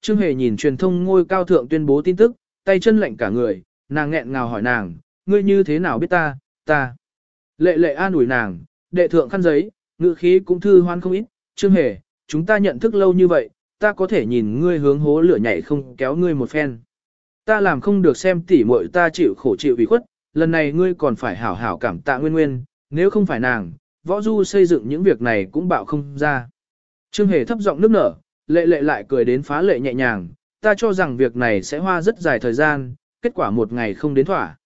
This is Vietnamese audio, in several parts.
Trương Hề nhìn truyền thông ngôi cao thượng tuyên bố tin tức, tay chân lạnh cả người, nàng nghẹn ngào hỏi nàng, ngươi như thế nào biết ta, ta. Lệ lệ an ủi nàng, đệ thượng khăn giấy, ngữ khí cũng thư hoan không ít, Trương Hề, chúng ta nhận thức lâu như vậy, ta có thể nhìn ngươi hướng hố lửa nhảy không kéo ngươi một phen. Ta làm không được xem tỉ muội ta chịu khổ chịu ủy khuất, lần này ngươi còn phải hảo hảo cảm tạ nguyên nguyên, nếu không phải nàng, võ du xây dựng những việc này cũng bạo không ra. Trương Hề thấp giọng nước nở, lệ lệ lại cười đến phá lệ nhẹ nhàng, ta cho rằng việc này sẽ hoa rất dài thời gian, kết quả một ngày không đến thỏa.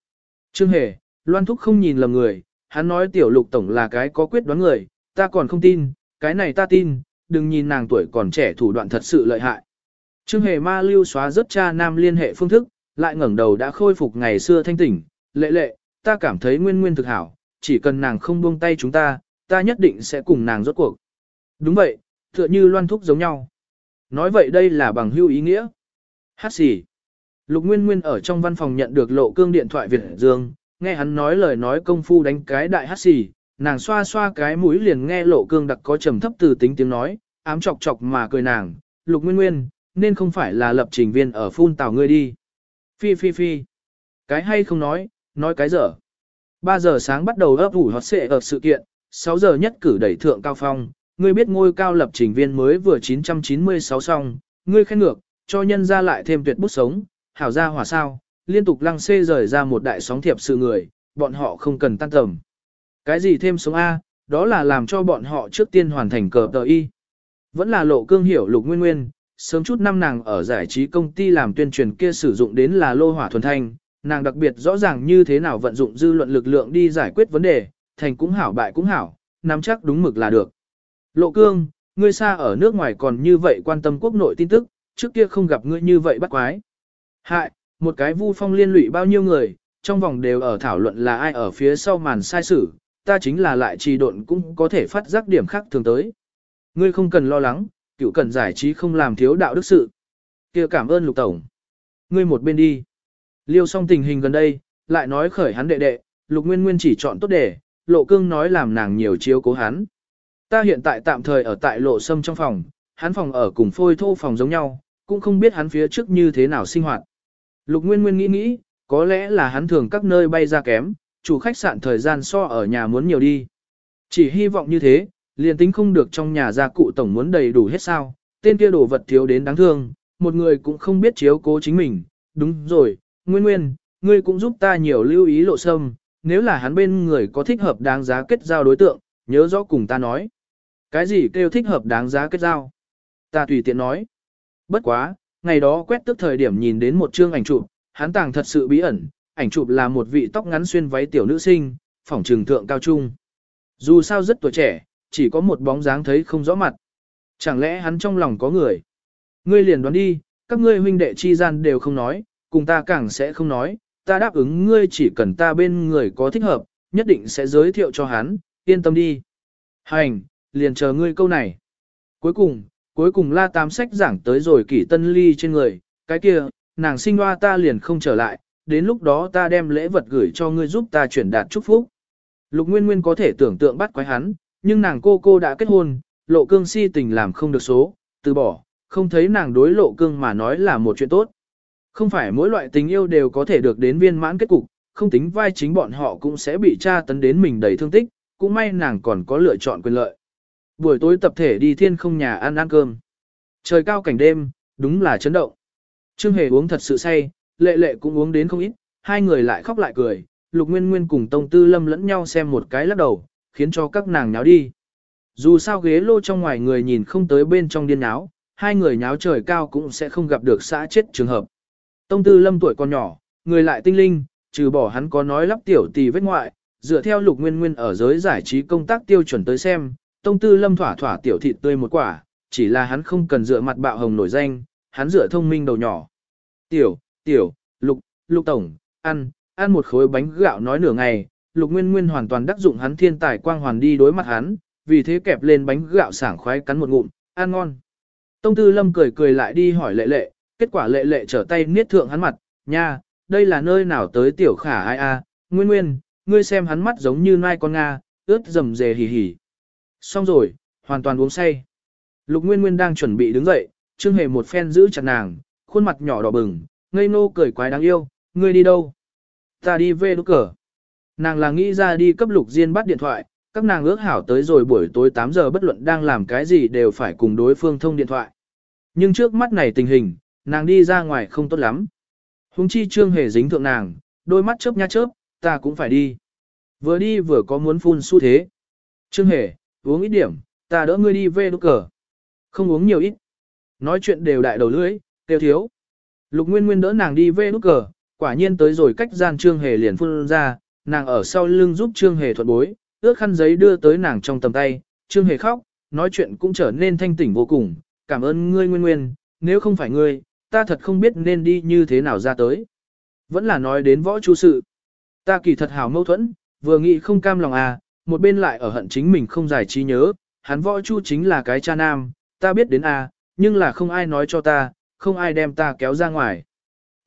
Trương Hề, Loan Thúc không nhìn lầm người, hắn nói tiểu lục tổng là cái có quyết đoán người, ta còn không tin, cái này ta tin, đừng nhìn nàng tuổi còn trẻ thủ đoạn thật sự lợi hại. Trương Hề ma lưu xóa rất cha nam liên hệ phương thức, lại ngẩng đầu đã khôi phục ngày xưa thanh tỉnh, lệ lệ, ta cảm thấy nguyên nguyên thực hảo, chỉ cần nàng không buông tay chúng ta, ta nhất định sẽ cùng nàng rốt cuộc. Đúng vậy, tựa như loan thúc giống nhau. Nói vậy đây là bằng hưu ý nghĩa. Hát xì. Lục Nguyên Nguyên ở trong văn phòng nhận được lộ cương điện thoại Việt Dương, nghe hắn nói lời nói công phu đánh cái đại hát xì, nàng xoa xoa cái mũi liền nghe lộ cương đặc có trầm thấp từ tính tiếng nói, ám chọc chọc mà cười nàng, Lục Nguyên Nguyên, nên không phải là lập trình viên ở phun tào ngươi đi. Phi phi phi. Cái hay không nói, nói cái dở. 3 giờ sáng bắt đầu ấp ủ hót xệ ở sự kiện, 6 giờ nhất cử đẩy thượng cao phong, ngươi biết ngôi cao lập trình viên mới vừa 996 xong, ngươi khen ngược, cho nhân ra lại thêm tuyệt bút sống, hảo ra hỏa sao, liên tục lăng xê rời ra một đại sóng thiệp sự người, bọn họ không cần tan tầm. Cái gì thêm sống A, đó là làm cho bọn họ trước tiên hoàn thành cờ tờ y. Vẫn là lộ cương hiểu lục nguyên nguyên, sớm chút năm nàng ở giải trí công ty làm tuyên truyền kia sử dụng đến là lô hỏa thuần thanh, nàng đặc biệt rõ ràng như thế nào vận dụng dư luận lực lượng đi giải quyết vấn đề, thành cũng hảo bại cũng hảo, nắm chắc đúng mực là được. Lộ cương, ngươi xa ở nước ngoài còn như vậy quan tâm quốc nội tin tức, trước kia không gặp ngươi như vậy bắt quái. Hại, một cái vu phong liên lụy bao nhiêu người, trong vòng đều ở thảo luận là ai ở phía sau màn sai sử, ta chính là lại trì độn cũng có thể phát giác điểm khác thường tới. Ngươi không cần lo lắng, cựu cần giải trí không làm thiếu đạo đức sự. kia cảm ơn lục tổng. Ngươi một bên đi. Liêu xong tình hình gần đây, lại nói khởi hắn đệ đệ, lục nguyên nguyên chỉ chọn tốt đề, lộ cương nói làm nàng nhiều chiếu cố hắn. Ta hiện tại tạm thời ở tại lộ sâm trong phòng, hắn phòng ở cùng phôi thô phòng giống nhau, cũng không biết hắn phía trước như thế nào sinh hoạt. Lục Nguyên Nguyên nghĩ nghĩ, có lẽ là hắn thường các nơi bay ra kém, chủ khách sạn thời gian so ở nhà muốn nhiều đi. Chỉ hy vọng như thế, liền tính không được trong nhà gia cụ tổng muốn đầy đủ hết sao, tên kia đồ vật thiếu đến đáng thương, một người cũng không biết chiếu cố chính mình. Đúng rồi, Nguyên Nguyên, ngươi cũng giúp ta nhiều lưu ý lộ sâm, nếu là hắn bên người có thích hợp đáng giá kết giao đối tượng, nhớ rõ cùng ta nói. Cái gì kêu thích hợp đáng giá kết giao? Ta tùy tiện nói. Bất quá, ngày đó quét tức thời điểm nhìn đến một chương ảnh chụp, hắn tàng thật sự bí ẩn, ảnh chụp là một vị tóc ngắn xuyên váy tiểu nữ sinh, phỏng trường thượng cao trung. Dù sao rất tuổi trẻ, chỉ có một bóng dáng thấy không rõ mặt. Chẳng lẽ hắn trong lòng có người? Ngươi liền đoán đi, các ngươi huynh đệ chi gian đều không nói, cùng ta càng sẽ không nói, ta đáp ứng ngươi chỉ cần ta bên người có thích hợp, nhất định sẽ giới thiệu cho hắn, yên tâm đi. Hành, liền chờ ngươi câu này. Cuối cùng, cuối cùng la tám sách giảng tới rồi kỷ tân ly trên người, cái kia, nàng sinh hoa ta liền không trở lại, đến lúc đó ta đem lễ vật gửi cho ngươi giúp ta chuyển đạt chúc phúc. Lục Nguyên Nguyên có thể tưởng tượng bắt quái hắn, nhưng nàng cô cô đã kết hôn, lộ cương si tình làm không được số, từ bỏ, không thấy nàng đối lộ cương mà nói là một chuyện tốt. Không phải mỗi loại tình yêu đều có thể được đến viên mãn kết cục, không tính vai chính bọn họ cũng sẽ bị tra tấn đến mình đầy thương tích, cũng may nàng còn có lựa chọn quyền lợi. Buổi tối tập thể đi thiên không nhà ăn ăn cơm. Trời cao cảnh đêm, đúng là chấn động. Trương Hề uống thật sự say, lệ lệ cũng uống đến không ít, hai người lại khóc lại cười, Lục Nguyên Nguyên cùng Tông Tư Lâm lẫn nhau xem một cái lắc đầu, khiến cho các nàng nháo đi. Dù sao ghế lô trong ngoài người nhìn không tới bên trong điên nháo, hai người nháo trời cao cũng sẽ không gặp được xã chết trường hợp. Tông Tư Lâm tuổi còn nhỏ, người lại tinh linh, trừ bỏ hắn có nói lắp tiểu tì vết ngoại, dựa theo Lục Nguyên Nguyên ở giới giải trí công tác tiêu chuẩn tới xem, Tông Tư Lâm thỏa thỏa tiểu thịt tươi một quả, chỉ là hắn không cần dựa mặt bạo hồng nổi danh, hắn dựa thông minh đầu nhỏ. Tiểu, tiểu, lục, lục tổng, ăn, ăn một khối bánh gạo nói nửa ngày, lục nguyên nguyên hoàn toàn đắc dụng hắn thiên tài quang hoàn đi đối mặt hắn, vì thế kẹp lên bánh gạo sảng khoái cắn một ngụm, ăn ngon. Tông Tư Lâm cười cười lại đi hỏi lệ lệ, kết quả lệ lệ trở tay niết thượng hắn mặt, nha, đây là nơi nào tới tiểu khả ai a, nguyên nguyên, ngươi xem hắn mắt giống như nai con Nga, ướt rầm rề hì hì. Xong rồi, hoàn toàn uống say. Lục Nguyên Nguyên đang chuẩn bị đứng dậy, Trương Hề một phen giữ chặt nàng, khuôn mặt nhỏ đỏ bừng, ngây nô cười quái đáng yêu, ngươi đi đâu? Ta đi về lúc cờ. Nàng là nghĩ ra đi cấp lục diên bắt điện thoại, các nàng ước hảo tới rồi buổi tối 8 giờ bất luận đang làm cái gì đều phải cùng đối phương thông điện thoại. Nhưng trước mắt này tình hình, nàng đi ra ngoài không tốt lắm. Hùng chi trương hề dính thượng nàng, đôi mắt chớp nha chớp, ta cũng phải đi. Vừa đi vừa có muốn phun xu thế. Trương hề, uống ít điểm, ta đỡ ngươi đi về đốt cờ. Không uống nhiều ít. Nói chuyện đều đại đầu lưỡi, tiêu thiếu. Lục Nguyên Nguyên đỡ nàng đi về đốt cờ, quả nhiên tới rồi cách gian Trương Hề liền phun ra, nàng ở sau lưng giúp Trương Hề thuận bối, ước khăn giấy đưa tới nàng trong tầm tay, Trương Hề khóc, nói chuyện cũng trở nên thanh tỉnh vô cùng, cảm ơn ngươi Nguyên Nguyên, nếu không phải ngươi, ta thật không biết nên đi như thế nào ra tới. Vẫn là nói đến võ chu sự. Ta kỳ thật hảo mâu thuẫn, vừa nghĩ không cam lòng à, một bên lại ở hận chính mình không giải trí nhớ, hắn võ chu chính là cái cha nam, ta biết đến à, nhưng là không ai nói cho ta, không ai đem ta kéo ra ngoài.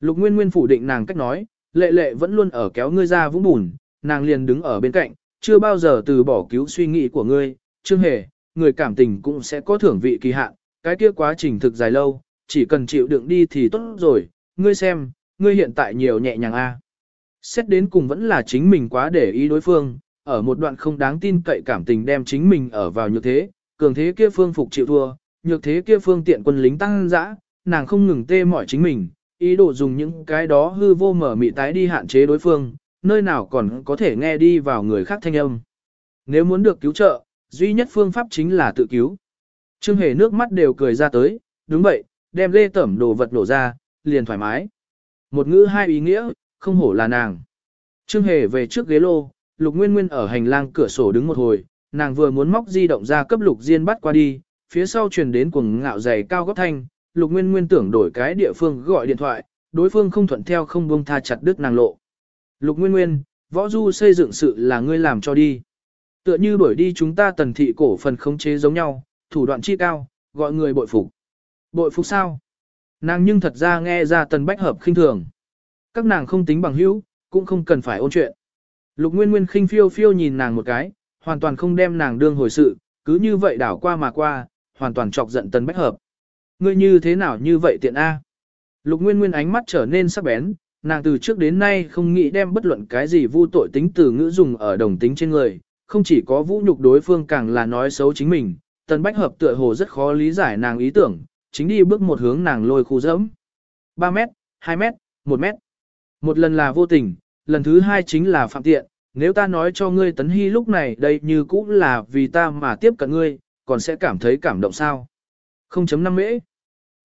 Lục Nguyên Nguyên phủ định nàng cách nói, lệ lệ vẫn luôn ở kéo ngươi ra vũng bùn, nàng liền đứng ở bên cạnh, chưa bao giờ từ bỏ cứu suy nghĩ của ngươi, chương Hề, người cảm tình cũng sẽ có thưởng vị kỳ hạn, cái kia quá trình thực dài lâu, chỉ cần chịu đựng đi thì tốt rồi, ngươi xem, ngươi hiện tại nhiều nhẹ nhàng a. Xét đến cùng vẫn là chính mình quá để ý đối phương, ở một đoạn không đáng tin cậy cảm tình đem chính mình ở vào như thế, cường thế kia phương phục chịu thua, nhược thế kia phương tiện quân lính tăng dã, nàng không ngừng tê mỏi chính mình, ý đồ dùng những cái đó hư vô mở mị tái đi hạn chế đối phương, nơi nào còn có thể nghe đi vào người khác thanh âm. Nếu muốn được cứu trợ, duy nhất phương pháp chính là tự cứu. Trương Hề nước mắt đều cười ra tới, đúng vậy, đem lê tẩm đồ vật đổ ra, liền thoải mái. Một ngữ hai ý nghĩa, không hổ là nàng. Trương Hề về trước ghế lô, Lục Nguyên Nguyên ở hành lang cửa sổ đứng một hồi, nàng vừa muốn móc di động ra cấp Lục Diên bắt qua đi, phía sau truyền đến cuồng ngạo dày cao góc thanh, Lục Nguyên Nguyên tưởng đổi cái địa phương gọi điện thoại, đối phương không thuận theo không buông tha chặt đứt nàng lộ. Lục Nguyên Nguyên, võ du xây dựng sự là ngươi làm cho đi. Tựa như đuổi đi chúng ta tần thị cổ phần khống chế giống nhau, thủ đoạn chi cao, gọi người bội phục. Bội phục sao? Nàng nhưng thật ra nghe ra tần bách hợp khinh thường. Các nàng không tính bằng hữu, cũng không cần phải ôn chuyện. Lục Nguyên Nguyên khinh phiêu phiêu nhìn nàng một cái, hoàn toàn không đem nàng đương hồi sự, cứ như vậy đảo qua mà qua, hoàn toàn chọc giận tần bách hợp. Ngươi như thế nào như vậy tiện A? Lục Nguyên Nguyên ánh mắt trở nên sắc bén, nàng từ trước đến nay không nghĩ đem bất luận cái gì vu tội tính từ ngữ dùng ở đồng tính trên người, không chỉ có vũ nhục đối phương càng là nói xấu chính mình. Tần Bách Hợp tựa hồ rất khó lý giải nàng ý tưởng, chính đi bước một hướng nàng lôi khu dẫm. 3 mét, 2 mét, 1 mét. Một lần là vô tình, lần thứ hai chính là phạm tiện, nếu ta nói cho ngươi Tấn Hy lúc này đây như cũng là vì ta mà tiếp cận ngươi, còn sẽ cảm thấy cảm động sao. 0.5 mễ.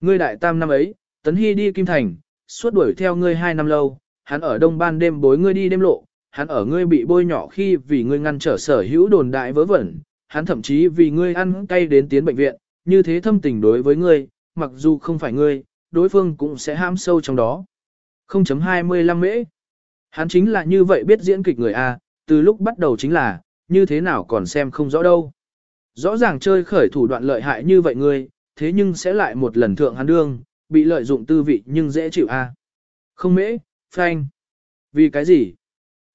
Ngươi đại tam năm ấy, Tấn Hy đi Kim Thành, suốt đuổi theo ngươi hai năm lâu, hắn ở đông ban đêm bối ngươi đi đêm lộ, hắn ở ngươi bị bôi nhỏ khi vì ngươi ngăn trở sở hữu đồn đại vớ vẩn, hắn thậm chí vì ngươi ăn cay đến tiến bệnh viện, như thế thâm tình đối với ngươi, mặc dù không phải ngươi, đối phương cũng sẽ ham sâu trong đó. 0.25 mễ. Hắn chính là như vậy biết diễn kịch người A, từ lúc bắt đầu chính là, như thế nào còn xem không rõ đâu. Rõ ràng chơi khởi thủ đoạn lợi hại như vậy ngươi, thế nhưng sẽ lại một lần thượng hắn đương, bị lợi dụng tư vị nhưng dễ chịu a. Không mễ, phanh. Vì cái gì?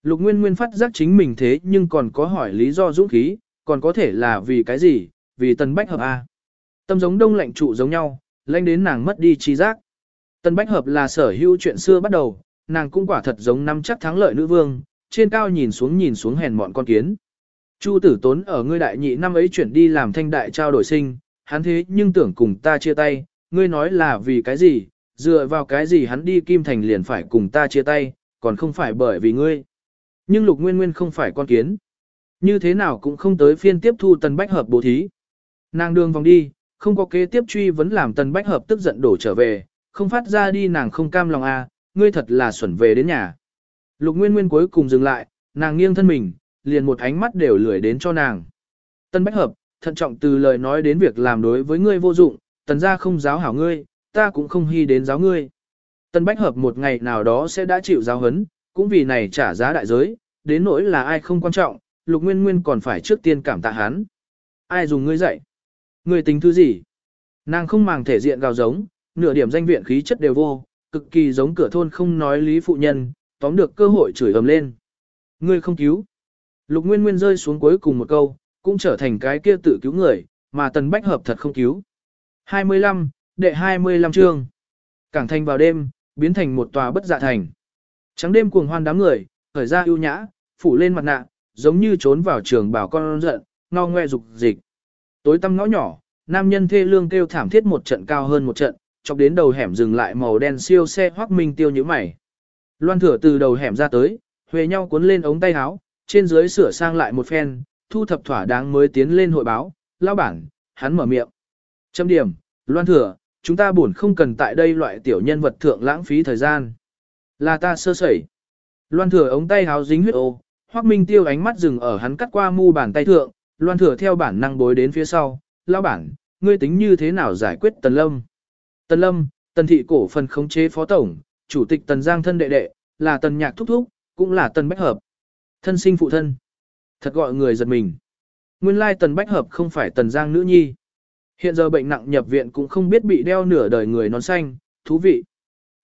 Lục Nguyên Nguyên phát giác chính mình thế nhưng còn có hỏi lý do dũng khí, còn có thể là vì cái gì? Vì Tần Bách Hợp a. Tâm giống đông lạnh trụ giống nhau, lanh đến nàng mất đi trí giác. Tần Bách Hợp là sở hữu chuyện xưa bắt đầu, nàng cũng quả thật giống năm chắc thắng lợi nữ vương, trên cao nhìn xuống nhìn xuống hèn mọn con kiến. Chu tử tốn ở ngươi đại nhị năm ấy chuyển đi làm thanh đại trao đổi sinh, hắn thế nhưng tưởng cùng ta chia tay, ngươi nói là vì cái gì, dựa vào cái gì hắn đi Kim Thành liền phải cùng ta chia tay, còn không phải bởi vì ngươi. Nhưng Lục Nguyên Nguyên không phải con kiến. Như thế nào cũng không tới phiên tiếp thu Tần Bách Hợp bố thí. Nàng đường vòng đi, không có kế tiếp truy vẫn làm Tần Bách Hợp tức giận đổ trở về, không phát ra đi nàng không cam lòng à, ngươi thật là xuẩn về đến nhà. Lục Nguyên Nguyên cuối cùng dừng lại, nàng nghiêng thân mình, liền một ánh mắt đều lười đến cho nàng. Tân Bách Hợp, thận trọng từ lời nói đến việc làm đối với ngươi vô dụng, tần gia không giáo hảo ngươi, ta cũng không hy đến giáo ngươi. Tân Bách Hợp một ngày nào đó sẽ đã chịu giáo hấn, cũng vì này trả giá đại giới, đến nỗi là ai không quan trọng, Lục Nguyên Nguyên còn phải trước tiên cảm tạ hắn. Ai dùng ngươi dạy? Ngươi tính thứ gì? Nàng không màng thể diện gào giống, nửa điểm danh viện khí chất đều vô, cực kỳ giống cửa thôn không nói lý phụ nhân, tóm được cơ hội chửi ầm lên. Ngươi không cứu. Lục Nguyên Nguyên rơi xuống cuối cùng một câu, cũng trở thành cái kia tự cứu người, mà Tần Bách Hợp thật không cứu. 25. đệ 25 chương. Cảng thành vào đêm, biến thành một tòa bất dạ thành. Trắng đêm cuồng hoan đám người, khởi ra ưu nhã, phủ lên mặt nạ, giống như trốn vào trường bảo con giận, ngao ngoe dục dịch. Tối tăm ngõ nhỏ, nam nhân thê lương kêu thảm thiết một trận cao hơn một trận, chọc đến đầu hẻm dừng lại màu đen siêu xe hoác minh tiêu như mày. Loan thừa từ đầu hẻm ra tới, huề nhau cuốn lên ống tay áo, trên dưới sửa sang lại một phen, thu thập thỏa đáng mới tiến lên hội báo, lao bản, hắn mở miệng. Châm điểm, Loan thừa, chúng ta buồn không cần tại đây loại tiểu nhân vật thượng lãng phí thời gian. Là ta sơ sẩy. Loan thừa ống tay áo dính huyết ô, Hoắc Minh Tiêu ánh mắt dừng ở hắn cắt qua mu bàn tay thượng, Loan thừa theo bản năng bối đến phía sau, lão bản, ngươi tính như thế nào giải quyết Tần Lâm? Tần Lâm, Tần thị cổ phần khống chế phó tổng, chủ tịch Tần Giang thân đệ đệ, là Tần Nhạc thúc thúc, cũng là Tần Bách Hợp. Thân sinh phụ thân. Thật gọi người giật mình. Nguyên lai Tần Bách Hợp không phải Tần Giang nữ nhi. Hiện giờ bệnh nặng nhập viện cũng không biết bị đeo nửa đời người nón xanh, thú vị.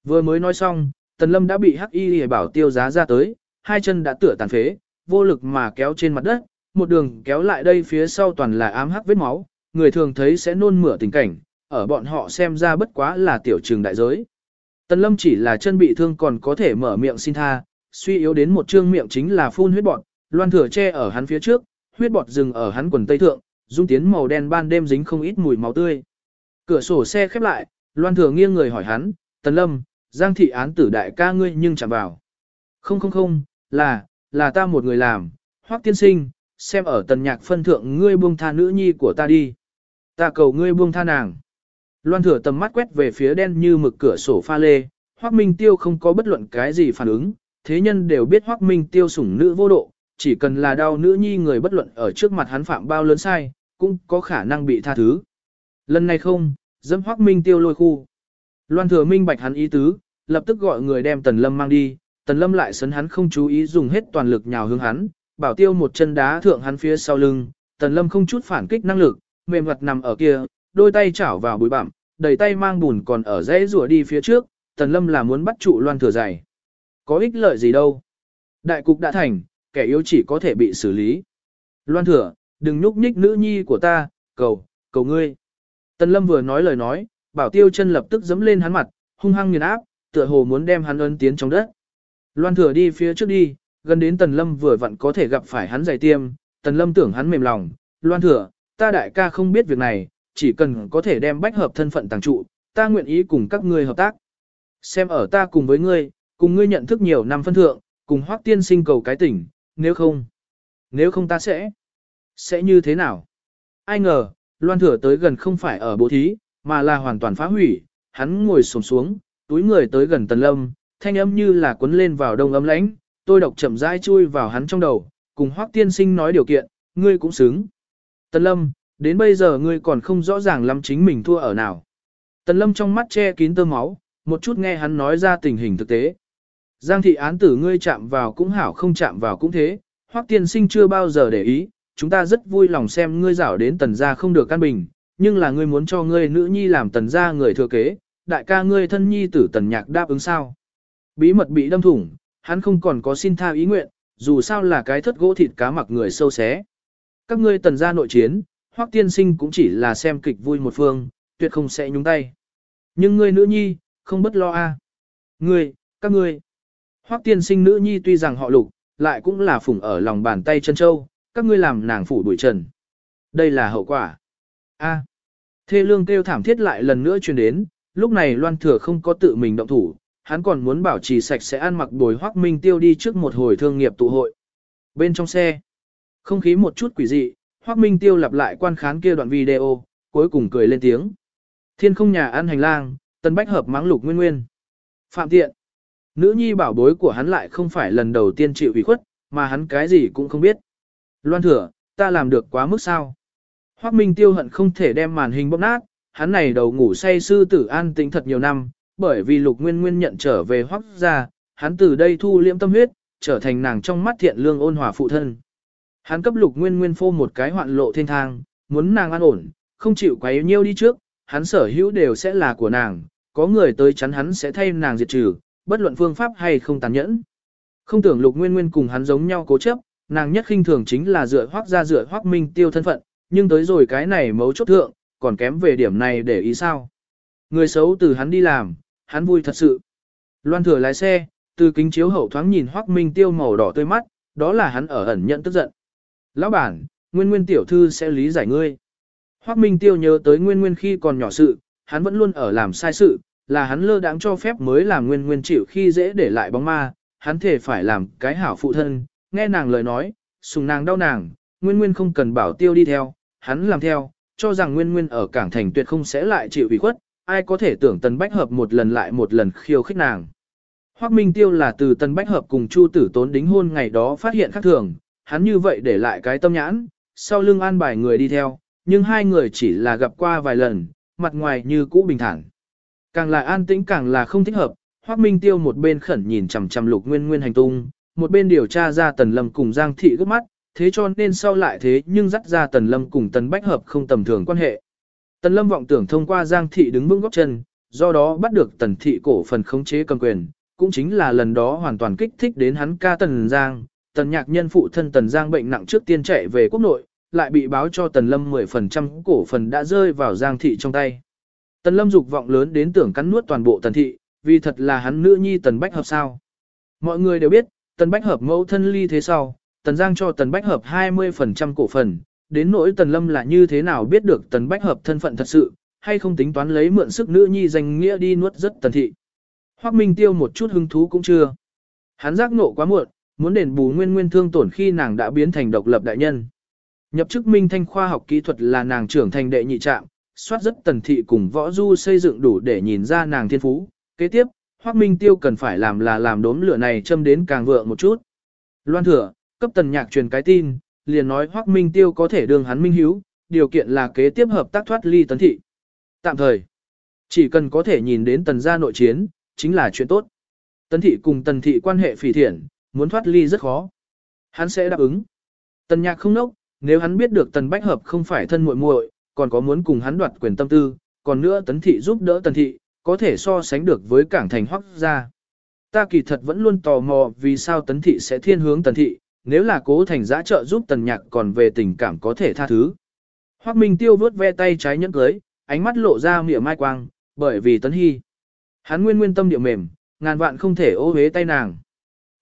Vừa mới nói xong, Tần Lâm đã bị hắc y hề bảo tiêu giá ra tới, hai chân đã tựa tàn phế, vô lực mà kéo trên mặt đất, một đường kéo lại đây phía sau toàn là ám hắc vết máu, người thường thấy sẽ nôn mửa tình cảnh, ở bọn họ xem ra bất quá là tiểu trường đại giới. Tần Lâm chỉ là chân bị thương còn có thể mở miệng xin tha, suy yếu đến một trương miệng chính là phun huyết bọt, loan thừa che ở hắn phía trước, huyết bọt dừng ở hắn quần tây thượng, dung tiến màu đen ban đêm dính không ít mùi máu tươi. Cửa sổ xe khép lại, loan thừa nghiêng người hỏi hắn, Tần Lâm, Giang thị án tử đại ca ngươi nhưng chạm vào. Không không không, là, là ta một người làm, hoắc tiên sinh, xem ở tần nhạc phân thượng ngươi buông tha nữ nhi của ta đi. Ta cầu ngươi buông tha nàng. Loan thừa tầm mắt quét về phía đen như mực cửa sổ pha lê, hoắc minh tiêu không có bất luận cái gì phản ứng, thế nhân đều biết hoắc minh tiêu sủng nữ vô độ, chỉ cần là đau nữ nhi người bất luận ở trước mặt hắn phạm bao lớn sai, cũng có khả năng bị tha thứ. Lần này không, dẫm hoắc minh tiêu lôi khu. Loan thừa minh bạch hắn ý tứ, lập tức gọi người đem tần lâm mang đi, tần lâm lại sấn hắn không chú ý dùng hết toàn lực nhào hướng hắn, bảo tiêu một chân đá thượng hắn phía sau lưng, tần lâm không chút phản kích năng lực, mềm mặt nằm ở kia, đôi tay chảo vào bụi bặm, đầy tay mang bùn còn ở dãy rùa đi phía trước, tần lâm là muốn bắt trụ loan thừa dày. Có ích lợi gì đâu. Đại cục đã thành, kẻ yếu chỉ có thể bị xử lý. Loan thừa, đừng nhúc nhích nữ nhi của ta, cầu, cầu ngươi. Tần lâm vừa nói lời nói, bảo tiêu chân lập tức dẫm lên hắn mặt, hung hăng nghiền áp, tựa hồ muốn đem hắn ấn tiến trong đất. Loan thừa đi phía trước đi, gần đến tần lâm vừa vặn có thể gặp phải hắn giày tiêm, tần lâm tưởng hắn mềm lòng, loan thừa, ta đại ca không biết việc này, chỉ cần có thể đem bách hợp thân phận tàng trụ, ta nguyện ý cùng các ngươi hợp tác. Xem ở ta cùng với ngươi, cùng ngươi nhận thức nhiều năm phân thượng, cùng hoác tiên sinh cầu cái tỉnh, nếu không, nếu không ta sẽ, sẽ như thế nào? Ai ngờ, loan thừa tới gần không phải ở bố thí, mà là hoàn toàn phá hủy, hắn ngồi sồm xuống, túi người tới gần tần lâm, thanh âm như là cuốn lên vào đông ấm lãnh, tôi độc chậm rãi chui vào hắn trong đầu, cùng hoác tiên sinh nói điều kiện, ngươi cũng xứng. Tần lâm, đến bây giờ ngươi còn không rõ ràng lắm chính mình thua ở nào. Tần lâm trong mắt che kín tơ máu, một chút nghe hắn nói ra tình hình thực tế. Giang thị án tử ngươi chạm vào cũng hảo không chạm vào cũng thế, Hoắc tiên sinh chưa bao giờ để ý, chúng ta rất vui lòng xem ngươi rảo đến tần gia không được căn bình, nhưng là ngươi muốn cho ngươi nữ nhi làm tần gia người thừa kế, đại ca ngươi thân nhi tử tần nhạc đáp ứng sao. Bí mật bị đâm thủng, hắn không còn có xin tha ý nguyện, dù sao là cái thất gỗ thịt cá mặc người sâu xé. Các ngươi tần gia nội chiến, hoắc tiên sinh cũng chỉ là xem kịch vui một phương, tuyệt không sẽ nhúng tay. Nhưng ngươi nữ nhi, không bất lo a. À. Ngươi, các ngươi. Hoắc tiên sinh nữ nhi tuy rằng họ lục, lại cũng là phủng ở lòng bàn tay chân châu, các ngươi làm nàng phủ bụi trần. Đây là hậu quả. A. Thê lương kêu thảm thiết lại lần nữa truyền đến, lúc này Loan Thừa không có tự mình động thủ, hắn còn muốn bảo trì sạch sẽ ăn mặc bồi Hoắc Minh Tiêu đi trước một hồi thương nghiệp tụ hội. Bên trong xe, không khí một chút quỷ dị, Hoắc Minh Tiêu lặp lại quan khán kia đoạn video, cuối cùng cười lên tiếng. Thiên không nhà ăn hành lang, Tân Bách hợp mắng lục nguyên nguyên. Phạm tiện. Nữ nhi bảo bối của hắn lại không phải lần đầu tiên chịu ủy khuất, mà hắn cái gì cũng không biết. Loan thừa, ta làm được quá mức sao? Hoắc Minh Tiêu hận không thể đem màn hình bóp nát, hắn này đầu ngủ say sư tử an tĩnh thật nhiều năm, bởi vì lục nguyên nguyên nhận trở về hoắc gia, hắn từ đây thu liễm tâm huyết, trở thành nàng trong mắt thiện lương ôn hòa phụ thân. Hắn cấp lục nguyên nguyên phô một cái hoạn lộ thiên thang, muốn nàng an ổn, không chịu quấy nhiêu đi trước, hắn sở hữu đều sẽ là của nàng, có người tới chắn hắn sẽ thay nàng diệt trừ, bất luận phương pháp hay không tàn nhẫn. Không tưởng lục nguyên nguyên cùng hắn giống nhau cố chấp, nàng nhất khinh thường chính là dựa hoác ra dựa hoác minh tiêu thân phận, nhưng tới rồi cái này mấu chốt thượng, còn kém về điểm này để ý sao. Người xấu từ hắn đi làm, hắn vui thật sự. Loan thừa lái xe, từ kính chiếu hậu thoáng nhìn Hoắc Minh Tiêu màu đỏ tươi mắt, đó là hắn ở ẩn nhận tức giận. Lão bản, Nguyên Nguyên tiểu thư sẽ lý giải ngươi. Hoắc Minh Tiêu nhớ tới Nguyên Nguyên khi còn nhỏ sự, hắn vẫn luôn ở làm sai sự, là hắn lơ đãng cho phép mới làm Nguyên Nguyên chịu khi dễ để lại bóng ma, hắn thể phải làm cái hảo phụ thân, nghe nàng lời nói, sùng nàng đau nàng, Nguyên Nguyên không cần bảo Tiêu đi theo, hắn làm theo, cho rằng Nguyên Nguyên ở cảng thành tuyệt không sẽ lại chịu ủy khuất, ai có thể tưởng Tần Bách Hợp một lần lại một lần khiêu khích nàng. Hoắc Minh Tiêu là từ Tần Bách Hợp cùng Chu Tử Tốn đính hôn ngày đó phát hiện khác thường, hắn như vậy để lại cái tâm nhãn, sau lưng an bài người đi theo, nhưng hai người chỉ là gặp qua vài lần, mặt ngoài như cũ bình thản. Càng là an tĩnh càng là không thích hợp, Hoắc Minh Tiêu một bên khẩn nhìn chằm chằm Lục Nguyên Nguyên hành tung, một bên điều tra ra Tần Lâm cùng Giang Thị gấp mắt, thế cho nên sau lại thế nhưng dắt ra Tần Lâm cùng Tần Bách Hợp không tầm thường quan hệ. Tần Lâm vọng tưởng thông qua Giang Thị đứng vững góc chân, do đó bắt được Tần Thị cổ phần khống chế cầm quyền, cũng chính là lần đó hoàn toàn kích thích đến hắn ca Tần Giang. Tần nhạc nhân phụ thân Tần Giang bệnh nặng trước tiên chạy về quốc nội, lại bị báo cho Tần Lâm 10% cổ phần đã rơi vào Giang Thị trong tay. Tần Lâm dục vọng lớn đến tưởng cắn nuốt toàn bộ Tần Thị, vì thật là hắn nữ nhi Tần Bách Hợp sao. Mọi người đều biết, Tần Bách Hợp mẫu thân ly thế sau, Tần Giang cho Tần Bách Hợp 20% cổ phần, đến nỗi Tần Lâm là như thế nào biết được Tần Bách Hợp thân phận thật sự, hay không tính toán lấy mượn sức nữ nhi danh nghĩa đi nuốt rất Tần Thị. Hoắc Minh Tiêu một chút hứng thú cũng chưa. Hắn giác nộ quá muộn, muốn đền bù nguyên nguyên thương tổn khi nàng đã biến thành độc lập đại nhân. Nhập chức Minh Thanh khoa học kỹ thuật là nàng trưởng thành đệ nhị trạm, soát rất Tần Thị cùng võ du xây dựng đủ để nhìn ra nàng thiên phú. Kế tiếp, Hoắc Minh Tiêu cần phải làm là làm đốm lửa này châm đến càng vượng một chút. Loan thừa, cấp tần nhạc truyền cái tin, liền nói Hoắc Minh Tiêu có thể đương hắn minh hiếu, điều kiện là kế tiếp hợp tác thoát ly tấn thị. Tạm thời, chỉ cần có thể nhìn đến tần gia nội chiến, chính là chuyện tốt. Tấn thị cùng tần thị quan hệ phỉ thiện, muốn thoát ly rất khó. Hắn sẽ đáp ứng. Tần nhạc không nốc, nếu hắn biết được tần bách hợp không phải thân muội muội, còn có muốn cùng hắn đoạt quyền tâm tư, còn nữa tấn thị giúp đỡ tần thị, có thể so sánh được với cảng thành hoắc gia. Ta kỳ thật vẫn luôn tò mò vì sao tấn thị sẽ thiên hướng tần thị, nếu là cố thành giã trợ giúp tần nhạc còn về tình cảm có thể tha thứ. Hoắc Minh Tiêu vớt ve tay trái nhẫn cưới, ánh mắt lộ ra mỉa mai quang, bởi vì tấn hy. Hắn nguyên nguyên tâm điệu mềm, ngàn vạn không thể ô hế tay nàng.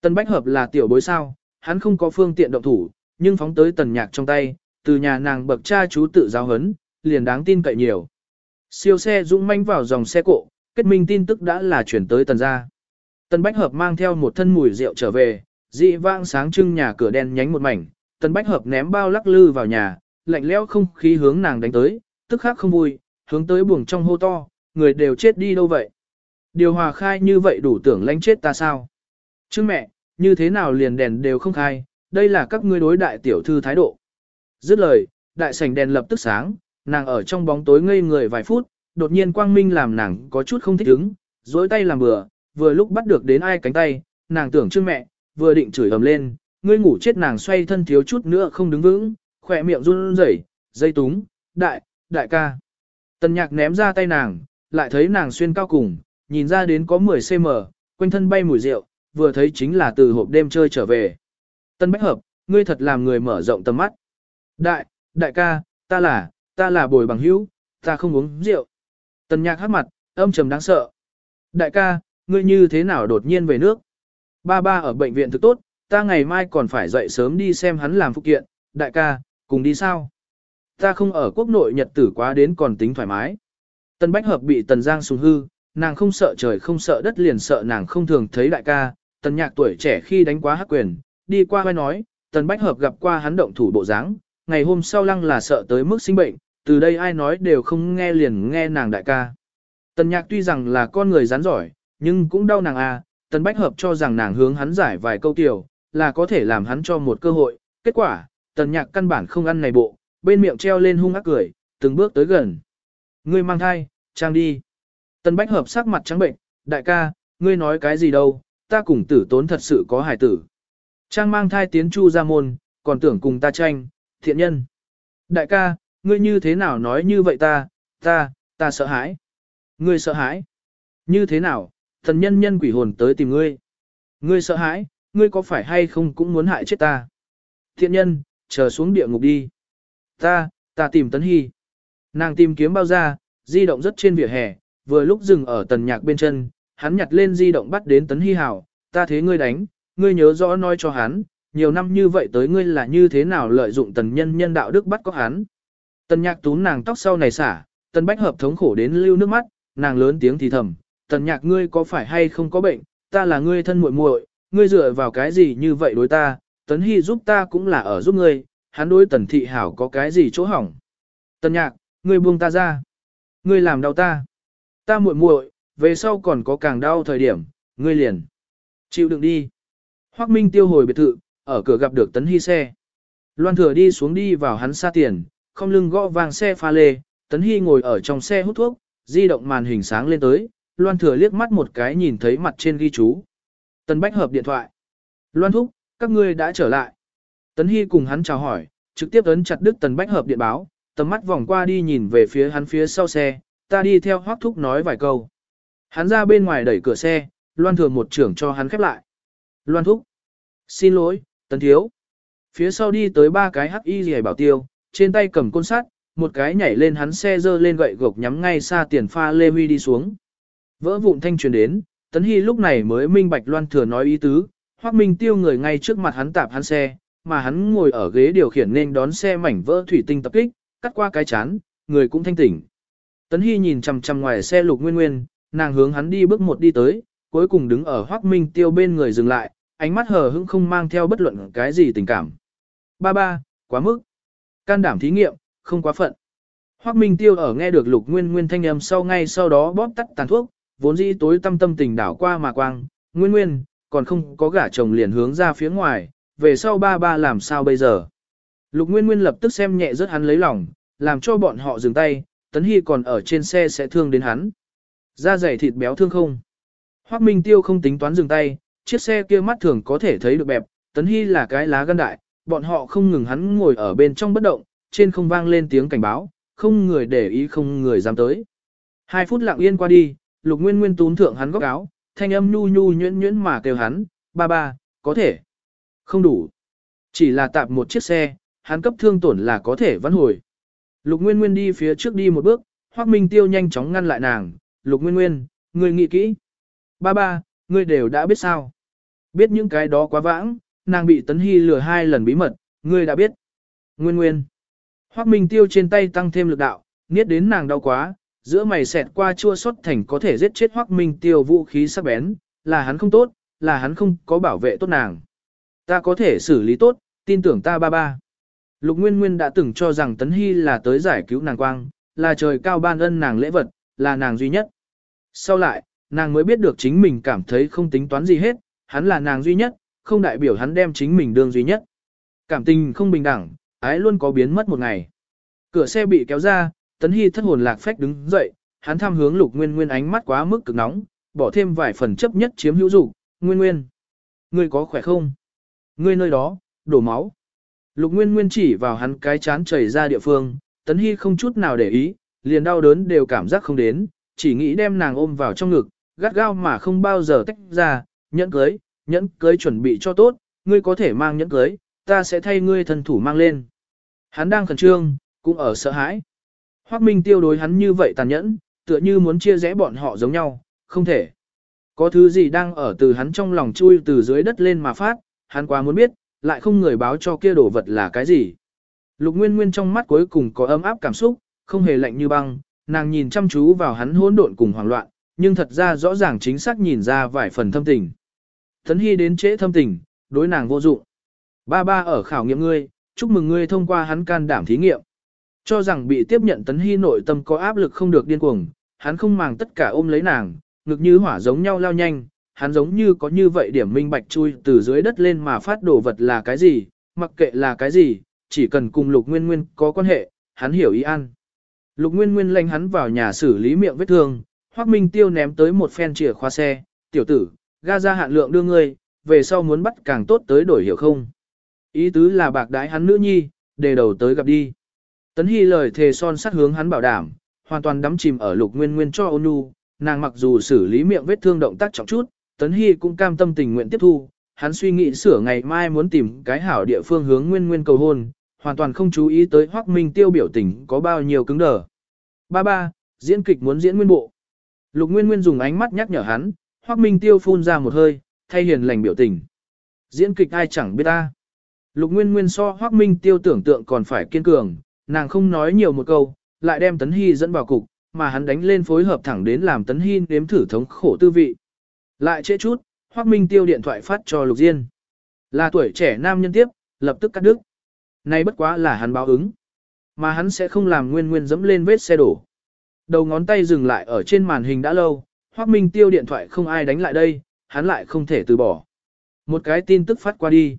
Tần Bách Hợp là tiểu bối sao, hắn không có phương tiện động thủ, nhưng phóng tới tần nhạc trong tay, từ nhà nàng bậc cha chú tự giáo hấn, liền đáng tin cậy nhiều. Siêu xe dũng manh vào dòng xe cộ, kết minh tin tức đã là chuyển tới tần gia. Tần Bách Hợp mang theo một thân mùi rượu trở về, dị vang sáng trưng nhà cửa đen nhánh một mảnh, Tần Bách Hợp ném bao lắc lư vào nhà, lạnh lẽo không khí hướng nàng đánh tới, tức khắc không vui, hướng tới buồng trong hô to, người đều chết đi đâu vậy? Điều hòa khai như vậy đủ tưởng lánh chết ta sao? Chứ mẹ, như thế nào liền đèn đều không khai, đây là các ngươi đối đại tiểu thư thái độ. Dứt lời, đại sảnh đèn lập tức sáng, nàng ở trong bóng tối ngây người vài phút, đột nhiên quang minh làm nàng có chút không thích ứng, dối tay làm bừa, vừa lúc bắt được đến ai cánh tay, nàng tưởng trước mẹ, vừa định chửi ầm lên, ngươi ngủ chết nàng xoay thân thiếu chút nữa không đứng vững, khỏe miệng run rẩy, dây túng, đại, đại ca. Tần nhạc ném ra tay nàng, lại thấy nàng xuyên cao cùng, nhìn ra đến có 10cm, quanh thân bay mùi rượu, vừa thấy chính là từ hộp đêm chơi trở về. Tân Bách Hợp, ngươi thật làm người mở rộng tầm mắt. Đại, đại ca, ta là, ta là bồi bằng hữu, ta không uống rượu. Tần nhạc hát mặt, âm trầm đáng sợ. Đại ca, ngươi như thế nào đột nhiên về nước? Ba ba ở bệnh viện thực tốt, ta ngày mai còn phải dậy sớm đi xem hắn làm phụ kiện, đại ca, cùng đi sao? Ta không ở quốc nội nhật tử quá đến còn tính thoải mái. Tần Bách Hợp bị Tần Giang sùng hư, nàng không sợ trời không sợ đất liền sợ nàng không thường thấy đại ca, Tần Nhạc tuổi trẻ khi đánh quá hắc quyền, đi qua vai nói, Tần Bách Hợp gặp qua hắn động thủ bộ dáng, ngày hôm sau lăng là sợ tới mức sinh bệnh, từ đây ai nói đều không nghe liền nghe nàng đại ca. Tần Nhạc tuy rằng là con người rắn giỏi, nhưng cũng đau nàng à, Tần Bách Hợp cho rằng nàng hướng hắn giải vài câu tiểu, là có thể làm hắn cho một cơ hội. Kết quả, Tần Nhạc căn bản không ăn này bộ, bên miệng treo lên hung ác cười, từng bước tới gần. Ngươi mang thai, trang đi. Tần Bách Hợp sắc mặt trắng bệnh, đại ca, ngươi nói cái gì đâu, ta cùng tử tốn thật sự có hài tử. Trang mang thai tiến chu ra môn, còn tưởng cùng ta tranh, thiện nhân. Đại ca, ngươi như thế nào nói như vậy ta, ta, ta sợ hãi. Ngươi sợ hãi. Như thế nào, thần nhân nhân quỷ hồn tới tìm ngươi. Ngươi sợ hãi, ngươi có phải hay không cũng muốn hại chết ta. Thiện nhân, chờ xuống địa ngục đi. Ta, ta tìm Tấn Hy. Nàng tìm kiếm bao ra, di động rất trên vỉa hè, vừa lúc dừng ở tần nhạc bên chân, hắn nhặt lên di động bắt đến tấn hy hảo, ta thế ngươi đánh, ngươi nhớ rõ nói cho hắn, nhiều năm như vậy tới ngươi là như thế nào lợi dụng tần nhân nhân đạo đức bắt có hắn. Tần nhạc tún nàng tóc sau này xả, tần bách hợp thống khổ đến lưu nước mắt, nàng lớn tiếng thì thầm, tần nhạc ngươi có phải hay không có bệnh, ta là ngươi thân muội muội, ngươi dựa vào cái gì như vậy đối ta, tấn hy giúp ta cũng là ở giúp ngươi, hắn đối tần thị hảo có cái gì chỗ hỏng. Tần nhạc, ngươi buông ta ra, ngươi làm đau ta, ta muội muội, về sau còn có càng đau thời điểm, ngươi liền. Chịu đựng đi. Hoắc Minh tiêu hồi biệt thự, ở cửa gặp được Tấn Hy xe. Loan thừa đi xuống đi vào hắn xa tiền, không lưng gõ vàng xe pha lê, Tấn Hy ngồi ở trong xe hút thuốc, di động màn hình sáng lên tới, Loan thừa liếc mắt một cái nhìn thấy mặt trên ghi chú. Tấn Bách hợp điện thoại. Loan thúc, các ngươi đã trở lại. Tấn Hy cùng hắn chào hỏi, trực tiếp ấn chặt đứt Tấn Bách hợp điện báo, tầm mắt vòng qua đi nhìn về phía hắn phía sau xe, ta đi theo Hoắc thúc nói vài câu. Hắn ra bên ngoài đẩy cửa xe, Loan thừa một trưởng cho hắn khép lại. Loan thúc. Xin lỗi, tấn thiếu. Phía sau đi tới ba cái hắc y gì bảo tiêu, trên tay cầm côn sắt, một cái nhảy lên hắn xe dơ lên gậy gộc nhắm ngay xa tiền pha Lê Huy đi xuống. Vỡ vụn thanh truyền đến, Tấn Hy lúc này mới minh bạch Loan thừa nói ý tứ, Hoắc Minh tiêu người ngay trước mặt hắn tạp hắn xe, mà hắn ngồi ở ghế điều khiển nên đón xe mảnh vỡ thủy tinh tập kích, cắt qua cái chán, người cũng thanh tỉnh. Tấn Hy nhìn chằm chằm ngoài xe lục nguyên nguyên, nàng hướng hắn đi bước một đi tới, cuối cùng đứng ở Hoắc Minh Tiêu bên người dừng lại, ánh mắt hờ hững không mang theo bất luận cái gì tình cảm. Ba ba, quá mức. Can đảm thí nghiệm, không quá phận. Hoắc Minh Tiêu ở nghe được Lục Nguyên Nguyên thanh âm sau ngay sau đó bóp tắt tàn thuốc, vốn dĩ tối tâm tâm tình đảo qua mà quang, Nguyên Nguyên, còn không có gả chồng liền hướng ra phía ngoài, về sau ba ba làm sao bây giờ. Lục Nguyên Nguyên lập tức xem nhẹ rất hắn lấy lòng, làm cho bọn họ dừng tay, Tấn Hy còn ở trên xe sẽ thương đến hắn. Da dày thịt béo thương không. Hoắc Minh Tiêu không tính toán dừng tay, chiếc xe kia mắt thường có thể thấy được bẹp, Tấn Hy là cái lá gan đại, bọn họ không ngừng hắn ngồi ở bên trong bất động, trên không vang lên tiếng cảnh báo, không người để ý không người dám tới. Hai phút lặng yên qua đi, Lục Nguyên Nguyên tún thượng hắn góc áo, thanh âm nhu nhu nhuyễn nhuyễn mà kêu hắn, ba ba, có thể. Không đủ. Chỉ là tạp một chiếc xe, hắn cấp thương tổn là có thể vãn hồi. Lục Nguyên Nguyên đi phía trước đi một bước, Hoắc Minh Tiêu nhanh chóng ngăn lại nàng, Lục Nguyên Nguyên, ngươi nghĩ kỹ. Ba ba, ngươi đều đã biết sao. Biết những cái đó quá vãng, nàng bị Tấn Hy lừa hai lần bí mật, ngươi đã biết. Nguyên Nguyên. Hoắc Minh Tiêu trên tay tăng thêm lực đạo, niết đến nàng đau quá, giữa mày xẹt qua chua xót thành có thể giết chết Hoắc Minh Tiêu vũ khí sắc bén, là hắn không tốt, là hắn không có bảo vệ tốt nàng. Ta có thể xử lý tốt, tin tưởng ta ba ba. Lục Nguyên Nguyên đã từng cho rằng Tấn Hy là tới giải cứu nàng quang, là trời cao ban ân nàng lễ vật, là nàng duy nhất. Sau lại, nàng mới biết được chính mình cảm thấy không tính toán gì hết, hắn là nàng duy nhất, không đại biểu hắn đem chính mình đương duy nhất. Cảm tình không bình đẳng, ái luôn có biến mất một ngày. Cửa xe bị kéo ra, Tấn Hy thất hồn lạc phách đứng dậy, hắn tham hướng Lục Nguyên Nguyên ánh mắt quá mức cực nóng, bỏ thêm vài phần chấp nhất chiếm hữu dục, "Nguyên Nguyên, ngươi có khỏe không? Ngươi nơi đó, đổ máu." Lục Nguyên Nguyên chỉ vào hắn cái chán chảy ra địa phương, Tấn Hy không chút nào để ý, liền đau đớn đều cảm giác không đến, chỉ nghĩ đem nàng ôm vào trong ngực, gắt gao mà không bao giờ tách ra, nhẫn cưới, nhẫn cưới chuẩn bị cho tốt, ngươi có thể mang nhẫn cưới, ta sẽ thay ngươi thần thủ mang lên. Hắn đang khẩn trương, cũng ở sợ hãi. Hoác Minh tiêu đối hắn như vậy tàn nhẫn, tựa như muốn chia rẽ bọn họ giống nhau, không thể. Có thứ gì đang ở từ hắn trong lòng chui từ dưới đất lên mà phát, hắn quá muốn biết, lại không người báo cho kia đồ vật là cái gì. Lục Nguyên Nguyên trong mắt cuối cùng có ấm áp cảm xúc, không hề lạnh như băng, nàng nhìn chăm chú vào hắn hỗn độn cùng hoảng loạn, nhưng thật ra rõ ràng chính xác nhìn ra vài phần thâm tình. Thấn Hy đến trễ thâm tình, đối nàng vô dụng. Ba ba ở khảo nghiệm ngươi, chúc mừng ngươi thông qua hắn can đảm thí nghiệm. Cho rằng bị tiếp nhận Tấn Hy nội tâm có áp lực không được điên cuồng, hắn không màng tất cả ôm lấy nàng, ngực như hỏa giống nhau lao nhanh, hắn giống như có như vậy điểm minh bạch chui từ dưới đất lên mà phát đổ vật là cái gì, mặc kệ là cái gì, chỉ cần cùng lục nguyên nguyên có quan hệ, hắn hiểu ý ăn. Lục nguyên nguyên lệnh hắn vào nhà xử lý miệng vết thương, Hoắc Minh Tiêu ném tới một phen chìa khóa xe, tiểu tử, ga ra hạn lượng đưa ngươi, về sau muốn bắt càng tốt tới đổi hiểu không. Ý tứ là bạc đái hắn nữ nhi, đề đầu tới gặp đi. Tấn Hy lời thề son sắt hướng hắn bảo đảm, hoàn toàn đắm chìm ở lục nguyên nguyên cho ôn nhu, nàng mặc dù xử lý miệng vết thương động tác trọng chút, Tấn Hy cũng cam tâm tình nguyện tiếp thu, hắn suy nghĩ sửa ngày mai muốn tìm cái hảo địa phương hướng nguyên nguyên cầu hôn, hoàn toàn không chú ý tới Hoắc Minh Tiêu biểu tình có bao nhiêu cứng đờ. Ba ba, diễn kịch muốn diễn nguyên bộ. Lục Nguyên Nguyên dùng ánh mắt nhắc nhở hắn, Hoắc Minh Tiêu phun ra một hơi, thay hiền lành biểu tình. Diễn kịch ai chẳng biết ta. Lục Nguyên Nguyên so Hoắc Minh Tiêu tưởng tượng còn phải kiên cường, nàng không nói nhiều một câu, lại đem Tấn Hy dẫn vào cục, mà hắn đánh lên phối hợp thẳng đến làm Tấn Hy nếm thử thống khổ tư vị. Lại trễ chút, Hoắc Minh Tiêu điện thoại phát cho Lục Diên. Là tuổi trẻ nam nhân tiếp, lập tức cắt đứt nay bất quá là hắn báo ứng. Mà hắn sẽ không làm nguyên nguyên dẫm lên vết xe đổ. Đầu ngón tay dừng lại ở trên màn hình đã lâu, Hoắc Minh Tiêu điện thoại không ai đánh lại đây, hắn lại không thể từ bỏ. Một cái tin tức phát qua đi.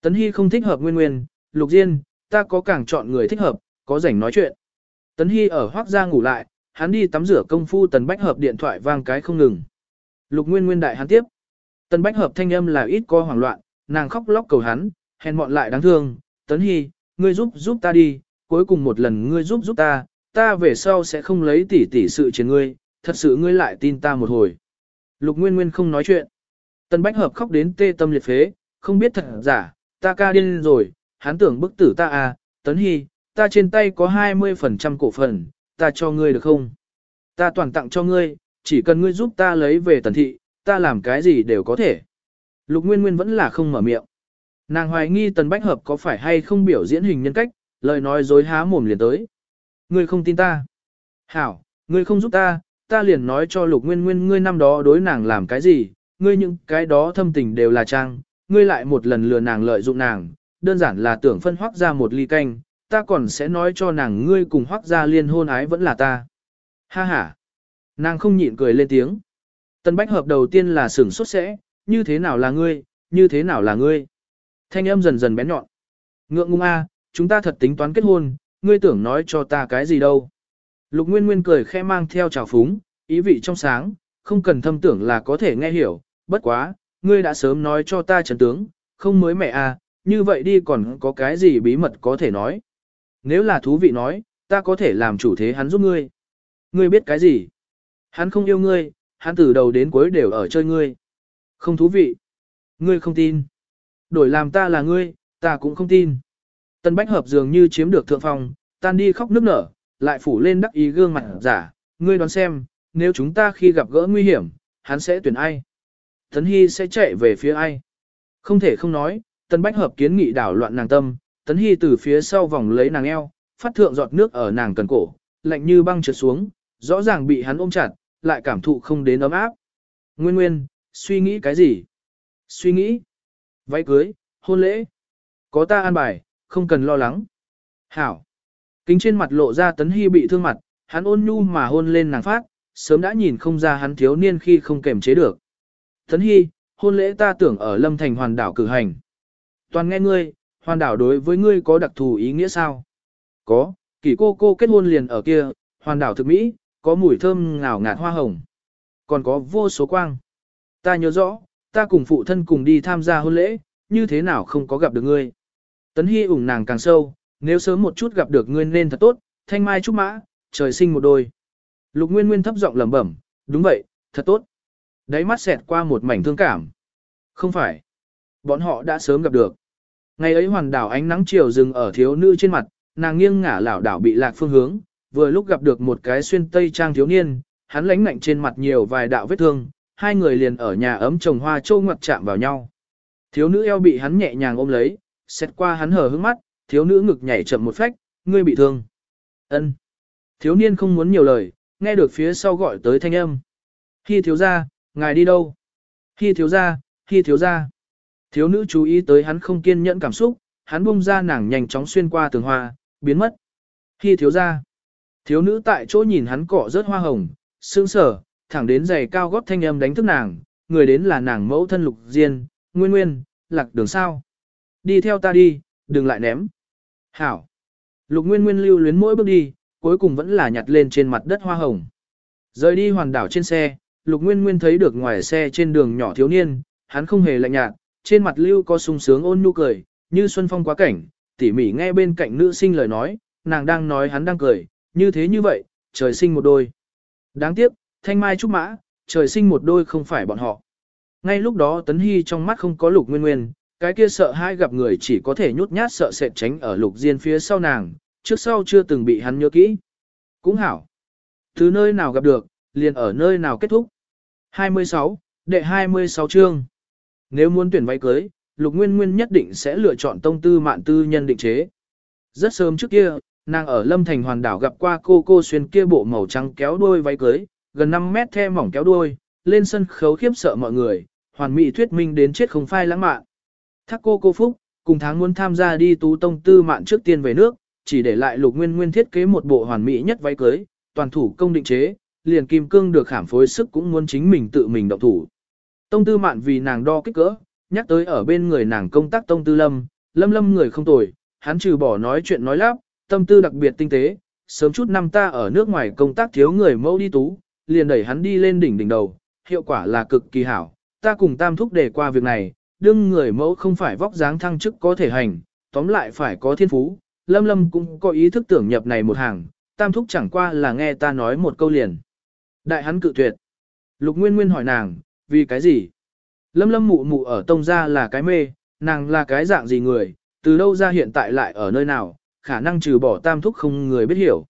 Tấn Hy không thích hợp nguyên nguyên, Lục Diên, ta có càng chọn người thích hợp, có rảnh nói chuyện. Tấn Hy ở Hoắc gia ngủ lại, hắn đi tắm rửa công phu Tần Bách Hợp điện thoại vang cái không ngừng. Lục Nguyên Nguyên đại hắn tiếp. Tần Bách Hợp thanh âm là ít co hoảng loạn, nàng khóc lóc cầu hắn, hèn mọn lại đáng thương, Tấn Hy, ngươi giúp giúp ta đi, cuối cùng một lần ngươi giúp giúp ta, ta về sau sẽ không lấy tỉ tỉ sự trên ngươi, thật sự ngươi lại tin ta một hồi. Lục Nguyên Nguyên không nói chuyện. Tân Bách Hợp khóc đến tê tâm liệt phế, không biết thật giả, ta ca điên rồi, hắn tưởng bức tử ta à, Tấn Hy, ta trên tay có 20% cổ phần, ta cho ngươi được không? Ta toàn tặng cho ngươi, chỉ cần ngươi giúp ta lấy về tần thị, ta làm cái gì đều có thể. Lục Nguyên Nguyên vẫn là không mở miệng. Nàng hoài nghi Tần Bách Hợp có phải hay không biểu diễn hình nhân cách, lời nói dối há mồm liền tới. Ngươi không tin ta. Hảo, ngươi không giúp ta, ta liền nói cho Lục Nguyên Nguyên ngươi năm đó đối nàng làm cái gì, ngươi những cái đó thâm tình đều là trang, ngươi lại một lần lừa nàng lợi dụng nàng, đơn giản là tưởng phân hoác ra một ly canh, ta còn sẽ nói cho nàng ngươi cùng hoác ra liên hôn ái vẫn là ta. Ha ha. Nàng không nhịn cười lên tiếng. Tân Bách Hợp đầu tiên là sửng sốt sẽ, như thế nào là ngươi, như thế nào là ngươi. Thanh âm dần dần bén nhọn. Ngượng ngung a, chúng ta thật tính toán kết hôn, ngươi tưởng nói cho ta cái gì đâu. Lục Nguyên Nguyên cười khẽ mang theo trào phúng, ý vị trong sáng, không cần thâm tưởng là có thể nghe hiểu, bất quá, ngươi đã sớm nói cho ta trần tướng, không mới mẹ a, như vậy đi còn có cái gì bí mật có thể nói. Nếu là thú vị nói, ta có thể làm chủ thế hắn giúp ngươi. Ngươi biết cái gì? Hắn không yêu ngươi, hắn từ đầu đến cuối đều ở chơi ngươi. Không thú vị. Ngươi không tin. Đổi làm ta là ngươi, ta cũng không tin. Tân Bách Hợp dường như chiếm được thượng phong, tan đi khóc nức nở, lại phủ lên đắc ý gương mặt giả. Ngươi đoán xem, nếu chúng ta khi gặp gỡ nguy hiểm, hắn sẽ tuyển ai? Tấn Hy sẽ chạy về phía ai? Không thể không nói, Tân Bách Hợp kiến nghị đảo loạn nàng tâm, Tấn Hy từ phía sau vòng lấy nàng eo, phát thượng giọt nước ở nàng cần cổ, lạnh như băng trượt xuống, rõ ràng bị hắn ôm chặt, lại cảm thụ không đến ấm áp. Nguyên Nguyên, suy nghĩ cái gì? Suy nghĩ. Váy cưới, hôn lễ. Có ta an bài, không cần lo lắng. Hảo. Kính trên mặt lộ ra Tấn Hy bị thương mặt, hắn ôn nhu mà hôn lên nàng phát, sớm đã nhìn không ra hắn thiếu niên khi không kềm chế được. Tấn Hy, hôn lễ ta tưởng ở Lâm Thành hoàn đảo cử hành. Toàn nghe ngươi, hoàn đảo đối với ngươi có đặc thù ý nghĩa sao? Có, kỷ cô cô kết hôn liền ở kia, hoàn đảo thực mỹ, có mùi thơm ngào ngạt hoa hồng. Còn có vô số quang. Ta nhớ rõ, ta cùng phụ thân cùng đi tham gia hôn lễ, như thế nào không có gặp được ngươi. Tấn Hy ủng nàng càng sâu, nếu sớm một chút gặp được ngươi nên thật tốt, thanh mai trúc mã, trời sinh một đôi. Lục Nguyên Nguyên thấp giọng lẩm bẩm, đúng vậy, thật tốt. Đáy mắt xẹt qua một mảnh thương cảm. Không phải. Bọn họ đã sớm gặp được. Ngày ấy hoàn đảo ánh nắng chiều dừng ở thiếu nữ trên mặt, nàng nghiêng ngả lảo đảo bị lạc phương hướng, vừa lúc gặp được một cái xuyên tây trang thiếu niên, hắn lánh ngạnh trên mặt nhiều vài đạo vết thương, hai người liền ở nhà ấm trồng hoa châu ngoặt chạm vào nhau. Thiếu nữ eo bị hắn nhẹ nhàng ôm lấy, xét qua hắn hở hững mắt, thiếu nữ ngực nhảy chậm một phách, ngươi bị thương. Ân. Thiếu niên không muốn nhiều lời, nghe được phía sau gọi tới thanh âm. Khi thiếu gia, ngài đi đâu? Khi thiếu gia, khi thiếu gia. Thiếu nữ chú ý tới hắn không kiên nhẫn cảm xúc, hắn bung ra nàng nhanh chóng xuyên qua tường hoa, biến mất. Khi thiếu gia. Thiếu nữ tại chỗ nhìn hắn cọ rớt hoa hồng, sương sở, thẳng đến giày cao gót thanh âm đánh thức nàng, người đến là nàng mẫu thân lục diên, nguyên nguyên, lạc đường sao. Đi theo ta đi, đừng lại ném. Hảo. Lục nguyên nguyên lưu luyến mỗi bước đi, cuối cùng vẫn là nhặt lên trên mặt đất hoa hồng. Rời đi hoàn đảo trên xe, lục nguyên nguyên thấy được ngoài xe trên đường nhỏ thiếu niên, hắn không hề lạnh nhạt, trên mặt lưu có sung sướng ôn nhu cười, như xuân phong quá cảnh, tỉ mỉ nghe bên cạnh nữ sinh lời nói, nàng đang nói hắn đang cười, như thế như vậy, trời sinh một đôi. Đáng tiếc, thanh mai trúc mã, trời sinh một đôi không phải bọn họ. Ngay lúc đó Tấn Hy trong mắt không có lục nguyên nguyên, cái kia sợ hai gặp người chỉ có thể nhút nhát sợ sệt tránh ở lục diên phía sau nàng, trước sau chưa từng bị hắn nhớ kỹ. Cũng hảo. Từ nơi nào gặp được, liền ở nơi nào kết thúc. 26, đệ 26 chương. Nếu muốn tuyển váy cưới, Lục Nguyên Nguyên nhất định sẽ lựa chọn tông tư mạn tư nhân định chế. Rất sớm trước kia, nàng ở Lâm Thành Hoàn đảo gặp qua cô cô xuyên kia bộ màu trắng kéo đuôi váy cưới, gần 5 mét the mỏng kéo đuôi, lên sân khấu khiếp sợ mọi người, hoàn mỹ thuyết minh đến chết không phai lãng mạn. Thác cô cô Phúc, cùng tháng muốn tham gia đi tú tông tư mạn trước tiên về nước, chỉ để lại lục nguyên nguyên thiết kế một bộ hoàn mỹ nhất váy cưới, toàn thủ công định chế, liền kim cương được khảm phối sức cũng muốn chính mình tự mình động thủ. Tông tư mạn vì nàng đo kích cỡ, nhắc tới ở bên người nàng công tác tông tư lâm, lâm lâm người không tồi, hắn trừ bỏ nói chuyện nói lắp, tâm tư đặc biệt tinh tế, sớm chút năm ta ở nước ngoài công tác thiếu người mẫu đi tú, liền đẩy hắn đi lên đỉnh đỉnh đầu, hiệu quả là cực kỳ hảo, ta cùng tam thúc đề qua việc này, đương người mẫu không phải vóc dáng thăng chức có thể hành, tóm lại phải có thiên phú, lâm lâm cũng có ý thức tưởng nhập này một hàng, tam thúc chẳng qua là nghe ta nói một câu liền. Đại hắn cự tuyệt. Lục Nguyên Nguyên hỏi nàng, vì cái gì? Lâm lâm mụ mụ ở tông gia là cái mê, nàng là cái dạng gì người, từ đâu ra hiện tại lại ở nơi nào, khả năng trừ bỏ tam thúc không người biết hiểu.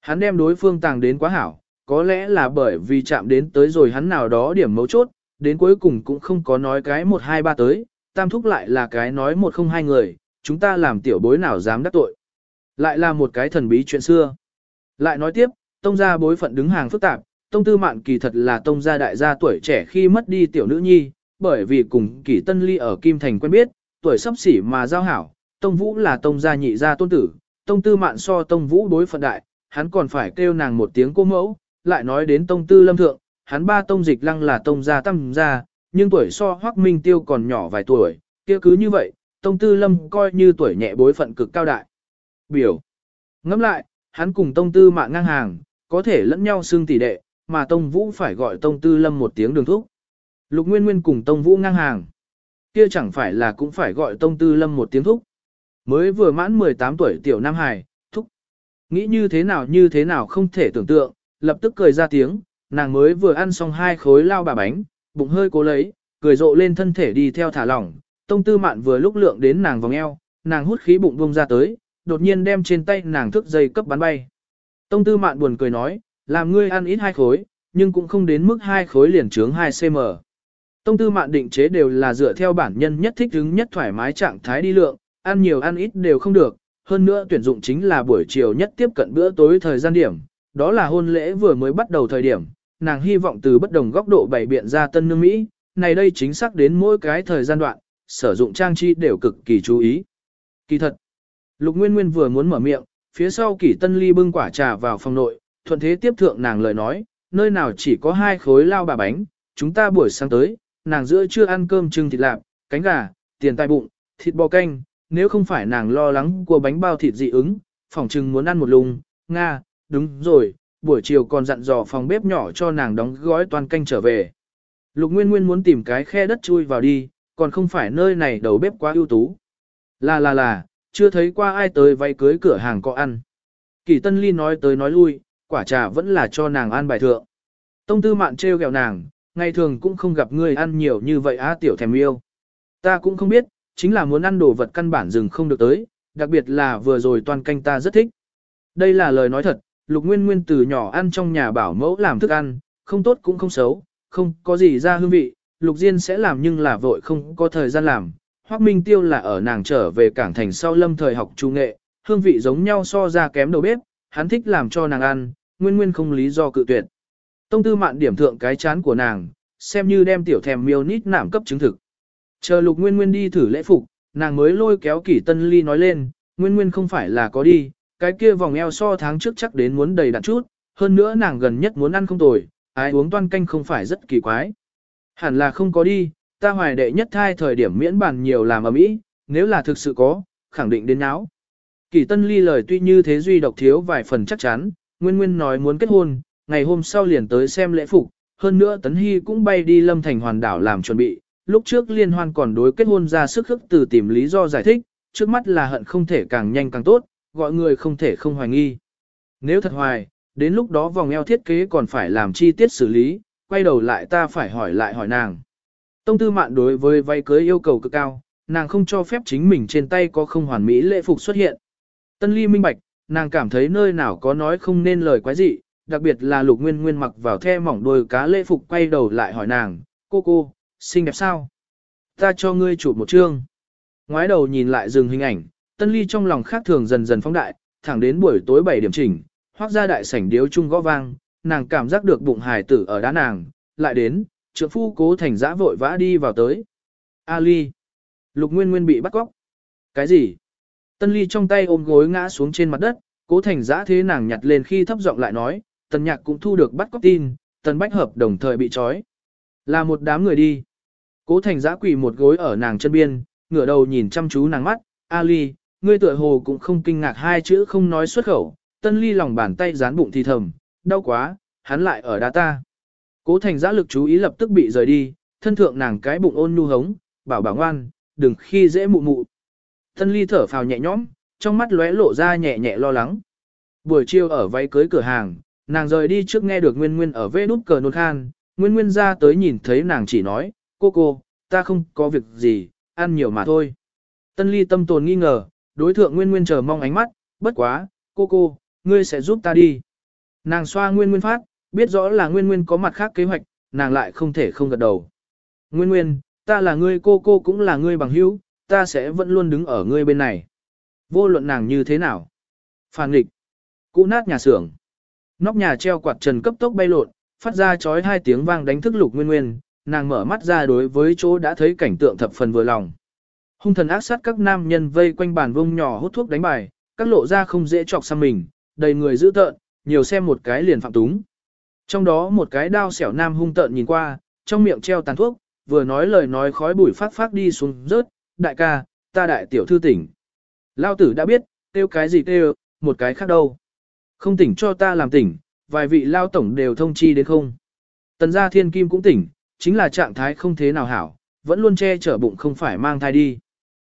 Hắn đem đối phương tàng đến quá hảo, có lẽ là bởi vì chạm đến tới rồi hắn nào đó điểm mấu chốt, đến cuối cùng cũng không có nói cái một hai ba tới, tam thúc lại là cái nói một không hai người, chúng ta làm tiểu bối nào dám đắc tội. Lại là một cái thần bí chuyện xưa. Lại nói tiếp, tông gia bối phận đứng hàng phức tạp, tông tư mạn kỳ thật là tông gia đại gia tuổi trẻ khi mất đi tiểu nữ nhi, bởi vì cùng kỳ tân ly ở Kim Thành quen biết, tuổi sắp xỉ mà giao hảo, tông vũ là tông gia nhị gia tôn tử, tông tư mạn so tông vũ đối phận đại, hắn còn phải kêu nàng một tiếng cô mẫu, lại nói đến tông tư lâm thượng, hắn ba tông dịch lăng là tông gia tam gia, nhưng tuổi so hoắc minh tiêu còn nhỏ vài tuổi, kia cứ như vậy, tông tư lâm coi như tuổi nhẹ bối phận cực cao đại. Biểu. Ngẫm lại, hắn cùng tông tư mạng ngang hàng, có thể lẫn nhau xương tỷ đệ, mà tông vũ phải gọi tông tư lâm một tiếng đường thúc. Lục Nguyên Nguyên cùng tông vũ ngang hàng. Kia chẳng phải là cũng phải gọi tông tư lâm một tiếng thúc. Mới vừa mãn 18 tuổi tiểu Nam Hải, thúc. Nghĩ như thế nào như thế nào không thể tưởng tượng, lập tức cười ra tiếng, nàng mới vừa ăn xong hai khối lao bà bánh, bụng hơi cố lấy, cười rộ lên thân thể đi theo thả lỏng, tông tư mạn vừa lúc lượng đến nàng vòng eo, nàng hút khí bụng bông ra tới, đột nhiên đem trên tay nàng thước dây cấp bắn bay. Tông tư mạn buồn cười nói, làm ngươi ăn ít hai khối, nhưng cũng không đến mức hai khối liền trướng 2 cm. Tông tư mạn định chế đều là dựa theo bản nhân nhất thích ứng nhất thoải mái trạng thái đi lượng, ăn nhiều ăn ít đều không được, hơn nữa tuyển dụng chính là buổi chiều nhất tiếp cận bữa tối thời gian điểm, đó là hôn lễ vừa mới bắt đầu thời điểm, nàng hy vọng từ bất đồng góc độ bày biện ra tân nương Mỹ, này đây chính xác đến mỗi cái thời gian đoạn, sử dụng trang trí đều cực kỳ chú ý. Kỳ thật, Lục Nguyên Nguyên vừa muốn mở miệng, phía sau kỷ tân ly bưng quả trà vào phòng nội, thuận thế tiếp thượng nàng lời nói, nơi nào chỉ có hai khối lao bà bánh, chúng ta buổi sáng tới, nàng giữa chưa ăn cơm trưng thịt lạp, cánh gà, tiền tai bụng, thịt bò canh, nếu không phải nàng lo lắng của bánh bao thịt dị ứng, phòng trừng muốn ăn một lùng, nga, đúng rồi, buổi chiều còn dặn dò phòng bếp nhỏ cho nàng đóng gói toàn canh trở về. Lục Nguyên Nguyên muốn tìm cái khe đất chui vào đi, còn không phải nơi này đầu bếp quá ưu tú. Là là là, chưa thấy qua ai tới vay cưới cửa hàng có ăn. Kỳ Tân Ly nói tới nói lui, quả trà vẫn là cho nàng ăn bài thượng. Tông tư mạn trêu ghẹo nàng, ngày thường cũng không gặp người ăn nhiều như vậy á tiểu thèm yêu. Ta cũng không biết, chính là muốn ăn đồ vật căn bản rừng không được tới, đặc biệt là vừa rồi toàn canh ta rất thích. Đây là lời nói thật, Lục Nguyên Nguyên từ nhỏ ăn trong nhà bảo mẫu làm thức ăn, không tốt cũng không xấu, không có gì ra hương vị, Lục Diên sẽ làm nhưng là vội không có thời gian làm. Hoắc Minh Tiêu là ở nàng trở về cảng thành sau lâm thời học trung nghệ, hương vị giống nhau so ra kém đầu bếp, hắn thích làm cho nàng ăn, Nguyên Nguyên không lý do cự tuyệt. Tông tư mạn điểm thượng cái chán của nàng, xem như đem tiểu thèm miêu nít nảm cấp chứng thực. Chờ Lục Nguyên Nguyên đi thử lễ phục, nàng mới lôi kéo Kỷ Tân Ly nói lên, Nguyên Nguyên không phải là có đi, cái kia vòng eo so tháng trước chắc đến muốn đầy đặn chút, hơn nữa nàng gần nhất muốn ăn không tồi, ai uống toan canh không phải rất kỳ quái. Hẳn là không có đi, ta hoài đệ nhất thai thời điểm miễn bàn nhiều làm ở mỹ, nếu là thực sự có, khẳng định đến náo. Kỳ tân ly lời tuy như thế duy độc thiếu vài phần chắc chắn, Nguyên Nguyên nói muốn kết hôn, ngày hôm sau liền tới xem lễ phục, hơn nữa Tấn Hy cũng bay đi lâm thành hoàn đảo làm chuẩn bị, lúc trước liên hoan còn đối kết hôn ra sức khức từ tìm lý do giải thích, trước mắt là hận không thể càng nhanh càng tốt, gọi người không thể không hoài nghi. Nếu thật hoài, đến lúc đó vòng eo thiết kế còn phải làm chi tiết xử lý, quay đầu lại ta phải hỏi lại hỏi nàng. Tông tư mạn đối với vay cưới yêu cầu cực cao, nàng không cho phép chính mình trên tay có không hoàn mỹ lễ phục xuất hiện. Tân ly minh bạch, nàng cảm thấy nơi nào có nói không nên lời quái gì, đặc biệt là lục nguyên nguyên mặc vào the mỏng đôi cá lễ phục quay đầu lại hỏi nàng, cô cô, xinh đẹp sao? Ta cho ngươi chụp một chương. Ngoái đầu nhìn lại dừng hình ảnh, tân ly trong lòng khác thường dần dần phóng đại, thẳng đến buổi tối 7 điểm chỉnh, hoác ra đại sảnh điếu chung gõ vang, nàng cảm giác được bụng hài tử ở đá nàng, lại đến, trượng phu cố thành giã vội vã đi vào tới. Ali. Lục Nguyên Nguyên bị bắt cóc. Cái gì? Tân Ly trong tay ôm gối ngã xuống trên mặt đất, cố thành giã thế nàng nhặt lên khi thấp giọng lại nói, tần nhạc cũng thu được bắt cóc tin, tần bách hợp đồng thời bị trói. Là một đám người đi. Cố thành giã quỳ một gối ở nàng chân biên, ngửa đầu nhìn chăm chú nàng mắt, Ali, ngươi tựa hồ cũng không kinh ngạc hai chữ không nói xuất khẩu, tân ly lòng bàn tay dán bụng thì thầm, đau quá, hắn lại ở đá ta. Cố thành giã lực chú ý lập tức bị rời đi, thân thượng nàng cái bụng ôn nhu hống, bảo bảo ngoan, đừng khi dễ mụ mụ. Tân ly thở phào nhẹ nhõm, trong mắt lóe lộ ra nhẹ nhẹ lo lắng. Buổi chiều ở váy cưới cửa hàng, nàng rời đi trước nghe được Nguyên Nguyên ở vê nút cờ nôn khan, Nguyên Nguyên ra tới nhìn thấy nàng chỉ nói, cô cô, ta không có việc gì, ăn nhiều mà thôi. Tân ly tâm tồn nghi ngờ, đối thượng Nguyên Nguyên chờ mong ánh mắt, bất quá, cô cô, ngươi sẽ giúp ta đi. Nàng xoa Nguyên Nguyên phát, biết rõ là Nguyên Nguyên có mặt khác kế hoạch, nàng lại không thể không gật đầu. Nguyên Nguyên, ta là ngươi cô cô cũng là ngươi bằng hữu, ta sẽ vẫn luôn đứng ở ngươi bên này. Vô luận nàng như thế nào. Phản nghịch. Cũ nát nhà xưởng. Nóc nhà treo quạt trần cấp tốc bay lộn, phát ra chói hai tiếng vang đánh thức lục nguyên nguyên, nàng mở mắt ra đối với chỗ đã thấy cảnh tượng thập phần vừa lòng. Hung thần ác sát các nam nhân vây quanh bàn vông nhỏ hút thuốc đánh bài, các lộ ra không dễ chọc sang mình, đầy người dữ tợn, nhiều xem một cái liền phạm túng. Trong đó một cái đao xẻo nam hung tợn nhìn qua, trong miệng treo tàn thuốc, vừa nói lời nói khói bụi phát phát đi xuống rớt, đại ca, ta đại tiểu thư tỉnh. Lao tử đã biết, tiêu cái gì tiêu, một cái khác đâu. Không tỉnh cho ta làm tỉnh, vài vị lao tổng đều thông chi đến không. Tần gia thiên kim cũng tỉnh, chính là trạng thái không thế nào hảo, vẫn luôn che chở bụng không phải mang thai đi.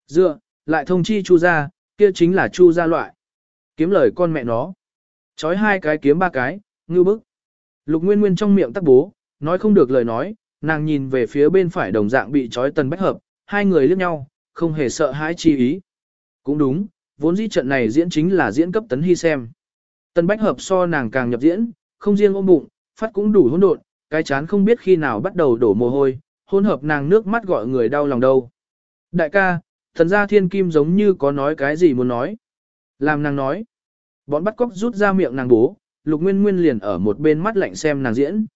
Dựa, lại thông chi chu gia, kia chính là chu gia loại. Kiếm lời con mẹ nó. Chói hai cái kiếm ba cái, ngư bức. Lục Nguyên Nguyên trong miệng tắc bố, nói không được lời nói, nàng nhìn về phía bên phải đồng dạng bị chói tần bách hợp, hai người liếc nhau, không hề sợ hãi chi ý. Cũng đúng, vốn dĩ trận này diễn chính là diễn cấp tấn hy xem. Tần bách hợp so nàng càng nhập diễn, không riêng ôm bụng, phát cũng đủ hỗn độn, cái chán không biết khi nào bắt đầu đổ mồ hôi, hỗn hợp nàng nước mắt gọi người đau lòng đâu. Đại ca, thần gia thiên kim giống như có nói cái gì muốn nói. Làm nàng nói. Bọn bắt cóc rút ra miệng nàng bố, lục nguyên nguyên liền ở một bên mắt lạnh xem nàng diễn.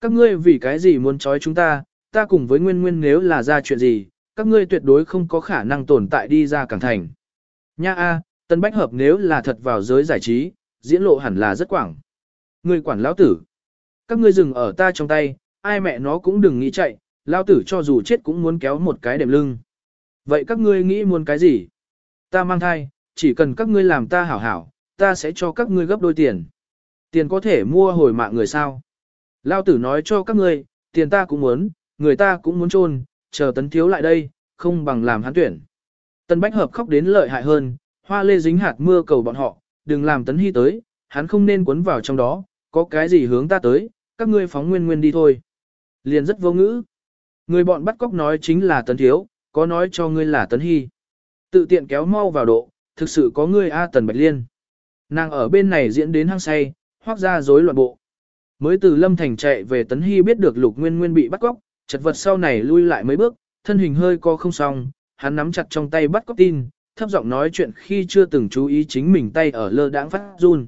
Các ngươi vì cái gì muốn trói chúng ta, ta cùng với nguyên nguyên nếu là ra chuyện gì, các ngươi tuyệt đối không có khả năng tồn tại đi ra cảng thành. Nha a, tân bách hợp nếu là thật vào giới giải trí, diễn lộ hẳn là rất quảng. Ngươi quản lão tử. Các ngươi dừng ở ta trong tay, ai mẹ nó cũng đừng nghĩ chạy, lão tử cho dù chết cũng muốn kéo một cái đệm lưng. Vậy các ngươi nghĩ muốn cái gì? Ta mang thai, chỉ cần các ngươi làm ta hảo hảo, ta sẽ cho các ngươi gấp đôi tiền. Tiền có thể mua hồi mạng người sao? Lao tử nói cho các ngươi, tiền ta cũng muốn, người ta cũng muốn trôn, chờ tấn thiếu lại đây, không bằng làm hắn tuyển. Tân Bách Hợp khóc đến lợi hại hơn, hoa lê dính hạt mưa cầu bọn họ, đừng làm tấn hy tới, hắn không nên cuốn vào trong đó, có cái gì hướng ta tới, các ngươi phóng nguyên nguyên đi thôi. Liền rất vô ngữ. Người bọn bắt cóc nói chính là tấn thiếu, có nói cho ngươi là tấn hy. Tự tiện kéo mau vào độ, thực sự có ngươi A Tần Bạch Liên. Nàng ở bên này diễn đến hăng say, hoác ra rối loạn bộ. Mới từ Lâm Thành chạy về Tấn Hy biết được Lục Nguyên Nguyên bị bắt cóc, chật vật sau này lui lại mấy bước, thân hình hơi co không xong, hắn nắm chặt trong tay bắt cóc tin, thấp giọng nói chuyện khi chưa từng chú ý chính mình tay ở lơ đãng phát run.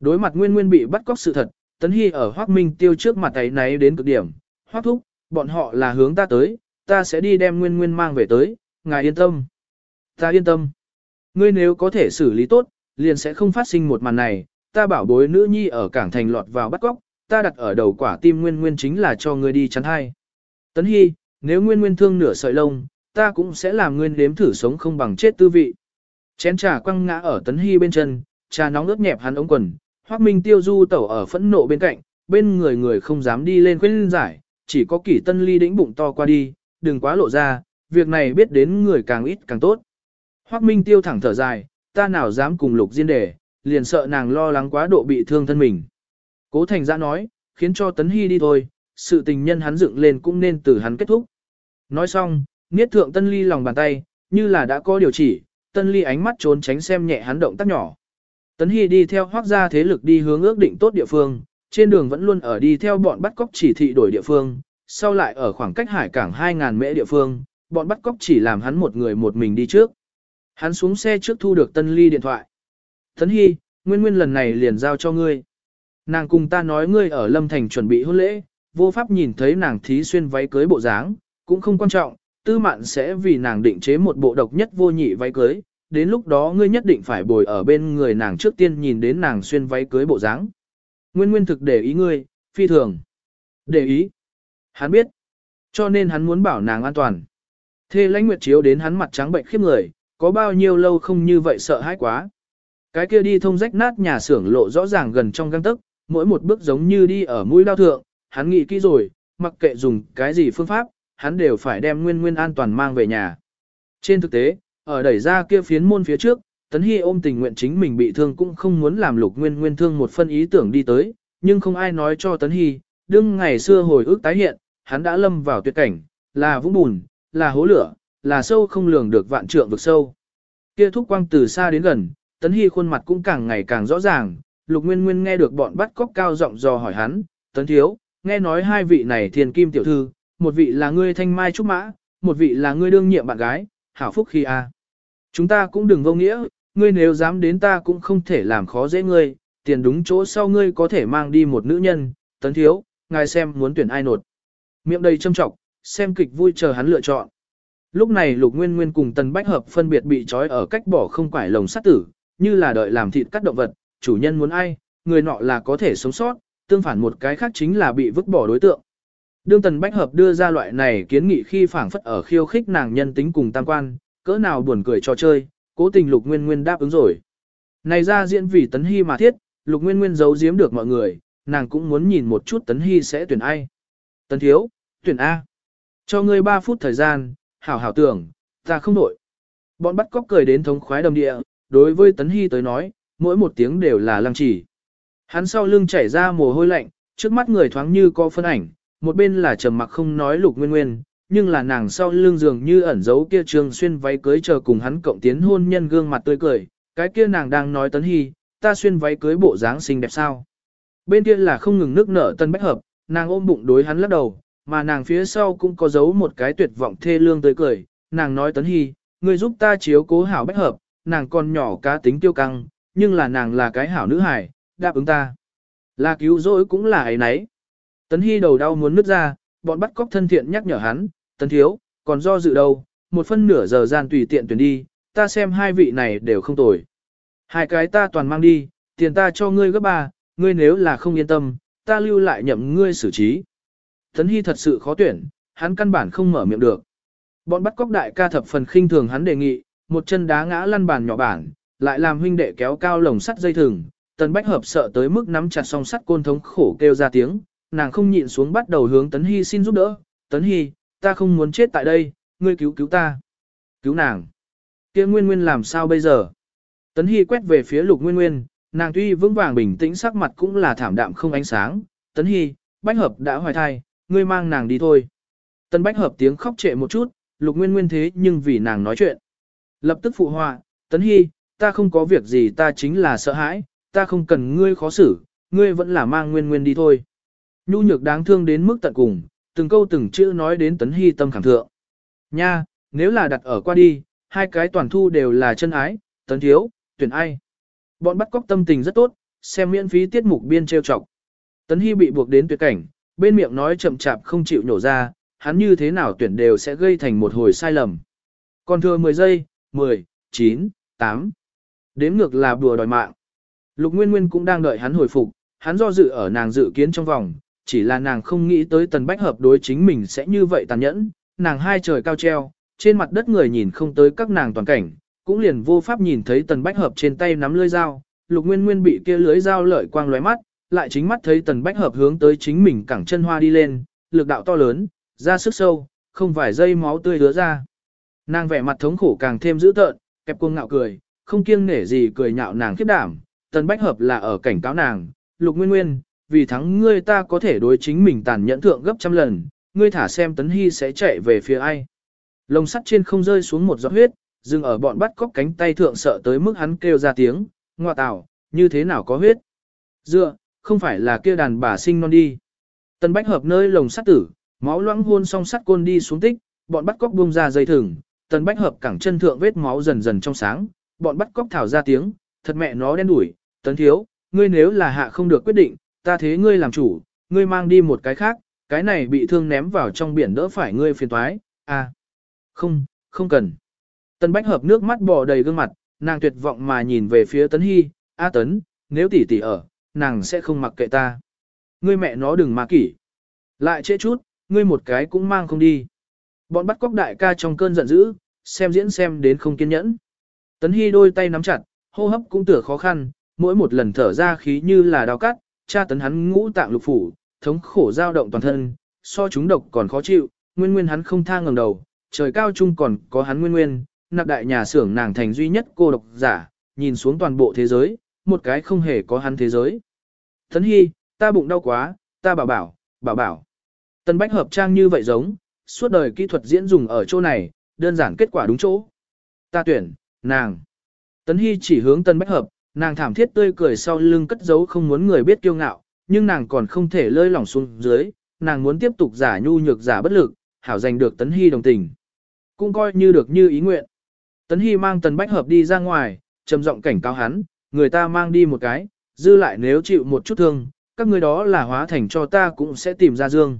Đối mặt Nguyên Nguyên bị bắt cóc sự thật, Tấn Hy ở Hoác Minh tiêu trước mặt ấy náy đến cực điểm, Hoác Thúc, bọn họ là hướng ta tới, ta sẽ đi đem Nguyên Nguyên mang về tới, ngài yên tâm. Ta yên tâm. Ngươi nếu có thể xử lý tốt, liền sẽ không phát sinh một màn này, ta bảo bối nữ nhi ở cảng thành lọt vào bắt cóc, ta đặt ở đầu quả tim nguyên nguyên chính là cho ngươi đi chắn hai. Tấn Hy, nếu nguyên nguyên thương nửa sợi lông, ta cũng sẽ làm nguyên đếm thử sống không bằng chết tư vị. Chén trà quăng ngã ở Tấn Hy bên chân, trà nóng ướt nhẹp hắn ống quần, Hoắc Minh tiêu du tẩu ở phẫn nộ bên cạnh, bên người người không dám đi lên khuyên giải, chỉ có kỷ tân ly đĩnh bụng to qua đi, đừng quá lộ ra, việc này biết đến người càng ít càng tốt. Hoắc Minh tiêu thẳng thở dài, ta nào dám cùng lục diên để, liền sợ nàng lo lắng quá độ bị thương thân mình. Cố thành giã nói, khiến cho Tấn Hy đi thôi, sự tình nhân hắn dựng lên cũng nên từ hắn kết thúc. Nói xong, niết thượng Tân Ly lòng bàn tay, như là đã có điều chỉ, Tân Ly ánh mắt trốn tránh xem nhẹ hắn động tác nhỏ. Tấn Hy đi theo hoác gia thế lực đi hướng ước định tốt địa phương, trên đường vẫn luôn ở đi theo bọn bắt cóc chỉ thị đổi địa phương, sau lại ở khoảng cách hải cảng 2.000 mễ địa phương, bọn bắt cóc chỉ làm hắn một người một mình đi trước. Hắn xuống xe trước thu được Tân Ly điện thoại. Thấn Hy, nguyên nguyên lần này liền giao cho ngươi. Nàng cùng ta nói ngươi ở Lâm Thành chuẩn bị hôn lễ, vô pháp nhìn thấy nàng thí xuyên váy cưới bộ dáng, cũng không quan trọng, tư mạn sẽ vì nàng định chế một bộ độc nhất vô nhị váy cưới, đến lúc đó ngươi nhất định phải bồi ở bên người nàng trước tiên nhìn đến nàng xuyên váy cưới bộ dáng. Nguyên nguyên thực để ý ngươi, phi thường. Để ý. Hắn biết. Cho nên hắn muốn bảo nàng an toàn. Thê lãnh nguyệt chiếu đến hắn mặt trắng bệnh khiếp người, có bao nhiêu lâu không như vậy sợ hãi quá. Cái kia đi thông rách nát nhà xưởng lộ rõ ràng gần trong găng tức, mỗi một bước giống như đi ở mũi lao thượng, hắn nghĩ kỹ rồi, mặc kệ dùng cái gì phương pháp, hắn đều phải đem nguyên nguyên an toàn mang về nhà. Trên thực tế, ở đẩy ra kia phiến môn phía trước, Tấn Hy ôm tình nguyện chính mình bị thương cũng không muốn làm lục nguyên nguyên thương một phân ý tưởng đi tới, nhưng không ai nói cho Tấn Hy, đương ngày xưa hồi ức tái hiện, hắn đã lâm vào tuyệt cảnh, là vũng bùn, là hố lửa, là sâu không lường được vạn trượng vực sâu. Kia thúc quang từ xa đến gần, Tấn Hy khuôn mặt cũng càng ngày càng rõ ràng, Lục Nguyên Nguyên nghe được bọn bắt cóc cao giọng dò hỏi hắn, Tấn Thiếu, nghe nói hai vị này thiền kim tiểu thư, một vị là ngươi thanh mai trúc mã, một vị là ngươi đương nhiệm bạn gái, hảo phúc khi a. Chúng ta cũng đừng vô nghĩa, ngươi nếu dám đến ta cũng không thể làm khó dễ ngươi, tiền đúng chỗ sau ngươi có thể mang đi một nữ nhân, Tấn Thiếu, ngài xem muốn tuyển ai nột. Miệng đầy châm trọng, xem kịch vui chờ hắn lựa chọn. Lúc này Lục Nguyên Nguyên cùng Tần Bách Hợp phân biệt bị trói ở cách bỏ không quải lồng sắt tử, như là đợi làm thịt cắt động vật, chủ nhân muốn ai, người nọ là có thể sống sót, tương phản một cái khác chính là bị vứt bỏ đối tượng. Đương Tần Bách Hợp đưa ra loại này kiến nghị khi phảng phất ở khiêu khích nàng nhân tính cùng tam quan, cỡ nào buồn cười cho chơi, cố tình Lục Nguyên Nguyên đáp ứng rồi. Này ra diễn vì Tấn Hy mà thiết, Lục Nguyên Nguyên giấu giếm được mọi người, nàng cũng muốn nhìn một chút Tấn Hy sẽ tuyển ai. Tấn Thiếu, tuyển A. Cho ngươi 3 phút thời gian, hảo hảo tưởng, ta không nổi. Bọn bắt cóc cười đến thống khoái đầm địa, đối với Tấn Hy tới nói, mỗi một tiếng đều là lăng chỉ. Hắn sau lưng chảy ra mồ hôi lạnh, trước mắt người thoáng như có phân ảnh, một bên là trầm mặc không nói lục nguyên nguyên, nhưng là nàng sau lưng dường như ẩn giấu kia trường xuyên váy cưới chờ cùng hắn cộng tiến hôn nhân gương mặt tươi cười, cái kia nàng đang nói Tấn Hy, ta xuyên váy cưới bộ dáng xinh đẹp sao. Bên kia là không ngừng nước nở tân bách hợp, nàng ôm bụng đối hắn lắc đầu, mà nàng phía sau cũng có giấu một cái tuyệt vọng thê lương tới cười, nàng nói Tấn Hy, ngươi giúp ta chiếu cố hảo bách hợp, nàng còn nhỏ cá tính tiêu căng, nhưng là nàng là cái hảo nữ hải, đáp ứng ta. Là cứu rỗi cũng là ấy nấy. Tấn Hy đầu đau muốn nứt ra, bọn bắt cóc thân thiện nhắc nhở hắn, Tấn Thiếu, còn do dự đâu, một phân nửa giờ gian tùy tiện tuyển đi, ta xem hai vị này đều không tồi. Hai cái ta toàn mang đi, tiền ta cho ngươi gấp ba, ngươi nếu là không yên tâm, ta lưu lại nhậm ngươi xử trí. Tấn Hy thật sự khó tuyển, hắn căn bản không mở miệng được. Bọn bắt cóc đại ca thập phần khinh thường hắn đề nghị, một chân đá ngã lăn bàn nhỏ bản, lại làm huynh đệ kéo cao lồng sắt dây thừng. Tần Bách Hợp sợ tới mức nắm chặt song sắt côn thống khổ kêu ra tiếng, nàng không nhịn xuống bắt đầu hướng Tấn Hy xin giúp đỡ. Tấn Hy, ta không muốn chết tại đây, ngươi cứu cứu ta. Cứu nàng. kia Nguyên Nguyên làm sao bây giờ? Tấn Hy quét về phía Lục Nguyên Nguyên, nàng tuy vững vàng bình tĩnh sắc mặt cũng là thảm đạm không ánh sáng. Tấn Hy, Bách Hợp đã hoài thai, ngươi mang nàng đi thôi. Tân Bách Hợp tiếng khóc trệ một chút, Lục Nguyên Nguyên thế nhưng vì nàng nói chuyện. Lập tức phụ họa, Tấn Hy, ta không có việc gì ta chính là sợ hãi, ta không cần ngươi khó xử, ngươi vẫn là mang Nguyên Nguyên đi thôi. Nhu nhược đáng thương đến mức tận cùng, từng câu từng chữ nói đến Tấn Hy tâm cảm thượng. Nha, nếu là đặt ở qua đi, hai cái toàn thu đều là chân ái, Tấn Thiếu, tuyển ai. Bọn bắt cóc tâm tình rất tốt, xem miễn phí tiết mục biên trêu chọc. Tấn Hy bị buộc đến tuyệt cảnh, bên miệng nói chậm chạp không chịu nhổ ra, hắn như thế nào tuyển đều sẽ gây thành một hồi sai lầm. Còn thừa 10 giây, 10, 9, 8. Đếm ngược là đùa đòi mạng. Lục Nguyên Nguyên cũng đang đợi hắn hồi phục, hắn do dự ở nàng dự kiến trong vòng, chỉ là nàng không nghĩ tới tần bách hợp đối chính mình sẽ như vậy tàn nhẫn, nàng hai trời cao treo, trên mặt đất người nhìn không tới các nàng toàn cảnh, cũng liền vô pháp nhìn thấy tần bách hợp trên tay nắm lưỡi dao, lục nguyên nguyên bị kia lưới dao lợi quang lóe mắt, lại chính mắt thấy tần bách hợp hướng tới chính mình cẳng chân hoa đi lên, lực đạo to lớn, ra sức sâu, không vài giây máu tươi đứa ra. Nàng vẻ mặt thống khổ càng thêm dữ tợn, kẹp cuồng ngạo cười, không kiêng nể gì cười nhạo nàng khiếp đảm, tần bách hợp là ở cảnh cáo nàng, lục nguyên nguyên, vì thắng ngươi ta có thể đối chính mình tàn nhẫn thượng gấp trăm lần, ngươi thả xem tấn hy sẽ chạy về phía ai. Lồng sắt trên không rơi xuống một giọt huyết, dừng ở bọn bắt cóc cánh tay thượng sợ tới mức hắn kêu ra tiếng, ngoa tào, như thế nào có huyết? Dựa, không phải là kia đàn bà sinh non đi. Tần Bách hợp nơi lồng sắt tử, máu loãng hôn song sắt côn đi xuống tích, bọn bắt cóc buông ra dây thừng, Tần Bách hợp cẳng chân thượng vết máu dần dần trong sáng, bọn bắt cóc thảo ra tiếng, thật mẹ nó đen đủi, Tấn thiếu, ngươi nếu là hạ không được quyết định, ta thế ngươi làm chủ, ngươi mang đi một cái khác, cái này bị thương ném vào trong biển đỡ phải ngươi phiền toái, à. Không, không cần. Tần Bách hợp nước mắt bò đầy gương mặt, nàng tuyệt vọng mà nhìn về phía Tấn Hy, A Tấn, nếu tỷ tỷ ở, nàng sẽ không mặc kệ ta. Ngươi mẹ nó đừng mà kỷ. Lại trễ chút, ngươi một cái cũng mang không đi. Bọn bắt cóc đại ca trong cơn giận dữ, xem diễn xem đến không kiên nhẫn. Tấn Hy đôi tay nắm chặt, hô hấp cũng tựa khó khăn, mỗi một lần thở ra khí như là đau cắt, cha tấn hắn ngũ tạng lục phủ, thống khổ dao động toàn thân, so chúng độc còn khó chịu, nguyên nguyên hắn không tha ngẩng đầu, trời cao chung còn có hắn nguyên nguyên, nạp đại nhà xưởng nàng thành duy nhất cô độc giả, nhìn xuống toàn bộ thế giới, một cái không hề có hắn thế giới. Thấn Hy, ta bụng đau quá, ta bảo bảo, bảo bảo. Tân Bách hợp trang như vậy giống, suốt đời kỹ thuật diễn dùng ở chỗ này, đơn giản kết quả đúng chỗ. Ta tuyển, nàng. Tấn Hy chỉ hướng Tân Bách hợp, nàng thảm thiết tươi cười sau lưng cất giấu không muốn người biết kiêu ngạo, nhưng nàng còn không thể lơi lỏng xuống dưới, nàng muốn tiếp tục giả nhu nhược giả bất lực, hảo giành được Tấn Hy đồng tình. Cũng coi như được như ý nguyện. Tấn Hy mang Tần Bách Hợp đi ra ngoài, trầm giọng cảnh cáo hắn, người ta mang đi một cái, dư lại nếu chịu một chút thương, các người đó là hóa thành cho ta cũng sẽ tìm ra dương.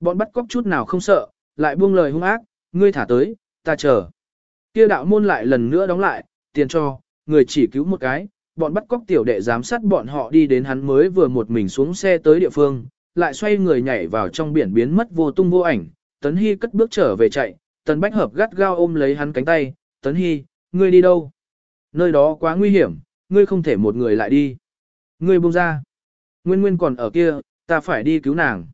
Bọn bắt cóc chút nào không sợ, lại buông lời hung ác, ngươi thả tới, ta chờ. Kia đạo môn lại lần nữa đóng lại, tiền cho, người chỉ cứu một cái, bọn bắt cóc tiểu đệ giám sát bọn họ đi đến hắn mới vừa một mình xuống xe tới địa phương, lại xoay người nhảy vào trong biển biến mất vô tung vô ảnh, Tấn Hy cất bước trở về chạy, Tần Bách Hợp gắt gao ôm lấy hắn cánh tay, Tấn Hy, ngươi đi đâu? Nơi đó quá nguy hiểm, ngươi không thể một người lại đi. Ngươi buông ra. Nguyên Nguyên còn ở kia, ta phải đi cứu nàng.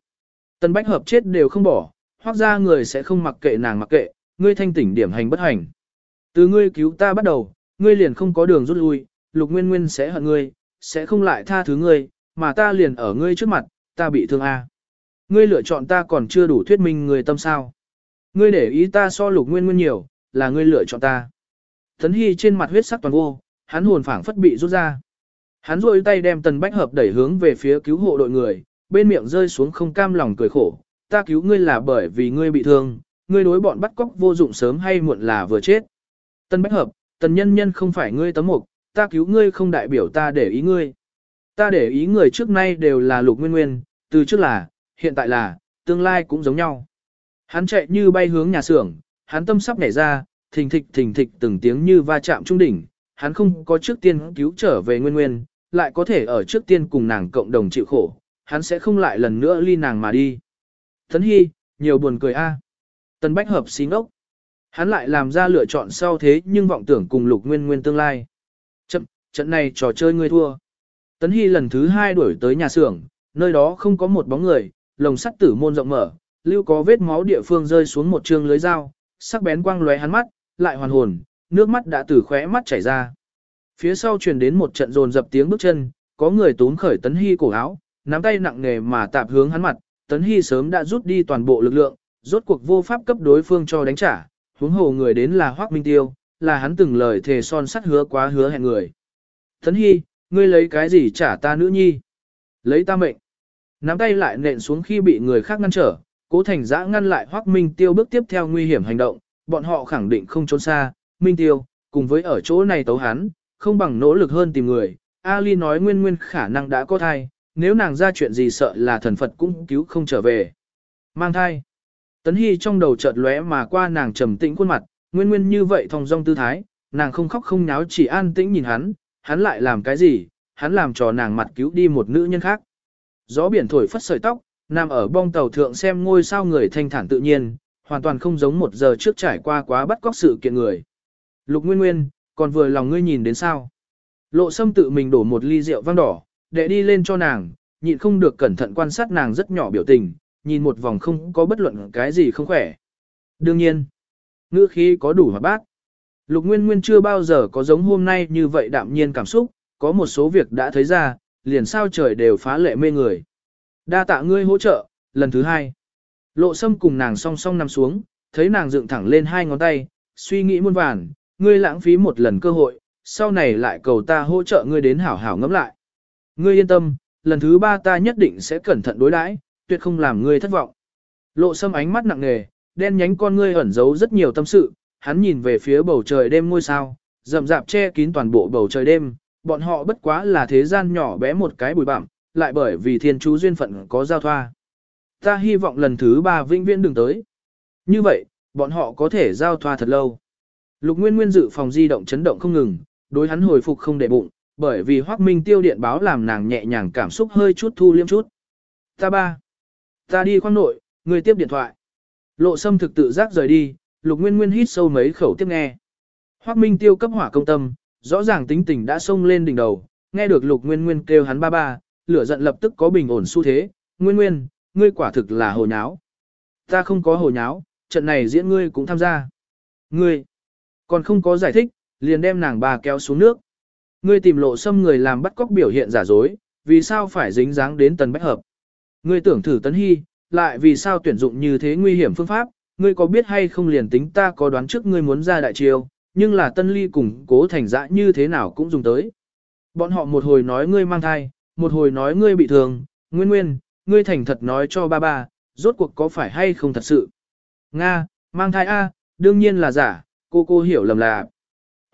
Tần Bách Hợp chết đều không bỏ, hoặc ra người sẽ không mặc kệ nàng mặc kệ, ngươi thanh tỉnh điểm hành bất hành. Từ ngươi cứu ta bắt đầu, ngươi liền không có đường rút lui, Lục Nguyên Nguyên sẽ hận ngươi, sẽ không lại tha thứ ngươi, mà ta liền ở ngươi trước mặt, ta bị thương a. Ngươi lựa chọn ta còn chưa đủ thuyết minh người tâm sao. Ngươi để ý ta so Lục Nguyên Nguyên nhiều, là ngươi lựa chọn ta. Thấn Hy trên mặt huyết sắc toàn vô, hắn hồn phảng phất bị rút ra. Hắn rôi tay đem Tần Bách Hợp đẩy hướng về phía cứu hộ đội người, bên miệng rơi xuống không cam lòng cười khổ. Ta cứu ngươi là bởi vì ngươi bị thương, ngươi đối bọn bắt cóc vô dụng sớm hay muộn là vừa chết. Tần Bách Hợp, Tần Nhân Nhân không phải ngươi tấm mục, ta cứu ngươi không đại biểu ta để ý ngươi. Ta để ý người trước nay đều là lục nguyên nguyên, từ trước là, hiện tại là, tương lai cũng giống nhau. Hắn chạy như bay hướng nhà xưởng, hắn tâm sắp nhảy ra, thình thịch thình thịch từng tiếng như va chạm trung đỉnh, hắn không có trước tiên cứu trở về nguyên nguyên, lại có thể ở trước tiên cùng nàng cộng đồng chịu khổ, hắn sẽ không lại lần nữa ly nàng mà đi. Thấn Hy, nhiều buồn cười a. À. Tân Bách Hợp xí ngốc. Hắn lại làm ra lựa chọn sau thế nhưng vọng tưởng cùng lục nguyên nguyên tương lai. Chậm, trận này trò chơi ngươi thua. Tấn Hy lần thứ hai đuổi tới nhà xưởng, nơi đó không có một bóng người, lồng sắt tử môn rộng mở, lưu có vết máu địa phương rơi xuống một trường lưới dao, sắc bén quang lóe hắn mắt, lại hoàn hồn, nước mắt đã từ khóe mắt chảy ra. Phía sau truyền đến một trận rồn dập tiếng bước chân, có người tốn khởi Tấn Hy cổ áo, nắm tay nặng nề mà tạp hướng hắn mặt, Tấn Hy sớm đã rút đi toàn bộ lực lượng, rốt cuộc vô pháp cấp đối phương cho đánh trả, huống hồ người đến là Hoắc Minh Tiêu, là hắn từng lời thề son sắt hứa quá hứa hẹn người. Tấn Hy, ngươi lấy cái gì trả ta nữ nhi? Lấy ta mệnh. Nắm tay lại nện xuống khi bị người khác ngăn trở, cố thành giã ngăn lại Hoắc Minh Tiêu bước tiếp theo nguy hiểm hành động, bọn họ khẳng định không trốn xa, Minh Tiêu, cùng với ở chỗ này tấu hắn, không bằng nỗ lực hơn tìm người. Ali nói nguyên nguyên khả năng đã có thai, nếu nàng ra chuyện gì sợ là thần Phật cũng cứu không trở về. Mang thai. Tấn Hy trong đầu chợt lóe mà qua nàng trầm tĩnh khuôn mặt, nguyên nguyên như vậy thong dong tư thái, nàng không khóc không nháo chỉ an tĩnh nhìn hắn, hắn lại làm cái gì, hắn làm cho nàng mặt cứu đi một nữ nhân khác. Gió biển thổi phất sợi tóc, nằm ở bong tàu thượng xem ngôi sao người thanh thản tự nhiên, hoàn toàn không giống một giờ trước trải qua quá bắt cóc sự kiện người. Lục Nguyên Nguyên, còn vừa lòng ngươi nhìn đến sao? Lộ Sâm tự mình đổ một ly rượu vang đỏ, để đi lên cho nàng, nhịn không được cẩn thận quan sát nàng rất nhỏ biểu tình, nhìn một vòng không có bất luận cái gì không khỏe. Đương nhiên, ngữ khí có đủ hoạt bác. Lục Nguyên Nguyên chưa bao giờ có giống hôm nay như vậy đạm nhiên cảm xúc, có một số việc đã thấy ra, liền sao trời đều phá lệ mê người. Đa tạ ngươi hỗ trợ, lần thứ hai. Lộ sâm cùng nàng song song nằm xuống, thấy nàng dựng thẳng lên hai ngón tay, suy nghĩ muôn vàn, ngươi lãng phí một lần cơ hội, sau này lại cầu ta hỗ trợ ngươi đến hảo hảo ngẫm lại. Ngươi yên tâm, lần thứ ba ta nhất định sẽ cẩn thận đối đãi, tuyệt không làm ngươi thất vọng. Lộ sâm ánh mắt nặng nề, đen nhánh con ngươi ẩn giấu rất nhiều tâm sự, hắn nhìn về phía bầu trời đêm ngôi sao, rậm rạp che kín toàn bộ bầu trời đêm, bọn họ bất quá là thế gian nhỏ bé một cái bụi bặm, lại bởi vì thiên chú duyên phận có giao thoa. Ta hy vọng lần thứ ba vĩnh viễn đừng tới. Như vậy, bọn họ có thể giao thoa thật lâu. Lục Nguyên Nguyên dự phòng di động chấn động không ngừng, đối hắn hồi phục không để bụng, bởi vì Hoắc Minh tiêu điện báo làm nàng nhẹ nhàng cảm xúc hơi chút thu liêm chút. Ta ba. Ta đi khoang nội, người tiếp điện thoại. Lộ Sâm thực tự giác rời đi, Lục Nguyên Nguyên hít sâu mấy khẩu tiếp nghe. Hoắc Minh tiêu cấp hỏa công tâm, rõ ràng tính tình đã xông lên đỉnh đầu, nghe được Lục Nguyên Nguyên kêu hắn ba ba, lửa giận lập tức có bình ổn xu thế, Nguyên Nguyên, ngươi quả thực là hồ nháo. Ta không có hồ nháo, trận này diễn ngươi cũng tham gia. Ngươi, còn không có giải thích, liền đem nàng bà kéo xuống nước. Ngươi tìm lộ xâm người làm bắt cóc biểu hiện giả dối, vì sao phải dính dáng đến tần bách hợp. Ngươi tưởng thử tấn hy, lại vì sao tuyển dụng như thế nguy hiểm phương pháp, ngươi có biết hay không liền tính ta có đoán trước ngươi muốn ra đại triều, nhưng là tân ly cùng cố thành dã như thế nào cũng dùng tới. Bọn họ một hồi nói ngươi mang thai, một hồi nói ngươi bị thương, nguyên nguyên, ngươi thành thật nói cho ba ba, rốt cuộc có phải hay không thật sự. Nga, mang thai A, đương nhiên là giả, cô cô hiểu lầm là.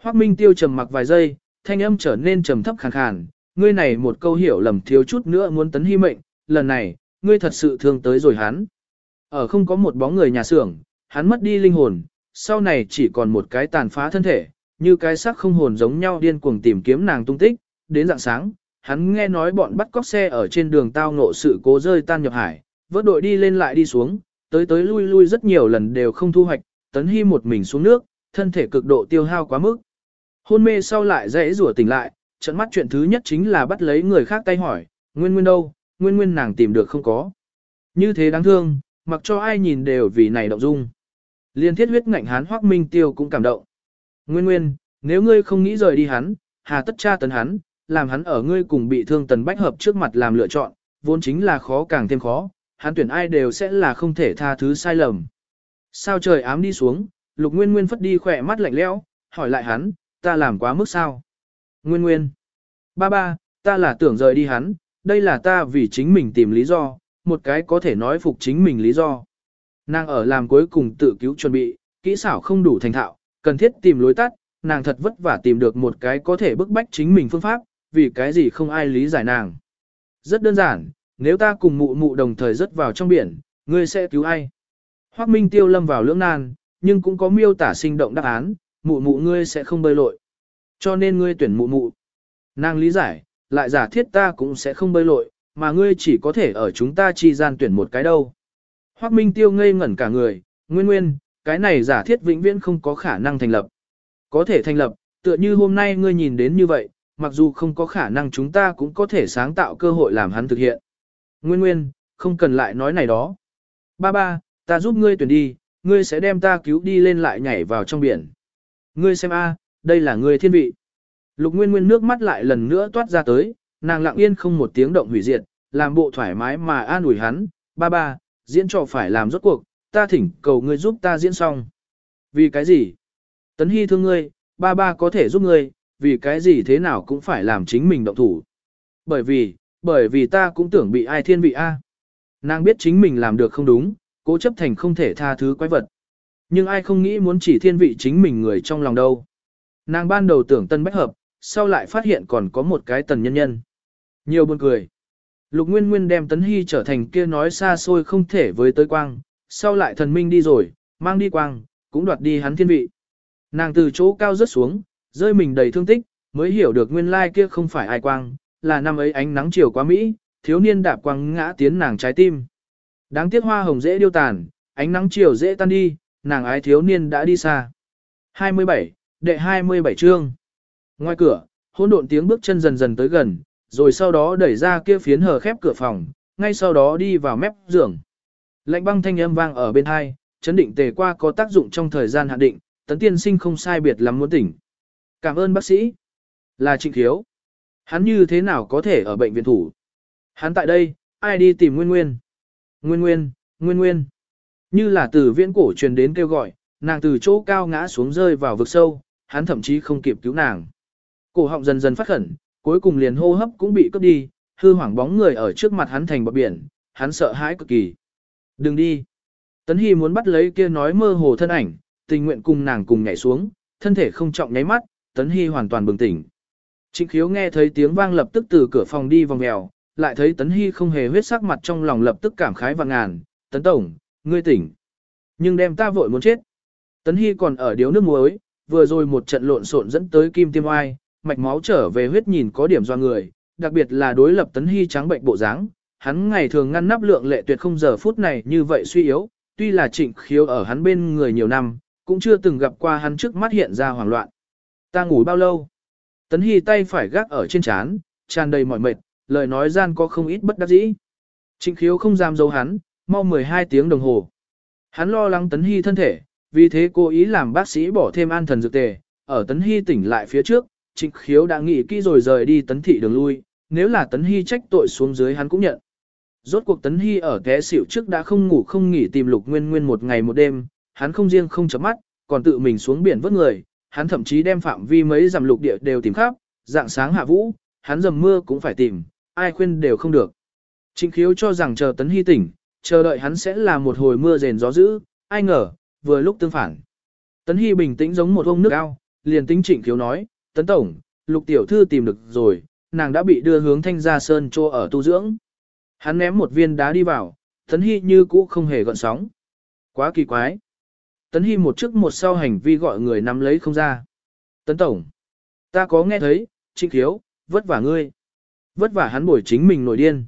Hoác Minh Tiêu trầm mặc vài giây, thanh âm trở nên trầm thấp khàn khàn, ngươi này một câu hiểu lầm thiếu chút nữa muốn tấn hy mệnh, lần này, ngươi thật sự thương tới rồi hắn. Ở không có một bóng người nhà xưởng, hắn mất đi linh hồn, sau này chỉ còn một cái tàn phá thân thể, như cái xác không hồn giống nhau điên cuồng tìm kiếm nàng tung tích, đến dạng sáng, hắn nghe nói bọn bắt cóc xe ở trên đường tao ngộ sự cố rơi tan nhập hải, vớt đội đi lên lại đi xuống, tới tới lui lui rất nhiều lần đều không thu hoạch, tấn hy một mình xuống nước, thân thể cực độ tiêu hao quá mức. Hôn mê sau lại dễ rủa tỉnh lại, trận mắt chuyện thứ nhất chính là bắt lấy người khác tay hỏi, nguyên nguyên đâu, nguyên nguyên nàng tìm được không có. Như thế đáng thương, mặc cho ai nhìn đều vì này động dung. Liên thiết huyết ngạnh hán hoác minh tiêu cũng cảm động. Nguyên nguyên, nếu ngươi không nghĩ rời đi hắn, hà tất cha tấn hắn, làm hắn ở ngươi cùng bị thương tần bách hợp trước mặt làm lựa chọn, vốn chính là khó càng thêm khó, hắn tuyển ai đều sẽ là không thể tha thứ sai lầm. Sao trời ám đi xuống, lục nguyên nguyên phất đi khỏe mắt lạnh lẽo, hỏi lại hắn, ta làm quá mức sao? Nguyên nguyên, ba ba, ta là tưởng rời đi hắn, đây là ta vì chính mình tìm lý do, một cái có thể nói phục chính mình lý do. Nàng ở làm cuối cùng tự cứu chuẩn bị, kỹ xảo không đủ thành thạo, cần thiết tìm lối tắt, nàng thật vất vả tìm được một cái có thể bức bách chính mình phương pháp, vì cái gì không ai lý giải nàng. Rất đơn giản, nếu ta cùng mụ mụ đồng thời rớt vào trong biển, ngươi sẽ cứu ai? Hoắc Minh Tiêu lâm vào lưỡng nan, nhưng cũng có miêu tả sinh động đáp án, mụ mụ ngươi sẽ không bơi lội. Cho nên ngươi tuyển mụ mụ. Nàng lý giải, lại giả thiết ta cũng sẽ không bơi lội, mà ngươi chỉ có thể ở chúng ta chi gian tuyển một cái đâu. Hoắc Minh Tiêu ngây ngẩn cả người, nguyên nguyên, cái này giả thiết vĩnh viễn không có khả năng thành lập. Có thể thành lập, tựa như hôm nay ngươi nhìn đến như vậy, mặc dù không có khả năng chúng ta cũng có thể sáng tạo cơ hội làm hắn thực hiện. Nguyên nguyên, không cần lại nói này đó. Ba ba, ta giúp ngươi tuyển đi, ngươi sẽ đem ta cứu đi lên lại nhảy vào trong biển. Ngươi xem a, đây là ngươi thiên vị. Lục Nguyên Nguyên nước mắt lại lần nữa toát ra tới, nàng lặng yên không một tiếng động hủy diệt, làm bộ thoải mái mà an ủi hắn, ba ba, diễn trò phải làm rốt cuộc, ta thỉnh cầu ngươi giúp ta diễn xong. Vì cái gì? Tấn Hy thương ngươi, ba ba có thể giúp ngươi, vì cái gì thế nào cũng phải làm chính mình động thủ. Bởi vì, bởi vì ta cũng tưởng bị ai thiên vị A. Nàng biết chính mình làm được không đúng, cố chấp thành không thể tha thứ quái vật. Nhưng ai không nghĩ muốn chỉ thiên vị chính mình người trong lòng đâu. Nàng ban đầu tưởng tân bách hợp, sau lại phát hiện còn có một cái tần nhân nhân. Nhiều buồn cười. Lục Nguyên Nguyên đem Tấn Hy trở thành kia nói xa xôi không thể với tới quang, sau lại thần minh đi rồi, mang đi quang, cũng đoạt đi hắn thiên vị. Nàng từ chỗ cao rớt xuống, rơi mình đầy thương tích, mới hiểu được nguyên lai kia không phải ai quang, là năm ấy ánh nắng chiều quá Mỹ, thiếu niên đạp quang ngã tiến nàng trái tim. Đáng tiếc hoa hồng dễ điêu tàn, ánh nắng chiều dễ tan đi, nàng ái thiếu niên đã đi xa. 27, đệ 27 chương. Ngoài cửa, hỗn độn tiếng bước chân dần dần tới gần, rồi sau đó đẩy ra kia phiến hờ khép cửa phòng, ngay sau đó đi vào mép giường. Lạnh băng thanh âm vang ở bên hai, chấn định tề qua có tác dụng trong thời gian hạn định, tấn tiên sinh không sai biệt lắm muốn tỉnh. Cảm ơn bác sĩ. Là trịnh thiếu. Hắn như thế nào có thể ở bệnh viện thủ? Hắn tại đây, ai đi tìm Nguyên Nguyên? Nguyên Nguyên, Nguyên Nguyên. Như là từ viễn cổ truyền đến kêu gọi, nàng từ chỗ cao ngã xuống rơi vào vực sâu, hắn thậm chí không kịp cứu nàng. Cổ họng dần dần phát khẩn, cuối cùng liền hô hấp cũng bị cướp đi, hư hoảng bóng người ở trước mặt hắn thành bọt biển, hắn sợ hãi cực kỳ. Đừng đi. Tấn Hy muốn bắt lấy kia nói mơ hồ thân ảnh, tình nguyện cùng nàng cùng nhảy xuống, thân thể không trọng nháy mắt, Tấn Hy hoàn toàn bừng tỉnh. Trịnh khiếu nghe thấy tiếng vang lập tức từ cửa phòng đi vòng mèo, lại thấy Tấn Hy không hề huyết sắc mặt trong lòng lập tức cảm khái và ngàn, Tấn Tổng, ngươi tỉnh. Nhưng đem ta vội muốn chết. Tấn Hy còn ở điếu nước muối, vừa rồi một trận lộn xộn dẫn tới kim tiêm oai, mạch máu trở về huyết nhìn có điểm do người, đặc biệt là đối lập Tấn Hy trắng bệnh bộ dáng, hắn ngày thường ngăn nắp lượng lệ tuyệt không giờ phút này như vậy suy yếu, tuy là trịnh khiếu ở hắn bên người nhiều năm, cũng chưa từng gặp qua hắn trước mắt hiện ra hoảng loạn. Ta ngủ bao lâu? Tấn Hy tay phải gác ở trên chán, tràn đầy mỏi mệt, lời nói gian có không ít bất đắc dĩ. Trịnh khiếu không dám giấu hắn, mau 12 tiếng đồng hồ. Hắn lo lắng Tấn Hy thân thể, vì thế cố ý làm bác sĩ bỏ thêm an thần dược tề, ở Tấn Hy tỉnh lại phía trước, trịnh khiếu đã nghĩ kỹ rồi rời đi Tấn Thị đường lui, nếu là Tấn Hy trách tội xuống dưới hắn cũng nhận. Rốt cuộc Tấn Hy ở té xỉu trước đã không ngủ không nghỉ tìm lục nguyên nguyên một ngày một đêm, hắn không riêng không chấm mắt, còn tự mình xuống biển vớt người, hắn thậm chí đem phạm vi mấy dặm lục địa đều tìm khắp, dạng sáng hạ vũ, hắn dầm mưa cũng phải tìm, ai khuyên đều không được. Trịnh khiếu cho rằng chờ Tấn Hy tỉnh, chờ đợi hắn sẽ là một hồi mưa rền gió dữ, ai ngờ, vừa lúc tương phản. Tấn Hy bình tĩnh giống một ông nước ao, liền tính trịnh khiếu nói, Tấn Tổng, lục tiểu thư tìm được rồi, nàng đã bị đưa hướng thanh gia sơn trô ở tu dưỡng. Hắn ném một viên đá đi vào, Tấn Hy như cũ không hề gợn sóng. Quá kỳ quái. Tấn Hy một trước một sau hành vi gọi người nắm lấy không ra. Tấn Tổng, ta có nghe thấy, trịnh khiếu, vất vả ngươi. Vất vả hắn bổi chính mình nổi điên.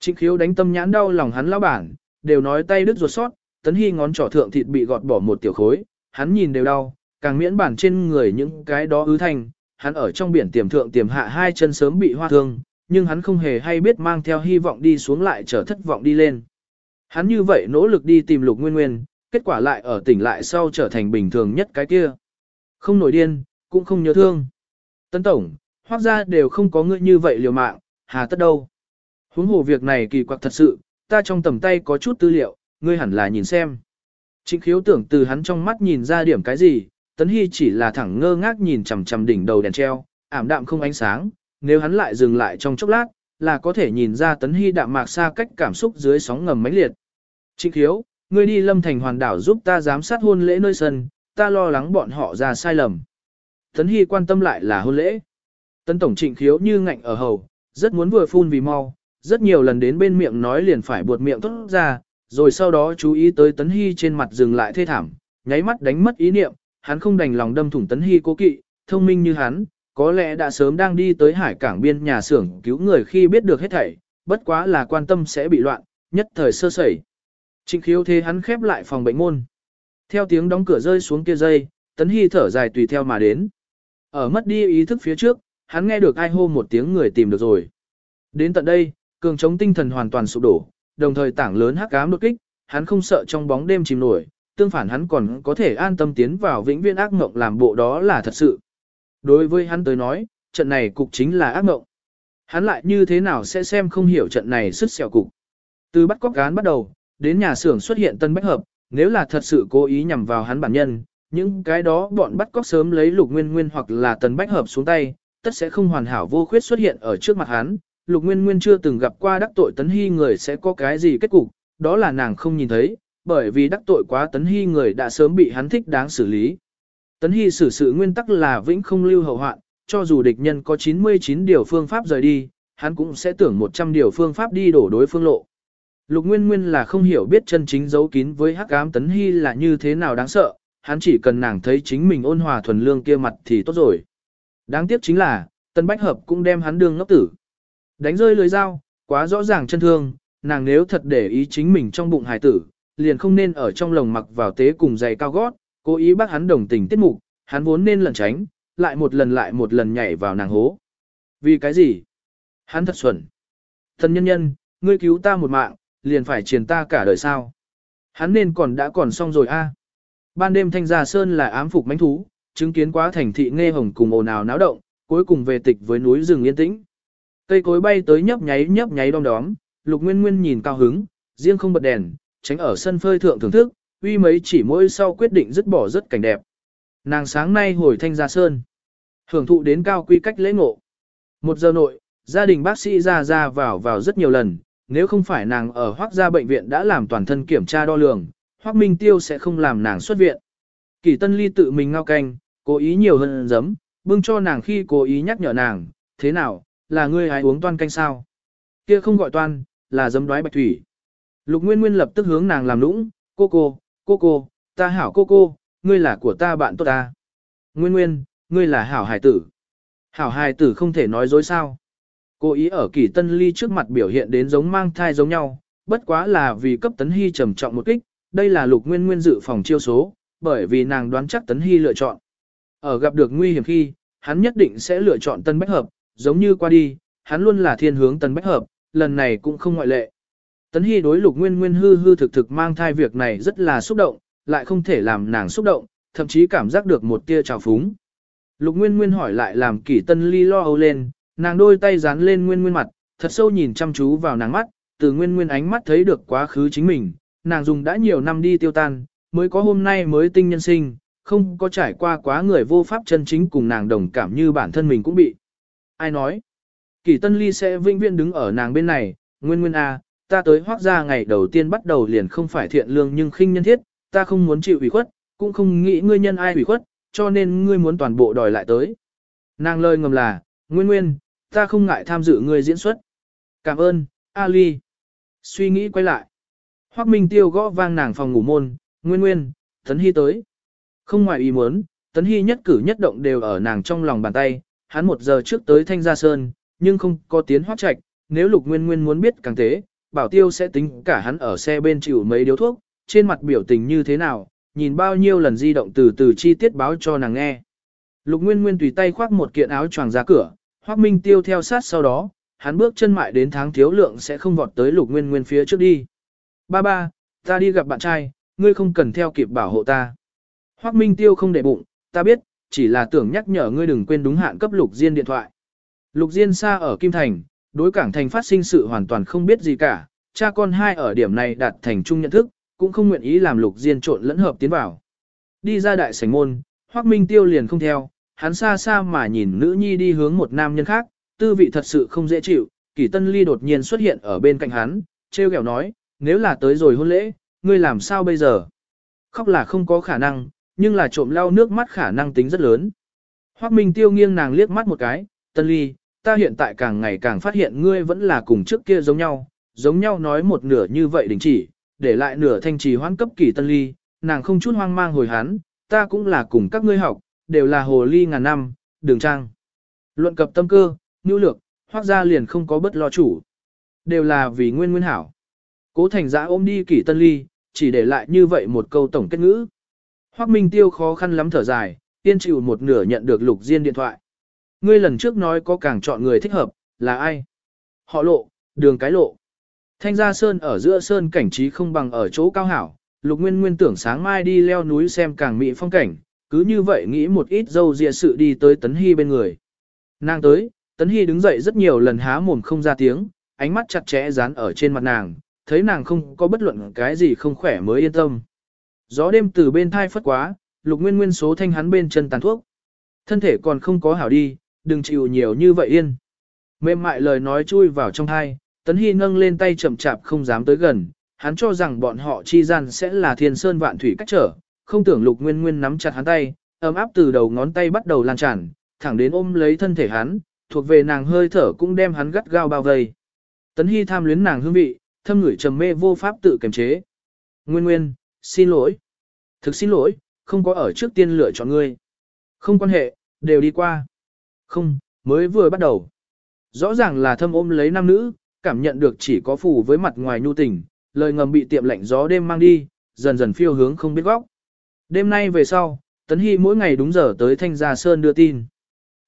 Trịnh khiếu đánh tâm nhãn đau lòng hắn lão bản, đều nói tay đứt ruột sót, Tấn Hy ngón trỏ thượng thịt bị gọt bỏ một tiểu khối, hắn nhìn đều đau, càng miễn bản trên người những cái đó ứ thành, hắn ở trong biển tiềm thượng tiềm hạ hai chân sớm bị hoa thương, nhưng hắn không hề hay biết mang theo hy vọng đi xuống lại trở thất vọng đi lên. Hắn như vậy nỗ lực đi tìm lục nguyên nguyên, kết quả lại ở tỉnh lại sau trở thành bình thường nhất cái kia. Không nổi điên, cũng không nhớ thương. tấn Tổng, hoác ra đều không có ngươi như vậy liều mạng, hà tất đâu. Huống hồ việc này kỳ quặc thật sự, ta trong tầm tay có chút tư liệu, ngươi hẳn là nhìn xem. Trịnh khiếu tưởng từ hắn trong mắt nhìn ra điểm cái gì, Tấn Hy chỉ là thẳng ngơ ngác nhìn chằm chằm đỉnh đầu đèn treo, ảm đạm không ánh sáng, nếu hắn lại dừng lại trong chốc lát, là có thể nhìn ra Tấn Hy đạm mạc xa cách cảm xúc dưới sóng ngầm mãnh liệt. Trịnh khiếu, ngươi đi lâm thành hoàn đảo giúp ta giám sát hôn lễ nơi sân, ta lo lắng bọn họ ra sai lầm. Tấn Hy quan tâm lại là hôn lễ. Tấn Tổng trịnh khiếu như ngạnh ở hầu, rất muốn vừa phun vì mau, rất nhiều lần đến bên miệng nói liền phải buột miệng tốt ra, rồi sau đó chú ý tới Tấn Hy trên mặt dừng lại thê thảm, nháy mắt đánh mất ý niệm, hắn không đành lòng đâm thủng Tấn Hy cố kỵ, thông minh như hắn, có lẽ đã sớm đang đi tới hải cảng biên nhà xưởng cứu người khi biết được hết thảy, bất quá là quan tâm sẽ bị loạn, nhất thời sơ sẩy. Trịnh khiếu thế hắn khép lại phòng bệnh môn. Theo tiếng đóng cửa rơi xuống kia dây, Tấn Hy thở dài tùy theo mà đến. Ở mất đi ý thức phía trước, hắn nghe được ai hô một tiếng người tìm được rồi. Đến tận đây, cường chống tinh thần hoàn toàn sụp đổ, đồng thời tảng lớn hắc ám đột kích, hắn không sợ trong bóng đêm chìm nổi, tương phản hắn còn có thể an tâm tiến vào vĩnh viễn ác mộng làm bộ đó là thật sự. Đối với hắn tới nói, trận này cục chính là ác mộng. Hắn lại như thế nào sẽ xem không hiểu trận này sức xẻo cục. Từ bắt cóc gán bắt đầu, đến nhà xưởng xuất hiện tân bách hợp, nếu là thật sự cố ý nhằm vào hắn bản nhân, những cái đó bọn bắt cóc sớm lấy lục nguyên nguyên hoặc là tân bách hợp xuống tay, tất sẽ không hoàn hảo vô khuyết xuất hiện ở trước mặt hắn. Lục Nguyên Nguyên chưa từng gặp qua đắc tội Tấn Hy người sẽ có cái gì kết cục, đó là nàng không nhìn thấy, bởi vì đắc tội quá Tấn Hy người đã sớm bị hắn thích đáng xử lý. Tấn Hy xử sự nguyên tắc là vĩnh không lưu hậu hoạn, cho dù địch nhân có 99 điều phương pháp rời đi, hắn cũng sẽ tưởng 100 điều phương pháp đi đổ đối phương lộ. Lục Nguyên Nguyên là không hiểu biết chân chính giấu kín với hắc ám Tấn Hy là như thế nào đáng sợ, hắn chỉ cần nàng thấy chính mình ôn hòa thuần lương kia mặt thì tốt rồi. Đáng tiếc chính là, Tân Bách Hợp cũng đem hắn đương ngốc tử. Đánh rơi lưới dao, quá rõ ràng chân thương, nàng nếu thật để ý chính mình trong bụng hải tử, liền không nên ở trong lồng mặc vào tế cùng giày cao gót, cố ý bác hắn đồng tình tiết mục, hắn vốn nên lẩn tránh, lại một lần lại một lần nhảy vào nàng hố. Vì cái gì? Hắn thật xuẩn. Thân nhân nhân, ngươi cứu ta một mạng, liền phải triền ta cả đời sao. Hắn nên còn đã còn xong rồi a. Ban đêm thanh gia sơn là ám phục mánh thú, chứng kiến quá thành thị nghe hồng cùng ồn ào náo động, cuối cùng về tịch với núi rừng yên tĩnh. Cây cối bay tới nhấp nháy nhấp nháy đom đóm, Lục Nguyên Nguyên nhìn cao hứng, riêng không bật đèn, tránh ở sân phơi thượng thưởng thức, uy mấy chỉ mỗi sau quyết định dứt bỏ rất cảnh đẹp. Nàng sáng nay hồi thanh gia sơn. Hưởng thụ đến cao quy cách lễ ngộ. Một giờ nội, gia đình bác sĩ ra ra vào vào rất nhiều lần, nếu không phải nàng ở hoác gia bệnh viện đã làm toàn thân kiểm tra đo lường, hoác minh tiêu sẽ không làm nàng xuất viện. Kỳ tân ly tự mình ngao canh, cố ý nhiều hơn giấm, bưng cho nàng khi cố ý nhắc nhở nàng, thế nào, là ngươi hãy uống toan canh sao? Kia không gọi toan, là giấm đoái bạch thủy. Lục Nguyên Nguyên lập tức hướng nàng làm lũng, cô cô, cô cô, ta hảo cô cô, ngươi là của ta bạn tốt ta. Nguyên Nguyên, ngươi là hảo hài tử. Hảo hài tử không thể nói dối sao. Cô ý ở kỳ tân ly trước mặt biểu hiện đến giống mang thai giống nhau, bất quá là vì cấp tấn hy trầm trọng một kích, đây là lục nguyên nguyên dự phòng chiêu số, bởi vì nàng đoán chắc tấn hy lựa chọn. Ở gặp được nguy hiểm khi, hắn nhất định sẽ lựa chọn tân bách hợp, giống như qua đi, hắn luôn là thiên hướng tân bách hợp, lần này cũng không ngoại lệ. Tấn Hy đối lục nguyên nguyên hư hư thực thực mang thai việc này rất là xúc động, lại không thể làm nàng xúc động, thậm chí cảm giác được một tia trào phúng. Lục nguyên nguyên hỏi lại làm kỷ tân ly lo âu lên, nàng đôi tay dán lên nguyên nguyên mặt, thật sâu nhìn chăm chú vào nàng mắt, từ nguyên nguyên ánh mắt thấy được quá khứ chính mình, nàng dùng đã nhiều năm đi tiêu tan, mới có hôm nay mới tinh nhân sinh, không có trải qua quá người vô pháp chân chính cùng nàng đồng cảm như bản thân mình cũng bị. Ai nói? Kỷ Tân Ly sẽ vĩnh viễn đứng ở nàng bên này, Nguyên Nguyên A, à, ta tới hoác ra ngày đầu tiên bắt đầu liền không phải thiện lương nhưng khinh nhân thiết, ta không muốn chịu ủy khuất, cũng không nghĩ ngươi nhân ai ủy khuất, cho nên ngươi muốn toàn bộ đòi lại tới. Nàng lời ngầm là, Nguyên Nguyên, ta không ngại tham dự ngươi diễn xuất. Cảm ơn, Ali. Suy nghĩ quay lại. Hoác Minh Tiêu gõ vang nàng phòng ngủ môn, Nguyên Nguyên, Tấn Hy tới. Không ngoài ý muốn, Tấn Hy nhất cử nhất động đều ở nàng trong lòng bàn tay, hắn một giờ trước tới Thanh Gia Sơn, nhưng không có tiến hoác trạch, nếu Lục Nguyên Nguyên muốn biết càng thế, Bảo Tiêu sẽ tính cả hắn ở xe bên chịu mấy điếu thuốc, trên mặt biểu tình như thế nào, nhìn bao nhiêu lần di động từ từ chi tiết báo cho nàng nghe. Lục Nguyên Nguyên tùy tay khoác một kiện áo choàng ra cửa, Hoắc Minh Tiêu theo sát sau đó, hắn bước chân mại đến tháng thiếu lượng sẽ không vọt tới Lục Nguyên Nguyên phía trước đi. Ba ba, ta đi gặp bạn trai, ngươi không cần theo kịp bảo hộ ta. Hoắc Minh Tiêu không để bụng, ta biết, chỉ là tưởng nhắc nhở ngươi đừng quên đúng hạn cấp Lục Diên điện thoại. Lục Diên xa ở Kim Thành, đối cảng thành phát sinh sự hoàn toàn không biết gì cả, cha con hai ở điểm này đạt thành chung nhận thức, cũng không nguyện ý làm Lục Diên trộn lẫn hợp tiến vào. Đi ra đại sảnh môn, Hoắc Minh Tiêu liền không theo, hắn xa xa mà nhìn nữ nhi đi hướng một nam nhân khác, tư vị thật sự không dễ chịu, Kỷ Tân Ly đột nhiên xuất hiện ở bên cạnh hắn, treo kẹo nói, nếu là tới rồi hôn lễ, ngươi làm sao bây giờ? Khóc là không có khả năng, nhưng là trộm lau nước mắt khả năng tính rất lớn. Hoắc Minh Tiêu nghiêng nàng liếc mắt một cái, Tân Ly, ta hiện tại càng ngày càng phát hiện ngươi vẫn là cùng trước kia giống nhau, giống nhau nói một nửa như vậy đình chỉ, để lại nửa thanh trì hoãn cấp kỳ Tân Ly, nàng không chút hoang mang hồi hán, ta cũng là cùng các ngươi học, đều là hồ ly ngàn năm, đường trang. Luận cập tâm cơ, nhu lược, hoác ra liền không có bất lo chủ. Đều là vì nguyên nguyên hảo. Cố thành giã ôm đi kỷ tân ly, chỉ để lại như vậy một câu tổng kết ngữ. Hoác Minh Tiêu khó khăn lắm thở dài, tiên chịu một nửa nhận được lục diên điện thoại. Ngươi lần trước nói có càng chọn người thích hợp, là ai? Họ lộ, đường cái lộ. Thanh gia sơn ở giữa sơn cảnh trí không bằng ở chỗ cao hảo, lục nguyên nguyên tưởng sáng mai đi leo núi xem càng mỹ phong cảnh, cứ như vậy nghĩ một ít dâu dịa sự đi tới Tấn Hy bên người. Nàng tới, Tấn Hy đứng dậy rất nhiều lần há mồm không ra tiếng, ánh mắt chặt chẽ dán ở trên mặt nàng, thấy nàng không có bất luận cái gì không khỏe mới yên tâm. Gió đêm từ bên thai phất quá, lục nguyên nguyên số thanh hắn bên chân tàn thuốc. Thân thể còn không có hảo đi, đừng chịu nhiều như vậy yên. Mềm mại lời nói chui vào trong thai, Tấn Hy nâng lên tay chậm chạp không dám tới gần, hắn cho rằng bọn họ chi gian sẽ là thiên sơn vạn thủy cách trở, không tưởng lục nguyên nguyên nắm chặt hắn tay, ấm áp từ đầu ngón tay bắt đầu lan tràn, thẳng đến ôm lấy thân thể hắn, thuộc về nàng hơi thở cũng đem hắn gắt gao bao vây. Tấn Hy tham luyến nàng hương vị, thâm ngửi trầm mê vô pháp tự kiềm chế. Nguyên Nguyên, xin lỗi. Thực xin lỗi, không có ở trước tiên lựa chọn ngươi. Không quan hệ, đều đi qua. Không, mới vừa bắt đầu. Rõ ràng là thâm ôm lấy nam nữ, cảm nhận được chỉ có phù với mặt ngoài nhu tình, lời ngầm bị tiệm lạnh gió đêm mang đi, dần dần phiêu hướng không biết góc. Đêm nay về sau, Tấn Hy mỗi ngày đúng giờ tới Thanh Gia Sơn đưa tin.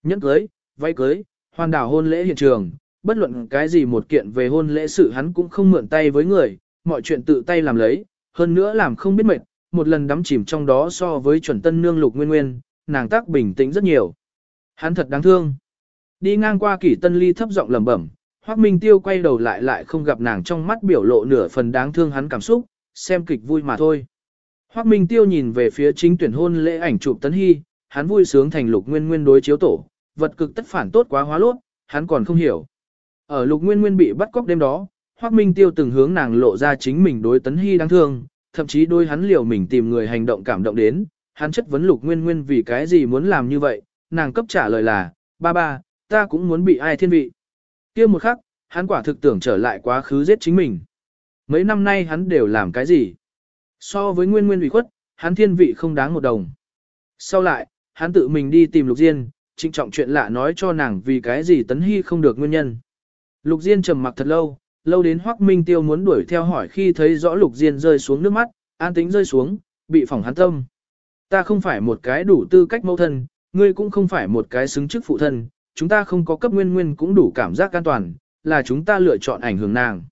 Nhẫn cưới, váy cưới, hoàn đảo hôn lễ hiện trường, bất luận cái gì một kiện về hôn lễ sự hắn cũng không mượn tay với người, mọi chuyện tự tay làm lấy, hơn nữa làm không biết mệt, một lần đắm chìm trong đó so với chuẩn tân nương lục nguyên nguyên, nàng tác bình tĩnh rất nhiều. Hắn thật đáng thương. Đi ngang qua kỷ tân ly thấp giọng lẩm bẩm, Hoắc Minh Tiêu quay đầu lại lại không gặp nàng trong mắt biểu lộ nửa phần đáng thương hắn cảm xúc, xem kịch vui mà thôi. Hoắc Minh Tiêu nhìn về phía chính tuyển hôn lễ ảnh chụp Tấn Hy, hắn vui sướng thành lục nguyên nguyên đối chiếu tổ, vật cực tất phản tốt quá hóa lốt, hắn còn không hiểu. Ở lục nguyên nguyên bị bắt cóc đêm đó, Hoác Minh Tiêu từng hướng nàng lộ ra chính mình đối tấn hy đáng thương, thậm chí đôi hắn liều mình tìm người hành động cảm động đến, hắn chất vấn lục nguyên nguyên vì cái gì muốn làm như vậy, nàng cấp trả lời là, ba ba, ta cũng muốn bị ai thiên vị. kia một khắc, hắn quả thực tưởng trở lại quá khứ giết chính mình. Mấy năm nay hắn đều làm cái gì? So với nguyên nguyên ủy khuất, hắn thiên vị không đáng một đồng. Sau lại, hắn tự mình đi tìm Lục Diên, trịnh trọng chuyện lạ nói cho nàng vì cái gì Tấn Hy không được nguyên nhân. Lục Diên trầm mặc thật lâu, lâu đến Hoắc Minh Tiêu muốn đuổi theo hỏi khi thấy rõ Lục Diên rơi xuống nước mắt, an tính rơi xuống, bị phỏng hắn tâm. Ta không phải một cái đủ tư cách mẫu thân, ngươi cũng không phải một cái xứng chức phụ thân, chúng ta không có cấp nguyên nguyên cũng đủ cảm giác an toàn, là chúng ta lựa chọn ảnh hưởng nàng.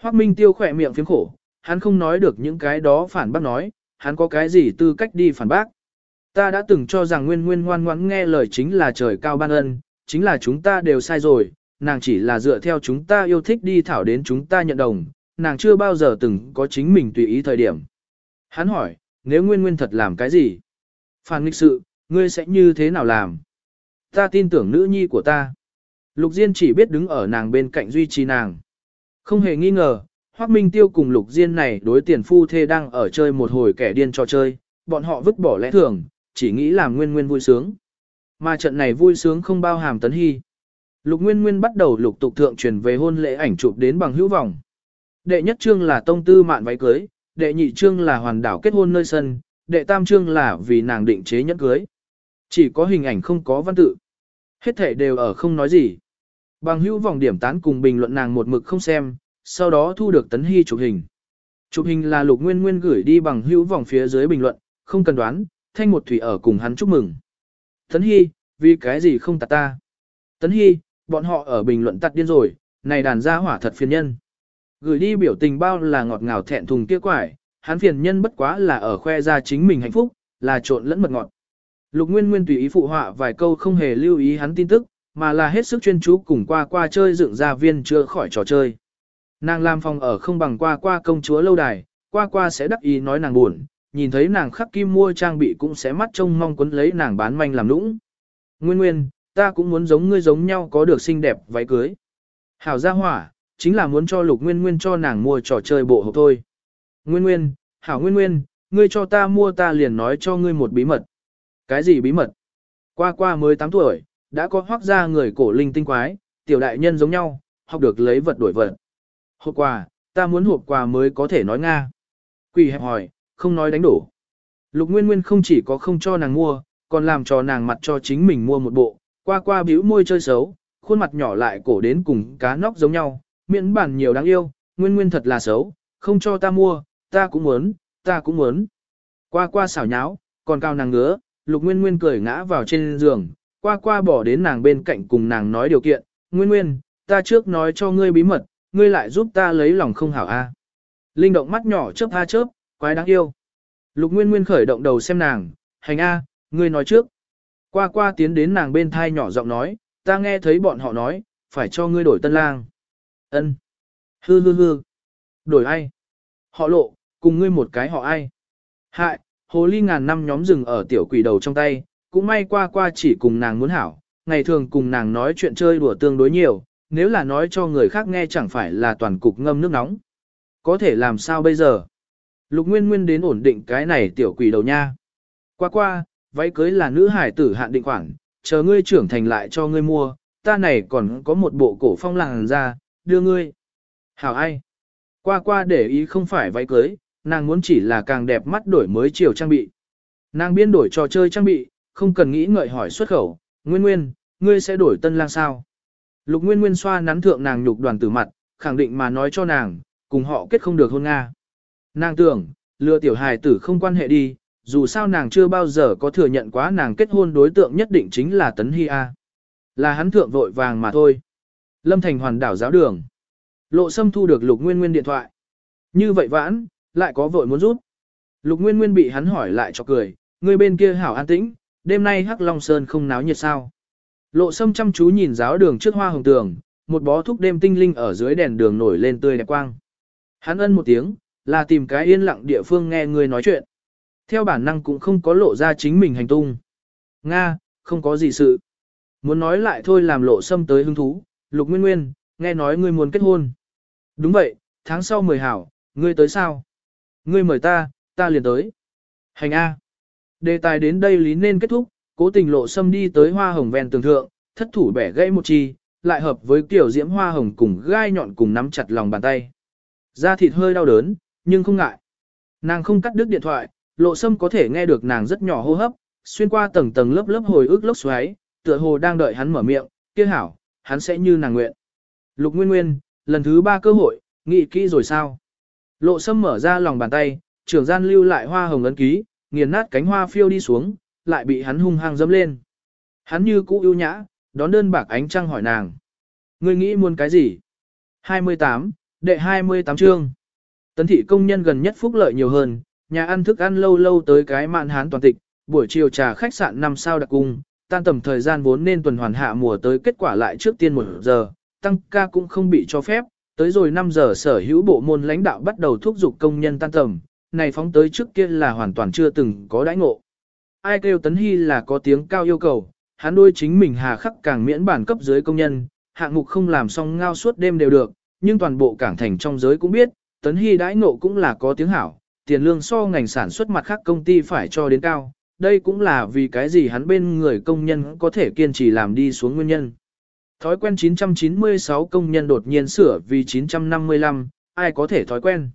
Hoắc Minh Tiêu khỏe miệng phiếm khổ, hắn không nói được những cái đó phản bác nói, hắn có cái gì tư cách đi phản bác. Ta đã từng cho rằng nguyên nguyên ngoan ngoãn nghe lời chính là trời cao ban ân, chính là chúng ta đều sai rồi, nàng chỉ là dựa theo chúng ta yêu thích đi thảo đến chúng ta nhận đồng, nàng chưa bao giờ từng có chính mình tùy ý thời điểm. Hắn hỏi, nếu nguyên nguyên thật làm cái gì? Phản nghịch sự, ngươi sẽ như thế nào làm? Ta tin tưởng nữ nhi của ta. Lục Diên chỉ biết đứng ở nàng bên cạnh duy trì nàng. Không hề nghi ngờ, Hoác Minh Tiêu cùng Lục Diên này đối tiền phu thê đang ở chơi một hồi kẻ điên trò chơi, bọn họ vứt bỏ lẽ thường, chỉ nghĩ làm nguyên nguyên vui sướng. Mà trận này vui sướng không bao hàm tấn hy. Lục Nguyên Nguyên bắt đầu lục tục thượng truyền về hôn lễ ảnh chụp đến bằng hữu vọng. Đệ nhất chương là tông tư mạn váy cưới, đệ nhị chương là hoàn đảo kết hôn nơi sân, đệ tam chương là vì nàng định chế nhẫn cưới. Chỉ có hình ảnh không có văn tự. Hết thể đều ở không nói gì. Bằng hữu vòng điểm tán cùng bình luận nàng một mực không xem, sau đó thu được tấn hy chụp hình. Chụp hình là lục nguyên nguyên gửi đi bằng hữu vòng phía dưới bình luận, không cần đoán, thanh một thủy ở cùng hắn chúc mừng. Tấn hy, vì cái gì không tạt ta? Tấn hy, bọn họ ở bình luận tắt điên rồi, này đàn gia hỏa thật phiền nhân. Gửi đi biểu tình bao là ngọt ngào thẹn thùng kia quải, hắn phiền nhân bất quá là ở khoe ra chính mình hạnh phúc, là trộn lẫn mật ngọt. Lục Nguyên Nguyên tùy ý phụ họa vài câu không hề lưu ý hắn tin tức, mà là hết sức chuyên chú cùng qua qua chơi dựng ra viên chưa khỏi trò chơi. Nàng làm phòng ở không bằng qua qua công chúa lâu đài, qua qua sẽ đắc ý nói nàng buồn, nhìn thấy nàng khắc kim mua trang bị cũng sẽ mắt trông mong quấn lấy nàng bán manh làm lũng. Nguyên Nguyên, ta cũng muốn giống ngươi giống nhau có được xinh đẹp váy cưới. Hảo gia hỏa, chính là muốn cho Lục Nguyên Nguyên cho nàng mua trò chơi bộ hộp thôi. Nguyên Nguyên, Hảo Nguyên Nguyên, ngươi cho ta mua ta liền nói cho ngươi một bí mật. Cái gì bí mật? Qua qua mới 8 tuổi, đã có hoác ra người cổ linh tinh quái, tiểu đại nhân giống nhau, học được lấy vật đổi vật. Hộp quà, ta muốn hộp quà mới có thể nói Nga. Quỷ hẹp hỏi, không nói đánh đổ. Lục Nguyên Nguyên không chỉ có không cho nàng mua, còn làm cho nàng mặt cho chính mình mua một bộ, qua qua bĩu môi chơi xấu, khuôn mặt nhỏ lại cổ đến cùng cá nóc giống nhau, miễn bản nhiều đáng yêu, Nguyên Nguyên thật là xấu, không cho ta mua, ta cũng muốn, ta cũng muốn. Qua qua xảo nháo, còn cao nàng ngứa, Lục Nguyên Nguyên cười ngã vào trên giường, qua qua bỏ đến nàng bên cạnh cùng nàng nói điều kiện, Nguyên Nguyên, ta trước nói cho ngươi bí mật, ngươi lại giúp ta lấy lòng không hảo a. Linh động mắt nhỏ chớp a chớp, quái đáng yêu. Lục Nguyên Nguyên khởi động đầu xem nàng, hành a, ngươi nói trước. Qua qua tiến đến nàng bên thai nhỏ giọng nói, ta nghe thấy bọn họ nói, phải cho ngươi đổi tân lang. Ân. Hư hư hư. Đổi ai? Họ lộ, cùng ngươi một cái họ ai? Hại, hồ ly ngàn năm nhóm rừng ở tiểu quỷ đầu trong tay, cũng may qua qua chỉ cùng nàng muốn hảo, ngày thường cùng nàng nói chuyện chơi đùa tương đối nhiều, nếu là nói cho người khác nghe chẳng phải là toàn cục ngâm nước nóng. Có thể làm sao bây giờ? Lục Nguyên Nguyên đến ổn định cái này tiểu quỷ đầu nha. Qua qua, váy cưới là nữ hải tử hạn định khoản, chờ ngươi trưởng thành lại cho ngươi mua, ta này còn có một bộ cổ phong làng ra, đưa ngươi. Hảo ai? Qua qua để ý không phải váy cưới, nàng muốn chỉ là càng đẹp mắt đổi mới chiều trang bị. Nàng biên đổi trò chơi trang bị, không cần nghĩ ngợi hỏi xuất khẩu, Nguyên Nguyên, ngươi sẽ đổi tân lang sao? Lục Nguyên Nguyên xoa nắn thượng nàng nhục đoàn tử mặt, khẳng định mà nói cho nàng, cùng họ kết không được hôn Nga. Nàng tưởng, lừa tiểu hài tử không quan hệ đi, dù sao nàng chưa bao giờ có thừa nhận quá nàng kết hôn đối tượng nhất định chính là Tấn Hy A. Là hắn thượng vội vàng mà thôi. Lâm Thành hoàn đảo giáo đường. Lộ Sâm thu được Lục Nguyên Nguyên điện thoại. Như vậy vãn, lại có vội muốn rút. Lục Nguyên Nguyên bị hắn hỏi lại cho cười, người bên kia hảo an tĩnh, đêm nay Hắc Long Sơn không náo nhiệt sao. Lộ Sâm chăm chú nhìn giáo đường trước hoa hồng tường, một bó thuốc đêm tinh linh ở dưới đèn đường nổi lên tươi đẹp quang. Hắn ân một tiếng, là tìm cái yên lặng địa phương nghe người nói chuyện. Theo bản năng cũng không có lộ ra chính mình hành tung. Nga, không có gì sự. Muốn nói lại thôi làm lộ xâm tới hứng thú, lục nguyên nguyên, nghe nói ngươi muốn kết hôn. Đúng vậy, tháng sau mười hảo, ngươi tới sao? Ngươi mời ta, ta liền tới. Hành A. Đề tài đến đây lý nên kết thúc, cố tình lộ xâm đi tới hoa hồng ven tường thượng, thất thủ bẻ gãy một chi, lại hợp với kiểu diễm hoa hồng cùng gai nhọn cùng nắm chặt lòng bàn tay. Da thịt hơi đau đớn, nhưng không ngại. Nàng không cắt đứt điện thoại, lộ sâm có thể nghe được nàng rất nhỏ hô hấp, xuyên qua tầng tầng lớp lớp hồi ức lốc xoáy, tựa hồ đang đợi hắn mở miệng, kia hảo, hắn sẽ như nàng nguyện. Lục Nguyên Nguyên, lần thứ ba cơ hội, nghĩ kỹ rồi sao? Lộ sâm mở ra lòng bàn tay, trưởng gian lưu lại hoa hồng ấn ký, nghiền nát cánh hoa phiêu đi xuống, lại bị hắn hung hăng dẫm lên. Hắn như cũ ưu nhã, đón đơn bạc ánh trăng hỏi nàng. Ngươi nghĩ muốn cái gì? 28, đệ 28 chương. Tấn thị công nhân gần nhất phúc lợi nhiều hơn, nhà ăn thức ăn lâu lâu tới cái mạn hán toàn tịch, buổi chiều trà khách sạn 5 sao đặc cung, tan tầm thời gian vốn nên tuần hoàn hạ mùa tới kết quả lại trước tiên 1 giờ, tăng ca cũng không bị cho phép, tới rồi 5 giờ sở hữu bộ môn lãnh đạo bắt đầu thúc giục công nhân tan tầm, này phóng tới trước kia là hoàn toàn chưa từng có đãi ngộ. Ai kêu Tấn Hy là có tiếng cao yêu cầu, hắn đôi chính mình hà khắc càng miễn bản cấp dưới công nhân, hạng mục không làm xong ngao suốt đêm đều được, nhưng toàn bộ cảng thành trong giới cũng biết, Tấn Hy đãi ngộ cũng là có tiếng hảo, tiền lương so ngành sản xuất mặt khác công ty phải cho đến cao, đây cũng là vì cái gì hắn bên người công nhân có thể kiên trì làm đi xuống nguyên nhân. Thói quen 996 công nhân đột nhiên sửa vì 955, ai có thể thói quen.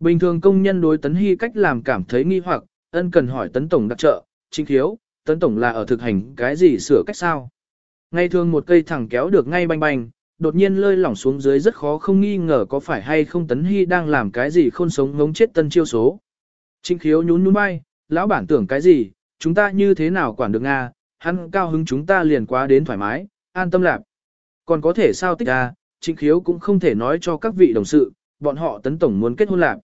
Bình thường công nhân đối Tấn Hy cách làm cảm thấy nghi hoặc, ân cần hỏi Tấn Tổng đặc trợ, chính thiếu, Tấn Tổng là ở thực hành cái gì sửa cách sao. Ngay thường một cây thẳng kéo được ngay banh banh, đột nhiên lơi lỏng xuống dưới rất khó không nghi ngờ có phải hay không Tấn Hy đang làm cái gì khôn sống ngống chết tân chiêu số. Trinh khiếu nhún nhún bay, lão bản tưởng cái gì, chúng ta như thế nào quản được Nga, hắn cao hứng chúng ta liền quá đến thoải mái, an tâm lạc. Còn có thể sao tích à? ra, trinh khiếu cũng không thể nói cho các vị đồng sự, bọn họ tấn tổng muốn kết hôn lạc.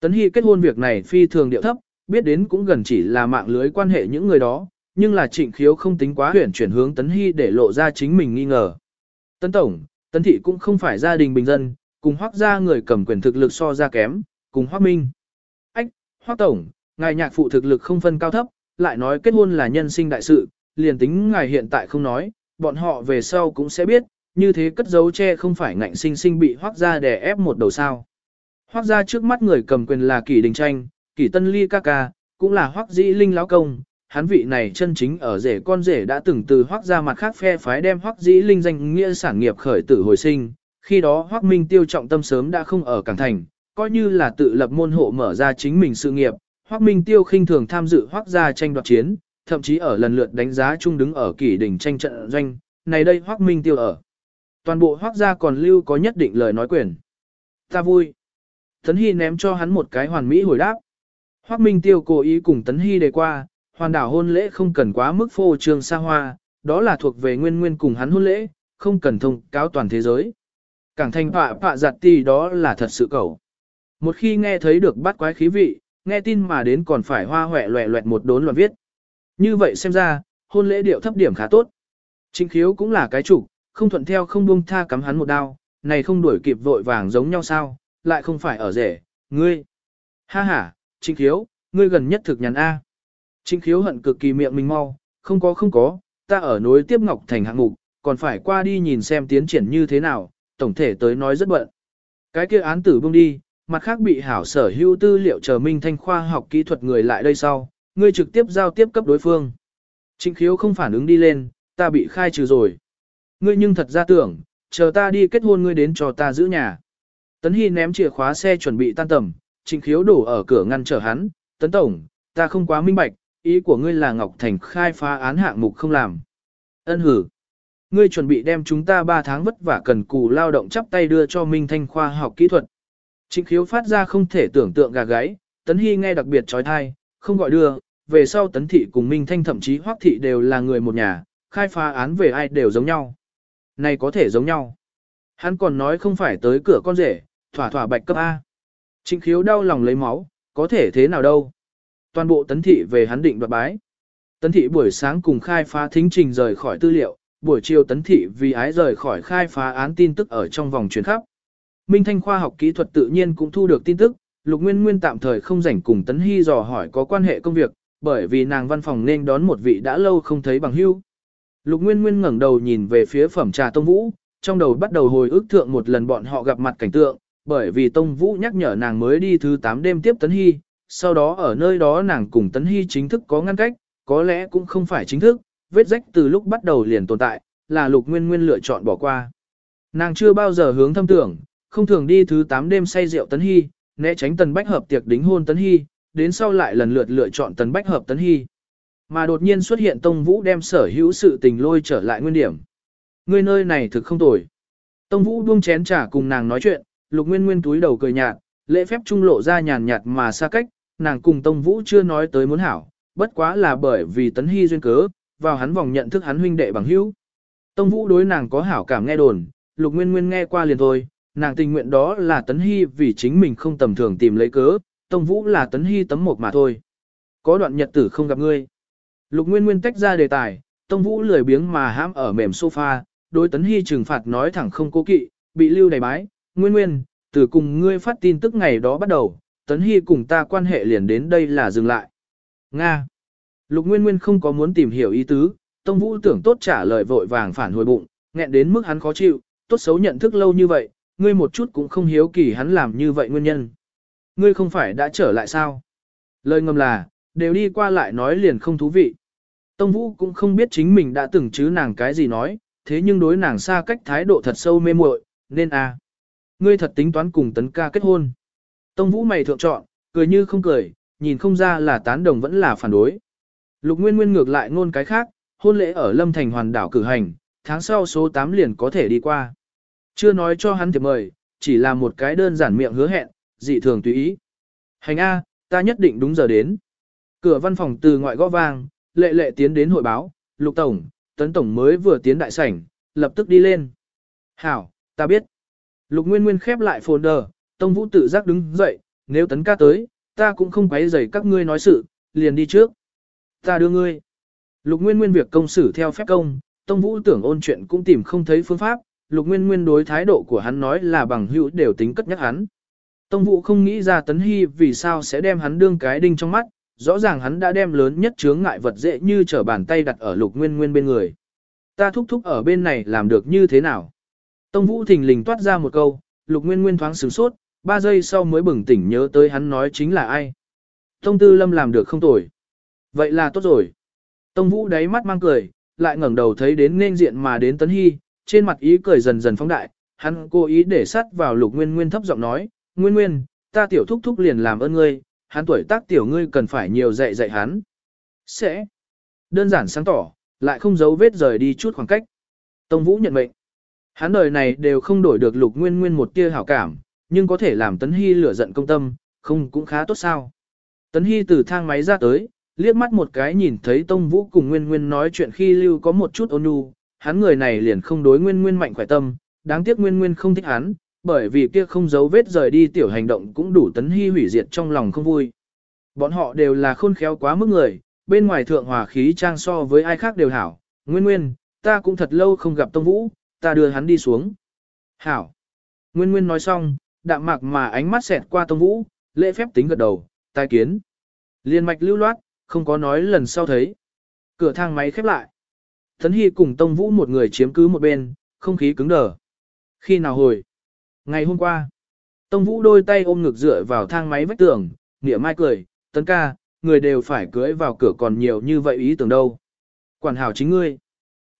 Tấn Hy kết hôn việc này phi thường điệu thấp, biết đến cũng gần chỉ là mạng lưới quan hệ những người đó, nhưng là trịnh khiếu không tính quá huyển chuyển hướng Tấn Hy để lộ ra chính mình nghi ngờ. Tấn Tổng, Tấn Thị cũng không phải gia đình bình dân, cùng hoác gia người cầm quyền thực lực so ra kém, cùng hoác minh. Ách, hoác Tổng, ngài nhạc phụ thực lực không phân cao thấp, lại nói kết hôn là nhân sinh đại sự, liền tính ngài hiện tại không nói, bọn họ về sau cũng sẽ biết, như thế cất dấu che không phải ngạnh sinh sinh bị hoác gia đè ép một đầu sao. Hoác gia trước mắt người cầm quyền là kỷ đình tranh, kỷ tân ly ca ca, cũng là hoác dĩ linh lão công, hắn vị này chân chính ở rể con rể đã từng từ hoác ra mặt khác phe phái đem hoác dĩ linh danh nghĩa sản nghiệp khởi tử hồi sinh, khi đó hoác minh tiêu trọng tâm sớm đã không ở Cảng Thành, coi như là tự lập môn hộ mở ra chính mình sự nghiệp, hoác minh tiêu khinh thường tham dự hoác gia tranh đoạt chiến, thậm chí ở lần lượt đánh giá chung đứng ở kỷ đỉnh tranh trận doanh, này đây hoác minh tiêu ở. Toàn bộ hoác gia còn lưu có nhất định lời nói quyền. Ta vui. Tấn Hy ném cho hắn một cái hoàn mỹ hồi đáp. Hoác Minh Tiêu cố ý cùng Tấn Hy đề qua, hoàn đảo hôn lễ không cần quá mức phô trương xa hoa, đó là thuộc về nguyên nguyên cùng hắn hôn lễ, không cần thông cáo toàn thế giới. Cảng thành họa họa giặt tì đó là thật sự cầu. Một khi nghe thấy được bắt quái khí vị, nghe tin mà đến còn phải hoa hoẹ loẹ loẹt một đốn loạn viết. Như vậy xem ra, hôn lễ điệu thấp điểm khá tốt. Trinh khiếu cũng là cái chủ, không thuận theo không buông tha cắm hắn một đao, này không đuổi kịp vội vàng giống nhau sao, lại không phải ở rể, ngươi. Ha ha, trinh khiếu, ngươi gần nhất thực nhắn A. Trinh khiếu hận cực kỳ miệng mình mau, không có không có, ta ở nối tiếp Ngọc Thành hạng mục, còn phải qua đi nhìn xem tiến triển như thế nào, tổng thể tới nói rất bận. Cái kia án tử buông đi, mặt khác bị hảo sở hữu tư liệu chờ minh thanh khoa học kỹ thuật người lại đây sau, ngươi trực tiếp giao tiếp cấp đối phương. Trịnh khiếu không phản ứng đi lên, ta bị khai trừ rồi. Ngươi nhưng thật ra tưởng, chờ ta đi kết hôn ngươi đến cho ta giữ nhà. Tấn Hy ném chìa khóa xe chuẩn bị tan tầm, trịnh khiếu đổ ở cửa ngăn trở hắn, tấn tổng, ta không quá minh bạch, ý của ngươi là Ngọc Thành khai phá án hạng mục không làm. Ân hử. Ngươi chuẩn bị đem chúng ta 3 tháng vất vả cần cù lao động chắp tay đưa cho Minh Thanh khoa học kỹ thuật. Trịnh khiếu phát ra không thể tưởng tượng gà gáy, Tấn Hy nghe đặc biệt trói thai, không gọi đưa, về sau Tấn Thị cùng Minh Thanh thậm chí Hoắc Thị đều là người một nhà, khai phá án về ai đều giống nhau. Này có thể giống nhau. Hắn còn nói không phải tới cửa con rể, thỏa thỏa bạch cấp A. Trịnh khiếu đau lòng lấy máu, có thể thế nào đâu. Toàn bộ Tấn Thị về hắn định đoạt bái. Tấn Thị buổi sáng cùng khai phá thính trình rời khỏi tư liệu, buổi chiều Tấn Thị vì ái rời khỏi khai phá án tin tức ở trong vòng truyền khắp. Minh Thanh khoa học kỹ thuật tự nhiên cũng thu được tin tức, Lục Nguyên Nguyên tạm thời không rảnh cùng Tấn Hy dò hỏi có quan hệ công việc, bởi vì nàng văn phòng nên đón một vị đã lâu không thấy bằng hưu. Lục Nguyên Nguyên ngẩng đầu nhìn về phía phẩm trà Tông Vũ, trong đầu bắt đầu hồi ức thượng một lần bọn họ gặp mặt cảnh tượng, bởi vì Tông Vũ nhắc nhở nàng mới đi thứ 8 đêm tiếp Tấn Hy, sau đó ở nơi đó nàng cùng Tấn Hy chính thức có ngăn cách, có lẽ cũng không phải chính thức, vết rách từ lúc bắt đầu liền tồn tại, là Lục Nguyên Nguyên lựa chọn bỏ qua. Nàng chưa bao giờ hướng thâm tưởng, không thường đi thứ 8 đêm say rượu Tấn Hy, né tránh Tần Bách Hợp tiệc đính hôn Tấn Hy, đến sau lại lần lượt lựa chọn Tần Bách Hợp Tấn Hy. Mà đột nhiên xuất hiện Tông Vũ đem sở hữu sự tình lôi trở lại nguyên điểm. Người nơi này thực không tồi. Tông Vũ buông chén trà cùng nàng nói chuyện, Lục Nguyên Nguyên túi đầu cười nhạt, lễ phép trung lộ ra nhàn nhạt mà xa cách, nàng cùng Tông Vũ chưa nói tới muốn hảo, bất quá là bởi vì Tấn Hy duyên cớ, vào hắn vòng nhận thức hắn huynh đệ bằng hữu. Tông Vũ đối nàng có hảo cảm nghe đồn, Lục Nguyên Nguyên nghe qua liền thôi, nàng tình nguyện đó là Tấn Hy vì chính mình không tầm thường tìm lấy cớ, Tông Vũ là Tấn Hy tấm một mà thôi. Có đoạn nhật tử không gặp ngươi. Lục Nguyên Nguyên tách ra đề tài, Tông Vũ lười biếng mà hãm ở mềm sofa, đối Tấn Hy trừng phạt nói thẳng không cố kỵ, bị lưu đầy bái, Nguyên Nguyên, từ cùng ngươi phát tin tức ngày đó bắt đầu, Tấn Hy cùng ta quan hệ liền đến đây là dừng lại. Nga. Lục Nguyên Nguyên không có muốn tìm hiểu ý tứ, Tông Vũ tưởng tốt trả lời vội vàng phản hồi bụng, nghẹn đến mức hắn khó chịu, tốt xấu nhận thức lâu như vậy, ngươi một chút cũng không hiếu kỳ hắn làm như vậy nguyên nhân. Ngươi không phải đã trở lại sao? Lời ngầm là, đều đi qua lại nói liền không thú vị. Tông Vũ cũng không biết chính mình đã từng chứ nàng cái gì nói, thế nhưng đối nàng xa cách thái độ thật sâu mê muội, nên à. Ngươi thật tính toán cùng tấn ca kết hôn. Tông Vũ mày thượng chọn, cười như không cười, nhìn không ra là tán đồng vẫn là phản đối. Lục Nguyên Nguyên ngược lại ngôn cái khác, hôn lễ ở Lâm Thành hoàn đảo cử hành, tháng sau số 8 liền có thể đi qua. Chưa nói cho hắn thiệp mời, chỉ là một cái đơn giản miệng hứa hẹn, dị thường tùy ý. Hành A, ta nhất định đúng giờ đến. Cửa văn phòng từ ngoại gõ vang, lệ lệ tiến đến hội báo, lục tổng, tấn tổng mới vừa tiến đại sảnh, lập tức đi lên. Hảo, ta biết. Lục Nguyên Nguyên khép lại folder, Tông Vũ tự giác đứng dậy, nếu tấn ca tới, ta cũng không quấy rầy các ngươi nói sự, liền đi trước. Ta đưa ngươi. Lục Nguyên Nguyên việc công xử theo phép công, Tông Vũ tưởng ôn chuyện cũng tìm không thấy phương pháp, Lục Nguyên Nguyên đối thái độ của hắn nói là bằng hữu đều tính cất nhắc hắn. Tông Vũ không nghĩ ra Tấn Hy vì sao sẽ đem hắn đương cái đinh trong mắt, rõ ràng hắn đã đem lớn nhất chướng ngại vật dễ như trở bàn tay đặt ở Lục Nguyên Nguyên bên người. Ta thúc thúc ở bên này làm được như thế nào? Tông Vũ thình lình toát ra một câu, Lục Nguyên Nguyên thoáng sửng sốt, ba giây sau mới bừng tỉnh nhớ tới hắn nói chính là ai. Tông Tư Lâm làm được không tồi. Vậy là tốt rồi. Tông Vũ đáy mắt mang cười, lại ngẩng đầu thấy đến nên diện mà đến Tấn Hy, trên mặt ý cười dần dần phóng đại, hắn cố ý để sát vào Lục Nguyên Nguyên thấp giọng nói, Nguyên Nguyên, ta tiểu thúc thúc liền làm ơn ngươi, hắn tuổi tác tiểu ngươi cần phải nhiều dạy dạy hắn. Sẽ. Đơn giản sáng tỏ, lại không giấu vết rời đi chút khoảng cách. Tông Vũ nhận mệnh. Hắn đời này đều không đổi được Lục Nguyên Nguyên một tia hảo cảm, nhưng có thể làm Tấn Hy lửa giận công tâm, không cũng khá tốt sao. Tấn Hy từ thang máy ra tới, liếc mắt một cái nhìn thấy Tông Vũ cùng Nguyên Nguyên nói chuyện khi lưu có một chút ôn nhu, hắn người này liền không đối Nguyên Nguyên mạnh khỏe tâm, đáng tiếc Nguyên Nguyên không thích hắn, bởi vì kia không giấu vết rời đi tiểu hành động cũng đủ Tấn Hy hủy diệt trong lòng không vui. Bọn họ đều là khôn khéo quá mức người, bên ngoài thượng hòa khí trang so với ai khác đều hảo, Nguyên Nguyên, ta cũng thật lâu không gặp Tông Vũ, ta đưa hắn đi xuống. Hảo. Nguyên Nguyên nói xong, đạm mạc mà ánh mắt xẹt qua Tông Vũ, lễ phép tính gật đầu, tai kiến. Liên mạch lưu loát, không có nói lần sau thấy. Cửa thang máy khép lại. Thấn Hy cùng Tông Vũ một người chiếm cứ một bên, không khí cứng đờ. Khi nào hồi? Ngày hôm qua. Tông Vũ đôi tay ôm ngực dựa vào thang máy vách tường, nghĩa mai cười, tấn ca, người đều phải cưới vào cửa còn nhiều như vậy ý tưởng đâu. Quản hảo chính ngươi.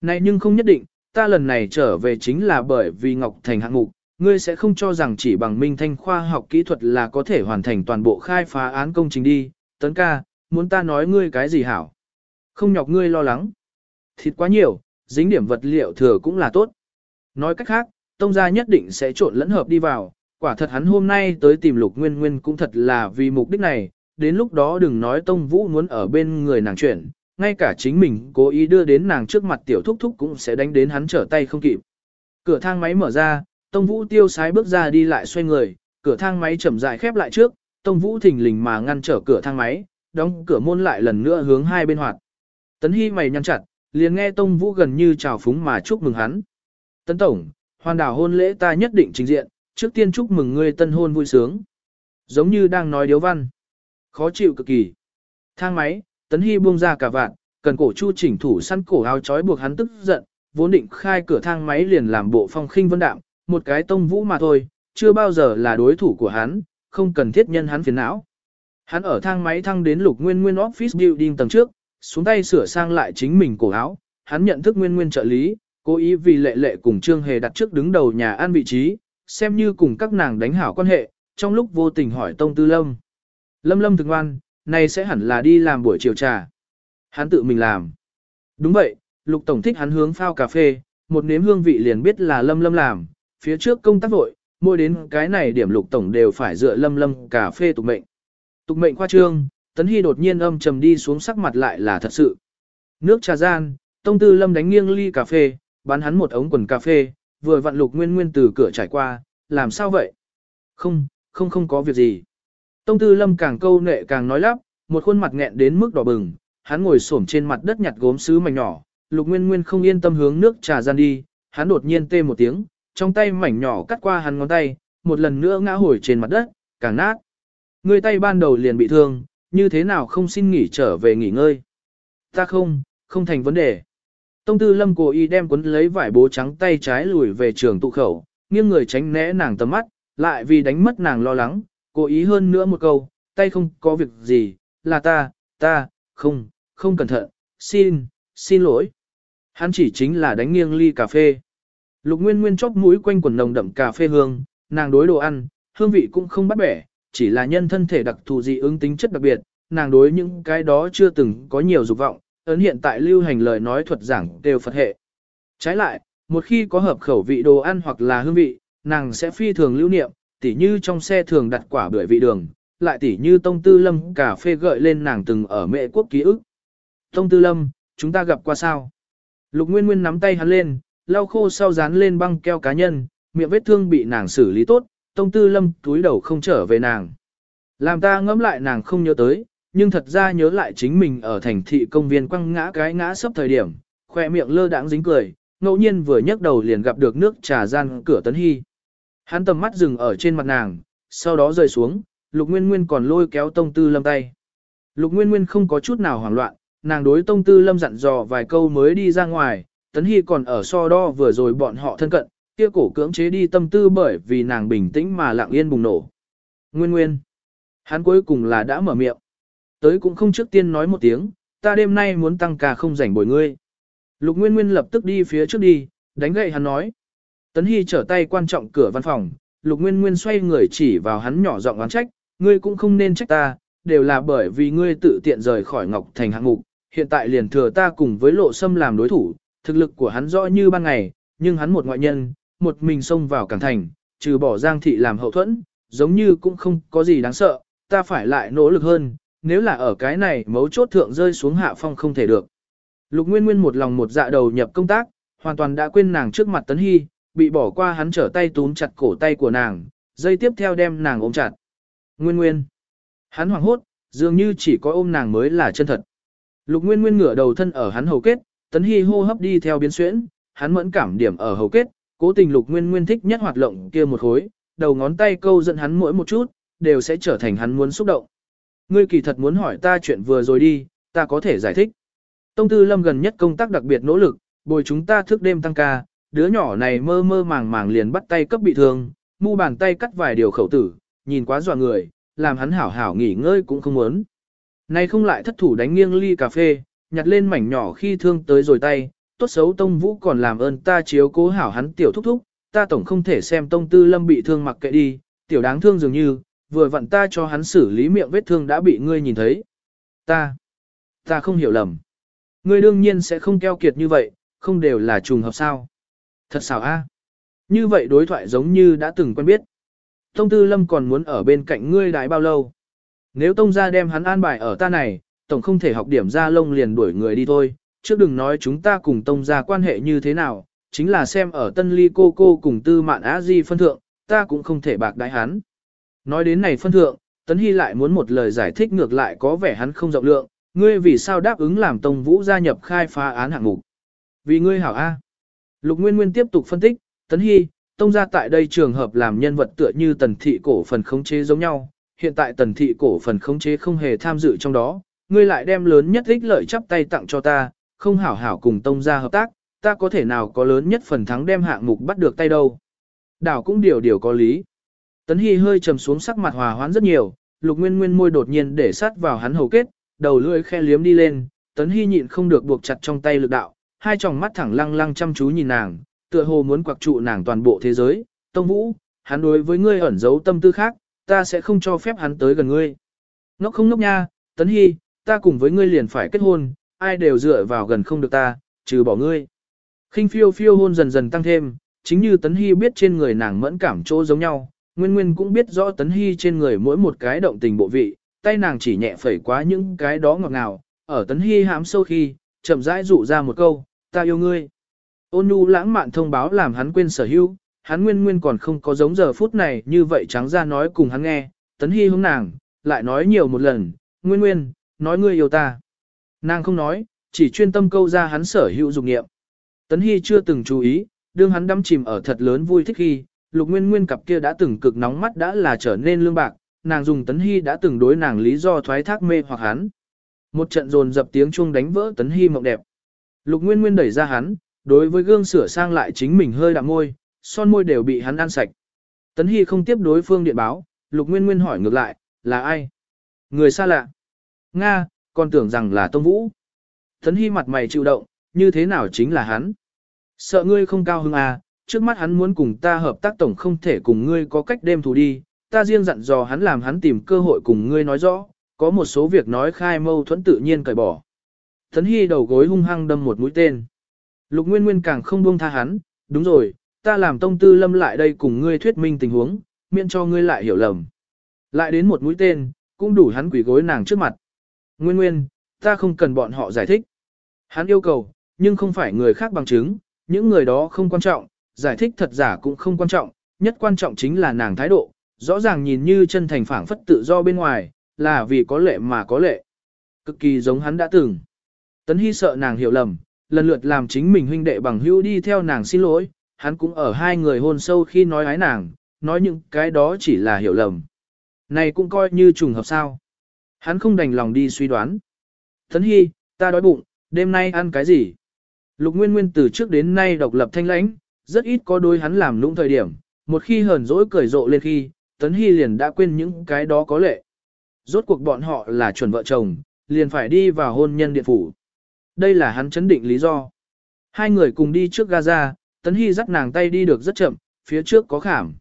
Này nhưng không nhất định, ta lần này trở về chính là bởi vì Ngọc Thành hạng mục, ngươi sẽ không cho rằng chỉ bằng minh thanh khoa học kỹ thuật là có thể hoàn thành toàn bộ khai phá án công trình đi, tấn ca, muốn ta nói ngươi cái gì hảo. Không nhọc ngươi lo lắng. Thịt quá nhiều, dính điểm vật liệu thừa cũng là tốt. Nói cách khác, tông gia nhất định sẽ trộn lẫn hợp đi vào, quả thật hắn hôm nay tới tìm lục nguyên nguyên cũng thật là vì mục đích này, đến lúc đó đừng nói tông vũ muốn ở bên người nàng chuyển, ngay cả chính mình cố ý đưa đến nàng trước mặt tiểu thúc thúc cũng sẽ đánh đến hắn trở tay không kịp. Cửa thang máy mở ra, Tông Vũ tiêu sái bước ra đi lại xoay người, cửa thang máy chậm rãi khép lại trước, Tông Vũ thình lình mà ngăn trở cửa thang máy, đóng cửa môn lại lần nữa hướng hai bên hoạt. Tấn Hy mày nhăn chặt, liền nghe Tông Vũ gần như chào phúng mà chúc mừng hắn. Tấn Tổng, hoàn đảo hôn lễ ta nhất định trình diện, trước tiên chúc mừng ngươi tân hôn vui sướng. Giống như đang nói điếu văn. Khó chịu cực kỳ. Thang máy, Tấn Hy buông ra cả vạn, cần cổ chu chỉnh thủ săn cổ áo trói buộc hắn tức giận, vốn định khai cửa thang máy liền làm bộ phong khinh vân đạm, một cái tông vũ mà thôi, chưa bao giờ là đối thủ của hắn, không cần thiết nhân hắn phiền não. Hắn ở thang máy thăng đến lục nguyên nguyên office building tầng trước, xuống tay sửa sang lại chính mình cổ áo, hắn nhận thức nguyên nguyên trợ lý, cố ý vì lệ lệ cùng Trương Hề đặt trước đứng đầu nhà an vị trí, xem như cùng các nàng đánh hảo quan hệ, trong lúc vô tình hỏi Tông Tư Lâm. Lâm Lâm thực ngoan, này sẽ hẳn là đi làm buổi chiều trà. Hắn tự mình làm. Đúng vậy, Lục Tổng thích hắn hướng phao cà phê, một nếm hương vị liền biết là Lâm Lâm làm, phía trước công tác vội, mỗi đến cái này điểm Lục Tổng đều phải dựa Lâm Lâm cà phê tục mệnh. Tục mệnh khoa trương, Tấn Hy đột nhiên âm trầm đi xuống sắc mặt lại là thật sự. Nước trà gian, Tông Tư Lâm đánh nghiêng ly cà phê, bán hắn một ống quần cà phê, vừa vặn Lục Nguyên Nguyên từ cửa trải qua, làm sao vậy? Không, không không có việc gì. Tông Tư Lâm càng câu nệ càng nói lắp, một khuôn mặt nghẹn đến mức đỏ bừng, hắn ngồi xổm trên mặt đất nhặt gốm sứ mảnh nhỏ, Lục Nguyên Nguyên không yên tâm hướng nước trà gian đi, hắn đột nhiên tê một tiếng, trong tay mảnh nhỏ cắt qua hắn ngón tay, một lần nữa ngã hồi trên mặt đất, càng nát. Người tay ban đầu liền bị thương, như thế nào không xin nghỉ trở về nghỉ ngơi. Ta không, không thành vấn đề. Tông Tư Lâm cố ý đem cuốn lấy vải bố trắng tay trái lùi về trường tụ khẩu, nghiêng người tránh né nàng tầm mắt, lại vì đánh mất nàng lo lắng, cố ý hơn nữa một câu, tay không có việc gì, là ta, ta, không, không cẩn thận, xin, xin lỗi. Hắn chỉ chính là đánh nghiêng ly cà phê. Lục Nguyên Nguyên chóp mũi quanh quần nồng đậm cà phê hương, nàng đối đồ ăn, hương vị cũng không bắt bẻ, chỉ là nhân thân thể đặc thù dị ứng tính chất đặc biệt, nàng đối những cái đó chưa từng có nhiều dục vọng, ấn hiện tại lưu hành lời nói thuật giảng đều Phật hệ. Trái lại, một khi có hợp khẩu vị đồ ăn hoặc là hương vị, nàng sẽ phi thường lưu niệm, tỉ như trong xe thường đặt quả bưởi vị đường, lại tỉ như Tông Tư Lâm cà phê gợi lên nàng từng ở mệ quốc ký ức. Tông Tư Lâm, chúng ta gặp qua sao? Lục Nguyên Nguyên nắm tay hắn lên, lau khô sau dán lên băng keo cá nhân, miệng vết thương bị nàng xử lý tốt, Tông Tư Lâm túi đầu không trở về nàng. Làm ta ngẫm lại nàng không nhớ tới, nhưng thật ra nhớ lại chính mình ở thành thị công viên quăng ngã cái ngã sấp thời điểm, khoe miệng lơ đãng dính cười, ngẫu nhiên vừa nhấc đầu liền gặp được nước trà gian cửa tấn hy. Hắn tầm mắt dừng ở trên mặt nàng, sau đó rơi xuống, Lục Nguyên Nguyên còn lôi kéo Tông Tư Lâm tay. Lục Nguyên Nguyên không có chút nào hoảng loạn, nàng đối Tông Tư Lâm dặn dò vài câu mới đi ra ngoài, Tấn Hy còn ở so đo vừa rồi bọn họ thân cận, kia cổ cưỡng chế đi tâm tư bởi vì nàng bình tĩnh mà lặng yên bùng nổ. Nguyên Nguyên. Hắn cuối cùng là đã mở miệng. Tới cũng không trước tiên nói một tiếng, ta đêm nay muốn tăng ca không rảnh bồi ngươi. Lục Nguyên Nguyên lập tức đi phía trước đi, đánh gậy hắn nói. Tấn Hy trở tay quan trọng cửa văn phòng, Lục Nguyên Nguyên xoay người chỉ vào hắn nhỏ giọng oán trách, ngươi cũng không nên trách ta, đều là bởi vì ngươi tự tiện rời khỏi Ngọc Thành hạng mục, hiện tại liền thừa ta cùng với lộ xâm làm đối thủ, thực lực của hắn rõ như ban ngày, nhưng hắn một ngoại nhân, một mình xông vào cảng thành, trừ bỏ Giang thị làm hậu thuẫn, giống như cũng không có gì đáng sợ, ta phải lại nỗ lực hơn, nếu là ở cái này mấu chốt thượng rơi xuống hạ phong không thể được. Lục Nguyên Nguyên một lòng một dạ đầu nhập công tác, hoàn toàn đã quên nàng trước mặt Tấn Hy, bị bỏ qua hắn trở tay túm chặt cổ tay của nàng, dây tiếp theo đem nàng ôm chặt. Nguyên Nguyên. Hắn hoảng hốt, dường như chỉ có ôm nàng mới là chân thật. Lục Nguyên Nguyên ngửa đầu thân ở hắn hầu kết, Tấn Hy hô hấp đi theo biến xuyễn, hắn mẫn cảm điểm ở hầu kết, cố tình Lục Nguyên Nguyên thích nhất hoạt động kia một khối, đầu ngón tay câu dẫn hắn mỗi một chút, đều sẽ trở thành hắn muốn xúc động. Ngươi kỳ thật muốn hỏi ta chuyện vừa rồi đi, ta có thể giải thích. Tông Tư Lâm gần nhất công tác đặc biệt nỗ lực, bồi chúng ta thức đêm tăng ca, đứa nhỏ này mơ mơ màng màng liền bắt tay cấp bị thương, mu bàn tay cắt vài điều khẩu tử, nhìn quá dọa người, làm hắn hảo hảo nghỉ ngơi cũng không muốn. Nay không lại thất thủ đánh nghiêng ly cà phê, nhặt lên mảnh nhỏ khi thương tới rồi tay, tốt xấu Tông Vũ còn làm ơn ta chiếu cố hảo hắn tiểu thúc thúc, ta tổng không thể xem Tông Tư Lâm bị thương mặc kệ đi, tiểu đáng thương dường như, vừa vặn ta cho hắn xử lý miệng vết thương đã bị ngươi nhìn thấy. Ta, ta không hiểu lầm. Ngươi đương nhiên sẽ không keo kiệt như vậy, không đều là trùng hợp sao. Thật xảo a. À? Như vậy đối thoại giống như đã từng quen biết. Tông Tư Lâm còn muốn ở bên cạnh ngươi đái bao lâu. Nếu Tông gia đem hắn an bài ở ta này, Tổng không thể học điểm ra lông liền đuổi người đi thôi. Trước đừng nói chúng ta cùng Tông gia quan hệ như thế nào, chính là xem ở Tân Ly cô cô cùng Tư Mạn Á Di phân thượng, ta cũng không thể bạc đái hắn. Nói đến này phân thượng, Tấn Hy lại muốn một lời giải thích ngược lại có vẻ hắn không rộng lượng, ngươi vì sao đáp ứng làm Tông Vũ gia nhập khai phá án hạng mục. Vì ngươi hảo A. Lục Nguyên Nguyên tiếp tục phân tích, Tấn Hy, Tông gia tại đây trường hợp làm nhân vật tựa như tần thị cổ phần khống chế giống nhau, hiện tại tần thị cổ phần khống chế không hề tham dự trong đó, ngươi lại đem lớn nhất ích lợi chắp tay tặng cho ta, không hảo hảo cùng tông gia hợp tác, ta có thể nào có lớn nhất phần thắng đem hạng mục bắt được tay đâu. Đảo cũng điều điều có lý. Tấn Hy hơi trầm xuống sắc mặt hòa hoãn rất nhiều, lục nguyên nguyên môi đột nhiên để sát vào hắn hầu kết, đầu lưỡi khe liếm đi lên, Tấn Hy nhịn không được buộc chặt trong tay lực đạo, hai tròng mắt thẳng lăng lăng chăm chú nhìn nàng, tựa hồ muốn quặc trụ nàng toàn bộ thế giới, tông vũ, hắn đối với ngươi ẩn giấu tâm tư khác, ta sẽ không cho phép hắn tới gần ngươi. Ngốc không ngốc nha, Tấn Hy, ta cùng với ngươi liền phải kết hôn, ai đều dựa vào gần không được ta, trừ bỏ ngươi. khinh phiêu phiêu hôn dần dần tăng thêm, chính như Tấn Hy biết trên người nàng mẫn cảm chỗ giống nhau, Nguyên Nguyên cũng biết rõ Tấn Hy trên người mỗi một cái động tình bộ vị, tay nàng chỉ nhẹ phẩy quá những cái đó ngọt ngào, ở Tấn Hy hãm sâu khi, chậm rãi dụ ra một câu, ta yêu ngươi. Ôn nhu lãng mạn thông báo làm hắn quên sở hữu, hắn Nguyên Nguyên còn không có giống giờ phút này như vậy trắng ra nói cùng hắn nghe, Tấn Hy hướng nàng, lại nói nhiều một lần, Nguyên Nguyên, nói ngươi yêu ta. Nàng không nói, chỉ chuyên tâm câu ra hắn sở hữu dục nghiệm. Tấn Hy chưa từng chú ý, đương hắn đắm chìm ở thật lớn vui thích khi, lục nguyên nguyên cặp kia đã từng cực nóng mắt đã là trở nên lương bạc, nàng dùng Tấn Hy đã từng đối nàng lý do thoái thác mê hoặc hắn. Một trận dồn dập tiếng chuông đánh vỡ Tấn Hy mộng đẹp. Lục Nguyên Nguyên đẩy ra hắn, đối với gương sửa sang lại chính mình hơi đạm môi, son môi đều bị hắn ăn sạch. Tấn Hy không tiếp đối phương điện báo, Lục Nguyên Nguyên hỏi ngược lại, là ai? Người xa lạ. Nga, còn tưởng rằng là Tông Vũ. Thấn Hy mặt mày chịu động, như thế nào chính là hắn. Sợ ngươi không cao hứng à, trước mắt hắn muốn cùng ta hợp tác tổng không thể cùng ngươi có cách đêm thù đi, ta riêng dặn dò hắn làm hắn tìm cơ hội cùng ngươi nói rõ, có một số việc nói khai mâu thuẫn tự nhiên cởi bỏ. Thấn Hy đầu gối hung hăng đâm một mũi tên. Lục Nguyên Nguyên càng không buông tha hắn, đúng rồi, ta làm tông tư lâm lại đây cùng ngươi thuyết minh tình huống, miễn cho ngươi lại hiểu lầm. Lại đến một mũi tên, cũng đủ hắn quỷ gối nàng trước mặt. Nguyên Nguyên, ta không cần bọn họ giải thích. Hắn yêu cầu, nhưng không phải người khác bằng chứng, những người đó không quan trọng, giải thích thật giả cũng không quan trọng, nhất quan trọng chính là nàng thái độ, rõ ràng nhìn như chân thành phảng phất tự do bên ngoài, là vì có lệ mà có lệ. Cực kỳ giống hắn đã từng. Tấn Hy sợ nàng hiểu lầm, lần lượt làm chính mình huynh đệ bằng hữu đi theo nàng xin lỗi, hắn cũng ở hai người hôn sâu khi nói ái nàng, nói những cái đó chỉ là hiểu lầm. Này cũng coi như trùng hợp sao. Hắn không đành lòng đi suy đoán. Thấn Hy, ta đói bụng, đêm nay ăn cái gì? Lục Nguyên Nguyên từ trước đến nay độc lập thanh lãnh, rất ít có đôi hắn làm lũng thời điểm, một khi hờn dỗi cười rộ lên khi, Tấn Hy liền đã quên những cái đó có lệ. Rốt cuộc bọn họ là chuẩn vợ chồng, liền phải đi vào hôn nhân điện phủ. Đây là hắn chấn định lý do. Hai người cùng đi trước Gaza, Tấn Hy dắt nàng tay đi được rất chậm, phía trước có khảm.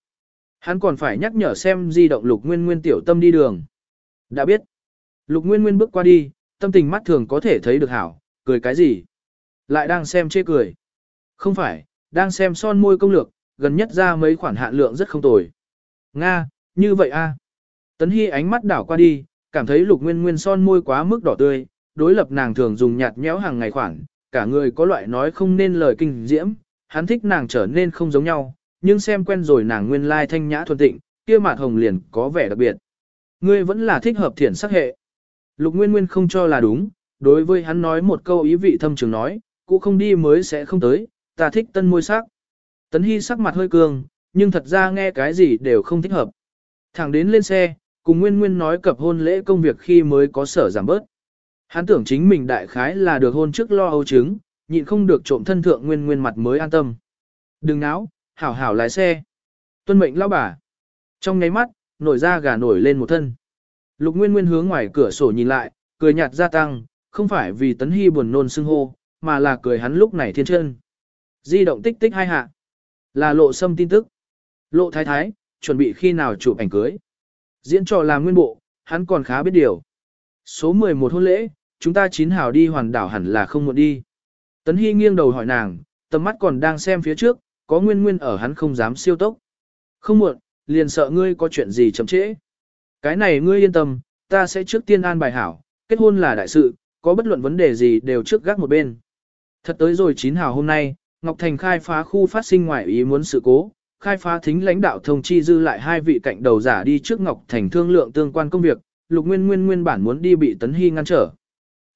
Hắn còn phải nhắc nhở xem di động lục nguyên nguyên tiểu tâm đi đường. Đã biết. Lục nguyên nguyên bước qua đi, tâm tình mắt thường có thể thấy được hảo, cười cái gì. Lại đang xem chê cười. Không phải, đang xem son môi công lược, gần nhất ra mấy khoản hạn lượng rất không tồi. Nga, như vậy a. Tấn Hy ánh mắt đảo qua đi, cảm thấy lục nguyên nguyên son môi quá mức đỏ tươi, đối lập nàng thường dùng nhạt nhẽo hàng ngày khoản, cả người có loại nói không nên lời kinh diễm, hắn thích nàng trở nên không giống nhau, nhưng xem quen rồi nàng nguyên lai thanh nhã thuần tịnh, kia mặt hồng liền có vẻ đặc biệt. Ngươi vẫn là thích hợp thiện sắc hệ. Lục Nguyên Nguyên không cho là đúng, đối với hắn nói một câu ý vị thâm trường nói, cũ không đi mới sẽ không tới, ta thích tân môi sắc. Tấn Hy sắc mặt hơi cường, nhưng thật ra nghe cái gì đều không thích hợp. Thẳng đến lên xe, cùng Nguyên Nguyên nói cập hôn lễ công việc khi mới có sở giảm bớt. Hắn tưởng chính mình đại khái là được hôn trước lo âu chứng, nhịn không được trộm thân thượng Nguyên Nguyên mặt mới an tâm. Đừng náo, hảo hảo lái xe. Tuân mệnh lao bà. Trong nháy mắt, nổi ra gà nổi lên một thân. Lục Nguyên Nguyên hướng ngoài cửa sổ nhìn lại, cười nhạt gia tăng, không phải vì Tấn Hy buồn nôn sưng hô, mà là cười hắn lúc này thiên chân. Di động tích tích hai hạ. Là lộ xâm tin tức. Lộ thái thái, chuẩn bị khi nào chụp ảnh cưới. Diễn trò làm nguyên bộ, hắn còn khá biết điều. Số 11 hôn lễ, chúng ta chín hào đi hoàn đảo hẳn là không muộn đi. Tấn Hy nghiêng đầu hỏi nàng, tầm mắt còn đang xem phía trước, có nguyên nguyên ở hắn không dám siêu tốc. Không muộn, liền sợ ngươi có chuyện gì chậm trễ. Cái này ngươi yên tâm, ta sẽ trước tiên an bài hảo, kết hôn là đại sự, có bất luận vấn đề gì đều trước gác một bên. Thật tới rồi chín hào hôm nay, Ngọc Thành khai phá khu phát sinh ngoại ý muốn sự cố, khai phá thính lãnh đạo thông chi dư lại hai vị cạnh đầu giả đi trước Ngọc Thành thương lượng tương quan công việc, Lục Nguyên Nguyên nguyên bản muốn đi bị Tấn Hy ngăn trở.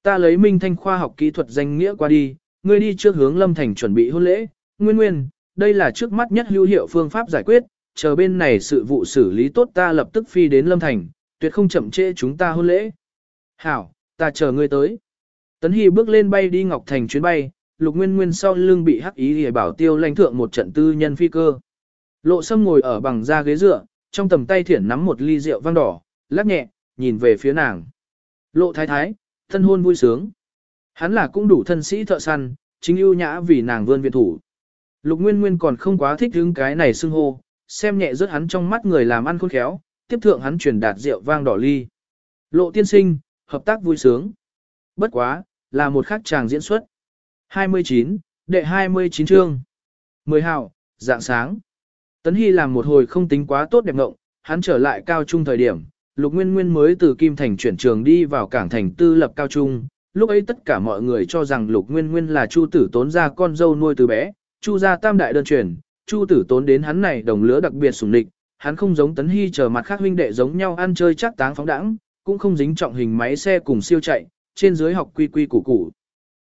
Ta lấy Minh Thanh khoa học kỹ thuật danh nghĩa qua đi, ngươi đi trước hướng Lâm Thành chuẩn bị hôn lễ, Nguyên Nguyên, đây là trước mắt nhất hữu hiệu phương pháp giải quyết, chờ bên này sự vụ xử lý tốt ta lập tức phi đến Lâm Thành, tuyệt không chậm trễ chúng ta hôn lễ. Hảo, ta chờ ngươi tới. Tấn Hy bước lên bay đi Ngọc Thành chuyến bay, Lục Nguyên Nguyên sau lưng bị hắc ý để bảo tiêu lãnh thượng một trận tư nhân phi cơ. Lộ Sâm ngồi ở bằng da ghế dựa, trong tầm tay thiển nắm một ly rượu vang đỏ, lắc nhẹ, nhìn về phía nàng. Lộ thái thái, thân hôn vui sướng. Hắn là cũng đủ thân sĩ thợ săn, chính ưu nhã vì nàng vươn viện thủ. Lục Nguyên Nguyên còn không quá thích hứng cái này xưng hô, xem nhẹ rớt hắn trong mắt người làm ăn khôn khéo, tiếp thượng hắn truyền đạt rượu vang đỏ ly. Lộ tiên sinh, hợp tác vui sướng. Bất quá, là một khắc chàng diễn xuất. 29, đệ 29 chương. 10 hào, dạng sáng. Tấn Hy làm một hồi không tính quá tốt đẹp ngộng, hắn trở lại cao trung thời điểm, Lục Nguyên Nguyên mới từ Kim Thành chuyển trường đi vào cảng thành tư lập cao trung. Lúc ấy tất cả mọi người cho rằng Lục Nguyên Nguyên là Chu Tử Tốn ra con dâu nuôi từ bé, Chu gia tam đại đơn truyền, Chu Tử Tốn đến hắn này đồng lứa đặc biệt sủng địch, hắn không giống Tấn Hy chờ mặt khác huynh đệ giống nhau ăn chơi chắc táng phóng đãng, cũng không dính trọng hình máy xe cùng siêu chạy, trên dưới học quy quy củ củ.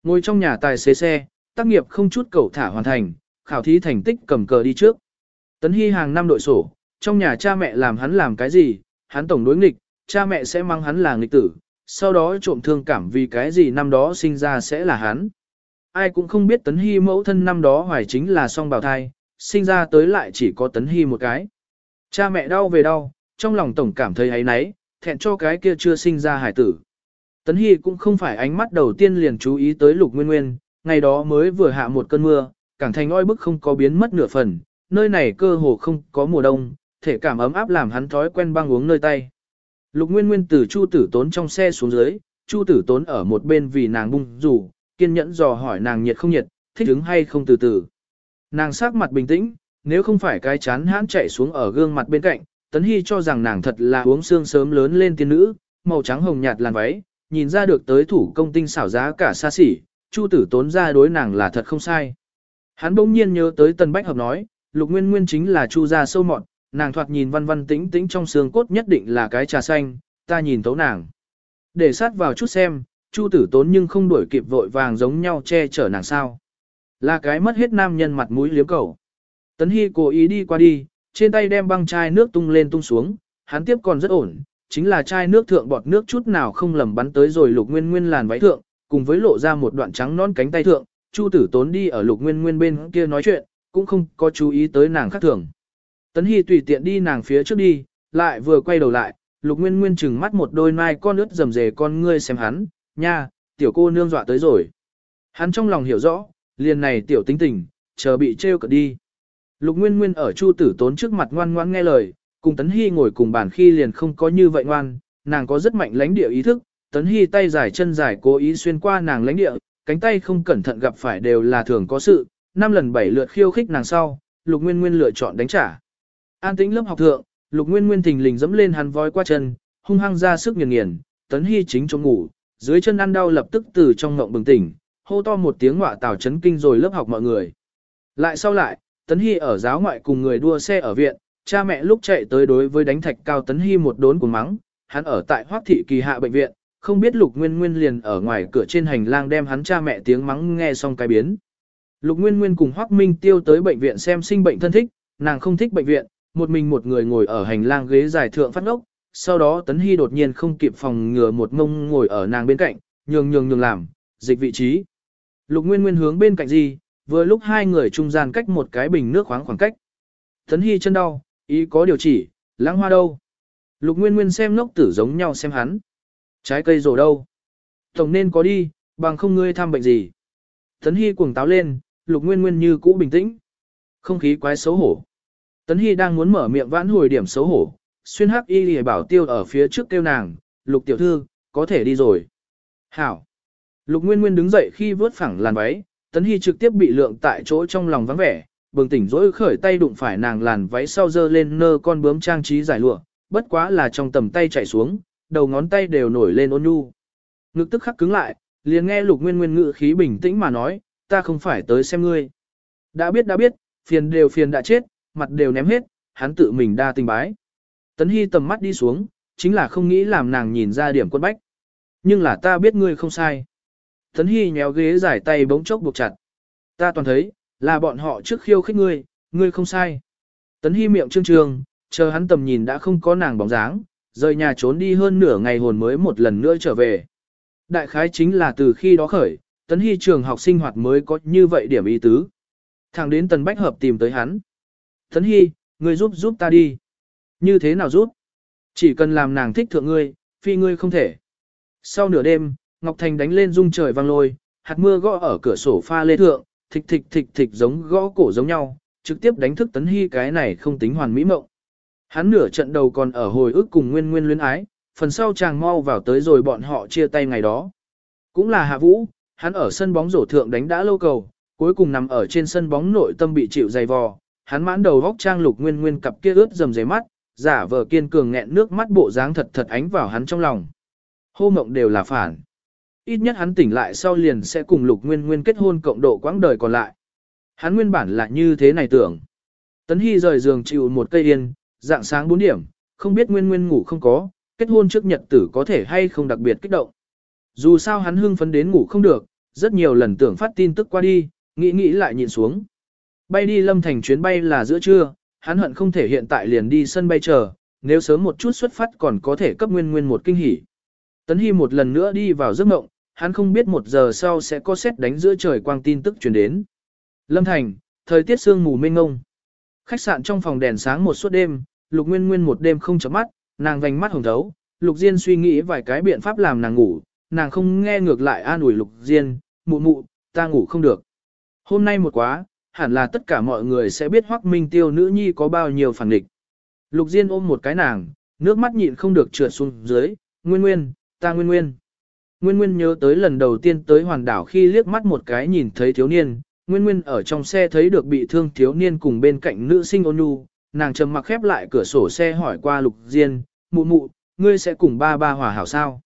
Ngồi trong nhà tài xế xe, tác nghiệp không chút cầu thả hoàn thành, khảo thí thành tích cầm cờ đi trước. Tấn Hy hàng năm đội sổ, trong nhà cha mẹ làm hắn làm cái gì, hắn tổng đối nghịch, cha mẹ sẽ mang hắn là nghịch tử, sau đó trộm thương cảm vì cái gì năm đó sinh ra sẽ là hắn. Ai cũng không biết Tấn Hy mẫu thân năm đó hoài chính là song bào thai, sinh ra tới lại chỉ có Tấn Hy một cái. Cha mẹ đau về đau, trong lòng tổng cảm thấy ấy nấy, thẹn cho cái kia chưa sinh ra hải tử. Tấn Hy cũng không phải ánh mắt đầu tiên liền chú ý tới lục nguyên nguyên, ngày đó mới vừa hạ một cơn mưa, cảng thành oi bức không có biến mất nửa phần, nơi này cơ hồ không có mùa đông, thể cảm ấm áp làm hắn thói quen băng uống nơi tay. Lục nguyên nguyên từ chu tử tốn trong xe xuống dưới, chu tử tốn ở một bên vì nàng bung rủ, kiên nhẫn dò hỏi nàng nhiệt không nhiệt, thích ứng hay không từ từ. Nàng sắc mặt bình tĩnh, nếu không phải cái chán hãn chạy xuống ở gương mặt bên cạnh, Tấn Hy cho rằng nàng thật là uống xương sớm lớn lên tiên nữ, màu trắng hồng nhạt làn váy, nhìn ra được tới thủ công tinh xảo giá cả xa xỉ, Chu tử tốn ra đối nàng là thật không sai. Hắn bỗng nhiên nhớ tới Tần Bách Hợp nói, Lục Nguyên Nguyên chính là Chu gia sâu mọn, nàng thoạt nhìn văn văn tĩnh tĩnh trong xương cốt nhất định là cái trà xanh, ta nhìn tấu nàng. Để sát vào chút xem, Chu tử tốn nhưng không đuổi kịp vội vàng giống nhau che chở nàng sao. Là cái mất hết nam nhân mặt mũi liếm cầu. Tấn Hy cố ý đi qua đi, trên tay đem băng chai nước tung lên tung xuống, hắn tiếp còn rất ổn, chính là chai nước thượng bọt nước chút nào không lầm bắn tới rồi lục nguyên nguyên làn váy thượng, cùng với lộ ra một đoạn trắng non cánh tay thượng, Chu tử tốn đi ở lục nguyên nguyên bên kia nói chuyện, cũng không có chú ý tới nàng khác thường. Tấn Hy tùy tiện đi nàng phía trước đi, lại vừa quay đầu lại, lục nguyên nguyên chừng mắt một đôi mai con ướt rầm rề con ngươi xem hắn, nha, tiểu cô nương dọa tới rồi. Hắn trong lòng hiểu rõ, liền này tiểu tính tình, chờ bị trêu cợt đi. Lục Nguyên Nguyên ở Chu Tử Tốn trước mặt ngoan ngoan nghe lời, cùng Tấn Hy ngồi cùng bàn khi liền không có như vậy ngoan, nàng có rất mạnh lãnh địa ý thức, Tấn Hy tay dài chân dài cố ý xuyên qua nàng lãnh địa, cánh tay không cẩn thận gặp phải đều là thường có sự, năm lần bảy lượt khiêu khích nàng sau, Lục Nguyên Nguyên lựa chọn đánh trả. An tĩnh lớp học thượng, Lục Nguyên Nguyên thình lình dẫm lên hắn voi qua chân, hung hăng ra sức nghiền nghiền, Tấn Hy chính trong ngủ, dưới chân ăn đau lập tức từ trong ngộng bừng tỉnh, hô to một tiếng ngọa tào chấn kinh rồi lớp học mọi người. Lại sau lại, Tấn Hy ở giáo ngoại cùng người đua xe ở viện, cha mẹ lúc chạy tới đối với đánh thạch cao Tấn Hy một đốn của mắng, hắn ở tại Hoắc thị kỳ hạ bệnh viện, không biết Lục Nguyên Nguyên liền ở ngoài cửa trên hành lang đem hắn cha mẹ tiếng mắng nghe xong cái biến. Lục Nguyên Nguyên cùng Hoắc Minh Tiêu tới bệnh viện xem sinh bệnh thân thích, nàng không thích bệnh viện, một mình một người ngồi ở hành lang ghế dài thượng phát ngốc, sau đó Tấn Hy đột nhiên không kịp phòng ngừa một ngông ngồi ở nàng bên cạnh, nhường nhường nhường làm, dịch vị trí. Lục Nguyên Nguyên hướng bên cạnh gì, vừa lúc hai người trung gian cách một cái bình nước khoáng khoảng cách. Thấn Hy chân đau, ý có điều chỉ, lãng hoa đâu. Lục Nguyên Nguyên xem ngốc tử giống nhau xem hắn. Trái cây rổ đâu. Tổng nên có đi, bằng không ngươi thăm bệnh gì. Thấn Hy cuồng táo lên, Lục Nguyên Nguyên như cũ bình tĩnh. Không khí quái xấu hổ. Tấn Hy đang muốn mở miệng vãn hồi điểm xấu hổ. Xuyên hắc y lìa bảo tiêu ở phía trước kêu nàng, Lục tiểu thư, có thể đi rồi. Hảo. Lục Nguyên Nguyên đứng dậy khi vớt phẳng làn váy, Tấn Hy trực tiếp bị lượng tại chỗ trong lòng vắng vẻ, bừng tỉnh rỗi khởi tay đụng phải nàng làn váy sau dơ lên nơ con bướm trang trí giải lụa, bất quá là trong tầm tay chạy xuống, đầu ngón tay đều nổi lên ôn nhu. Ngực tức khắc cứng lại, liền nghe Lục Nguyên Nguyên ngự khí bình tĩnh mà nói, ta không phải tới xem ngươi. Đã biết đã biết, phiền đều phiền đã chết, mặt đều ném hết, hắn tự mình đa tình bái. Tấn Hy tầm mắt đi xuống, chính là không nghĩ làm nàng nhìn ra điểm quân bách. Nhưng là ta biết ngươi không sai. Tấn Hy nhéo ghế giải tay bỗng chốc buộc chặt. Ta toàn thấy, là bọn họ trước khiêu khích ngươi, ngươi không sai. Tấn Hy miệng trương trương, chờ hắn tầm nhìn đã không có nàng bóng dáng, rời nhà trốn đi hơn nửa ngày hồn mới một lần nữa trở về. Đại khái chính là từ khi đó khởi, tấn hy trường học sinh hoạt mới có như vậy điểm ý tứ. Thẳng đến tần bách hợp tìm tới hắn. Tấn hy, ngươi giúp giúp ta đi. Như thế nào giúp? Chỉ cần làm nàng thích thượng ngươi, phi ngươi không thể. Sau nửa đêm, Ngọc Thành đánh lên rung trời vang lôi, hạt mưa gõ ở cửa sổ pha lê thượng, thịch thịch thịch thịch giống gõ cổ giống nhau, trực tiếp đánh thức tấn hy cái này không tính hoàn mỹ mộng. Hắn nửa trận đầu còn ở hồi ức cùng nguyên nguyên luyến ái, phần sau chàng mau vào tới rồi bọn họ chia tay ngày đó. Cũng là hạ vũ, hắn ở sân bóng rổ thượng đánh đã lâu cầu, cuối cùng nằm ở trên sân bóng nội tâm bị chịu dày vò, hắn mãn đầu góc trang lục nguyên nguyên cặp kia ướt dầm dày mắt, giả vờ kiên cường nghẹn nước mắt bộ dáng thật thật ánh vào hắn trong lòng. Hô mộng đều là phản. Ít nhất hắn tỉnh lại sau liền sẽ cùng lục nguyên nguyên kết hôn cộng độ quãng đời còn lại. Hắn nguyên bản là như thế này tưởng. Tấn Hy rời giường chịu một cây yên, dạng sáng 4 điểm, không biết nguyên nguyên ngủ không có, kết hôn trước nhật tử có thể hay không đặc biệt kích động. Dù sao hắn hưng phấn đến ngủ không được, rất nhiều lần tưởng phát tin tức qua đi, nghĩ nghĩ lại nhịn xuống. Bay đi lâm thành chuyến bay là giữa trưa, hắn hận không thể hiện tại liền đi sân bay chờ, nếu sớm một chút xuất phát còn có thể cấp nguyên nguyên một kinh hỉ. Tấn Hy một lần nữa đi vào giấc mộng, hắn không biết một giờ sau sẽ có xét đánh giữa trời quang tin tức truyền đến. Lâm Thành, thời tiết sương mù mênh ngông. Khách sạn trong phòng đèn sáng một suốt đêm, Lục Nguyên Nguyên một đêm không chấm mắt, nàng vành mắt hồng thấu, Lục Diên suy nghĩ vài cái biện pháp làm nàng ngủ, nàng không nghe ngược lại an ủi Lục Diên, mụ mụ, ta ngủ không được. Hôm nay một quá, hẳn là tất cả mọi người sẽ biết Hoắc Minh Tiêu nữ nhi có bao nhiêu phản địch. Lục Diên ôm một cái nàng, nước mắt nhịn không được trượt xuống dưới, Nguyên Nguyên, ta Nguyên Nguyên. Nguyên Nguyên nhớ tới lần đầu tiên tới hoàn đảo khi liếc mắt một cái nhìn thấy thiếu niên, Nguyên Nguyên ở trong xe thấy được bị thương thiếu niên cùng bên cạnh nữ sinh ôn nhu, nàng trầm mặc khép lại cửa sổ xe hỏi qua Lục Diên, mụ mụ, ngươi sẽ cùng ba ba hòa hảo sao?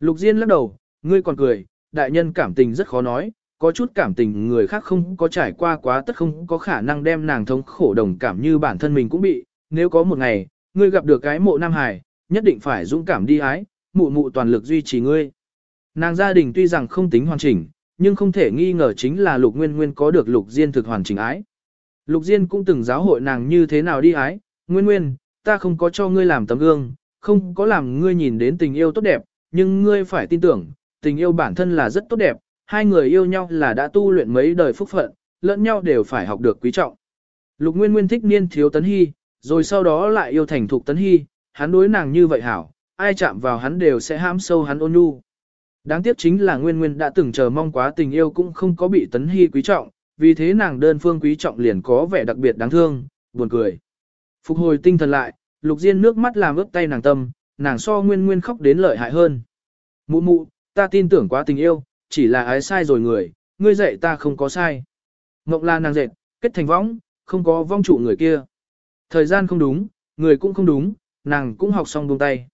Lục Diên lắc đầu, ngươi còn cười, đại nhân cảm tình rất khó nói, có chút cảm tình người khác không có trải qua quá tất không có khả năng đem nàng thống khổ đồng cảm như bản thân mình cũng bị, nếu có một ngày, ngươi gặp được cái mộ Nam Hải, nhất định phải dũng cảm đi ái, mụ mụ toàn lực duy trì ngươi. Nàng gia đình tuy rằng không tính hoàn chỉnh, nhưng không thể nghi ngờ chính là Lục Nguyên Nguyên có được Lục Diên thực hoàn chỉnh ái. Lục Diên cũng từng giáo hội nàng như thế nào đi ái, Nguyên Nguyên, ta không có cho ngươi làm tấm gương, không có làm ngươi nhìn đến tình yêu tốt đẹp, nhưng ngươi phải tin tưởng, tình yêu bản thân là rất tốt đẹp, hai người yêu nhau là đã tu luyện mấy đời phúc phận, lẫn nhau đều phải học được quý trọng. Lục Nguyên Nguyên thích niên thiếu Tấn Hy, rồi sau đó lại yêu thành thục Tấn Hy, hắn đối nàng như vậy hảo, ai chạm vào hắn đều sẽ ham sâu hắn ôn nhu. Đáng tiếc chính là Nguyên Nguyên đã từng chờ mong quá tình yêu cũng không có bị Tấn Hy quý trọng, vì thế nàng đơn phương quý trọng liền có vẻ đặc biệt đáng thương, buồn cười. Phục hồi tinh thần lại, Lục Diên nước mắt làm ướt tay nàng tâm, nàng so Nguyên Nguyên khóc đến lợi hại hơn. Mụ mụ, ta tin tưởng quá tình yêu, chỉ là ái sai rồi người, ngươi dạy ta không có sai. Ngọc là nàng dệt, kết thành võng, không có vong trụ người kia. Thời gian không đúng, người cũng không đúng, nàng cũng học xong buông tay.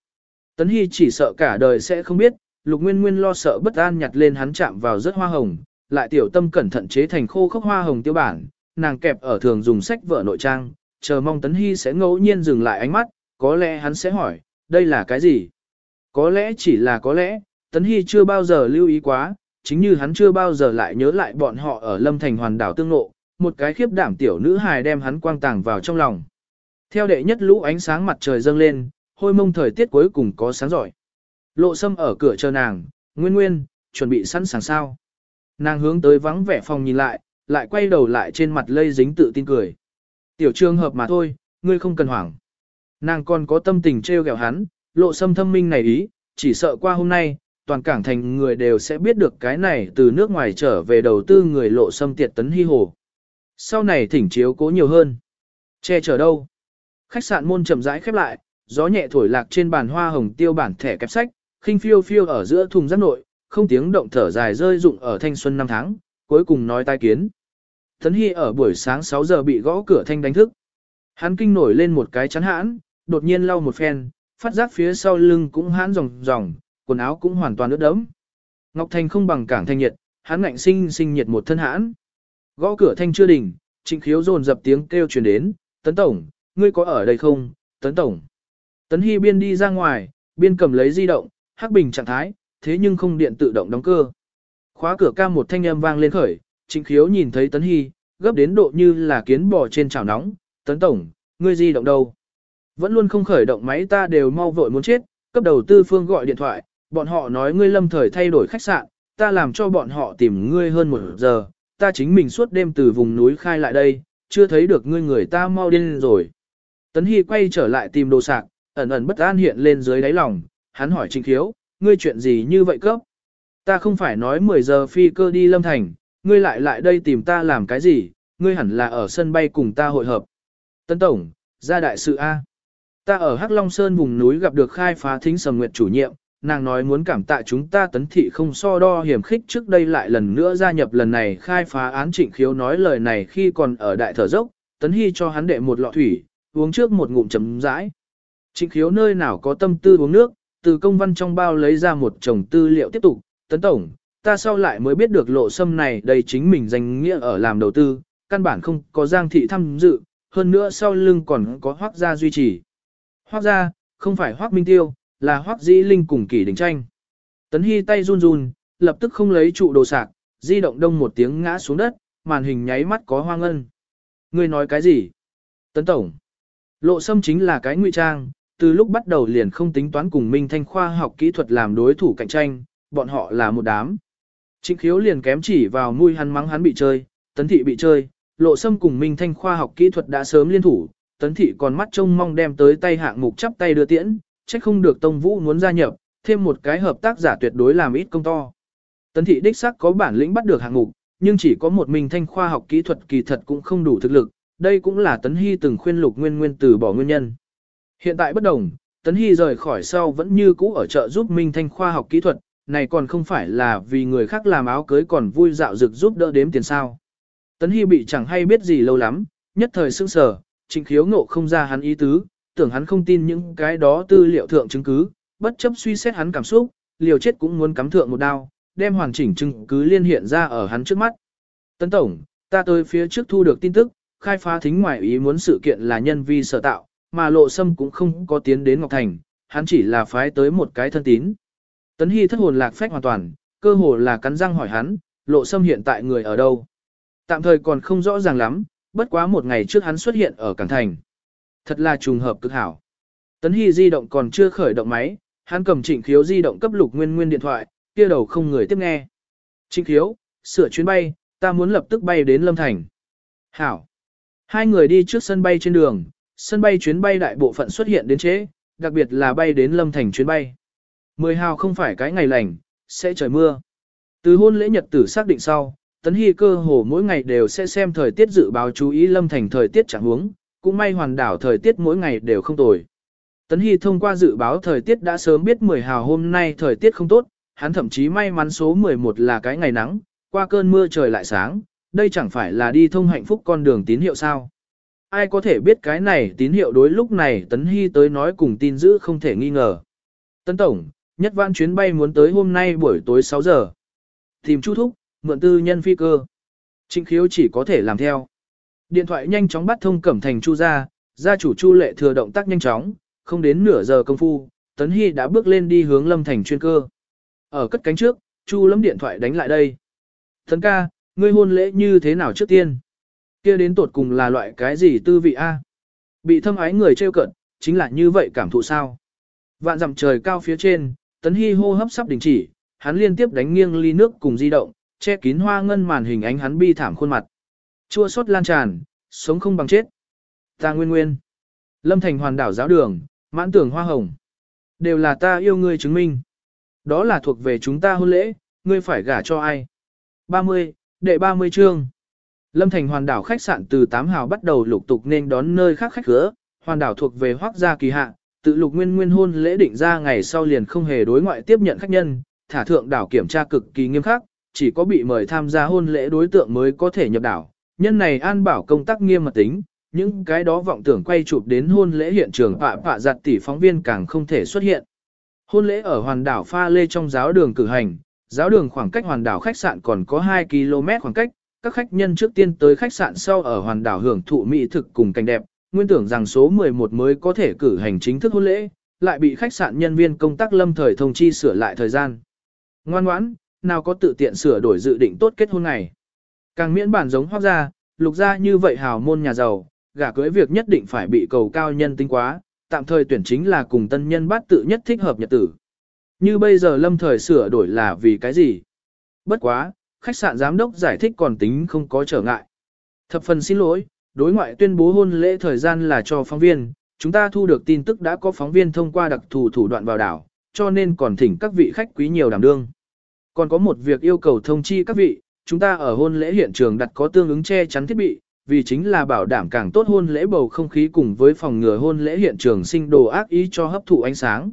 Tấn Hy chỉ sợ cả đời sẽ không biết, Lục Nguyên Nguyên lo sợ bất an nhặt lên hắn chạm vào rất hoa hồng, lại tiểu tâm cẩn thận chế thành khô khốc hoa hồng tiêu bản, nàng kẹp ở thường dùng sách vợ nội trang, chờ mong Tấn Hy sẽ ngẫu nhiên dừng lại ánh mắt, có lẽ hắn sẽ hỏi, đây là cái gì? Có lẽ chỉ là có lẽ, Tấn Hy chưa bao giờ lưu ý quá, chính như hắn chưa bao giờ lại nhớ lại bọn họ ở Lâm Thành hoàn đảo tương ngộ, một cái khiếp đảm tiểu nữ hài đem hắn quang tàng vào trong lòng. Theo đệ nhất lũ ánh sáng mặt trời dâng lên, hôi mông thời tiết cuối cùng có sáng giỏi. Lộ sâm ở cửa chờ nàng, nguyên nguyên, chuẩn bị sẵn sàng sao. Nàng hướng tới vắng vẻ phòng nhìn lại, lại quay đầu lại trên mặt lây dính tự tin cười. Tiểu trường hợp mà thôi, ngươi không cần hoảng. Nàng còn có tâm tình trêu ghẹo hắn, lộ sâm thâm minh này ý, chỉ sợ qua hôm nay, toàn cảng thành người đều sẽ biết được cái này từ nước ngoài trở về đầu tư người lộ sâm tiệt tấn hy hồ. Sau này thỉnh chiếu cố nhiều hơn. Che chở đâu? Khách sạn môn chậm rãi khép lại, gió nhẹ thổi lạc trên bàn hoa hồng tiêu bản thẻ kẹp sách, khinh phiêu phiêu ở giữa thùng rác nội, không tiếng động thở dài rơi rụng ở thanh xuân năm tháng, cuối cùng nói tai kiến. Tấn Hy ở buổi sáng 6 giờ bị gõ cửa thanh đánh thức. Hắn kinh nổi lên một cái chắn hãn, đột nhiên lau một phen, phát giác phía sau lưng cũng hãn ròng ròng, quần áo cũng hoàn toàn ướt đẫm. Ngọc Thành không bằng cảng thanh nhiệt, hắn ngạnh sinh sinh nhiệt một thân hãn. Gõ cửa thanh chưa đỉnh, Trịnh Khiếu dồn dập tiếng kêu truyền đến, "Tấn tổng, ngươi có ở đây không?" "Tấn tổng." Tấn Hy biên đi ra ngoài, biên cầm lấy di động, hắc bình trạng thái, thế nhưng không điện tự động đóng cơ. Khóa cửa ca một thanh âm vang lên khởi, Trịnh Khiếu nhìn thấy Tấn Hy, gấp đến độ như là kiến bò trên chảo nóng, "Tấn tổng, ngươi di động đâu?" Vẫn luôn không khởi động máy ta đều mau vội muốn chết, cấp đầu tư phương gọi điện thoại, bọn họ nói ngươi lâm thời thay đổi khách sạn, ta làm cho bọn họ tìm ngươi hơn một giờ, ta chính mình suốt đêm từ vùng núi khai lại đây, chưa thấy được ngươi người ta mau điên rồi. Tấn Hy quay trở lại tìm đồ sạc, ẩn ẩn bất an hiện lên dưới đáy lòng, hắn hỏi Trình Khiếu, ngươi chuyện gì như vậy cấp? Ta không phải nói 10 giờ phi cơ đi Lâm Thành, ngươi lại lại đây tìm ta làm cái gì, ngươi hẳn là ở sân bay cùng ta hội hợp. Tấn Tổng, ra đại sự A. Ta ở Hắc Long Sơn vùng núi gặp được khai phá thính sầm nguyệt chủ nhiệm, nàng nói muốn cảm tạ chúng ta tấn thị không so đo hiểm khích trước đây lại lần nữa gia nhập lần này khai phá án trịnh khiếu nói lời này khi còn ở đại thở dốc, tấn hy cho hắn đệ một lọ thủy, uống trước một ngụm chấm rãi. Trịnh khiếu nơi nào có tâm tư uống nước, từ công văn trong bao lấy ra một chồng tư liệu tiếp tục, tấn tổng, ta sau lại mới biết được lộ sâm này đây chính mình danh nghĩa ở làm đầu tư, căn bản không có giang thị tham dự, hơn nữa sau lưng còn có hoác gia duy trì. Hoác gia, không phải hoác minh tiêu, là hoác dĩ linh cùng kỷ đình tranh. Tấn Hy tay run run, lập tức không lấy trụ đồ sạc, di động đông một tiếng ngã xuống đất, màn hình nháy mắt có hoang ngân. Ngươi nói cái gì? Tấn Tổng. Lộ sâm chính là cái ngụy trang, từ lúc bắt đầu liền không tính toán cùng Minh Thanh khoa học kỹ thuật làm đối thủ cạnh tranh, bọn họ là một đám. Trịnh khiếu liền kém chỉ vào mùi hắn mắng hắn bị chơi, tấn thị bị chơi, lộ sâm cùng Minh Thanh khoa học kỹ thuật đã sớm liên thủ, tấn thị còn mắt trông mong đem tới tay hạng mục chắp tay đưa tiễn, trách không được Tông Vũ muốn gia nhập, thêm một cái hợp tác giả tuyệt đối làm ít công to. Tấn thị đích sắc có bản lĩnh bắt được hạng mục, nhưng chỉ có một mình thanh khoa học kỹ thuật kỳ thật cũng không đủ thực lực, đây cũng là Tấn Hy từng khuyên Lục Nguyên Nguyên từ bỏ nguyên nhân. Hiện tại bất đồng, Tấn Hy rời khỏi sau vẫn như cũ ở chợ giúp Minh Thanh khoa học kỹ thuật, này còn không phải là vì người khác làm áo cưới còn vui dạo dực giúp đỡ đếm tiền sao. Tấn Hy bị chẳng hay biết gì lâu lắm, nhất thời sững sờ, trịnh khiếu ngộ không ra hắn ý tứ, tưởng hắn không tin những cái đó tư liệu thượng chứng cứ, bất chấp suy xét hắn cảm xúc, liều chết cũng muốn cắm thượng một đao, đem hoàn chỉnh chứng cứ liên hiện ra ở hắn trước mắt. Tấn Tổng, ta tới phía trước thu được tin tức, khai phá thính ngoại ý muốn sự kiện là nhân vi sở tạo, mà lộ sâm cũng không có tiến đến Ngọc Thành, hắn chỉ là phái tới một cái thân tín. Tấn Hy thất hồn lạc phách hoàn toàn, cơ hồ là cắn răng hỏi hắn, lộ sâm hiện tại người ở đâu. Tạm thời còn không rõ ràng lắm, bất quá một ngày trước hắn xuất hiện ở Cảng Thành. Thật là trùng hợp cực hảo. Tấn Hy di động còn chưa khởi động máy, hắn cầm trịnh khiếu di động cấp lục nguyên nguyên điện thoại, kia đầu không người tiếp nghe. Trịnh khiếu, sửa chuyến bay, ta muốn lập tức bay đến Lâm Thành. Hảo. Hai người đi trước sân bay trên đường, sân bay chuyến bay đại bộ phận xuất hiện đến trễ, đặc biệt là bay đến Lâm Thành chuyến bay. Mười hào không phải cái ngày lành, sẽ trời mưa. Từ hôn lễ nhật tử xác định sau, Tấn Hy cơ hồ mỗi ngày đều sẽ xem thời tiết dự báo chú ý Lâm Thành thời tiết chẳng huống, cũng may hoàn đảo thời tiết mỗi ngày đều không tồi. Tấn Hy thông qua dự báo thời tiết đã sớm biết 10 hào hôm nay thời tiết không tốt, hắn thậm chí may mắn số 11 là cái ngày nắng, qua cơn mưa trời lại sáng, đây chẳng phải là đi thông hạnh phúc con đường tín hiệu sao. Ai có thể biết cái này tín hiệu đối lúc này Tấn Hy tới nói cùng tin giữ không thể nghi ngờ. Tấn Tổng, nhất vãn chuyến bay muốn tới hôm nay buổi tối 6 giờ. Tìm Chu Thúc, mượn tư nhân phi cơ. Trịnh khiếu chỉ có thể làm theo. Điện thoại nhanh chóng bắt thông cẩm thành Chu ra, gia chủ Chu lệ thừa động tác nhanh chóng, không đến nửa giờ công phu, Tấn Hy đã bước lên đi hướng Lâm Thành chuyên cơ. Ở cất cánh trước, Chu lâm điện thoại đánh lại đây. Tấn ca, ngươi hôn lễ như thế nào trước tiên? Kia đến tột cùng là loại cái gì tư vị a? Bị thâm ái người trêu cận, chính là như vậy cảm thụ sao? Vạn dặm trời cao phía trên, Tấn Hy hô hấp sắp đình chỉ, hắn liên tiếp đánh nghiêng ly nước cùng di động, che kín hoa ngân màn hình ánh hắn bi thảm khuôn mặt. Chua xót lan tràn, sống không bằng chết. Ta nguyên nguyên. Lâm thành hoàn đảo giáo đường, mãn tưởng hoa hồng. Đều là ta yêu ngươi chứng minh. Đó là thuộc về chúng ta hôn lễ, ngươi phải gả cho ai. 30, đệ 30 chương. Lâm thành hoàn đảo khách sạn từ 8 hào bắt đầu lục tục nên đón nơi khác khách cửa. hoàn đảo thuộc về hoác gia kỳ hạ, tự lục nguyên nguyên hôn lễ định ra ngày sau liền không hề đối ngoại tiếp nhận khách nhân, thả thượng đảo kiểm tra cực kỳ nghiêm khắc, chỉ có bị mời tham gia hôn lễ đối tượng mới có thể nhập đảo, Nhân này an bảo công tác nghiêm mật tính, những cái đó vọng tưởng quay chụp đến hôn lễ hiện trường pạ pạ giặt tỷ phóng viên càng không thể xuất hiện. Hôn lễ ở hoàn đảo pha lê trong giáo đường cử hành, giáo đường khoảng cách hoàn đảo khách sạn còn có 2 km khoảng cách, các khách nhân trước tiên tới khách sạn sau ở hoàn đảo hưởng thụ mỹ thực cùng cảnh đẹp, nguyên tưởng rằng số 11 mới có thể cử hành chính thức hôn lễ, lại bị khách sạn nhân viên công tác lâm thời thông chi sửa lại thời gian. Ngoan ngoãn, nào có tự tiện sửa đổi dự định tốt kết hôn này. Càng miễn bản giống hoác gia, lục gia như vậy hào môn nhà giàu, gả cưới việc nhất định phải bị cầu cao nhân tính quá, tạm thời tuyển chính là cùng tân nhân bát tự nhất thích hợp nhật tử. Như bây giờ lâm thời sửa đổi là vì cái gì? Bất quá, khách sạn giám đốc giải thích còn tính không có trở ngại. Thập phần xin lỗi, đối ngoại tuyên bố hôn lễ thời gian là cho phóng viên, chúng ta thu được tin tức đã có phóng viên thông qua đặc thù thủ đoạn vào đảo, cho nên còn thỉnh các vị khách quý nhiều đảm đương. Còn có một việc yêu cầu thông chi các vị, chúng ta ở hôn lễ hiện trường đặt có tương ứng che chắn thiết bị, vì chính là bảo đảm càng tốt hôn lễ bầu không khí cùng với phòng ngừa hôn lễ hiện trường sinh đồ ác ý cho hấp thụ ánh sáng.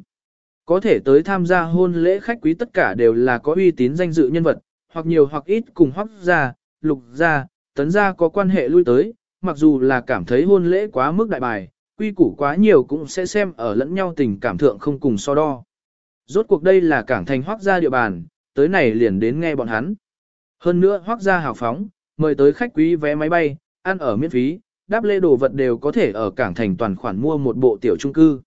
Có thể tới tham gia hôn lễ khách quý tất cả đều là có uy tín danh dự nhân vật, hoặc nhiều hoặc ít cùng hoắc gia, lục gia, tấn gia có quan hệ lui tới, mặc dù là cảm thấy hôn lễ quá mức đại bài, quy củ quá nhiều cũng sẽ xem ở lẫn nhau tình cảm thượng không cùng so đo. Rốt cuộc đây là cảng thành hoắc gia địa bàn, tới này liền đến nghe bọn hắn. Hơn nữa hoắc gia hào phóng, mời tới khách quý vé máy bay, ăn ở miễn phí, đáp lễ đồ vật đều có thể ở cảng thành toàn khoản mua một bộ tiểu trung cư.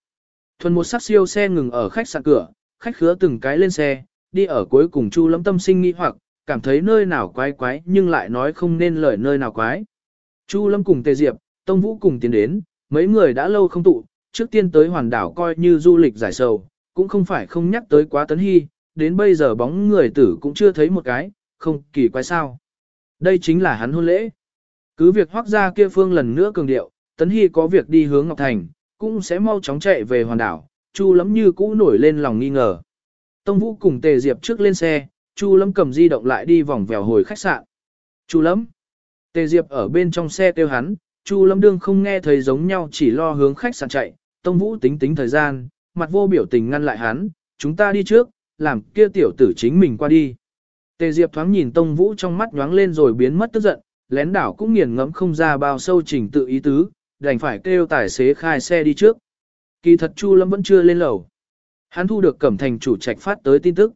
Thuần một sắc siêu xe ngừng ở khách sạn cửa, khách khứa từng cái lên xe, đi ở cuối cùng Chu Lâm tâm sinh nghi hoặc, cảm thấy nơi nào quái quái nhưng lại nói không nên lời nơi nào quái. Chu Lâm cùng Tề Diệp, Tông Vũ cùng tiến đến, mấy người đã lâu không tụ, trước tiên tới hoàn đảo coi như du lịch giải sầu, cũng không phải không nhắc tới quá tấn hy, đến bây giờ bóng người tử cũng chưa thấy một cái, không kỳ quái sao. Đây chính là hắn hôn lễ. Cứ việc hoác ra kia phương lần nữa cường điệu, tấn hy có việc đi hướng Ngọc Thành, cũng sẽ mau chóng chạy về hoàn đảo, Chu lắm như cũ nổi lên lòng nghi ngờ. Tông Vũ cùng Tề Diệp trước lên xe, Chu Lâm cầm di động lại đi vòng vèo hồi khách sạn. Chu Lâm. Tề Diệp ở bên trong xe kêu hắn, Chu Lâm đương không nghe thấy giống nhau chỉ lo hướng khách sạn chạy. Tông Vũ tính tính thời gian, mặt vô biểu tình ngăn lại hắn, chúng ta đi trước, làm kia tiểu tử chính mình qua đi. Tề Diệp thoáng nhìn Tông Vũ trong mắt nhoáng lên rồi biến mất tức giận, lén đảo cũng nghiền ngẫm không ra bao sâu trình tự ý tứ, đành phải kêu tài xế khai xe đi trước. Kỳ thật Chu Lâm vẫn chưa lên lầu. Hắn thu được Cẩm Thành chủ trạch phát tới tin tức.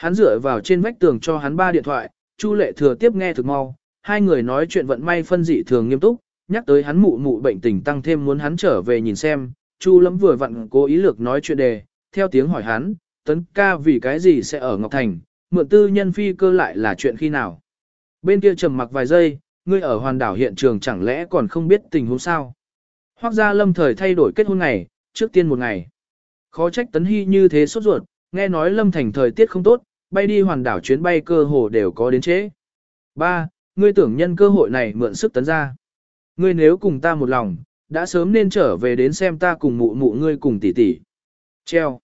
Hắn dựa vào trên vách tường cho hắn ba điện thoại, Chu Lệ thừa tiếp nghe thực mau, hai người nói chuyện vận may phân dị thường nghiêm túc, nhắc tới hắn mụ mụ bệnh tình tăng thêm muốn hắn trở về nhìn xem, Chu Lâm vừa vặn cố ý lược nói chuyện đề, theo tiếng hỏi hắn, tấn ca vì cái gì sẽ ở Ngọc Thành, mượn tư nhân phi cơ lại là chuyện khi nào. Bên kia trầm mặc vài giây, ngươi ở hoàn đảo hiện trường chẳng lẽ còn không biết tình huống sao. Hoác gia lâm thời thay đổi kết hôn ngày, trước tiên một ngày. Khó trách tấn hy như thế sốt ruột, nghe nói lâm thành thời tiết không tốt, bay đi hoàn đảo chuyến bay cơ hồ đều có đến trễ. Ba, Ngươi tưởng nhân cơ hội này mượn sức tấn ra. Ngươi nếu cùng ta một lòng, đã sớm nên trở về đến xem ta cùng mụ mụ ngươi cùng tỷ tỷ. Treo.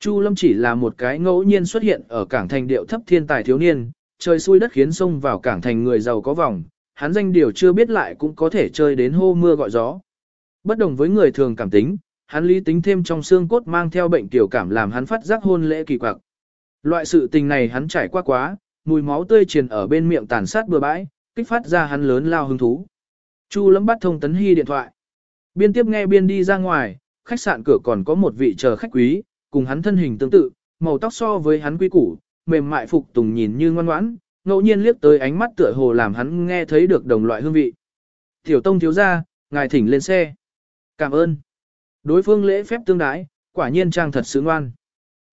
Chu Lâm chỉ là một cái ngẫu nhiên xuất hiện ở cảng thành điệu thấp thiên tài thiếu niên, trời xui đất khiến sông vào cảng thành người giàu có vòng, hắn danh điều chưa biết lại cũng có thể chơi đến hô mưa gọi gió. Bất đồng với người thường cảm tính, hắn lý tính thêm trong xương cốt mang theo bệnh tiểu cảm làm hắn phát giác hôn lễ kỳ quặc. Loại sự tình này hắn trải qua quá, mùi máu tươi truyền ở bên miệng tàn sát bừa bãi, kích phát ra hắn lớn lao hứng thú. Chu lấm bắt thông Tấn Hy điện thoại. Biên tiếp nghe biên đi ra ngoài, khách sạn cửa còn có một vị chờ khách quý, cùng hắn thân hình tương tự, màu tóc so với hắn quý củ, mềm mại phục tùng nhìn như ngoan ngoãn, ngẫu nhiên liếc tới ánh mắt tựa hồ làm hắn nghe thấy được đồng loại hương vị. Tiểu Tông thiếu gia, ngài thỉnh lên xe. Cảm ơn. Đối phương lễ phép tương đái, quả nhiên trang thật sướng ngoan.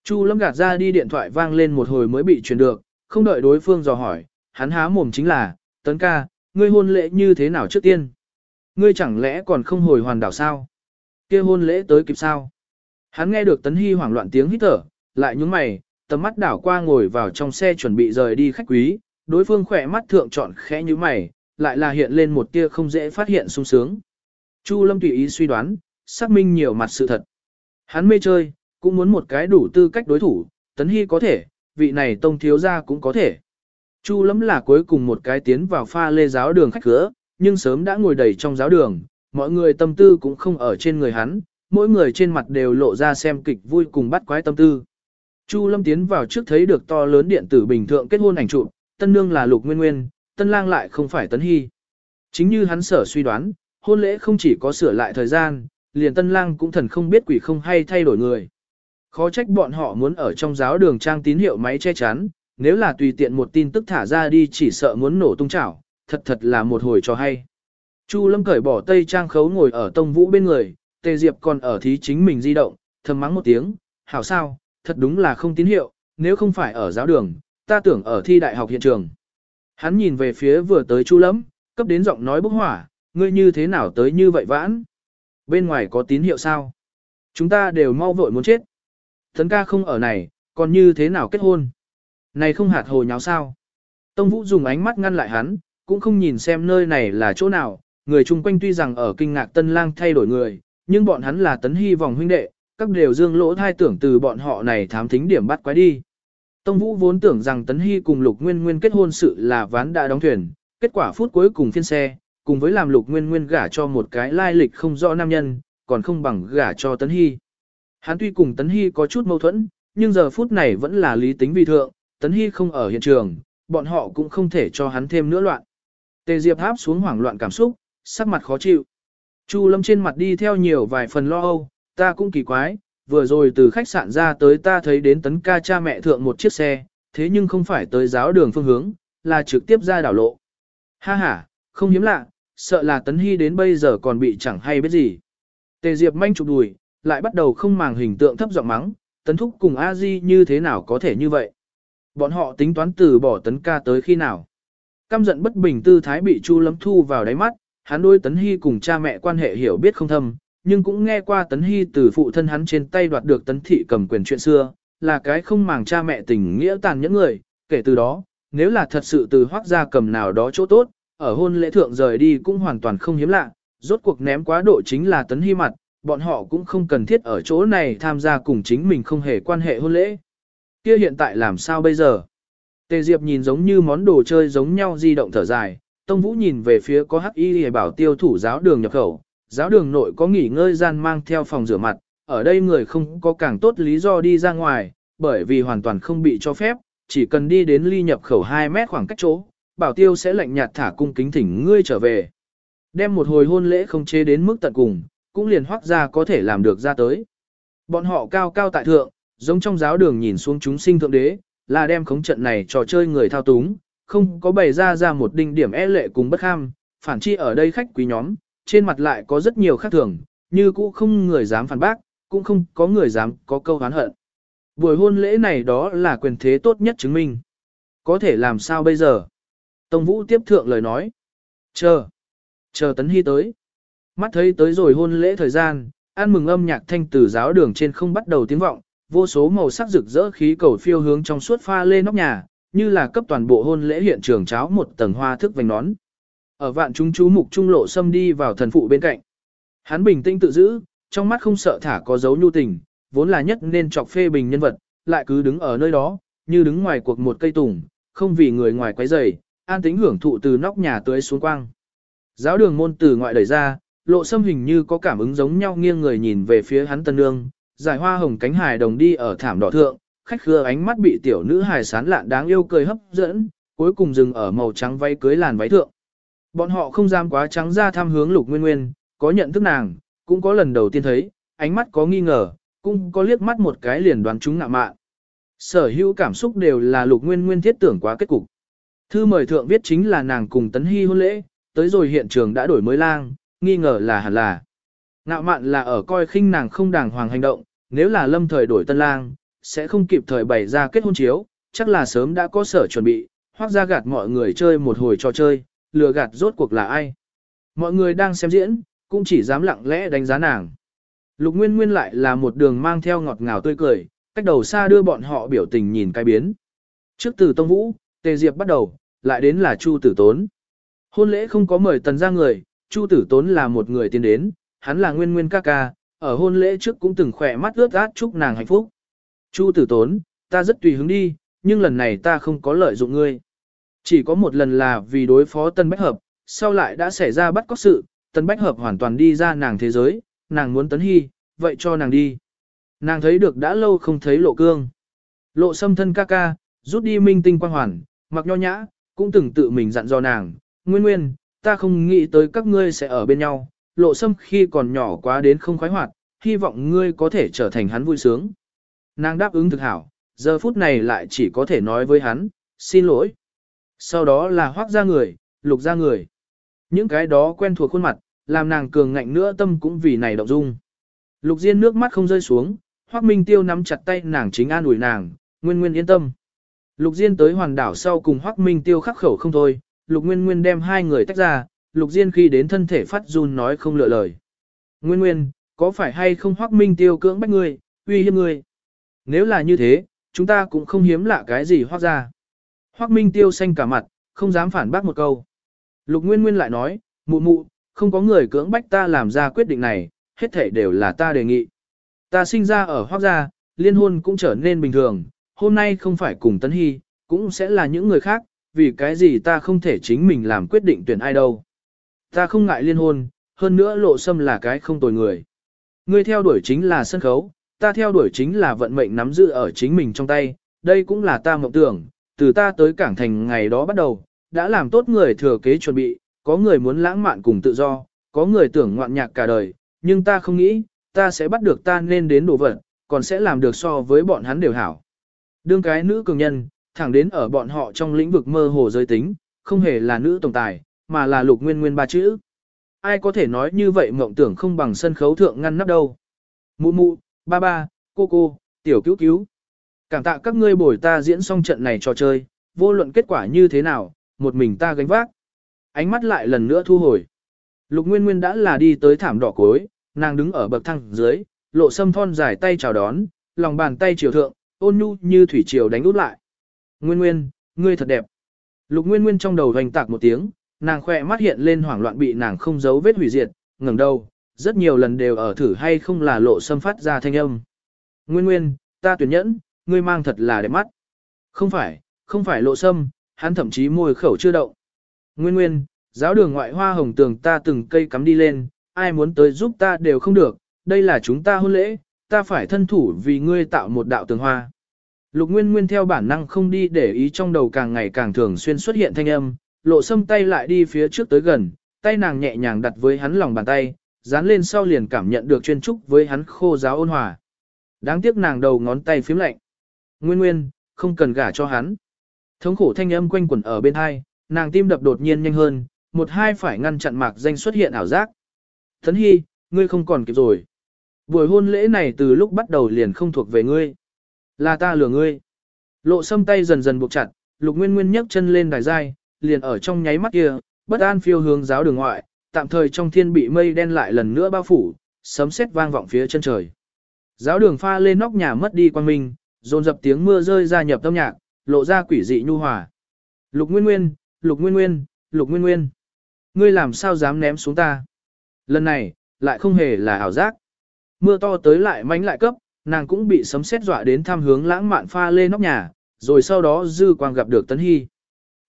Chu Lâm gạt ra đi điện thoại vang lên một hồi mới bị truyền được, không đợi đối phương dò hỏi, hắn há mồm chính là, tấn ca, ngươi hôn lễ như thế nào trước tiên? Ngươi chẳng lẽ còn không hồi hoàn đảo sao? kia hôn lễ tới kịp sao? Hắn nghe được tấn hy hoảng loạn tiếng hít thở, lại nhúng mày, tầm mắt đảo qua ngồi vào trong xe chuẩn bị rời đi khách quý, đối phương khỏe mắt thượng chọn khẽ như mày, lại là hiện lên một tia không dễ phát hiện sung sướng. Chu Lâm tùy ý suy đoán, xác minh nhiều mặt sự thật. Hắn mê chơi, cũng muốn một cái đủ tư cách đối thủ, tấn hy có thể, vị này tông thiếu gia cũng có thể. Chu lắm là cuối cùng một cái tiến vào pha lê giáo đường khách cửa, nhưng sớm đã ngồi đầy trong giáo đường, mọi người tâm tư cũng không ở trên người hắn, mỗi người trên mặt đều lộ ra xem kịch vui cùng bắt quái tâm tư. Chu Lâm tiến vào trước thấy được to lớn điện tử bình thượng kết hôn ảnh chụp, tân nương là Lục Nguyên Nguyên, tân lang lại không phải Tấn Hy. Chính như hắn sở suy đoán, hôn lễ không chỉ có sửa lại thời gian, liền tân lang cũng thần không biết quỷ không hay thay đổi người. Khó trách bọn họ muốn ở trong giáo đường trang tín hiệu máy che chắn, nếu là tùy tiện một tin tức thả ra đi chỉ sợ muốn nổ tung chảo, thật thật là một hồi cho hay. Chu Lâm cởi bỏ tây trang khấu ngồi ở tông vũ bên người, Tề Diệp còn ở thí chính mình di động, thầm mắng một tiếng, hảo sao, thật đúng là không tín hiệu, nếu không phải ở giáo đường, ta tưởng ở thi đại học hiện trường. Hắn nhìn về phía vừa tới Chu Lâm, cấp đến giọng nói bốc hỏa, ngươi như thế nào tới như vậy vãn? Bên ngoài có tín hiệu sao? Chúng ta đều mau vội muốn chết. Thấn ca không ở này, còn như thế nào kết hôn? Này không hạt hồ nháo sao? Tông Vũ dùng ánh mắt ngăn lại hắn, cũng không nhìn xem nơi này là chỗ nào, người chung quanh tuy rằng ở kinh ngạc tân lang thay đổi người, nhưng bọn hắn là tấn hy vòng huynh đệ, các đều dương lỗ thai tưởng từ bọn họ này thám thính điểm bắt quái đi. Tông Vũ vốn tưởng rằng Tấn Hy cùng Lục Nguyên Nguyên kết hôn sự là ván đã đóng thuyền, kết quả phút cuối cùng phiên xe, cùng với làm Lục Nguyên Nguyên gả cho một cái lai lịch không rõ nam nhân, còn không bằng gả cho Tấn Hy. Hắn tuy cùng Tấn Hy có chút mâu thuẫn, nhưng giờ phút này vẫn là lý tính vì thượng, Tấn Hy không ở hiện trường, bọn họ cũng không thể cho hắn thêm nữa loạn. Tề Diệp áp xuống hoảng loạn cảm xúc, sắc mặt khó chịu. Chu Lâm trên mặt đi theo nhiều vài phần lo âu, ta cũng kỳ quái, vừa rồi từ khách sạn ra tới ta thấy đến tấn ca cha mẹ thượng một chiếc xe, thế nhưng không phải tới giáo đường phương hướng, là trực tiếp ra đảo lộ. Ha ha, không hiếm lạ, sợ là tấn hy đến bây giờ còn bị chẳng hay biết gì. Tề Diệp manh chụp đùi, lại bắt đầu không màng hình tượng thấp giọng mắng, tấn thúc cùng a di như thế nào có thể như vậy. Bọn họ tính toán từ bỏ tấn ca tới khi nào. Căm giận bất bình tư thái bị Chu Lâm thu vào đáy mắt, hắn đôi tấn hy cùng cha mẹ quan hệ hiểu biết không thâm, nhưng cũng nghe qua Tấn Hy từ phụ thân hắn trên tay đoạt được Tấn Thị cầm quyền chuyện xưa, là cái không màng cha mẹ tình nghĩa tàn nhẫn người, kể từ đó, nếu là thật sự từ hoác gia cầm nào đó chỗ tốt, ở hôn lễ thượng rời đi cũng hoàn toàn không hiếm lạ, rốt cuộc ném quá độ chính là Tấn Hy mặt, bọn họ cũng không cần thiết ở chỗ này tham gia cùng chính mình không hề quan hệ hôn lễ. Kia hiện tại làm sao bây giờ? Tề Diệp nhìn giống như món đồ chơi giống nhau di động thở dài, Tông Vũ nhìn về phía có hắc y bảo tiêu thủ giáo đường nhập khẩu, giáo đường nội có nghỉ ngơi gian mang theo phòng rửa mặt, ở đây người không có càng tốt lý do đi ra ngoài, bởi vì hoàn toàn không bị cho phép, chỉ cần đi đến ly nhập khẩu 2 mét khoảng cách chỗ, bảo tiêu sẽ lạnh nhạt thả cung kính thỉnh ngươi trở về. Đem một hồi hôn lễ không chế đến mức tận cùng, cũng liền hoác ra có thể làm được ra tới. Bọn họ cao cao tại thượng, giống trong giáo đường nhìn xuống chúng sinh thượng đế, là đem khống trận này trò chơi người thao túng, không có bày ra ra một đinh điểm e lệ cùng bất ham, phản chi ở đây khách quý nhóm, trên mặt lại có rất nhiều khác thường, như cũ không người dám phản bác, cũng không có người dám có câu hán hận. Buổi hôn lễ này đó là quyền thế tốt nhất chứng minh. Có thể làm sao bây giờ? Tông Vũ tiếp thượng lời nói. Chờ. Chờ Tấn Hy tới. Mắt thấy tới rồi hôn lễ thời gian, ăn mừng âm nhạc thanh từ giáo đường trên không bắt đầu tiếng vọng, vô số màu sắc rực rỡ khí cầu phiêu hướng trong suốt pha lên nóc nhà, như là cấp toàn bộ hôn lễ hiện trường cháo một tầng hoa thức vành nón. Ở vạn chúng chú mục trung lộ xâm đi vào thần phụ bên cạnh. Hắn bình tĩnh tự giữ, trong mắt không sợ thả có dấu nhu tình, vốn là nhất nên chọc phê bình nhân vật, lại cứ đứng ở nơi đó, như đứng ngoài cuộc một cây tùng, không vì người ngoài quấy rầy, an tính hưởng thụ từ nóc nhà tới xuống quang. Giáo đường môn từ ngoại đẩy ra, lộ xâm hình như có cảm ứng giống nhau nghiêng người nhìn về phía hắn tân nương, giải hoa hồng cánh hài đồng đi ở thảm đỏ thượng, khách khứa ánh mắt bị tiểu nữ hài sán lạn đáng yêu cười hấp dẫn, cuối cùng dừng ở màu trắng váy cưới làn váy thượng. Bọn họ không dám quá trắng ra tham hướng lục nguyên nguyên, có nhận thức nàng, cũng có lần đầu tiên thấy, ánh mắt có nghi ngờ, cũng có liếc mắt một cái liền đoán chúng ngạ mạn. Sở hữu cảm xúc đều là lục nguyên nguyên thiết tưởng quá kết cục. Thư mời thượng viết chính là nàng cùng tấn hy hôn lễ, tới rồi hiện trường đã đổi mới lang, nghi ngờ là hẳn là. Ngạo mạn là ở coi khinh nàng không đàng hoàng hành động, nếu là lâm thời đổi tân lang, sẽ không kịp thời bày ra kết hôn chiếu, chắc là sớm đã có sở chuẩn bị, hoặc ra gạt mọi người chơi một hồi trò chơi, lừa gạt rốt cuộc là ai. Mọi người đang xem diễn, cũng chỉ dám lặng lẽ đánh giá nàng. Lục Nguyên Nguyên lại là một đường mang theo ngọt ngào tươi cười, cách đầu xa đưa bọn họ biểu tình nhìn cái biến. Trước từ Tông Vũ, Tề Diệp bắt đầu, lại đến là Chu Tử Tốn. Hôn lễ không có mời tần ra người, Chu Tử Tốn là một người tiến đến, hắn là Nguyên Nguyên ca ca, ở hôn lễ trước cũng từng khỏe mắt ướt át chúc nàng hạnh phúc. Chu Tử Tốn, ta rất tùy hứng đi, nhưng lần này ta không có lợi dụng ngươi. Chỉ có một lần là vì đối phó Tân Bách Hợp, sau lại đã xảy ra bắt có sự, Tân Bách Hợp hoàn toàn đi ra nàng thế giới, nàng muốn tấn hy, vậy cho nàng đi. Nàng thấy được đã lâu không thấy lộ cương. Lộ xâm thân ca ca, rút đi minh tinh quang hoàn, mặc nho nhã, cũng từng tự mình dặn dò nàng, nguyên nguyên, ta không nghĩ tới các ngươi sẽ ở bên nhau, lộ xâm khi còn nhỏ quá đến không khoái hoạt, hy vọng ngươi có thể trở thành hắn vui sướng. Nàng đáp ứng thực hảo, giờ phút này lại chỉ có thể nói với hắn, xin lỗi. Sau đó là hoác ra người, lục ra người. Những cái đó quen thuộc khuôn mặt, làm nàng cường ngạnh nữa tâm cũng vì này động dung. Lục Diên nước mắt không rơi xuống, Hoắc Minh Tiêu nắm chặt tay nàng chính an ủi nàng, Nguyên Nguyên yên tâm. Lục Diên tới hoàn đảo sau cùng Hoắc Minh Tiêu khắc khẩu không thôi, Lục Nguyên Nguyên đem hai người tách ra, Lục Diên khi đến thân thể phát run nói không lựa lời. Nguyên Nguyên, có phải hay không Hoắc Minh Tiêu cưỡng bách ngươi, uy hiếp ngươi? Nếu là như thế, chúng ta cũng không hiếm lạ cái gì hoác ra. Hoác Minh Tiêu xanh cả mặt, không dám phản bác một câu. Lục Nguyên Nguyên lại nói, mụ mụ, không có người cưỡng bách ta làm ra quyết định này, hết thể đều là ta đề nghị. Ta sinh ra ở hoác gia, liên hôn cũng trở nên bình thường, hôm nay không phải cùng Tấn Hy, cũng sẽ là những người khác, vì cái gì ta không thể chính mình làm quyết định tuyển ai đâu. Ta không ngại liên hôn, hơn nữa lộ sâm là cái không tồi người. Ngươi theo đuổi chính là sân khấu, ta theo đuổi chính là vận mệnh nắm giữ ở chính mình trong tay, đây cũng là ta mộng tưởng, từ ta tới cảng thành ngày đó bắt đầu, đã làm tốt người thừa kế chuẩn bị, có người muốn lãng mạn cùng tự do, có người tưởng ngoạn nhạc cả đời, nhưng ta không nghĩ, ta sẽ bắt được ta nên đến đồ vật, còn sẽ làm được so với bọn hắn đều hảo. Đương cái nữ cường nhân, thẳng đến ở bọn họ trong lĩnh vực mơ hồ giới tính, không hề là nữ tổng tài, mà là lục nguyên nguyên ba chữ. Ai có thể nói như vậy mộng tưởng không bằng sân khấu thượng ngăn nắp đâu. Mụ mụ, ba ba, cô cô, tiểu cứu cứu. Cảm tạ các ngươi bồi ta diễn xong trận này trò chơi, vô luận kết quả như thế nào, một mình ta gánh vác. Ánh mắt lại lần nữa thu hồi. Lục Nguyên Nguyên đã là đi tới thảm đỏ cối, nàng đứng ở bậc thang dưới, lộ sâm thon dài tay chào đón, lòng bàn tay chiều thượng, ôn nhu như thủy triều đánh út lại. Nguyên Nguyên, ngươi thật đẹp. Lục Nguyên Nguyên trong đầu hoành tạc một tiếng, nàng khỏe mắt hiện lên hoảng loạn bị nàng không giấu vết hủy diệt, ngẩng đầu, rất nhiều lần đều ở thử hay không là lộ sâm phát ra thanh âm. Nguyên Nguyên, ta tuyển nhẫn, ngươi mang thật là đẹp mắt. Không phải, không phải lộ sâm, hắn thậm chí môi khẩu chưa động. Nguyên Nguyên, giáo đường ngoại hoa hồng tường ta từng cây cắm đi lên, ai muốn tới giúp ta đều không được, đây là chúng ta hôn lễ, ta phải thân thủ vì ngươi tạo một đạo tường hoa. Lục Nguyên Nguyên theo bản năng không đi để ý trong đầu càng ngày càng thường xuyên xuất hiện thanh âm, lộ sâm tay lại đi phía trước tới gần, tay nàng nhẹ nhàng đặt với hắn lòng bàn tay, dán lên sau liền cảm nhận được chuyên trúc với hắn khô giáo ôn hòa. Đáng tiếc nàng đầu ngón tay phím lạnh. Nguyên Nguyên, không cần gả cho hắn. Thống khổ thanh âm quanh quẩn ở bên hai, nàng tim đập đột nhiên nhanh hơn, một hai phải ngăn chặn mạc danh xuất hiện ảo giác. Thấn Hy, ngươi không còn kịp rồi. Buổi hôn lễ này từ lúc bắt đầu liền không thuộc về ngươi. Là ta lừa ngươi. Lộ sâm tay dần dần buộc chặt, lục nguyên nguyên nhấc chân lên đài dai, liền ở trong nháy mắt kia, bất an phiêu hướng giáo đường ngoại, tạm thời trong thiên bị mây đen lại lần nữa bao phủ, sấm sét vang vọng phía chân trời. Giáo đường pha lên nóc nhà mất đi quan minh, dồn dập tiếng mưa rơi ra nhập tâm nhạc, lộ ra quỷ dị nhu hòa. Lục Nguyên Nguyên, Lục Nguyên Nguyên, Lục Nguyên Nguyên. Ngươi làm sao dám ném xuống ta? Lần này, lại không hề là ảo giác. Mưa to tới lại mánh lại cấp, nàng cũng bị sấm sét dọa đến tham hướng lãng mạn pha lên nóc nhà, rồi sau đó dư quang gặp được Tấn Hy.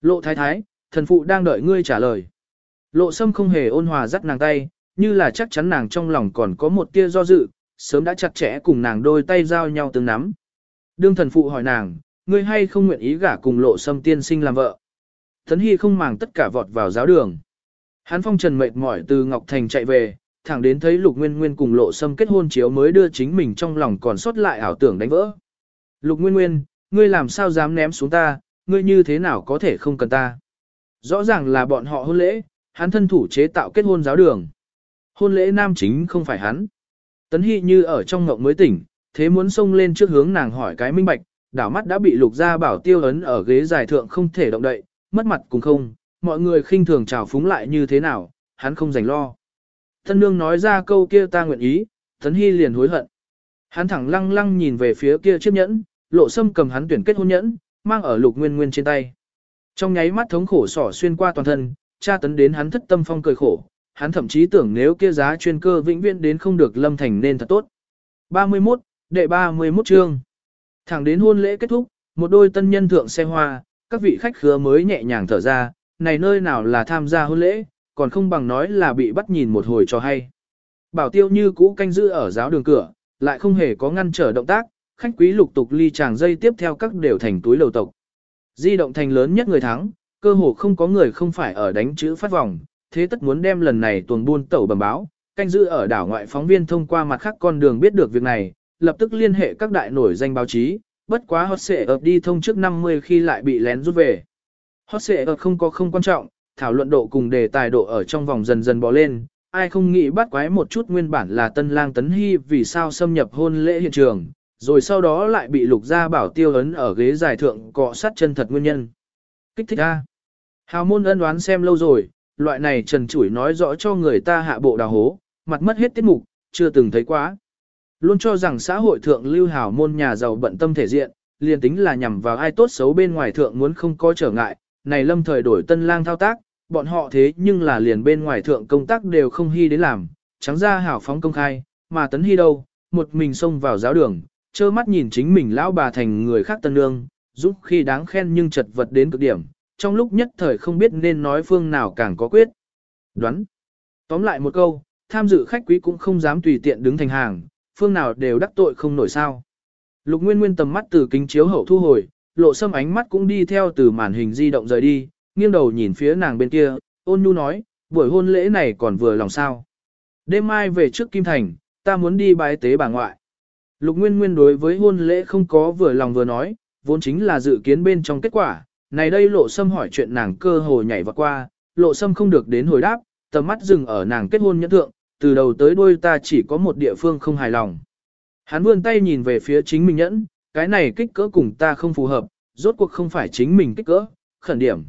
Lộ thái thái, thần phụ đang đợi ngươi trả lời. Lộ sâm không hề ôn hòa dắt nàng tay, như là chắc chắn nàng trong lòng còn có một tia do dự, sớm đã chặt chẽ cùng nàng đôi tay giao nhau từng nắm. Đương thần phụ hỏi nàng, ngươi hay không nguyện ý gả cùng lộ sâm tiên sinh làm vợ. Tấn Hy không màng tất cả vọt vào giáo đường. hán phong trần mệt mỏi từ Ngọc Thành chạy về, thẳng đến thấy Lục Nguyên Nguyên cùng lộ sâm kết hôn chiếu mới đưa chính mình trong lòng còn sót lại ảo tưởng đánh vỡ. Lục Nguyên Nguyên, ngươi làm sao dám ném xuống ta, ngươi như thế nào có thể không cần ta. Rõ ràng là bọn họ hôn lễ, hắn thân thủ chế tạo kết hôn giáo đường. Hôn lễ nam chính không phải hắn. Tấn Hy như ở trong ngộng mới tỉnh, thế muốn xông lên trước hướng nàng hỏi cái minh bạch, đảo mắt đã bị lục gia bảo tiêu ấn ở ghế dài thượng không thể động đậy, mất mặt cùng không, mọi người khinh thường chào phúng lại như thế nào, hắn không dành lo. Thân nương nói ra câu kia ta nguyện ý, Tấn Hy liền hối hận. Hắn thẳng lăng lăng nhìn về phía kia chiếc nhẫn, lộ sâm cầm hắn tuyển kết hôn nhẫn, mang ở lục nguyên nguyên trên tay. Trong nháy mắt thống khổ sỏ xuyên qua toàn thân, cha tấn đến hắn thất tâm phong cười khổ, hắn thậm chí tưởng nếu kia giá chuyên cơ vĩnh viễn đến không được lâm thành nên thật tốt. 31, đệ 31 chương. Thẳng đến hôn lễ kết thúc, một đôi tân nhân thượng xe hoa, các vị khách khứa mới nhẹ nhàng thở ra, này nơi nào là tham gia hôn lễ, còn không bằng nói là bị bắt nhìn một hồi cho hay. Bảo tiêu như cũ canh giữ ở giáo đường cửa, lại không hề có ngăn trở động tác, khách quý lục tục ly chàng dây tiếp theo các đều thành túi lầu tộc. Di động thành lớn nhất người thắng, cơ hồ không có người không phải ở đánh chữ phát vòng, thế tất muốn đem lần này tuần buôn tẩu bẩm báo, canh giữ ở đảo ngoại phóng viên thông qua mặt khác con đường biết được việc này, lập tức liên hệ các đại nổi danh báo chí, bất quá hot xệ ập đi thông trước 50 khi lại bị lén rút về. Hot xệ ập không có không quan trọng, thảo luận độ cùng đề tài độ ở trong vòng dần dần bò lên, ai không nghĩ bắt quái một chút nguyên bản là tân lang tấn hy vì sao xâm nhập hôn lễ hiện trường, rồi sau đó lại bị lục gia bảo tiêu ấn ở ghế giải thượng cọ sát chân thật nguyên nhân. Kích thích a. Hào môn ân đoán xem lâu rồi, loại này trần chủi nói rõ cho người ta hạ bộ đào hố, mặt mất hết tiết mục, chưa từng thấy quá. Luôn cho rằng xã hội thượng lưu hào môn nhà giàu bận tâm thể diện, liền tính là nhằm vào ai tốt xấu bên ngoài thượng muốn không có trở ngại, này lâm thời đổi tân lang thao tác, bọn họ thế nhưng là liền bên ngoài thượng công tác đều không hy đến làm, trắng ra hảo phóng công khai, mà tấn hy đâu, một mình xông vào giáo đường, trơ mắt nhìn chính mình lão bà thành người khác tân nương, giúp khi đáng khen nhưng chật vật đến cực điểm, trong lúc nhất thời không biết nên nói phương nào càng có quyết. Đoán. Tóm lại một câu, tham dự khách quý cũng không dám tùy tiện đứng thành hàng, phương nào đều đắc tội không nổi sao. Lục Nguyên Nguyên tầm mắt từ kính chiếu hậu thu hồi, lộ sâm ánh mắt cũng đi theo từ màn hình di động rời đi, nghiêng đầu nhìn phía nàng bên kia, ôn nhu nói, buổi hôn lễ này còn vừa lòng sao. Đêm mai về trước Kim Thành, ta muốn đi bái tế bà ngoại. Lục Nguyên Nguyên đối với hôn lễ không có vừa lòng vừa nói, vốn chính là dự kiến bên trong kết quả, này đây lộ sâm hỏi chuyện nàng cơ hồ nhảy vào qua, lộ sâm không được đến hồi đáp, tầm mắt dừng ở nàng kết hôn nhẫn thượng, từ đầu tới đuôi ta chỉ có một địa phương không hài lòng. Hắn vươn tay nhìn về phía chính mình nhẫn, cái này kích cỡ cùng ta không phù hợp, rốt cuộc không phải chính mình kích cỡ, khẩn điểm.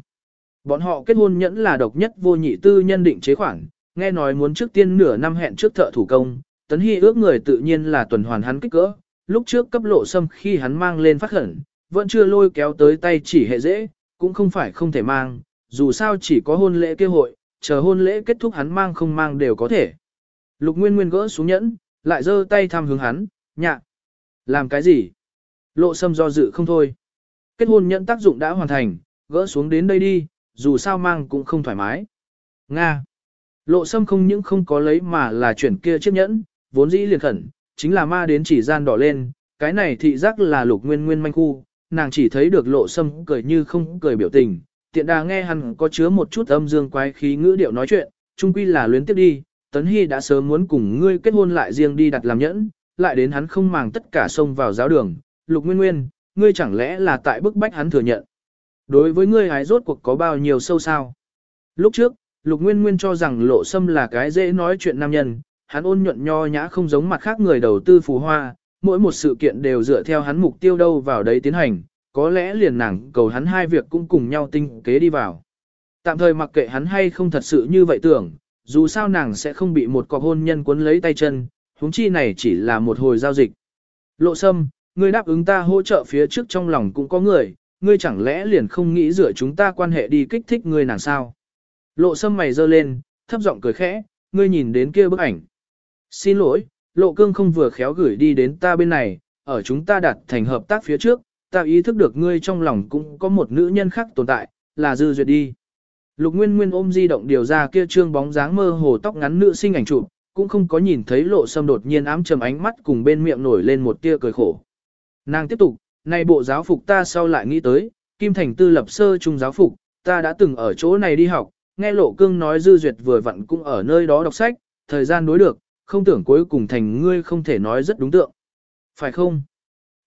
Bọn họ kết hôn nhẫn là độc nhất vô nhị tư nhân định chế khoản, nghe nói muốn trước tiên nửa năm hẹn trước thợ thủ công, tấn hy ước người tự nhiên là tuần hoàn hắn kích cỡ, lúc trước cấp lộ xâm khi hắn mang lên phát khẩn, vẫn chưa lôi kéo tới tay chỉ hệ dễ, cũng không phải không thể mang, dù sao chỉ có hôn lễ kêu hội, chờ hôn lễ kết thúc hắn mang không mang đều có thể. Lục Nguyên Nguyên gỡ xuống nhẫn, lại giơ tay thăm hướng hắn, nhạ. Làm cái gì? Lộ sâm do dự không thôi. Kết hôn nhẫn tác dụng đã hoàn thành, gỡ xuống đến đây đi, dù sao mang cũng không thoải mái. Nga. Lộ sâm không những không có lấy mà là chuyển kia chiếc nhẫn, vốn dĩ liền khẩn, chính là ma đến chỉ gian đỏ lên, cái này thị giác là lục nguyên nguyên manh khu, nàng chỉ thấy được lộ sâm cười như không cười biểu tình, tiện đà nghe hắn có chứa một chút âm dương quái khí ngữ điệu nói chuyện, chung quy là luyến tiếp đi, Tấn Hy đã sớm muốn cùng ngươi kết hôn lại riêng đi đặt làm nhẫn, lại đến hắn không màng tất cả xông vào giáo đường, lục nguyên nguyên, ngươi chẳng lẽ là tại bức bách hắn thừa nhận. Đối với ngươi hái rốt cuộc có bao nhiêu sâu sao? Lúc trước, lục nguyên nguyên cho rằng lộ sâm là cái dễ nói chuyện nam nhân, hắn ôn nhuận nho nhã không giống mặt khác người đầu tư phù hoa, mỗi một sự kiện đều dựa theo hắn mục tiêu đâu vào đấy tiến hành, có lẽ liền nàng cầu hắn hai việc cũng cùng nhau tinh kế đi vào. Tạm thời mặc kệ hắn hay không thật sự như vậy tưởng, dù sao nàng sẽ không bị một cọc hôn nhân cuốn lấy tay chân, huống chi này chỉ là một hồi giao dịch. Lộ sâm, ngươi đáp ứng ta hỗ trợ phía trước trong lòng cũng có người, ngươi chẳng lẽ liền không nghĩ rửa chúng ta quan hệ đi kích thích ngươi nàng sao? Lộ sâm mày giơ lên, thấp giọng cười khẽ, ngươi nhìn đến kia bức ảnh. Xin lỗi, lộ cương không vừa khéo gửi đi đến ta bên này, ở chúng ta đặt thành hợp tác phía trước, ta ý thức được ngươi trong lòng cũng có một nữ nhân khác tồn tại, là dư duyệt đi. Lục Nguyên Nguyên ôm di động điều ra kia trương bóng dáng mơ hồ tóc ngắn nữ sinh ảnh chụp, cũng không có nhìn thấy lộ sâm đột nhiên ám trầm ánh mắt cùng bên miệng nổi lên một tia cười khổ. Nàng tiếp tục, này bộ giáo phục ta sau lại nghĩ tới, Kim Thành tư lập sơ trung giáo phục, ta đã từng ở chỗ này đi học, nghe lộ cương nói dư duyệt vừa vặn cũng ở nơi đó đọc sách, thời gian đối được, không tưởng cuối cùng thành ngươi không thể nói rất đúng tượng. Phải không?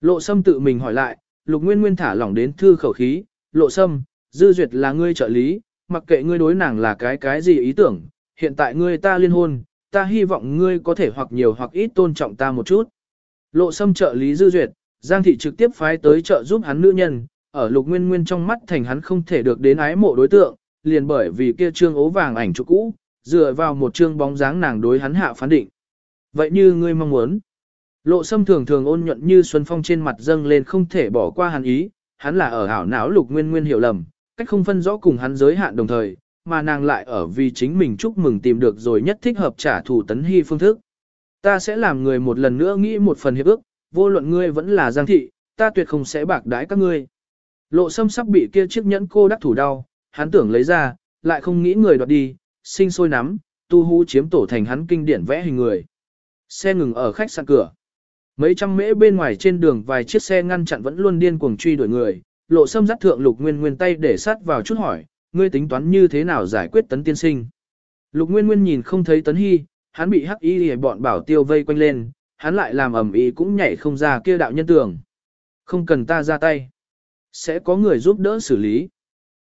Lộ sâm tự mình hỏi lại, lục nguyên nguyên thả lỏng đến thư khẩu khí, lộ sâm, dư duyệt là ngươi trợ lý, mặc kệ ngươi đối nàng là cái cái gì ý tưởng, hiện tại ngươi ta liên hôn, ta hy vọng ngươi có thể hoặc nhiều hoặc ít tôn trọng ta một chút. Lộ sâm trợ lý dư duyệt, Giang thị trực tiếp phái tới trợ giúp hắn nữ nhân, ở lục nguyên nguyên trong mắt thành hắn không thể được đến ái mộ đối tượng, liền bởi vì kia trương ố vàng ảnh chụp cũ, dựa vào một trương bóng dáng nàng đối hắn hạ phán định. Vậy như ngươi mong muốn. Lộ sâm thường thường ôn nhuận như xuân phong trên mặt dâng lên không thể bỏ qua hắn ý, hắn là ở hảo não lục nguyên nguyên hiểu lầm, cách không phân rõ cùng hắn giới hạn đồng thời, mà nàng lại ở vì chính mình chúc mừng tìm được rồi nhất thích hợp trả thù tấn hy phương thức. Ta sẽ làm người một lần nữa nghĩ một phần hiệp ước, vô luận ngươi vẫn là giang thị, ta tuyệt không sẽ bạc đái các ngươi. Lộ sâm sắp bị kia chiếc nhẫn cô đắc thủ đau, hắn tưởng lấy ra, lại không nghĩ người đoạt đi, sinh sôi nắm, tu hú chiếm tổ thành hắn kinh điển vẽ hình người. Xe ngừng ở khách sạn cửa. Mấy trăm mễ bên ngoài trên đường vài chiếc xe ngăn chặn vẫn luôn điên cuồng truy đuổi người, lộ sâm dắt thượng lục nguyên nguyên tay để sát vào chút hỏi, ngươi tính toán như thế nào giải quyết tấn tiên sinh. Lục nguyên nguyên nhìn không thấy tấn hy, hắn bị hắc y bọn bảo tiêu vây quanh lên, hắn lại làm ẩm ý cũng nhảy không ra kia đạo nhân tường. Không cần ta ra tay. Sẽ có người giúp đỡ xử lý.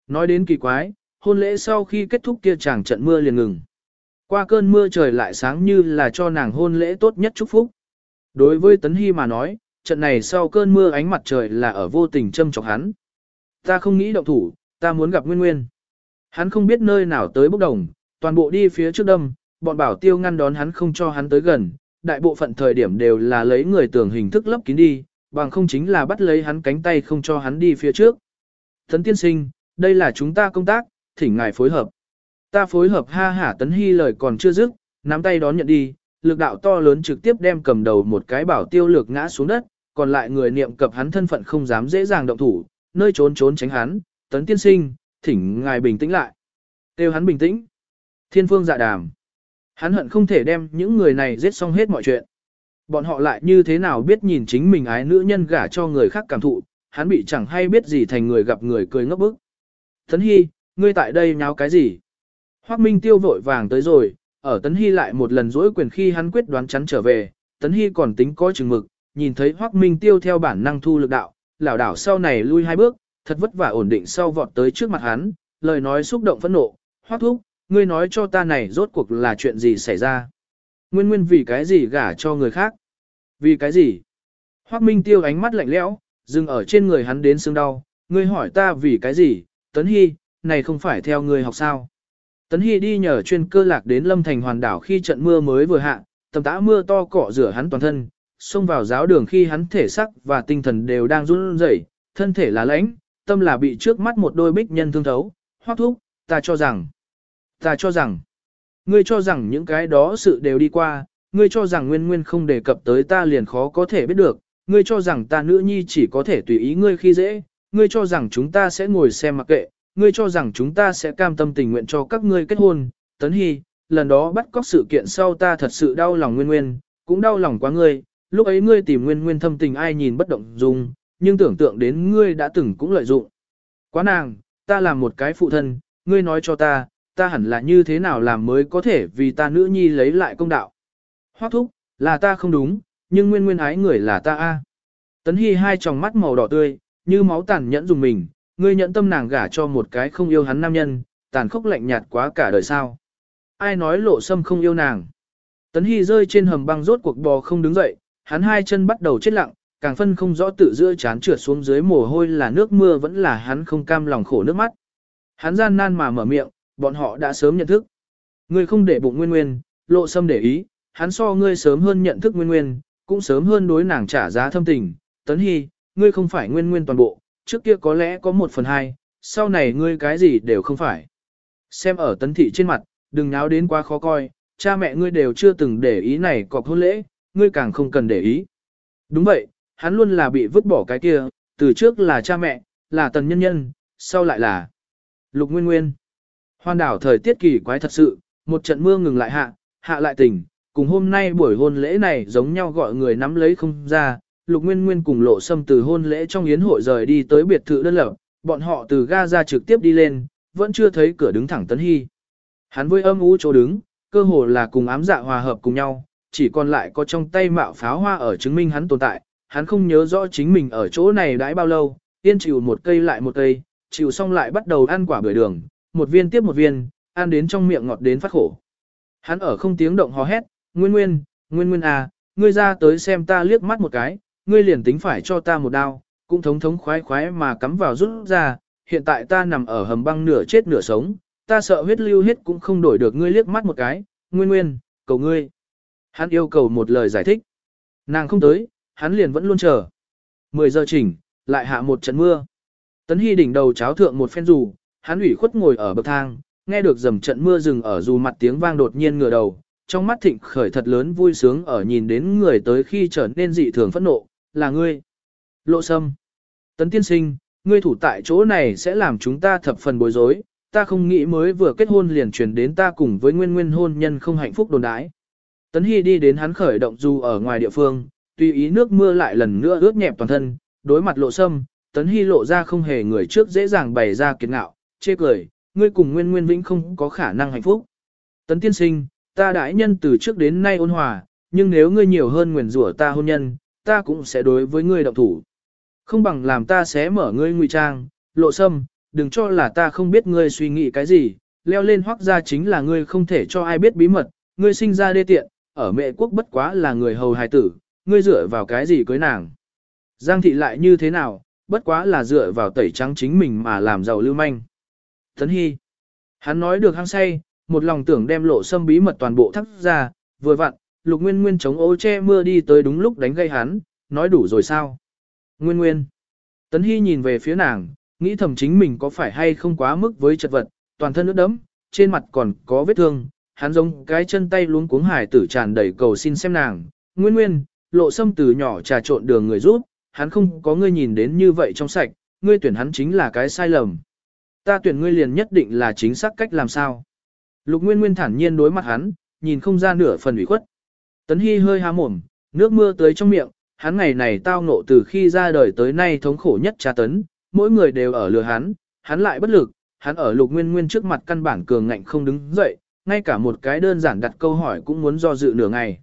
Nói đến kỳ quái, hôn lễ sau khi kết thúc kia chàng trận mưa liền ngừng. Qua cơn mưa trời lại sáng như là cho nàng hôn lễ tốt nhất chúc phúc. Đối với Tấn Hy mà nói, trận này sau cơn mưa ánh mặt trời là ở vô tình châm chọc hắn. Ta không nghĩ động thủ, ta muốn gặp Nguyên Nguyên. Hắn không biết nơi nào tới bốc đồng, toàn bộ đi phía trước đâm, bọn bảo tiêu ngăn đón hắn không cho hắn tới gần, đại bộ phận thời điểm đều là lấy người tưởng hình thức lấp kín đi, bằng không chính là bắt lấy hắn cánh tay không cho hắn đi phía trước. Tấn tiên sinh, đây là chúng ta công tác, thỉnh ngài phối hợp. Ta phối hợp ha hả Tấn Hy lời còn chưa dứt, nắm tay đón nhận đi, lực đạo to lớn trực tiếp đem cầm đầu một cái bảo tiêu lược ngã xuống đất, còn lại người niệm cập hắn thân phận không dám dễ dàng động thủ, nơi trốn trốn tránh hắn, Tấn tiên sinh, thỉnh ngài bình tĩnh lại. Têu hắn bình tĩnh. Thiên phương dạ đàm. Hắn hận không thể đem những người này giết xong hết mọi chuyện. Bọn họ lại như thế nào biết nhìn chính mình ái nữ nhân gả cho người khác cảm thụ, hắn bị chẳng hay biết gì thành người gặp người cười ngốc bức. Tấn Hy, ngươi tại đây nháo cái gì? Hoác Minh Tiêu vội vàng tới rồi, ở Tấn Hy lại một lần dỗi quyền khi hắn quyết đoán chắn trở về, Tấn Hy còn tính coi chừng mực, nhìn thấy Hoác Minh Tiêu theo bản năng thu lực đạo, lảo đảo sau này lui hai bước, thật vất vả ổn định sau vọt tới trước mặt hắn, lời nói xúc động phẫn nộ, Hoác Thúc, ngươi nói cho ta này rốt cuộc là chuyện gì xảy ra? Nguyên nguyên vì cái gì gả cho người khác? Vì cái gì? Hoác Minh Tiêu ánh mắt lạnh lẽo, dừng ở trên người hắn đến xương đau, ngươi hỏi ta vì cái gì? Tấn Hy, này không phải theo ngươi học sao? Tấn Hy đi nhờ chuyên cơ lạc đến Lâm Thành hoàn đảo khi trận mưa mới vừa hạ, tầm tã mưa to cọ rửa hắn toàn thân, xông vào giáo đường khi hắn thể sắc và tinh thần đều đang run rẩy, thân thể là lãnh, tâm là bị trước mắt một đôi bích nhân thương thấu, hoác thúc, ta cho rằng, ta cho rằng, ngươi cho rằng những cái đó sự đều đi qua, ngươi cho rằng nguyên nguyên không đề cập tới ta liền khó có thể biết được, ngươi cho rằng ta nữ nhi chỉ có thể tùy ý ngươi khi dễ, ngươi cho rằng chúng ta sẽ ngồi xem mặc kệ, ngươi cho rằng chúng ta sẽ cam tâm tình nguyện cho các ngươi kết hôn, tấn hy, lần đó bắt cóc sự kiện sau ta thật sự đau lòng nguyên nguyên, cũng đau lòng quá ngươi, lúc ấy ngươi tìm nguyên nguyên thâm tình ai nhìn bất động dung, nhưng tưởng tượng đến ngươi đã từng cũng lợi dụng. Quá nàng, ta là một cái phụ thân, ngươi nói cho ta, ta hẳn là như thế nào làm mới có thể vì ta nữ nhi lấy lại công đạo. Hoác thúc, là ta không đúng, nhưng nguyên nguyên ái người là ta a. Tấn Hy hai tròng mắt màu đỏ tươi, như máu tàn nhẫn dùng mình, ngươi nhẫn tâm nàng gả cho một cái không yêu hắn nam nhân, tàn khốc lạnh nhạt quá cả đời sao. Ai nói lộ sâm không yêu nàng. Tấn Hy rơi trên hầm băng rốt cuộc bò không đứng dậy, hắn hai chân bắt đầu chết lặng, càng phân không rõ tự giữa chán trượt xuống dưới mồ hôi là nước mưa vẫn là hắn không cam lòng khổ nước mắt. Hắn gian nan mà mở miệng, bọn họ đã sớm nhận thức. Ngươi không để bụng nguyên nguyên, lộ sâm để ý, hắn so ngươi sớm hơn nhận thức nguyên nguyên, cũng sớm hơn đối nàng trả giá thâm tình. Tấn Hy, ngươi không phải nguyên nguyên toàn bộ, trước kia có lẽ có một phần hai, sau này ngươi cái gì đều không phải. Xem ở tấn thị trên mặt, đừng náo đến quá khó coi, cha mẹ ngươi đều chưa từng để ý này cọc hôn lễ, ngươi càng không cần để ý. Đúng vậy, hắn luôn là bị vứt bỏ cái kia, từ trước là cha mẹ, là tần nhân nhân, sau lại là lục nguyên nguyên. Hoan đảo thời tiết kỳ quái thật sự, một trận mưa ngừng lại hạ, hạ lại tỉnh, cùng hôm nay buổi hôn lễ này giống nhau gọi người nắm lấy không ra, Lục Nguyên Nguyên cùng Lộ Sâm từ hôn lễ trong yến hội rời đi tới biệt thự đơn lập, bọn họ từ ga ra trực tiếp đi lên, vẫn chưa thấy cửa đứng thẳng Tấn Hy. Hắn với âm u chỗ đứng, cơ hồ là cùng ám dạ hòa hợp cùng nhau, chỉ còn lại có trong tay mạo pháo hoa ở chứng minh hắn tồn tại, hắn không nhớ rõ chính mình ở chỗ này đãi bao lâu, yên chịu một cây lại một cây, chịu xong lại bắt đầu ăn quả bưởi đường, một viên tiếp một viên, ăn đến trong miệng ngọt đến phát khổ. Hắn ở không tiếng động hò hét, Nguyên Nguyên, Nguyên Nguyên à, ngươi ra tới xem ta liếc mắt một cái, ngươi liền tính phải cho ta một đao, cũng thống thống khoái khoái mà cắm vào rút ra, hiện tại ta nằm ở hầm băng nửa chết nửa sống, ta sợ huyết lưu hết cũng không đổi được ngươi liếc mắt một cái, nguyên nguyên, cầu ngươi. Hắn yêu cầu một lời giải thích. Nàng không tới, hắn liền vẫn luôn chờ. 10 giờ chỉnh, lại hạ một trận mưa. Tấn Hy đỉnh đầu cháo thượng một phen dù, hắn ủy khuất ngồi ở bậc thang, nghe được dầm trận mưa rừng ở dù mặt tiếng vang đột nhiên ngửa đầu, trong mắt thịnh khởi thật lớn vui sướng ở nhìn đến người tới khi trở nên dị thường phẫn nộ, là ngươi. Lộ sâm. Tấn tiên sinh, ngươi thủ tại chỗ này sẽ làm chúng ta thập phần bối rối, ta không nghĩ mới vừa kết hôn liền truyền đến ta cùng với nguyên nguyên hôn nhân không hạnh phúc đồn đái. Tấn Hy đi đến hắn khởi động dù ở ngoài địa phương, tùy ý nước mưa lại lần nữa ướt nhẹp toàn thân, đối mặt lộ sâm, Tấn Hy lộ ra không hề người trước dễ dàng bày ra kiệt ngạo, chê cười, ngươi cùng nguyên nguyên vĩnh không có khả năng hạnh phúc. Tấn tiên sinh, ta đại nhân từ trước đến nay ôn hòa, nhưng nếu ngươi nhiều hơn nguyền rủa ta hôn nhân, ta cũng sẽ đối với ngươi động thủ. Không bằng làm ta sẽ mở ngươi ngụy trang, lộ sâm, đừng cho là ta không biết ngươi suy nghĩ cái gì, leo lên hoác ra chính là ngươi không thể cho ai biết bí mật, ngươi sinh ra đê tiện, ở mẹ quốc bất quá là người hầu hài tử, ngươi dựa vào cái gì cưới nàng. Giang thị lại như thế nào, bất quá là dựa vào tẩy trắng chính mình mà làm giàu lưu manh. Tấn Hy, hắn nói được hăng say, một lòng tưởng đem lộ sâm bí mật toàn bộ thắt ra, vừa vặn, lục nguyên nguyên chống ô che mưa đi tới đúng lúc đánh gây hắn, nói đủ rồi sao. Nguyên Nguyên. Tấn Hy nhìn về phía nàng, nghĩ thầm chính mình có phải hay không quá mức với chật vật, toàn thân nước đẫm, trên mặt còn có vết thương, hắn giống cái chân tay luống cuống hải tử tràn đầy cầu xin xem nàng. Nguyên Nguyên, lộ sâm từ nhỏ trà trộn đường người giúp, hắn không có ngươi nhìn đến như vậy trong sạch, ngươi tuyển hắn chính là cái sai lầm. Ta tuyển ngươi liền nhất định là chính xác cách làm sao. Lục Nguyên Nguyên thản nhiên đối mặt hắn, nhìn không ra nửa phần ủy khuất. Tấn Hy hơi há mồm, nước mưa tới trong miệng, hắn ngày này tao ngộ từ khi ra đời tới nay thống khổ nhất tra tấn, mỗi người đều ở lừa hắn, hắn lại bất lực, hắn ở lục nguyên nguyên trước mặt căn bản cường ngạnh không đứng dậy, ngay cả một cái đơn giản đặt câu hỏi cũng muốn do dự nửa ngày.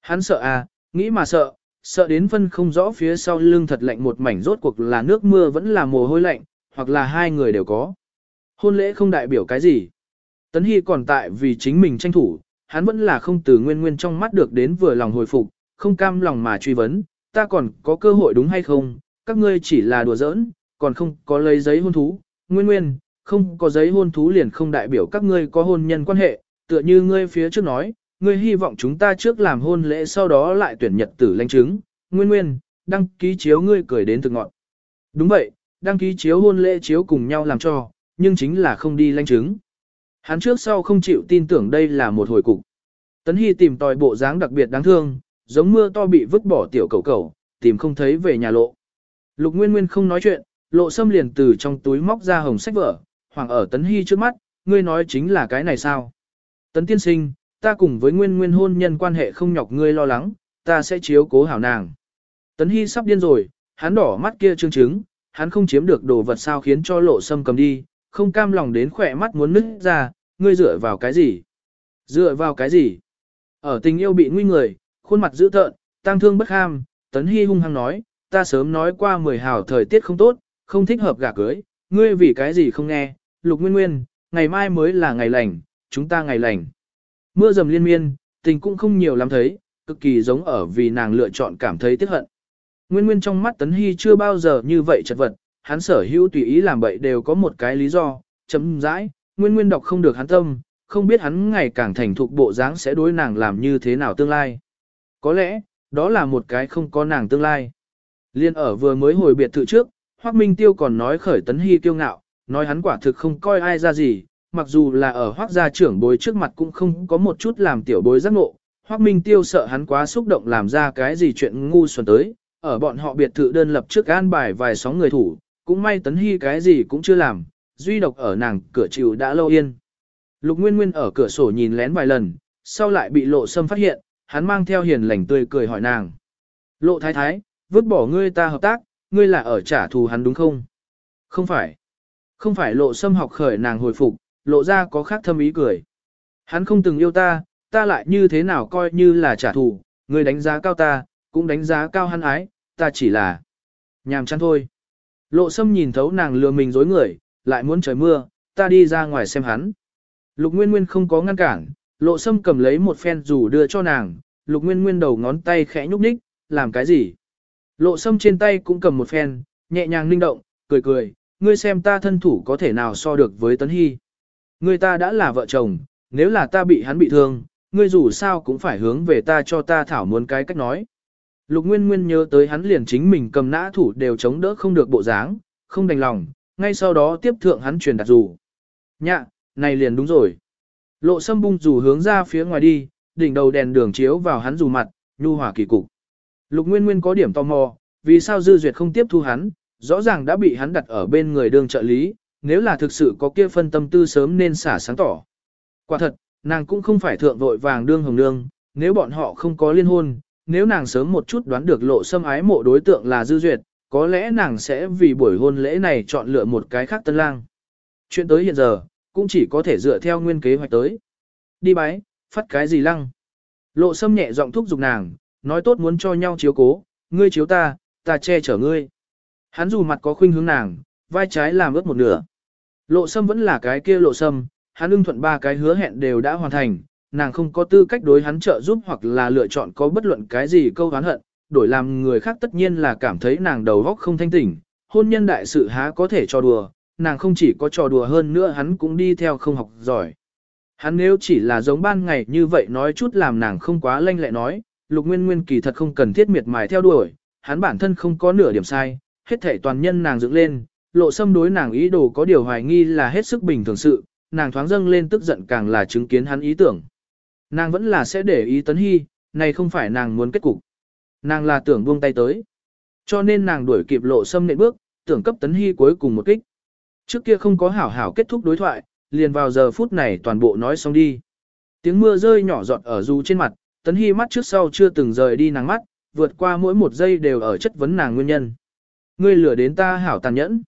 Hắn sợ à, nghĩ mà sợ, sợ đến phân không rõ phía sau lưng thật lạnh một mảnh rốt cuộc là nước mưa vẫn là mồ hôi lạnh, hoặc là hai người đều có. Hôn lễ không đại biểu cái gì. Tấn Hy còn tại vì chính mình tranh thủ, hắn vẫn là không từ nguyên nguyên trong mắt được đến vừa lòng hồi phục, không cam lòng mà truy vấn, ta còn có cơ hội đúng hay không, các ngươi chỉ là đùa giỡn, còn không có lấy giấy hôn thú, nguyên nguyên, không có giấy hôn thú liền không đại biểu các ngươi có hôn nhân quan hệ, tựa như ngươi phía trước nói, ngươi hy vọng chúng ta trước làm hôn lễ sau đó lại tuyển nhật tử lãnh chứng, nguyên nguyên, đăng ký chiếu ngươi cười đến từ ngọn. Đúng vậy, đăng ký chiếu hôn lễ chiếu cùng nhau làm cho, nhưng chính là không đi lãnh chứng. Hắn trước sau không chịu tin tưởng đây là một hồi cục. Tấn Hy tìm tòi bộ dáng đặc biệt đáng thương, giống mưa to bị vứt bỏ tiểu cầu cầu, tìm không thấy về nhà lộ. Lục Nguyên Nguyên không nói chuyện, lộ xâm liền từ trong túi móc ra hồng sách vở, hoàng ở Tấn Hy trước mắt, ngươi nói chính là cái này sao? Tấn tiên sinh, ta cùng với Nguyên Nguyên hôn nhân quan hệ không nhọc ngươi lo lắng, ta sẽ chiếu cố hảo nàng. Tấn Hy sắp điên rồi, hắn đỏ mắt kia trương chứng, hắn không chiếm được đồ vật sao khiến cho lộ sâm cầm đi, không cam lòng đến khỏe mắt muốn nứt ra, ngươi dựa vào cái gì? Dựa vào cái gì? Ở tình yêu bị nguy người, khuôn mặt dữ tợn, tang thương bất ham, Tấn Hy hung hăng nói, ta sớm nói qua mười hào thời tiết không tốt, không thích hợp gả cưới, ngươi vì cái gì không nghe, lục nguyên nguyên, ngày mai mới là ngày lành, chúng ta ngày lành. Mưa dầm liên miên, tình cũng không nhiều lắm thấy, cực kỳ giống ở vì nàng lựa chọn cảm thấy tiếc hận. Nguyên nguyên trong mắt Tấn Hy chưa bao giờ như vậy chật vật, hắn sở hữu tùy ý làm bậy đều có một cái lý do, chấm dãi, nguyên nguyên đọc không được hắn tâm, không biết hắn ngày càng thành thục bộ dáng sẽ đối nàng làm như thế nào tương lai. Có lẽ, đó là một cái không có nàng tương lai. Liên ở vừa mới hồi biệt thự trước, Hoác Minh Tiêu còn nói khởi tấn hy kiêu ngạo, nói hắn quả thực không coi ai ra gì, mặc dù là ở Hoác gia trưởng bối trước mặt cũng không có một chút làm tiểu bối giác ngộ. Hoác Minh Tiêu sợ hắn quá xúc động làm ra cái gì chuyện ngu xuẩn tới, ở bọn họ biệt thự đơn lập trước an bài vài sóng người thủ, cũng may tấn hy cái gì cũng chưa làm, duy độc ở nàng cửa chịu đã lâu yên. Lục Nguyên Nguyên ở cửa sổ nhìn lén vài lần, sau lại bị lộ sâm phát hiện, hắn mang theo hiền lành tươi cười hỏi nàng. Lộ thái thái, vứt bỏ ngươi ta hợp tác, ngươi là ở trả thù hắn đúng không? Không phải. Không phải lộ sâm học khởi nàng hồi phục, lộ ra có khác thâm ý cười. Hắn không từng yêu ta, ta lại như thế nào coi như là trả thù, ngươi đánh giá cao ta, cũng đánh giá cao hắn ái, ta chỉ là nhàm chán thôi. Lộ sâm nhìn thấu nàng lừa mình dối người, lại muốn trời mưa, ta đi ra ngoài xem hắn. Lục Nguyên Nguyên không có ngăn cản, lộ sâm cầm lấy một phen dù đưa cho nàng, Lục Nguyên Nguyên đầu ngón tay khẽ nhúc nhích, làm cái gì? Lộ sâm trên tay cũng cầm một phen, nhẹ nhàng linh động, cười cười, ngươi xem ta thân thủ có thể nào so được với Tấn Hy. Ngươi ta đã là vợ chồng, nếu là ta bị hắn bị thương, ngươi dù sao cũng phải hướng về ta cho ta thảo muốn cái cách nói. Lục Nguyên Nguyên nhớ tới hắn liền chính mình cầm nã thủ đều chống đỡ không được bộ dáng, không đành lòng, ngay sau đó tiếp thượng hắn truyền đặt dù. Nhạ, này liền đúng rồi. Lộ sâm bung dù hướng ra phía ngoài đi, đỉnh đầu đèn đường chiếu vào hắn dù mặt, nhu hòa kỳ cục. Lục Nguyên Nguyên có điểm tò mò, vì sao Dư Duyệt không tiếp thu hắn, rõ ràng đã bị hắn đặt ở bên người đường trợ lý, nếu là thực sự có kia phân tâm tư sớm nên xả sáng tỏ. Quả thật, nàng cũng không phải thượng vội vàng đương hồng nương, nếu bọn họ không có liên hôn, nếu nàng sớm một chút đoán được lộ xâm ái mộ đối tượng là Dư Duyệt, có lẽ nàng sẽ vì buổi hôn lễ này chọn lựa một cái khác tân lang. Chuyện tới hiện giờ, cũng chỉ có thể dựa theo nguyên kế hoạch tới. Đi bái, phát cái gì lăng. Lộ sâm nhẹ giọng thúc giục nàng, nói tốt muốn cho nhau chiếu cố, ngươi chiếu ta, ta che chở ngươi. Hắn dù mặt có khuynh hướng nàng, vai trái làm ướt một nửa. Lộ sâm vẫn là cái kia lộ sâm, hắn ưng thuận ba cái hứa hẹn đều đã hoàn thành, nàng không có tư cách đối hắn trợ giúp hoặc là lựa chọn có bất luận cái gì câu hán hận, đổi làm người khác tất nhiên là cảm thấy nàng đầu óc không thanh tỉnh, hôn nhân đại sự há có thể cho đùa, nàng không chỉ có trò đùa hơn nữa hắn cũng đi theo không học giỏi. Hắn nếu chỉ là giống ban ngày như vậy nói chút làm nàng không quá lanh lẹ nói, lục nguyên nguyên kỳ thật không cần thiết miệt mài theo đuổi, hắn bản thân không có nửa điểm sai, hết thể toàn nhân nàng dựng lên, lộ xâm đối nàng ý đồ có điều hoài nghi là hết sức bình thường sự, nàng thoáng dâng lên tức giận càng là chứng kiến hắn ý tưởng. Nàng vẫn là sẽ để ý tấn hy, này không phải nàng muốn kết cục. Nàng là tưởng buông tay tới. Cho nên nàng đuổi kịp lộ xâm nện bước, tưởng cấp tấn hy cuối cùng một kích. Trước kia không có hảo hảo kết thúc đối thoại, liền vào giờ phút này toàn bộ nói xong đi. Tiếng mưa rơi nhỏ giọt ở du trên mặt, tấn hy mắt trước sau chưa từng rời đi nàng mắt, vượt qua mỗi một giây đều ở chất vấn nàng nguyên nhân. Ngươi lừa đến ta hảo tàn nhẫn.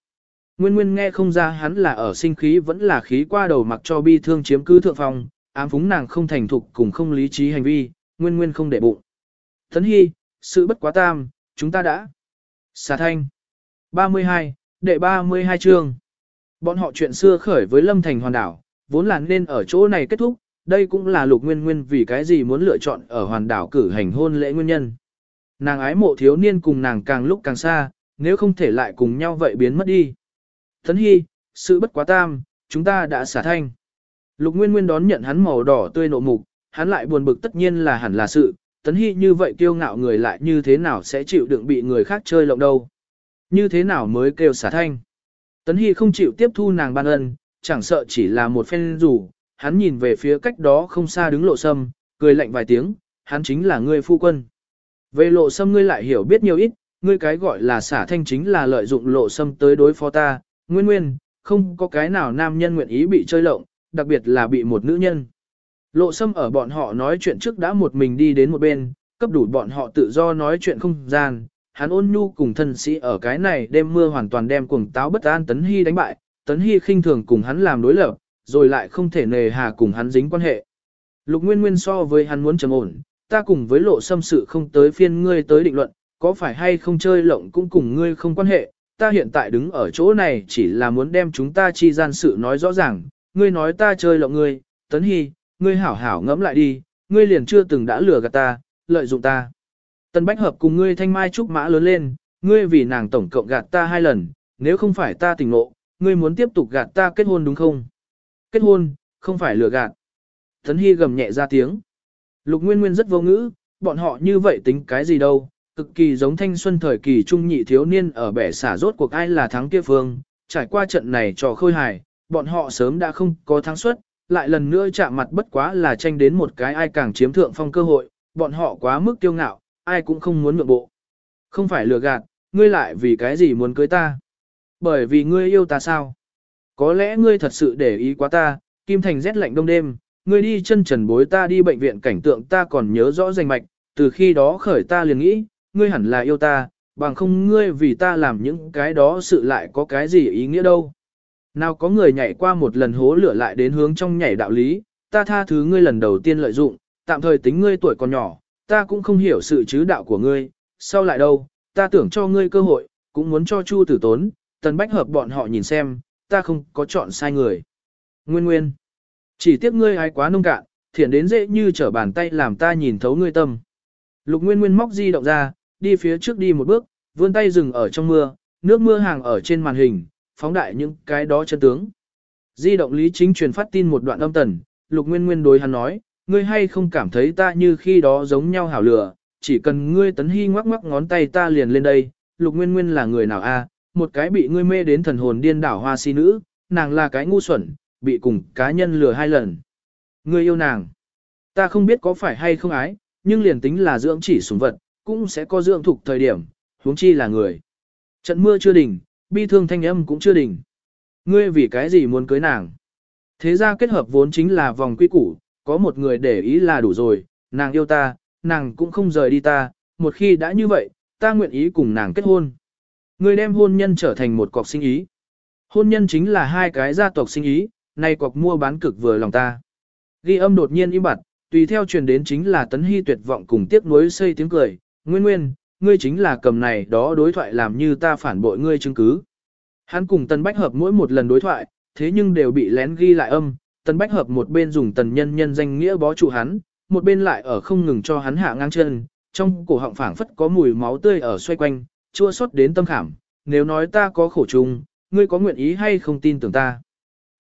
Nguyên Nguyên nghe không ra hắn là ở sinh khí vẫn là khí qua đầu mặc cho bi thương chiếm cứ thượng phòng, ám phúng nàng không thành thục cùng không lý trí hành vi, Nguyên Nguyên không để bụng. Thấn Hy, sự bất quá tam, chúng ta đã. Xà thanh. 32, đệ 32 chương. Bọn họ chuyện xưa khởi với Lâm Thành hoàn đảo, vốn là nên ở chỗ này kết thúc, đây cũng là lục nguyên nguyên vì cái gì muốn lựa chọn ở hoàn đảo cử hành hôn lễ nguyên nhân. Nàng ái mộ thiếu niên cùng nàng càng lúc càng xa, nếu không thể lại cùng nhau vậy biến mất đi. Thấn Hy, sự bất quá tam, chúng ta đã xả thanh. Lục Nguyên Nguyên đón nhận hắn màu đỏ tươi nộ mục, hắn lại buồn bực tất nhiên là hẳn là sự, Tấn Hy như vậy kiêu ngạo người lại như thế nào sẽ chịu đựng bị người khác chơi lộng đâu. Như thế nào mới kêu xả thanh. Tấn Hy không chịu tiếp thu nàng ban ân, chẳng sợ chỉ là một phen rủ, hắn nhìn về phía cách đó không xa đứng lộ sâm, cười lạnh vài tiếng, hắn chính là ngươi phu quân. Về lộ sâm ngươi lại hiểu biết nhiều ít, ngươi cái gọi là xả thanh chính là lợi dụng lộ sâm tới đối phó ta, nguyên nguyên, không có cái nào nam nhân nguyện ý bị chơi lộng, đặc biệt là bị một nữ nhân. Lộ sâm ở bọn họ nói chuyện trước đã một mình đi đến một bên, cấp đủ bọn họ tự do nói chuyện không gian. Hắn ôn nhu cùng thân sĩ ở cái này đêm mưa hoàn toàn đem cuồng táo bất an Tấn Hy đánh bại, Tấn Hy khinh thường cùng hắn làm đối lập, rồi lại không thể nề hà cùng hắn dính quan hệ. Lục Nguyên Nguyên so với hắn muốn trầm ổn, ta cùng với lộ xâm sự không tới phiên ngươi tới định luận, có phải hay không chơi lộng cũng cùng ngươi không quan hệ, ta hiện tại đứng ở chỗ này chỉ là muốn đem chúng ta chi gian sự nói rõ ràng, ngươi nói ta chơi lộng ngươi, Tấn Hy, ngươi hảo hảo ngẫm lại đi, ngươi liền chưa từng đã lừa gạt ta, lợi dụng ta. Tân Bách Hợp cùng ngươi thanh mai trúc mã lớn lên, ngươi vì nàng tổng cộng gạt ta hai lần, nếu không phải ta tỉnh ngộ, ngươi muốn tiếp tục gạt ta kết hôn đúng không? Kết hôn, không phải lừa gạt. Tấn Hy gầm nhẹ ra tiếng. Lục Nguyên Nguyên rất vô ngữ, bọn họ như vậy tính cái gì đâu, cực kỳ giống thanh xuân thời kỳ trung nhị thiếu niên ở bẻ xả rốt cuộc ai là thắng kia phương, trải qua trận này trò khôi hài, bọn họ sớm đã không có thắng suất, lại lần nữa chạm mặt bất quá là tranh đến một cái ai càng chiếm thượng phong cơ hội, bọn họ quá mức kiêu ngạo, ai cũng không muốn nhượng bộ. Không phải lừa gạt, ngươi lại vì cái gì muốn cưới ta? Bởi vì ngươi yêu ta sao? Có lẽ ngươi thật sự để ý quá ta, Kim Thành rét lạnh đông đêm, ngươi đi chân trần bối ta đi bệnh viện cảnh tượng ta còn nhớ rõ danh mạch, từ khi đó khởi ta liền nghĩ, ngươi hẳn là yêu ta, bằng không ngươi vì ta làm những cái đó sự lại có cái gì ý nghĩa đâu. Nào có người nhảy qua một lần hố lửa lại đến hướng trong nhảy đạo lý, ta tha thứ ngươi lần đầu tiên lợi dụng, tạm thời tính ngươi tuổi còn nhỏ, ta cũng không hiểu sự chứ đạo của ngươi, sau lại đâu, ta tưởng cho ngươi cơ hội, cũng muốn cho Chu tử tốn, tần bách hợp bọn họ nhìn xem, ta không có chọn sai người. Nguyên nguyên, chỉ tiếc ngươi ai quá nông cạn, thiển đến dễ như trở bàn tay làm ta nhìn thấu ngươi tâm. Lục nguyên nguyên móc di động ra, đi phía trước đi một bước, vươn tay dừng ở trong mưa, nước mưa hàng ở trên màn hình, phóng đại những cái đó chân tướng. Di động lý chính truyền phát tin một đoạn âm tần, lục nguyên nguyên đối hắn nói, ngươi hay không cảm thấy ta như khi đó giống nhau hảo lửa, chỉ cần ngươi tấn hy ngoắc ngoắc ngón tay ta liền lên đây, lục nguyên nguyên là người nào a? một cái bị ngươi mê đến thần hồn điên đảo hoa si nữ, nàng là cái ngu xuẩn, bị cùng cá nhân lừa hai lần. Ngươi yêu nàng, ta không biết có phải hay không ái, nhưng liền tính là dưỡng chỉ sủng vật, cũng sẽ có dưỡng thuộc thời điểm, huống chi là người. Trận mưa chưa đỉnh, bi thương thanh âm cũng chưa đỉnh. Ngươi vì cái gì muốn cưới nàng? Thế ra kết hợp vốn chính là vòng quy củ, có một người để ý là đủ rồi, nàng yêu ta, nàng cũng không rời đi ta, một khi đã như vậy, ta nguyện ý cùng nàng kết hôn. Ngươi đem hôn nhân trở thành một cọc sinh ý. Hôn nhân chính là hai cái gia tộc sinh ý, nay cọc mua bán cực vừa lòng ta. Ghi âm đột nhiên im bặt, tùy theo truyền đến chính là tấn hy tuyệt vọng cùng tiếc nuối xây tiếng cười, nguyên nguyên, ngươi chính là cầm này đó đối thoại làm như ta phản bội ngươi chứng cứ. Hắn cùng Tần Bách Hợp mỗi một lần đối thoại, thế nhưng đều bị lén ghi lại âm, Tần Bách Hợp một bên dùng tần nhân nhân danh nghĩa bó trụ hắn, một bên lại ở không ngừng cho hắn hạ ngang chân, trong cổ họng phảng phất có mùi máu tươi ở xoay quanh, chua xót đến tâm khảm, nếu nói ta có khổ chung, ngươi có nguyện ý hay không tin tưởng ta.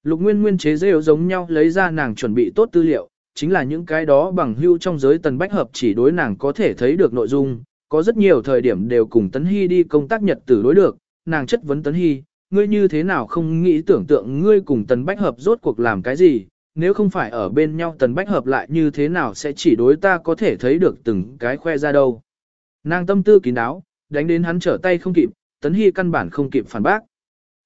Lục Nguyên Nguyên chế rêu giống nhau lấy ra nàng chuẩn bị tốt tư liệu, chính là những cái đó bằng hưu trong giới tần bách hợp chỉ đối nàng có thể thấy được nội dung, có rất nhiều thời điểm đều cùng Tấn Hy đi công tác nhật tử đối được, nàng chất vấn Tấn Hy, ngươi như thế nào không nghĩ tưởng tượng ngươi cùng Tần Bách Hợp rốt cuộc làm cái gì, nếu không phải ở bên nhau Tần Bách Hợp lại như thế nào sẽ chỉ đối ta có thể thấy được từng cái khoe ra đâu. Nàng tâm tư kín đáo, đánh đến hắn trở tay không kịp, Tấn Hy căn bản không kịp phản bác.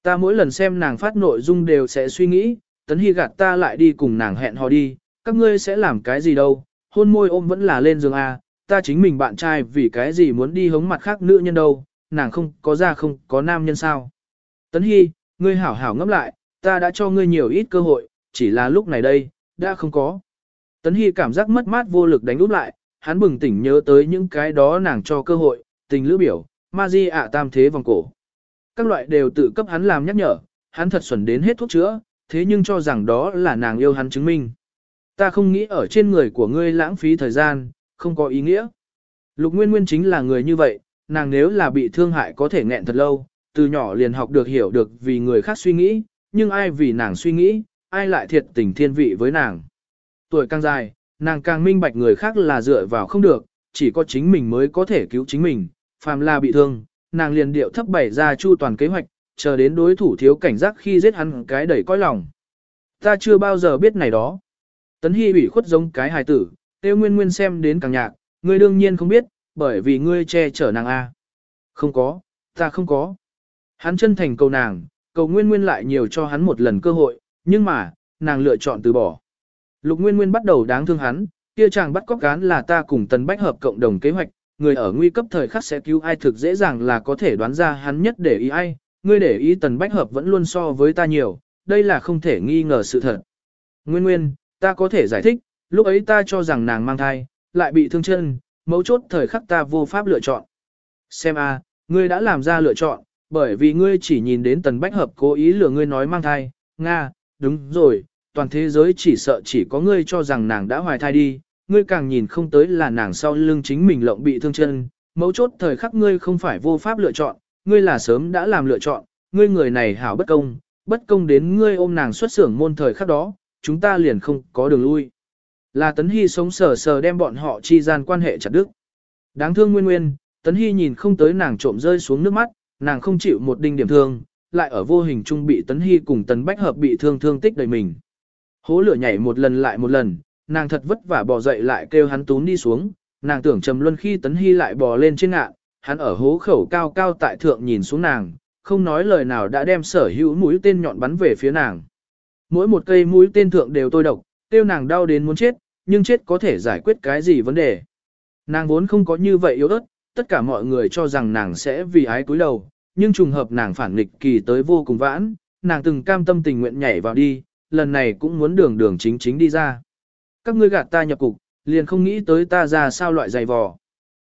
Ta mỗi lần xem nàng phát nội dung đều sẽ suy nghĩ, Tấn Hy gạt ta lại đi cùng nàng hẹn hò đi, các ngươi sẽ làm cái gì đâu, hôn môi ôm vẫn là lên giường A, ta chính mình bạn trai vì cái gì muốn đi hống mặt khác nữ nhân đâu, nàng không có ra không có nam nhân sao. Tấn Hy, ngươi hảo hảo ngẫm lại, ta đã cho ngươi nhiều ít cơ hội, chỉ là lúc này đây, đã không có. Tấn Hy cảm giác mất mát vô lực đánh úp lại, hắn bừng tỉnh nhớ tới những cái đó nàng cho cơ hội, tình lữ biểu, ma di ạ tam thế vòng cổ. Các loại đều tự cấp hắn làm nhắc nhở, hắn thật xuẩn đến hết thuốc chữa, thế nhưng cho rằng đó là nàng yêu hắn chứng minh. Ta không nghĩ ở trên người của ngươi lãng phí thời gian, không có ý nghĩa. Lục Nguyên Nguyên chính là người như vậy, nàng nếu là bị thương hại có thể nghẹn thật lâu, từ nhỏ liền học được hiểu được vì người khác suy nghĩ, nhưng ai vì nàng suy nghĩ, ai lại thiệt tình thiên vị với nàng. Tuổi càng dài, nàng càng minh bạch người khác là dựa vào không được, chỉ có chính mình mới có thể cứu chính mình, phàm là bị thương, nàng liền điệu thấp bảy ra chu toàn kế hoạch, chờ đến đối thủ thiếu cảnh giác khi giết hắn cái đẩy coi lòng. Ta chưa bao giờ biết này đó. Tấn Hy bị khuất giống cái hài tử, tiêu nguyên nguyên xem đến càng nhạc, ngươi đương nhiên không biết, bởi vì ngươi che chở nàng A. Không có, ta không có. Hắn chân thành cầu nàng, cầu nguyên nguyên lại nhiều cho hắn một lần cơ hội, nhưng mà, nàng lựa chọn từ bỏ. Lục Nguyên Nguyên bắt đầu đáng thương hắn, kia chàng bắt cóc cán là ta cùng Tần Bách hợp cộng đồng kế hoạch, người ở nguy cấp thời khắc sẽ cứu ai thực dễ dàng là có thể đoán ra hắn nhất để ý ai, ngươi để ý Tần Bách hợp vẫn luôn so với ta nhiều, đây là không thể nghi ngờ sự thật. Nguyên Nguyên, ta có thể giải thích, lúc ấy ta cho rằng nàng mang thai, lại bị thương chân, mấu chốt thời khắc ta vô pháp lựa chọn. Xem a, ngươi đã làm ra lựa chọn, bởi vì ngươi chỉ nhìn đến Tần Bách hợp cố ý lừa ngươi nói mang thai, Nga, đúng rồi, toàn thế giới chỉ sợ chỉ có ngươi cho rằng nàng đã hoài thai đi, ngươi càng nhìn không tới là nàng sau lưng chính mình lộng bị thương chân, mấu chốt thời khắc ngươi không phải vô pháp lựa chọn, ngươi là sớm đã làm lựa chọn, ngươi người này hảo bất công, bất công đến ngươi ôm nàng xuất xưởng môn thời khắc đó, chúng ta liền không có đường lui. Là Tấn Hy sống sờ sờ đem bọn họ chi gian quan hệ chặt đứt. Đáng thương nguyên nguyên, Tấn Hy nhìn không tới nàng trộm rơi xuống nước mắt, nàng không chịu một đinh điểm thương, lại ở vô hình trung bị Tấn Hy cùng Tấn Bách Hợp bị thương thương tích đầy mình. Hố lửa nhảy một lần lại một lần, nàng thật vất vả bò dậy lại kêu hắn tún đi xuống, nàng tưởng trầm luân khi Tấn Hy lại bò lên trên ngạn, hắn ở hố khẩu cao cao tại thượng nhìn xuống nàng, không nói lời nào đã đem sở hữu mũi tên nhọn bắn về phía nàng. Mỗi một cây mũi tên thượng đều tôi độc, tiêu nàng đau đến muốn chết, nhưng chết có thể giải quyết cái gì vấn đề. Nàng vốn không có như vậy yếu ớt, tất cả mọi người cho rằng nàng sẽ vì ái cúi đầu, nhưng trùng hợp nàng phản nghịch kỳ tới vô cùng vãn, nàng từng cam tâm tình nguyện nhảy vào đi, lần này cũng muốn đường đường chính chính đi ra. Các ngươi gạt ta nhập cục, liền không nghĩ tới ta ra sao loại dày vò.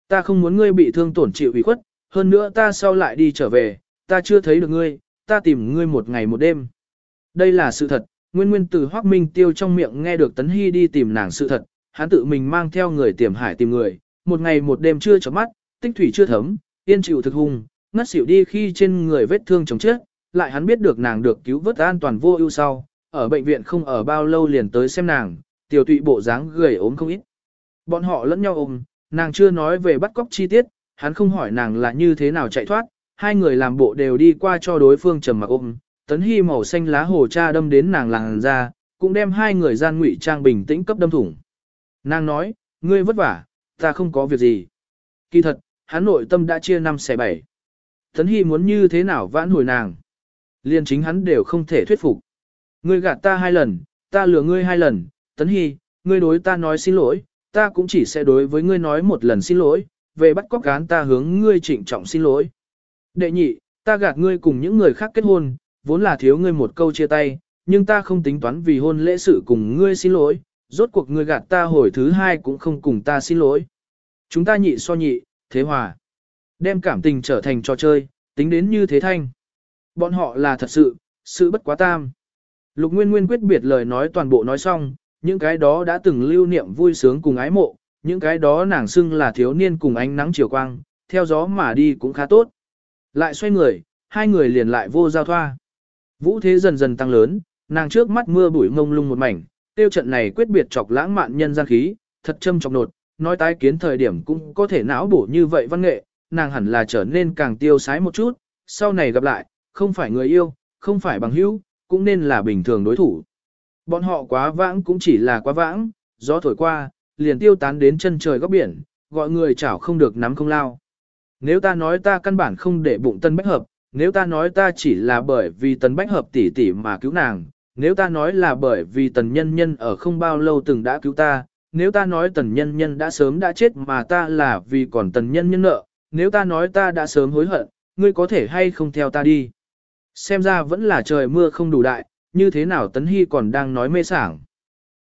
Ta không muốn ngươi bị thương tổn chịu ủy khuất, hơn nữa ta sau lại đi trở về, ta chưa thấy được ngươi, ta tìm ngươi một ngày một đêm. Đây là sự thật, nguyên nguyên từ Hoác Minh Tiêu trong miệng nghe được Tấn Hy đi tìm nàng sự thật, hắn tự mình mang theo người tiềm hải tìm người, một ngày một đêm chưa chấm mắt, tích thủy chưa thấm, yên chịu thực hung, ngất xỉu đi khi trên người vết thương chồng chết, lại hắn biết được nàng được cứu vớt an toàn vô ưu sau, ở bệnh viện không ở bao lâu liền tới xem nàng, tiểu tụy bộ dáng gầy ốm không ít. Bọn họ lẫn nhau ôm, nàng chưa nói về bắt cóc chi tiết, hắn không hỏi nàng là như thế nào chạy thoát, hai người làm bộ đều đi qua cho đối phương trầm mặc ôm, tấn hy màu xanh lá hồ cha đâm đến nàng làng ra, cũng đem hai người gian ngụy trang bình tĩnh cấp đâm thủng. Nàng nói, ngươi vất vả, ta không có việc gì. Kỳ thật, hắn nội tâm đã chia năm xẻ bảy. Tấn Hy muốn như thế nào vãn hồi nàng. Liên chính hắn đều không thể thuyết phục. Ngươi gạt ta hai lần, ta lừa ngươi hai lần, Tấn Hy, ngươi đối ta nói xin lỗi, ta cũng chỉ sẽ đối với ngươi nói một lần xin lỗi, về bắt cóc cán ta hướng ngươi trịnh trọng xin lỗi. Đệ nhị, ta gạt ngươi cùng những người khác kết hôn, vốn là thiếu ngươi một câu chia tay, nhưng ta không tính toán vì hôn lễ sự cùng ngươi xin lỗi, rốt cuộc ngươi gạt ta hồi thứ hai cũng không cùng ta xin lỗi. Chúng ta nhị so nhị, thế hòa. Đem cảm tình trở thành trò chơi, tính đến như thế thanh. Bọn họ là thật sự, sự bất quá tam. Lục Nguyên Nguyên quyết biệt lời nói toàn bộ nói xong, những cái đó đã từng lưu niệm vui sướng cùng ái mộ, những cái đó nàng xưng là thiếu niên cùng ánh nắng chiều quang, theo gió mà đi cũng khá tốt. Lại xoay người, hai người liền lại vô giao thoa. Vũ thế dần dần tăng lớn, nàng trước mắt mưa bụi ngông lung một mảnh, tiêu trận này quyết biệt chọc lãng mạn nhân gian khí, thật châm chọc nột, nói tái kiến thời điểm cũng có thể não bổ như vậy văn nghệ, nàng hẳn là trở nên càng tiêu sái một chút, sau này gặp lại, không phải người yêu, không phải bằng hữu, cũng nên là bình thường đối thủ. Bọn họ quá vãng cũng chỉ là quá vãng, gió thổi qua, liền tiêu tán đến chân trời góc biển, gọi người chảo không được nắm không lao. Nếu ta nói ta căn bản không để bụng tân bách hợp, nếu ta nói ta chỉ là bởi vì tần bách hợp tỷ tỷ mà cứu nàng, nếu ta nói là bởi vì tần nhân nhân ở không bao lâu từng đã cứu ta, nếu ta nói tần nhân nhân đã sớm đã chết mà ta là vì còn tần nhân nhân nợ, nếu ta nói ta đã sớm hối hận, ngươi có thể hay không theo ta đi. Xem ra vẫn là trời mưa không đủ đại, như thế nào Tấn Hy còn đang nói mê sảng.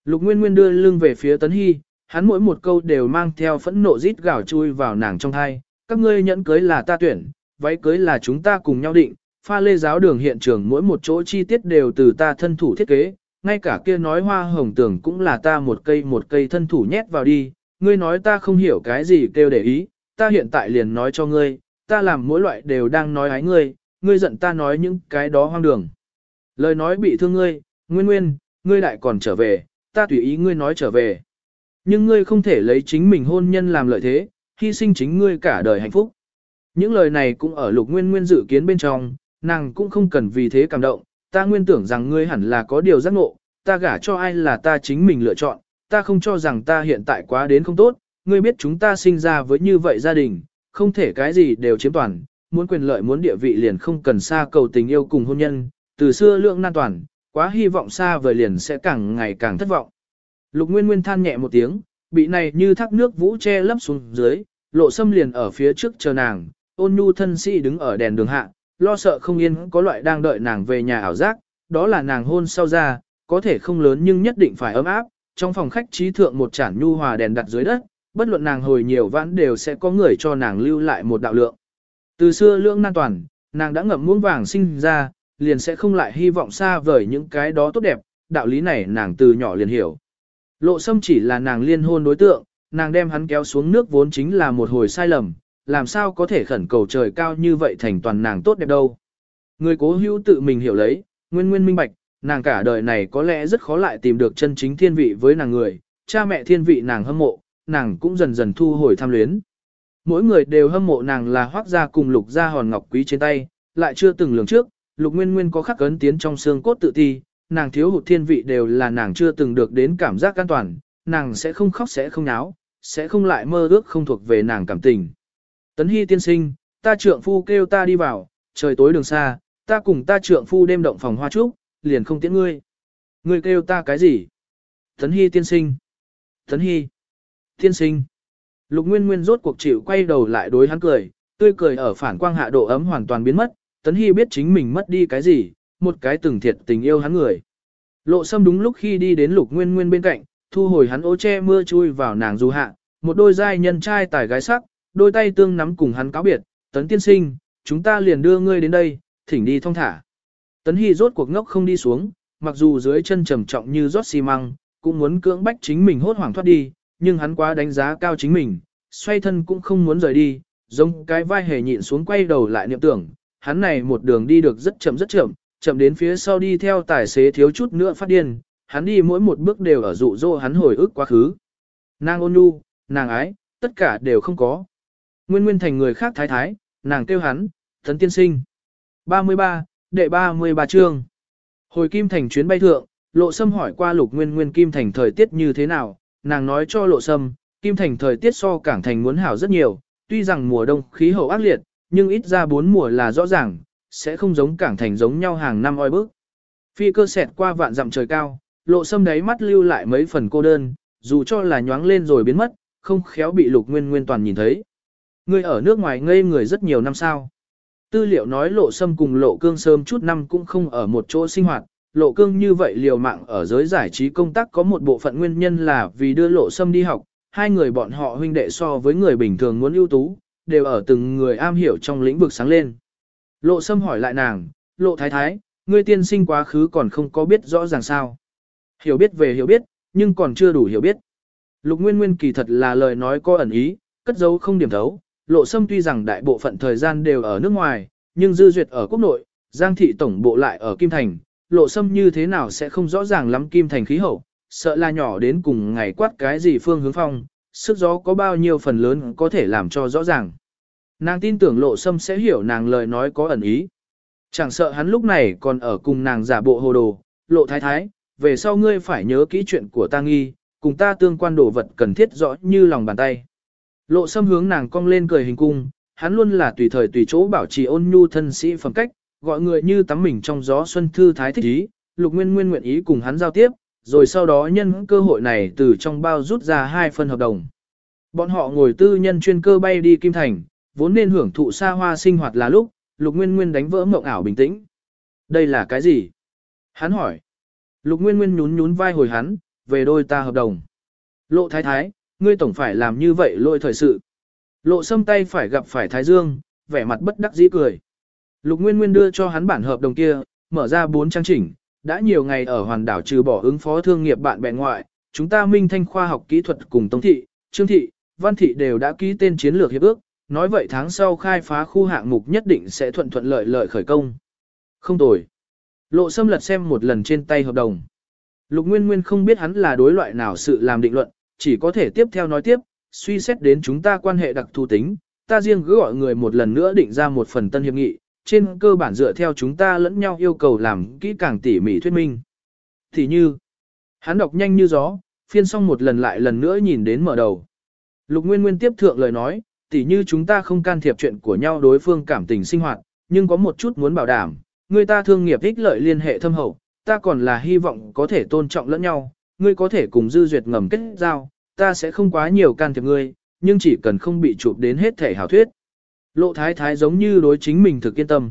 Lục Nguyên Nguyên đưa lưng về phía Tấn Hy, hắn mỗi một câu đều mang theo phẫn nộ rít gào chui vào nàng trong thai. Các ngươi nhẫn cưới là ta tuyển, váy cưới là chúng ta cùng nhau định, pha lê giáo đường hiện trường mỗi một chỗ chi tiết đều từ ta thân thủ thiết kế, ngay cả kia nói hoa hồng tưởng cũng là ta một cây một cây thân thủ nhét vào đi, ngươi nói ta không hiểu cái gì kêu để ý, ta hiện tại liền nói cho ngươi, ta làm mỗi loại đều đang nói ái ngươi, ngươi giận ta nói những cái đó hoang đường. Lời nói bị thương ngươi, nguyên nguyên, ngươi lại còn trở về, ta tùy ý ngươi nói trở về. Nhưng ngươi không thể lấy chính mình hôn nhân làm lợi thế, hy sinh chính ngươi cả đời hạnh phúc. Những lời này cũng ở lục nguyên nguyên dự kiến bên trong, nàng cũng không cần vì thế cảm động, ta nguyên tưởng rằng ngươi hẳn là có điều giác ngộ, ta gả cho ai là ta chính mình lựa chọn, ta không cho rằng ta hiện tại quá đến không tốt, ngươi biết chúng ta sinh ra với như vậy gia đình, không thể cái gì đều chiếm toàn, muốn quyền lợi muốn địa vị liền không cần xa cầu tình yêu cùng hôn nhân, từ xưa lượng nan toàn, quá hy vọng xa vời liền sẽ càng ngày càng thất vọng. Lục Nguyên Nguyên than nhẹ một tiếng, bị này như thác nước vũ che lấp xuống dưới, lộ xâm liền ở phía trước chờ nàng, ôn nhu thân sĩ đứng ở đèn đường hạ, lo sợ không yên có loại đang đợi nàng về nhà ảo giác, đó là nàng hôn sau ra, có thể không lớn nhưng nhất định phải ấm áp, trong phòng khách trí thượng một chản nhu hòa đèn đặt dưới đất, bất luận nàng hồi nhiều vãn đều sẽ có người cho nàng lưu lại một đạo lượng. Từ xưa lưỡng nan toàn, nàng đã ngậm muỗng vàng sinh ra, liền sẽ không lại hy vọng xa vời những cái đó tốt đẹp, đạo lý này nàng từ nhỏ liền hiểu. Lộ sâm chỉ là nàng liên hôn đối tượng, nàng đem hắn kéo xuống nước vốn chính là một hồi sai lầm, làm sao có thể khẩn cầu trời cao như vậy thành toàn nàng tốt đẹp đâu. Người cố hữu tự mình hiểu lấy, nguyên nguyên minh bạch, nàng cả đời này có lẽ rất khó lại tìm được chân chính thiên vị với nàng người, cha mẹ thiên vị nàng hâm mộ, nàng cũng dần dần thu hồi tham luyến. Mỗi người đều hâm mộ nàng là hoác gia cùng lục gia hòn ngọc quý trên tay, lại chưa từng lường trước, lục nguyên nguyên có khắc ấn tiến trong xương cốt tự ti, nàng thiếu hụt thiên vị đều là nàng chưa từng được đến cảm giác an toàn, nàng sẽ không khóc sẽ không náo, sẽ không lại mơ ước không thuộc về nàng cảm tình. Tấn Hy tiên sinh, ta trượng phu kêu ta đi vào, trời tối đường xa, ta cùng ta trượng phu đêm động phòng hoa trúc, liền không tiễn ngươi. Ngươi kêu ta cái gì? Tấn Hy tiên sinh. Tấn Hy. Tiên sinh. Lục Nguyên Nguyên rốt cuộc chịu quay đầu lại đối hắn cười, tươi cười ở phản quang hạ độ ấm hoàn toàn biến mất, Tấn Hy biết chính mình mất đi cái gì, một cái từng thiệt tình yêu hắn người. Lộ Sâm đúng lúc khi đi đến Lục Nguyên Nguyên bên cạnh, thu hồi hắn ô che mưa chui vào nàng du hạ, một đôi giai nhân trai tài gái sắc, đôi tay tương nắm cùng hắn cáo biệt, "Tấn tiên sinh, chúng ta liền đưa ngươi đến đây, thỉnh đi thông thả." Tấn Hy rốt cuộc ngốc không đi xuống, mặc dù dưới chân trầm trọng như rót xi măng, cũng muốn cưỡng bách chính mình hốt hoảng thoát đi, nhưng hắn quá đánh giá cao chính mình, xoay thân cũng không muốn rời đi, giống cái vai hề nhịn xuống quay đầu lại niệm tưởng, hắn này một đường đi được rất chậm rất chậm, chậm đến phía sau đi theo tài xế thiếu chút nữa phát điên, hắn đi mỗi một bước đều ở dụ dỗ hắn hồi ức quá khứ. Nàng ôn nhu, nàng ái, tất cả đều không có. Nguyên nguyên thành người khác thái thái, nàng kêu hắn, thấn tiên sinh. 33, đệ 33 chương. Hồi Kim Thành chuyến bay thượng, Lộ Sâm hỏi qua Lục Nguyên Nguyên Kim Thành thời tiết như thế nào, nàng nói cho Lộ Sâm, Kim Thành thời tiết so Cảng Thành muốn hảo rất nhiều, tuy rằng mùa đông khí hậu ác liệt, nhưng ít ra bốn mùa là rõ ràng, sẽ không giống Cảng Thành giống nhau hàng năm oi bức. Phi cơ xẹt qua vạn dặm trời cao, Lộ Sâm đáy mắt lưu lại mấy phần cô đơn, dù cho là nhoáng lên rồi biến mất, không khéo bị Lục Nguyên Nguyên toàn nhìn thấy. Ngươi ở nước ngoài ngây người rất nhiều năm sao. Tư liệu nói lộ sâm cùng lộ cương sớm chút năm cũng không ở một chỗ sinh hoạt, lộ cương như vậy liều mạng ở giới giải trí công tác có một bộ phận nguyên nhân là vì đưa lộ sâm đi học, hai người bọn họ huynh đệ so với người bình thường muốn ưu tú, đều ở từng người am hiểu trong lĩnh vực sáng lên. Lộ sâm hỏi lại nàng, lộ thái thái, ngươi tiên sinh quá khứ còn không có biết rõ ràng sao. Hiểu biết về hiểu biết, nhưng còn chưa đủ hiểu biết. Lục Nguyên Nguyên kỳ thật là lời nói có ẩn ý, cất dấu không điểm thấu, lộ sâm tuy rằng đại bộ phận thời gian đều ở nước ngoài, nhưng dư duyệt ở quốc nội, giang thị tổng bộ lại ở Kim Thành, lộ sâm như thế nào sẽ không rõ ràng lắm Kim Thành khí hậu, sợ là nhỏ đến cùng ngày quát cái gì phương hướng phong, sức gió có bao nhiêu phần lớn có thể làm cho rõ ràng. Nàng tin tưởng lộ sâm sẽ hiểu nàng lời nói có ẩn ý. Chẳng sợ hắn lúc này còn ở cùng nàng giả bộ hồ đồ, lộ thái thái, về sau ngươi phải nhớ kỹ chuyện của ta nghi, cùng ta tương quan đồ vật cần thiết rõ như lòng bàn tay. Lộ sâm hướng nàng cong lên cười hình cung, hắn luôn là tùy thời tùy chỗ bảo trì ôn nhu thân sĩ phẩm cách, gọi người như tắm mình trong gió xuân thư thái thích ý, lục nguyên nguyên nguyện ý cùng hắn giao tiếp, rồi sau đó nhân cơ hội này từ trong bao rút ra hai phần hợp đồng. Bọn họ ngồi tư nhân chuyên cơ bay đi Kim Thành, vốn nên hưởng thụ xa hoa sinh hoạt là lúc, lục nguyên nguyên đánh vỡ mộng ảo bình tĩnh. Đây là cái gì? Hắn hỏi. Lục nguyên nguyên nhún nhún vai hồi hắn, về đôi ta hợp đồng. Lộ thái thái, ngươi tổng phải làm như vậy lôi thời sự. Lộ sâm tay phải gặp phải thái dương, vẻ mặt bất đắc dĩ cười. Lục Nguyên Nguyên đưa cho hắn bản hợp đồng kia, mở ra bốn trang chỉnh, đã nhiều ngày ở hoàn đảo trừ bỏ ứng phó thương nghiệp bạn bè ngoại, chúng ta minh thanh khoa học kỹ thuật cùng Tống Thị, Trương Thị, Văn Thị đều đã ký tên chiến lược hiệp ước, nói vậy tháng sau khai phá khu hạng mục nhất định sẽ thuận thuận lợi lợi khởi công. Không tồi. Lộ Sâm lật xem một lần trên tay hợp đồng. Lục Nguyên Nguyên không biết hắn là đối loại nào sự làm định luận, chỉ có thể tiếp theo nói tiếp, suy xét đến chúng ta quan hệ đặc thù tính, ta riêng cứ gọi người một lần nữa định ra một phần tân hiệp nghị, trên cơ bản dựa theo chúng ta lẫn nhau yêu cầu làm kỹ càng tỉ mỉ thuyết minh. Thì như, hắn đọc nhanh như gió, phiên xong một lần lại lần nữa nhìn đến mở đầu. Lục Nguyên Nguyên tiếp thượng lời nói, tỉ như chúng ta không can thiệp chuyện của nhau đối phương cảm tình sinh hoạt, nhưng có một chút muốn bảo đảm, người ta thương nghiệp ích lợi liên hệ thâm hậu, ta còn là hy vọng có thể tôn trọng lẫn nhau, ngươi có thể cùng dư duyệt ngầm kết giao, ta sẽ không quá nhiều can thiệp ngươi, nhưng chỉ cần không bị chụp đến hết thể hảo thuyết. Lộ thái thái giống như đối chính mình thực yên tâm.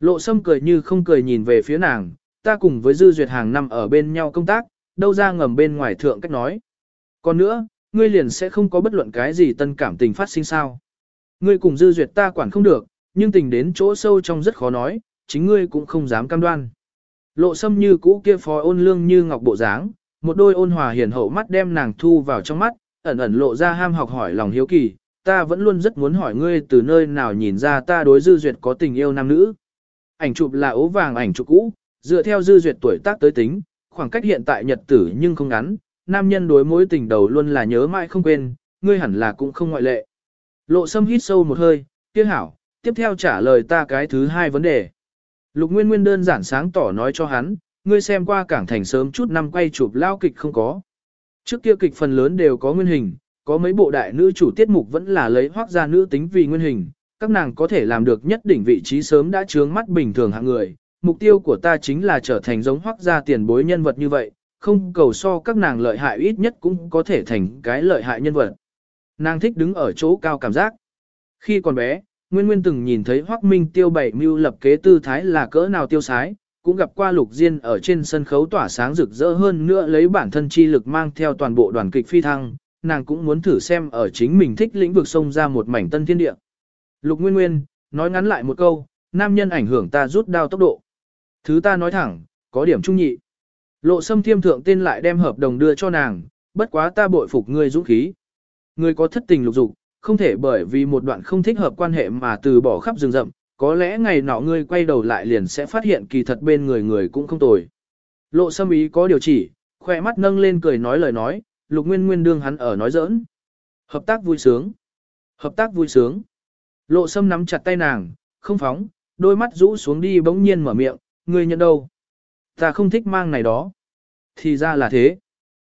Lộ sâm cười như không cười nhìn về phía nàng, ta cùng với dư duyệt hàng năm ở bên nhau công tác, đâu ra ngầm bên ngoài thượng cách nói. Còn nữa, ngươi liền sẽ không có bất luận cái gì tân cảm tình phát sinh sao. Ngươi cùng dư duyệt ta quản không được, nhưng tình đến chỗ sâu trong rất khó nói, chính ngươi cũng không dám cam đoan. Lộ sâm như cũ kia phó ôn lương như ngọc bộ dáng, một đôi ôn hòa hiền hậu mắt đem nàng thu vào trong mắt, ẩn ẩn lộ ra ham học hỏi lòng hiếu kỳ, ta vẫn luôn rất muốn hỏi ngươi từ nơi nào nhìn ra ta đối dư duyệt có tình yêu nam nữ. Ảnh chụp là ố vàng ảnh chụp cũ, dựa theo dư duyệt tuổi tác tới tính, khoảng cách hiện tại nhật tử nhưng không ngắn, nam nhân đối mối tình đầu luôn là nhớ mãi không quên, ngươi hẳn là cũng không ngoại lệ. Lộ sâm hít sâu một hơi, tiếc hảo, tiếp theo trả lời ta cái thứ hai vấn đề. Lục Nguyên Nguyên đơn giản sáng tỏ nói cho hắn, ngươi xem qua cảng thành sớm chút năm quay chụp lao kịch không có. Trước kia kịch phần lớn đều có nguyên hình, có mấy bộ đại nữ chủ tiết mục vẫn là lấy hoác gia nữ tính vì nguyên hình, các nàng có thể làm được nhất đỉnh vị trí sớm đã trướng mắt bình thường hạng người. Mục tiêu của ta chính là trở thành giống hoác gia tiền bối nhân vật như vậy, không cầu so các nàng lợi hại ít nhất cũng có thể thành cái lợi hại nhân vật. Nàng thích đứng ở chỗ cao cảm giác. Khi còn bé, Nguyên Nguyên từng nhìn thấy Hoác Minh tiêu bảy mưu lập kế tư thái là cỡ nào tiêu sái, cũng gặp qua Lục Diên ở trên sân khấu tỏa sáng rực rỡ hơn nữa lấy bản thân chi lực mang theo toàn bộ đoàn kịch phi thăng, nàng cũng muốn thử xem ở chính mình thích lĩnh vực sông ra một mảnh tân thiên địa. Lục Nguyên Nguyên, nói ngắn lại một câu, nam nhân ảnh hưởng ta rút đao tốc độ. Thứ ta nói thẳng, có điểm trung nhị. Lộ sâm thiêm thượng tên lại đem hợp đồng đưa cho nàng, bất quá ta bội phục ngươi dũng khí. Ngươi có thất tình lục dục, không thể bởi vì một đoạn không thích hợp quan hệ mà từ bỏ khắp rừng rậm, có lẽ ngày nọ ngươi quay đầu lại liền sẽ phát hiện kỳ thật bên người người cũng không tồi. Lộ sâm ý có điều chỉ, khỏe mắt nâng lên cười nói lời nói, lục nguyên nguyên đương hắn ở nói giỡn. Hợp tác vui sướng. Hợp tác vui sướng. Lộ sâm nắm chặt tay nàng, không phóng, đôi mắt rũ xuống đi bỗng nhiên mở miệng, ngươi nhận đâu. Ta không thích mang này đó. Thì ra là thế.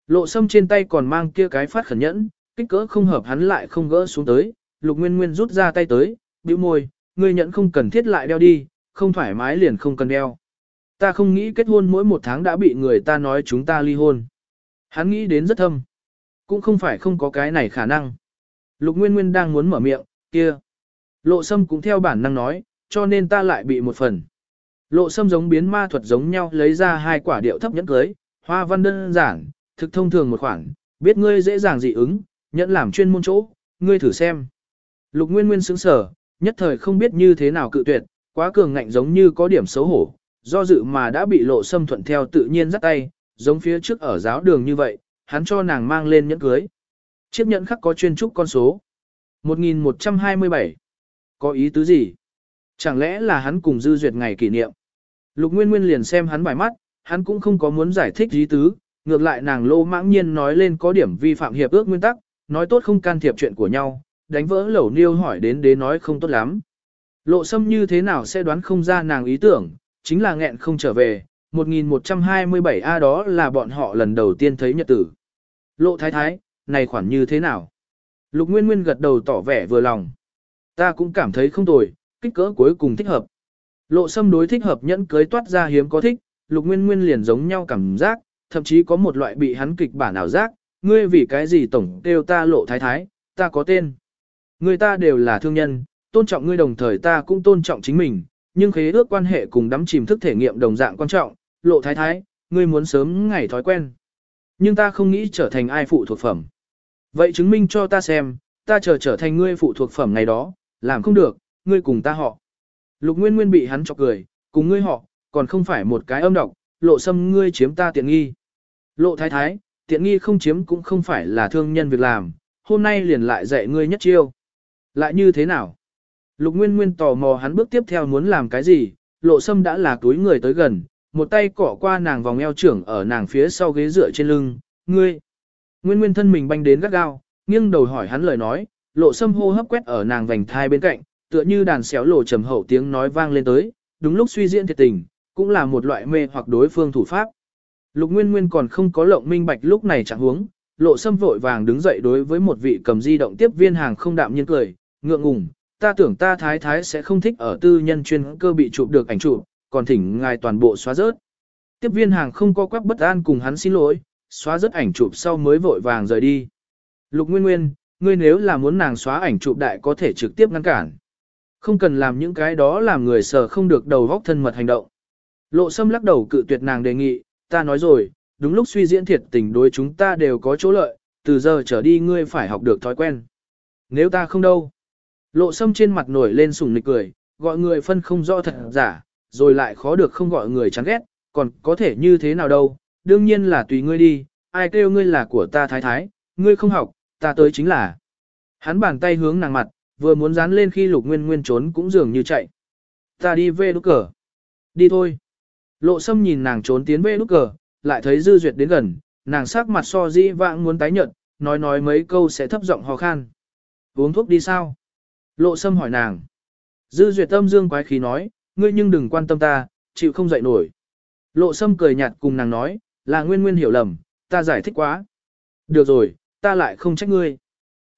Lộ sâm trên tay còn mang kia cái phát khẩn nhẫn, kích cỡ không hợp hắn lại không gỡ xuống tới, lục nguyên nguyên rút ra tay tới, bĩu môi, ngươi nhẫn không cần thiết lại đeo đi, không thoải mái liền không cần đeo. Ta không nghĩ kết hôn mỗi một tháng đã bị người ta nói chúng ta ly hôn. Hắn nghĩ đến rất thâm. Cũng không phải không có cái này khả năng. Lục Nguyên Nguyên đang muốn mở miệng, kia. Lộ Sâm cũng theo bản năng nói, cho nên ta lại bị một phần. Lộ Sâm giống biến ma thuật giống nhau lấy ra hai quả điệu thấp nhẫn cưới, hoa văn đơn giản, thực thông thường một khoản, biết ngươi dễ dàng dị ứng, nhẫn làm chuyên môn chỗ, ngươi thử xem. Lục Nguyên Nguyên sững sở, nhất thời không biết như thế nào cự tuyệt, quá cường ngạnh giống như có điểm xấu hổ, do dự mà đã bị lộ Sâm thuận theo tự nhiên dắt tay, giống phía trước ở giáo đường như vậy, hắn cho nàng mang lên nhẫn cưới. Chiếc nhẫn khắc có chuyên trúc con số. 1127. Có ý tứ gì? Chẳng lẽ là hắn cùng dư duyệt ngày kỷ niệm? Lục Nguyên Nguyên liền xem hắn bài mắt, hắn cũng không có muốn giải thích ý tứ, ngược lại nàng lô mãng nhiên nói lên có điểm vi phạm hiệp ước nguyên tắc, nói tốt không can thiệp chuyện của nhau, đánh vỡ lẩu niêu hỏi đến đế nói không tốt lắm. Lộ sâm như thế nào sẽ đoán không ra nàng ý tưởng, chính là nghẹn không trở về, 1127A đó là bọn họ lần đầu tiên thấy nhật tử. Lộ thái thái, này khoản như thế nào? Lục Nguyên Nguyên gật đầu tỏ vẻ vừa lòng. Ta cũng cảm thấy không tồi, kích cỡ cuối cùng thích hợp. Lộ sâm đối thích hợp nhẫn cưới toát ra hiếm có thích, Lục Nguyên Nguyên liền giống nhau cảm giác, thậm chí có một loại bị hắn kịch bản ảo giác, ngươi vì cái gì tổng đều ta lộ thái thái, ta có tên. Người ta đều là thương nhân, tôn trọng ngươi đồng thời ta cũng tôn trọng chính mình, nhưng khế ước quan hệ cùng đắm chìm thức thể nghiệm đồng dạng quan trọng, lộ thái thái, ngươi muốn sớm ngày thói quen. Nhưng ta không nghĩ trở thành ai phụ thuộc phẩm. Vậy chứng minh cho ta xem, ta chờ trở thành ngươi phụ thuộc phẩm ngày đó, làm không được, ngươi cùng ta họ. Lục Nguyên Nguyên bị hắn chọc cười, cùng ngươi họ, còn không phải một cái âm độc, lộ xâm ngươi chiếm ta tiện nghi. Lộ thái thái, tiện nghi không chiếm cũng không phải là thương nhân việc làm, hôm nay liền lại dạy ngươi nhất chiêu. Lại như thế nào? Lục Nguyên Nguyên tò mò hắn bước tiếp theo muốn làm cái gì, lộ sâm đã là túi người tới gần, một tay cỏ qua nàng vòng eo trưởng ở nàng phía sau ghế dựa trên lưng, ngươi. Nguyên Nguyên thân mình banh đến gắt gao, nghiêng đầu hỏi hắn lời nói, lộ sâm hô hấp quét ở nàng vành thai bên cạnh, tựa như đàn xéo lộ trầm hậu tiếng nói vang lên tới, đúng lúc suy diễn thiệt tình, cũng là một loại mê hoặc đối phương thủ pháp. Lục Nguyên Nguyên còn không có lộng minh bạch lúc này chẳng huống, lộ sâm vội vàng đứng dậy đối với một vị cầm di động tiếp viên hàng không đạm nhiên cười, ngượng ngùng, ta tưởng ta thái thái sẽ không thích ở tư nhân chuyên cơ bị chụp được ảnh chụp, còn thỉnh ngài toàn bộ xóa rớt. Tiếp viên hàng không có quắc bất an cùng hắn xin lỗi, xóa rớt ảnh chụp sau mới vội vàng rời đi. Lục Nguyên Nguyên, ngươi nếu là muốn nàng xóa ảnh chụp đại có thể trực tiếp ngăn cản. Không cần làm những cái đó làm người sợ không được đầu góc thân mật hành động. Lộ Sâm lắc đầu cự tuyệt nàng đề nghị, ta nói rồi, đúng lúc suy diễn thiệt tình đối chúng ta đều có chỗ lợi, từ giờ trở đi ngươi phải học được thói quen. Nếu ta không đâu. Lộ Sâm trên mặt nổi lên sùng nịch cười, gọi người phân không rõ thật giả, rồi lại khó được không gọi người chán ghét, còn có thể như thế nào đâu, đương nhiên là tùy ngươi đi, ai kêu ngươi là của ta thái thái, ngươi không học, ta tới chính là. Hắn bàn tay hướng nàng mặt, vừa muốn dán lên khi lục nguyên nguyên trốn cũng dường như chạy. Ta đi về đúc cờ. Đi thôi. Lộ sâm nhìn nàng trốn tiến về đúc cờ, lại thấy dư duyệt đến gần, nàng sắc mặt so di vãng muốn tái nhợt, nói nói mấy câu sẽ thấp giọng ho khan. Uống thuốc đi sao? Lộ sâm hỏi nàng. Dư duyệt tâm dương quái khí nói, ngươi nhưng đừng quan tâm ta, chịu không dậy nổi. Lộ sâm cười nhạt cùng nàng nói, là nguyên nguyên hiểu lầm, ta giải thích quá. Được rồi, ta lại không trách ngươi.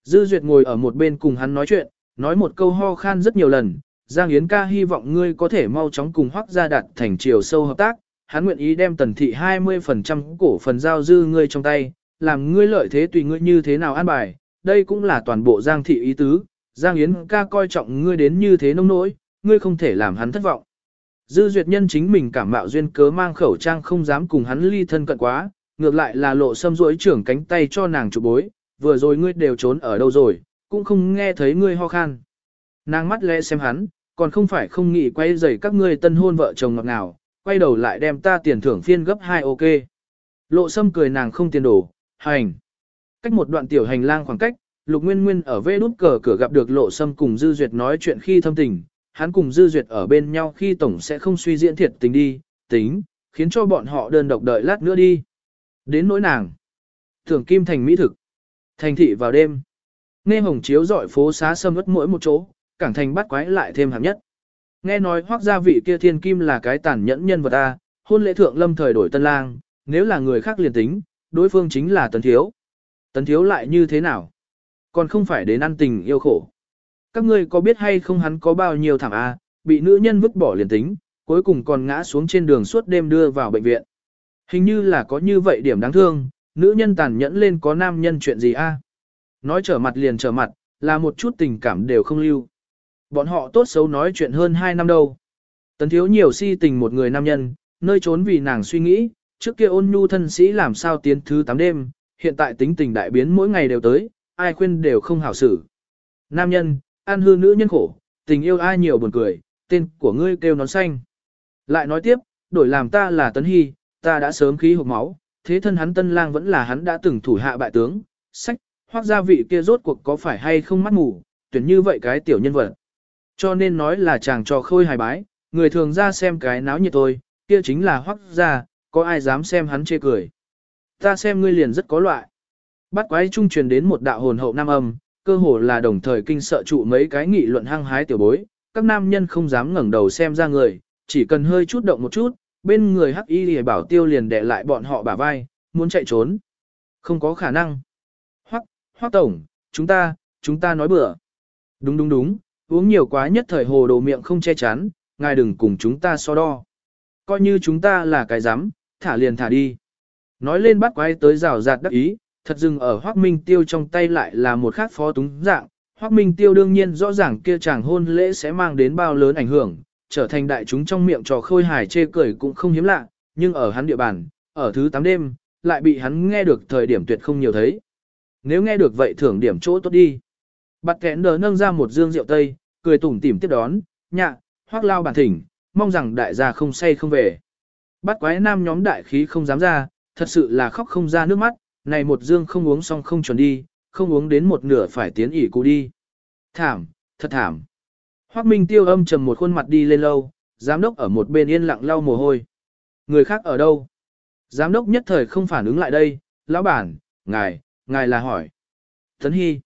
Dư duyệt ngồi ở một bên cùng hắn nói chuyện, nói một câu ho khan rất nhiều lần. Giang Yến ca hy vọng ngươi có thể mau chóng cùng hoác gia đạt thành chiều sâu hợp tác. Hắn nguyện ý đem tần thị 20% cổ phần giao dư ngươi trong tay, làm ngươi lợi thế tùy ngươi như thế nào an bài. Đây cũng là toàn bộ Giang thị ý tứ. Giang Yến ca coi trọng ngươi đến như thế nông nỗi, ngươi không thể làm hắn thất vọng. Dư duyệt nhân chính mình cảm mạo duyên cớ mang khẩu trang không dám cùng hắn ly thân cận quá, ngược lại là lộ xâm rỗi trưởng cánh tay cho nàng chụp bối, vừa rồi ngươi đều trốn ở đâu rồi, cũng không nghe thấy ngươi ho khan. Nàng mắt lẽ xem hắn, còn không phải không nghĩ quay rầy các ngươi tân hôn vợ chồng ngọt ngào, quay đầu lại đem ta tiền thưởng phiên gấp 2 ok. Lộ sâm cười nàng không tiền đổ, hành. Cách một đoạn tiểu hành lang khoảng cách, Lục Nguyên Nguyên ở vê nút cờ cửa gặp được Lộ Sâm cùng Dư Duyệt nói chuyện khi thâm tình, hắn cùng Dư Duyệt ở bên nhau khi tổng sẽ không suy diễn thiệt tình đi, tính, khiến cho bọn họ đơn độc đợi lát nữa đi. Đến nỗi nàng. Thưởng kim thành mỹ thực. Thành thị vào đêm. Nghe hồng chiếu dọi phố xá sâm ướt mỗi một chỗ, cảng thành bắt quái lại thêm hạng nhất. Nghe nói hoác gia vị kia thiên kim là cái tàn nhẫn nhân vật A, hôn lễ thượng lâm thời đổi tân lang, nếu là người khác liền tính, đối phương chính là tấn thiếu. Tấn thiếu lại như thế nào? Còn không phải đến ăn tình yêu khổ. Các ngươi có biết hay không hắn có bao nhiêu thảm A, bị nữ nhân vứt bỏ liền tính, cuối cùng còn ngã xuống trên đường suốt đêm đưa vào bệnh viện. Hình như là có như vậy điểm đáng thương, nữ nhân tàn nhẫn lên có nam nhân chuyện gì a? Nói trở mặt liền trở mặt, là một chút tình cảm đều không lưu. Bọn họ tốt xấu nói chuyện hơn 2 năm đâu. Tấn thiếu nhiều si tình một người nam nhân, nơi trốn vì nàng suy nghĩ, trước kia ôn nhu thân sĩ làm sao tiến thứ 8 đêm, hiện tại tính tình đại biến mỗi ngày đều tới, ai khuyên đều không hảo xử. Nam nhân, an hư nữ nhân khổ, tình yêu ai nhiều buồn cười, tên của ngươi kêu nón xanh. Lại nói tiếp, đổi làm ta là Tấn Hy, ta đã sớm khí hộp máu, thế thân hắn tân lang vẫn là hắn đã từng thủ hạ bại tướng, sách, hoặc gia vị kia rốt cuộc có phải hay không mắt ngủ? tuyển như vậy cái tiểu nhân vật. Cho nên nói là chàng trò khôi hài bái, người thường ra xem cái náo nhiệt thôi. kia chính là hoắc gia, có ai dám xem hắn chê cười. Ta xem ngươi liền rất có loại bắt quái trung truyền đến một đạo hồn hậu nam âm, cơ hồ là đồng thời kinh sợ trụ mấy cái nghị luận hăng hái tiểu bối, các nam nhân không dám ngẩng đầu xem ra người, chỉ cần hơi chút động một chút, bên người hắc y lìa bảo tiêu liền đè lại bọn họ bả vai, muốn chạy trốn. Không có khả năng. Hoắc, Hoắc tổng, chúng ta, chúng ta nói bừa. Đúng đúng đúng, uống nhiều quá nhất thời hồ đồ miệng không che chắn, ngài đừng cùng chúng ta so đo. Coi như chúng ta là cái dám, thả liền thả đi. Nói lên bắt quái tới rào rạt đắc ý, thật dừng ở Hoắc Minh Tiêu trong tay lại là một khác phó túng dạng. Hoắc Minh Tiêu đương nhiên rõ ràng kia chàng hôn lễ sẽ mang đến bao lớn ảnh hưởng, trở thành đại chúng trong miệng trò khôi hài chê cười cũng không hiếm lạ, nhưng ở hắn địa bàn, ở thứ 8 đêm, lại bị hắn nghe được thời điểm tuyệt không nhiều thấy. Nếu nghe được vậy thưởng điểm chỗ tốt đi. Bạt kẽn đờ nâng ra một dương rượu tây, cười tủm tỉm tiếp đón, nhạ, hoác lao bản thỉnh, mong rằng đại gia không say không về. Bắt quái nam nhóm đại khí không dám ra, thật sự là khóc không ra nước mắt, này một dương không uống xong không chuẩn đi, không uống đến một nửa phải tiến ỉ cụ đi. Thảm, thật thảm. Hoác Minh tiêu âm trầm một khuôn mặt đi lên lâu, giám đốc ở một bên yên lặng lau mồ hôi. Người khác ở đâu? Giám đốc nhất thời không phản ứng lại đây, lão bản, ngài, ngài là hỏi. Tấn Hy.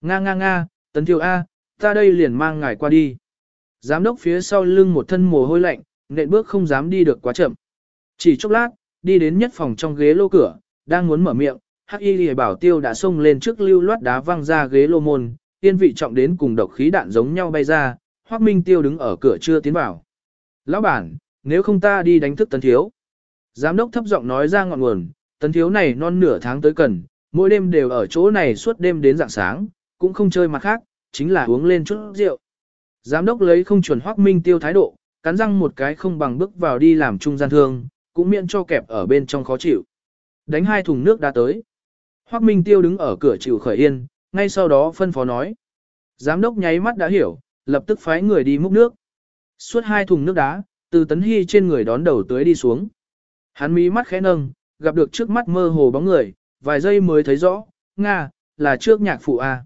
Nga nga nga, Tấn Thiêu A, ta đây liền mang ngài qua đi. Giám đốc phía sau lưng một thân mồ hôi lạnh, nện bước không dám đi được quá chậm. Chỉ chốc lát, đi đến nhất phòng trong ghế lô cửa, đang muốn mở miệng, Hắc Y Lìa Bảo Tiêu đã xông lên trước lưu loát đá văng ra ghế lô môn, tiên vị trọng đến cùng độc khí đạn giống nhau bay ra, Hoắc Minh Tiêu đứng ở cửa chưa tiến vào. Lão bản, nếu không ta đi đánh thức Tấn Thiếu. Giám đốc thấp giọng nói ra ngọn nguồn, Tấn Thiếu này non nửa tháng tới cần, mỗi đêm đều ở chỗ này suốt đêm đến rạng sáng, cũng không chơi mặt khác, chính là uống lên chút rượu. Giám đốc lấy không chuẩn Hoắc Minh Tiêu thái độ, cắn răng một cái không bằng bước vào đi làm trung gian thương, cũng miễn cho kẹp ở bên trong khó chịu. Đánh hai thùng nước đã tới. Hoắc Minh Tiêu đứng ở cửa chịu khởi yên, ngay sau đó phân phó nói. Giám đốc nháy mắt đã hiểu, lập tức phái người đi múc nước. Suốt hai thùng nước đá, từ tấn hy trên người đón đầu tới đi xuống. Hắn mí mắt khẽ nâng, gặp được trước mắt mơ hồ bóng người, vài giây mới thấy rõ, Nga, là trước nhạc phụ A.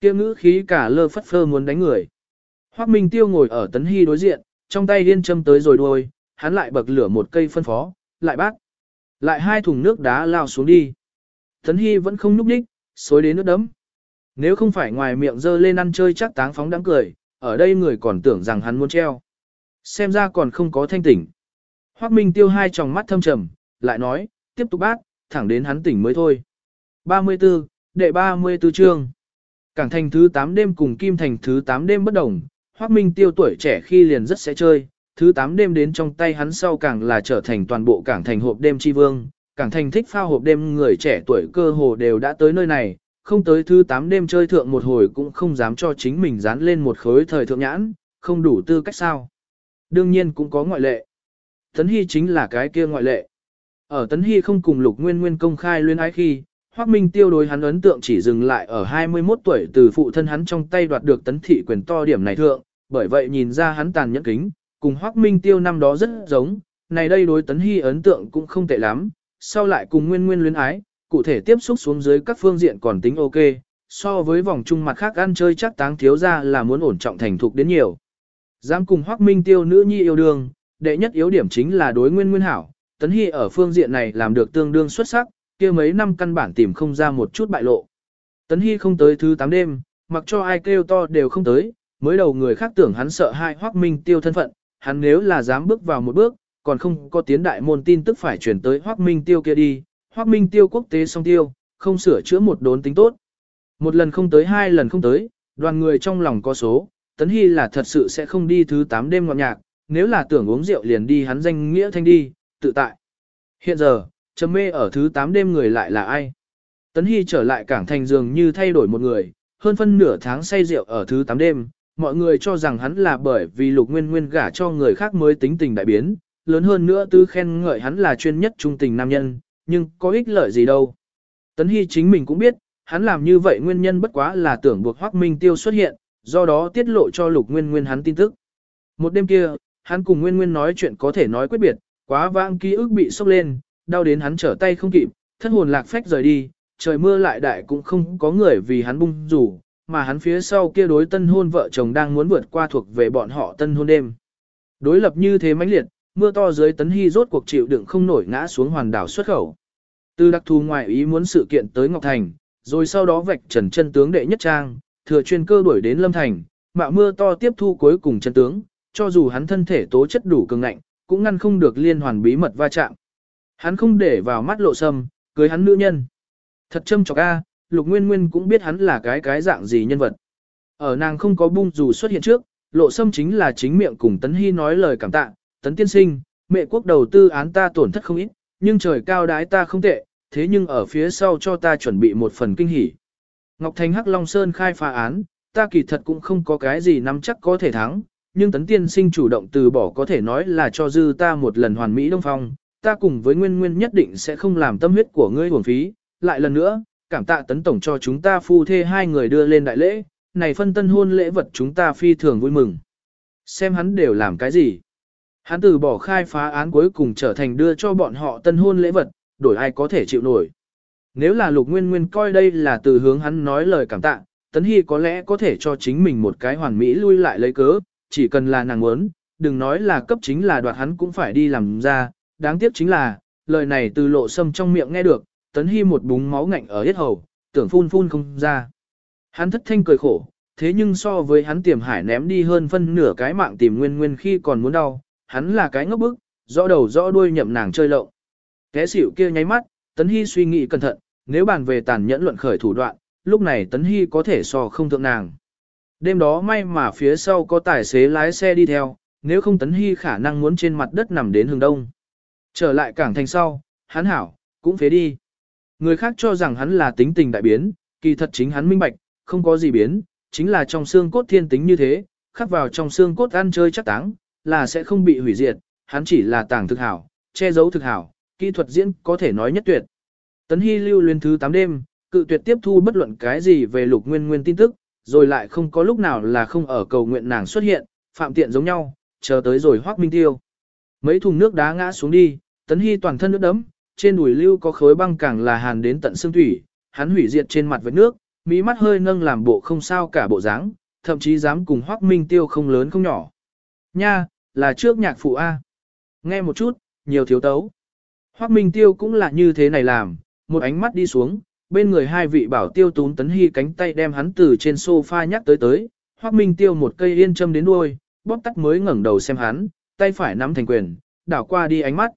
Kia ngữ khí cả lơ phất phơ muốn đánh người. Hoắc Minh Tiêu ngồi ở tấn hy đối diện, trong tay điên châm tới rồi đuôi, hắn lại bậc lửa một cây phân phó, lại bác. Lại hai thùng nước đá lao xuống đi. Thấn hy vẫn không núp đích, xối đến nước đấm. Nếu không phải ngoài miệng dơ lên ăn chơi chắc táng phóng đáng cười, ở đây người còn tưởng rằng hắn muốn treo. Xem ra còn không có thanh tỉnh. Hoắc Minh tiêu hai tròng mắt thâm trầm, lại nói, tiếp tục bác, thẳng đến hắn tỉnh mới thôi. 34, đệ 34 chương. Cảng thành thứ 8 đêm cùng Kim thành thứ 8 đêm bất đồng, Hoắc Minh tiêu tuổi trẻ khi liền rất sẽ chơi, thứ 8 đêm đến trong tay hắn sau càng là trở thành toàn bộ cảng thành hộp đêm chi vương. Cảng thành thích phao hộp đêm người trẻ tuổi cơ hồ đều đã tới nơi này, không tới thứ 8 đêm chơi thượng một hồi cũng không dám cho chính mình dán lên một khối thời thượng nhãn, không đủ tư cách sao. Đương nhiên cũng có ngoại lệ. Tấn Hy chính là cái kia ngoại lệ. Ở Tấn Hy không cùng Lục Nguyên Nguyên công khai luyên ái khi, Hoắc Minh tiêu đối hắn ấn tượng chỉ dừng lại ở 21 tuổi từ phụ thân hắn trong tay đoạt được tấn thị quyền to điểm này thượng, bởi vậy nhìn ra hắn tàn nhẫn kính, cùng Hoắc Minh tiêu năm đó rất giống, này đây đối Tấn Hy ấn tượng cũng không tệ lắm, sau lại cùng Nguyên Nguyên luyến ái, cụ thể tiếp xúc xuống dưới các phương diện còn tính ok, so với vòng chung mặt khác ăn chơi chắc táng thiếu ra là muốn ổn trọng thành thục đến nhiều. Dám cùng Hoắc Minh Tiêu nữ nhi yêu đương, đệ nhất yếu điểm chính là đối nguyên nguyên hảo, Tấn Hy ở phương diện này làm được tương đương xuất sắc, kia mấy năm căn bản tìm không ra một chút bại lộ. Tấn Hy không tới thứ 8 đêm, mặc cho ai kêu to đều không tới, mới đầu người khác tưởng hắn sợ hai Hoắc Minh Tiêu thân phận, hắn nếu là dám bước vào một bước, còn không có tiến đại môn tin tức phải chuyển tới Hoắc Minh Tiêu kia đi, Hoắc Minh tiêu quốc tế song tiêu, không sửa chữa một đốn tính tốt. Một lần không tới hai lần không tới, đoàn người trong lòng có số, Tấn Hy là thật sự sẽ không đi thứ 8 đêm ngọt nhạc, nếu là tưởng uống rượu liền đi hắn danh nghĩa thanh đi, tự tại. Hiện giờ, trầm mê ở thứ 8 đêm người lại là ai? Tấn Hy trở lại cảng thành dường như thay đổi một người, hơn phân nửa tháng say rượu ở thứ 8 đêm, mọi người cho rằng hắn là bởi vì lục nguyên nguyên gả cho người khác mới tính tình đại biến, lớn hơn nữa tư khen ngợi hắn là chuyên nhất trung tình nam nhân, nhưng có ích lợi gì đâu. Tấn Hy chính mình cũng biết, hắn làm như vậy nguyên nhân bất quá là tưởng buộc Hoắc Minh Tiêu xuất hiện, do đó tiết lộ cho Lục Nguyên Nguyên hắn tin tức. Một đêm kia, hắn cùng Nguyên Nguyên nói chuyện có thể nói quyết biệt, quá vãng ký ức bị sốc lên, đau đến hắn trở tay không kịp, thân hồn lạc phách rời đi, trời mưa lại đại cũng không có người vì hắn bung rủ, mà hắn phía sau kia đối tân hôn vợ chồng đang muốn vượt qua thuộc về bọn họ tân hôn đêm. Đối lập như thế mãnh liệt, mưa to dưới tấn hy rốt cuộc chịu đựng không nổi ngã xuống hoàn đảo xuất khẩu. Từ đặc thù ngoại ý muốn sự kiện tới Ngọc Thành, rồi sau đó vạch trần chân tướng đệ nhất trang, thừa chuyên cơ đuổi đến Lâm Thành, mạo mưa to tiếp thu cuối cùng chân tướng, cho dù hắn thân thể tố chất đủ cường ngạnh, cũng ngăn không được liên hoàn bí mật va chạm. Hắn không để vào mắt lộ sâm, cưới hắn nữ nhân. Thật châm chọc a, Lục Nguyên Nguyên cũng biết hắn là cái cái dạng gì nhân vật. Ở nàng không có bung dù xuất hiện trước, lộ sâm chính là chính miệng cùng Tấn Hy nói lời cảm tạ, Tấn Tiên Sinh, mẹ quốc đầu tư án ta tổn thất không ít, nhưng trời cao đái ta không tệ, thế nhưng ở phía sau cho ta chuẩn bị một phần kinh hỉ. Ngọc Thành Hắc Long Sơn khai phá án, ta kỳ thật cũng không có cái gì nắm chắc có thể thắng, nhưng tấn tiên sinh chủ động từ bỏ có thể nói là cho dư ta một lần hoàn mỹ đông phong, ta cùng với nguyên nguyên nhất định sẽ không làm tâm huyết của ngươi uổng phí, lại lần nữa, cảm tạ tấn tổng cho chúng ta phu thê hai người đưa lên đại lễ, này phân tân hôn lễ vật chúng ta phi thường vui mừng. Xem hắn đều làm cái gì? Hắn từ bỏ khai phá án cuối cùng trở thành đưa cho bọn họ tân hôn lễ vật, đổi ai có thể chịu nổi. Nếu là lục nguyên nguyên coi đây là từ hướng hắn nói lời cảm tạ, Tấn Hy có lẽ có thể cho chính mình một cái hoàn mỹ lui lại lấy cớ, chỉ cần là nàng muốn, đừng nói là cấp chính là đoạt hắn cũng phải đi làm ra, đáng tiếc chính là, lời này từ lộ sâm trong miệng nghe được, Tấn Hy một búng máu ngạnh ở hết hầu, tưởng phun phun không ra. Hắn thất thanh cười khổ, thế nhưng so với hắn tiềm hải ném đi hơn phân nửa cái mạng tìm nguyên nguyên khi còn muốn đau, hắn là cái ngốc bức, rõ đầu rõ đuôi nhậm nàng chơi lộng. Té xỉu kia nháy mắt, Tấn Hy suy nghĩ cẩn thận, nếu bàn về tàn nhẫn luận khởi thủ đoạn, lúc này Tấn Hy có thể so không thượng nàng. Đêm đó may mà phía sau có tài xế lái xe đi theo, nếu không Tấn Hy khả năng muốn trên mặt đất nằm đến hướng đông. Trở lại cảng thành sau, hắn hảo, cũng phế đi. Người khác cho rằng hắn là tính tình đại biến, kỳ thật chính hắn minh bạch, không có gì biến, chính là trong xương cốt thiên tính như thế, khắc vào trong xương cốt ăn chơi chắc táng, là sẽ không bị hủy diệt, hắn chỉ là tàng thực hảo, che giấu thực hảo, kỹ thuật diễn có thể nói nhất tuyệt. Tấn Hy lưu luyến thứ 8 đêm, cự tuyệt tiếp thu bất luận cái gì về lục nguyên nguyên tin tức, rồi lại không có lúc nào là không ở cầu nguyện nàng xuất hiện, phạm tiện giống nhau, chờ tới rồi hoác minh tiêu. Mấy thùng nước đá ngã xuống đi, Tấn Hy toàn thân nước đấm, trên đùi lưu có khối băng càng là hàn đến tận xương thủy, hắn hủy diệt trên mặt vết nước, mỹ mắt hơi nâng làm bộ không sao cả bộ dáng, thậm chí dám cùng hoắc minh tiêu không lớn không nhỏ. Nha, là trước nhạc phụ A. Nghe một chút, nhiều thiếu tấu. hoắc Minh Tiêu cũng là như thế này làm, một ánh mắt đi xuống, bên người hai vị bảo tiêu tún tấn hy cánh tay đem hắn từ trên sofa nhắc tới tới, hoắc Minh Tiêu một cây yên châm đến đuôi, bóp tắt mới ngẩng đầu xem hắn, tay phải nắm thành quyền, đảo qua đi ánh mắt.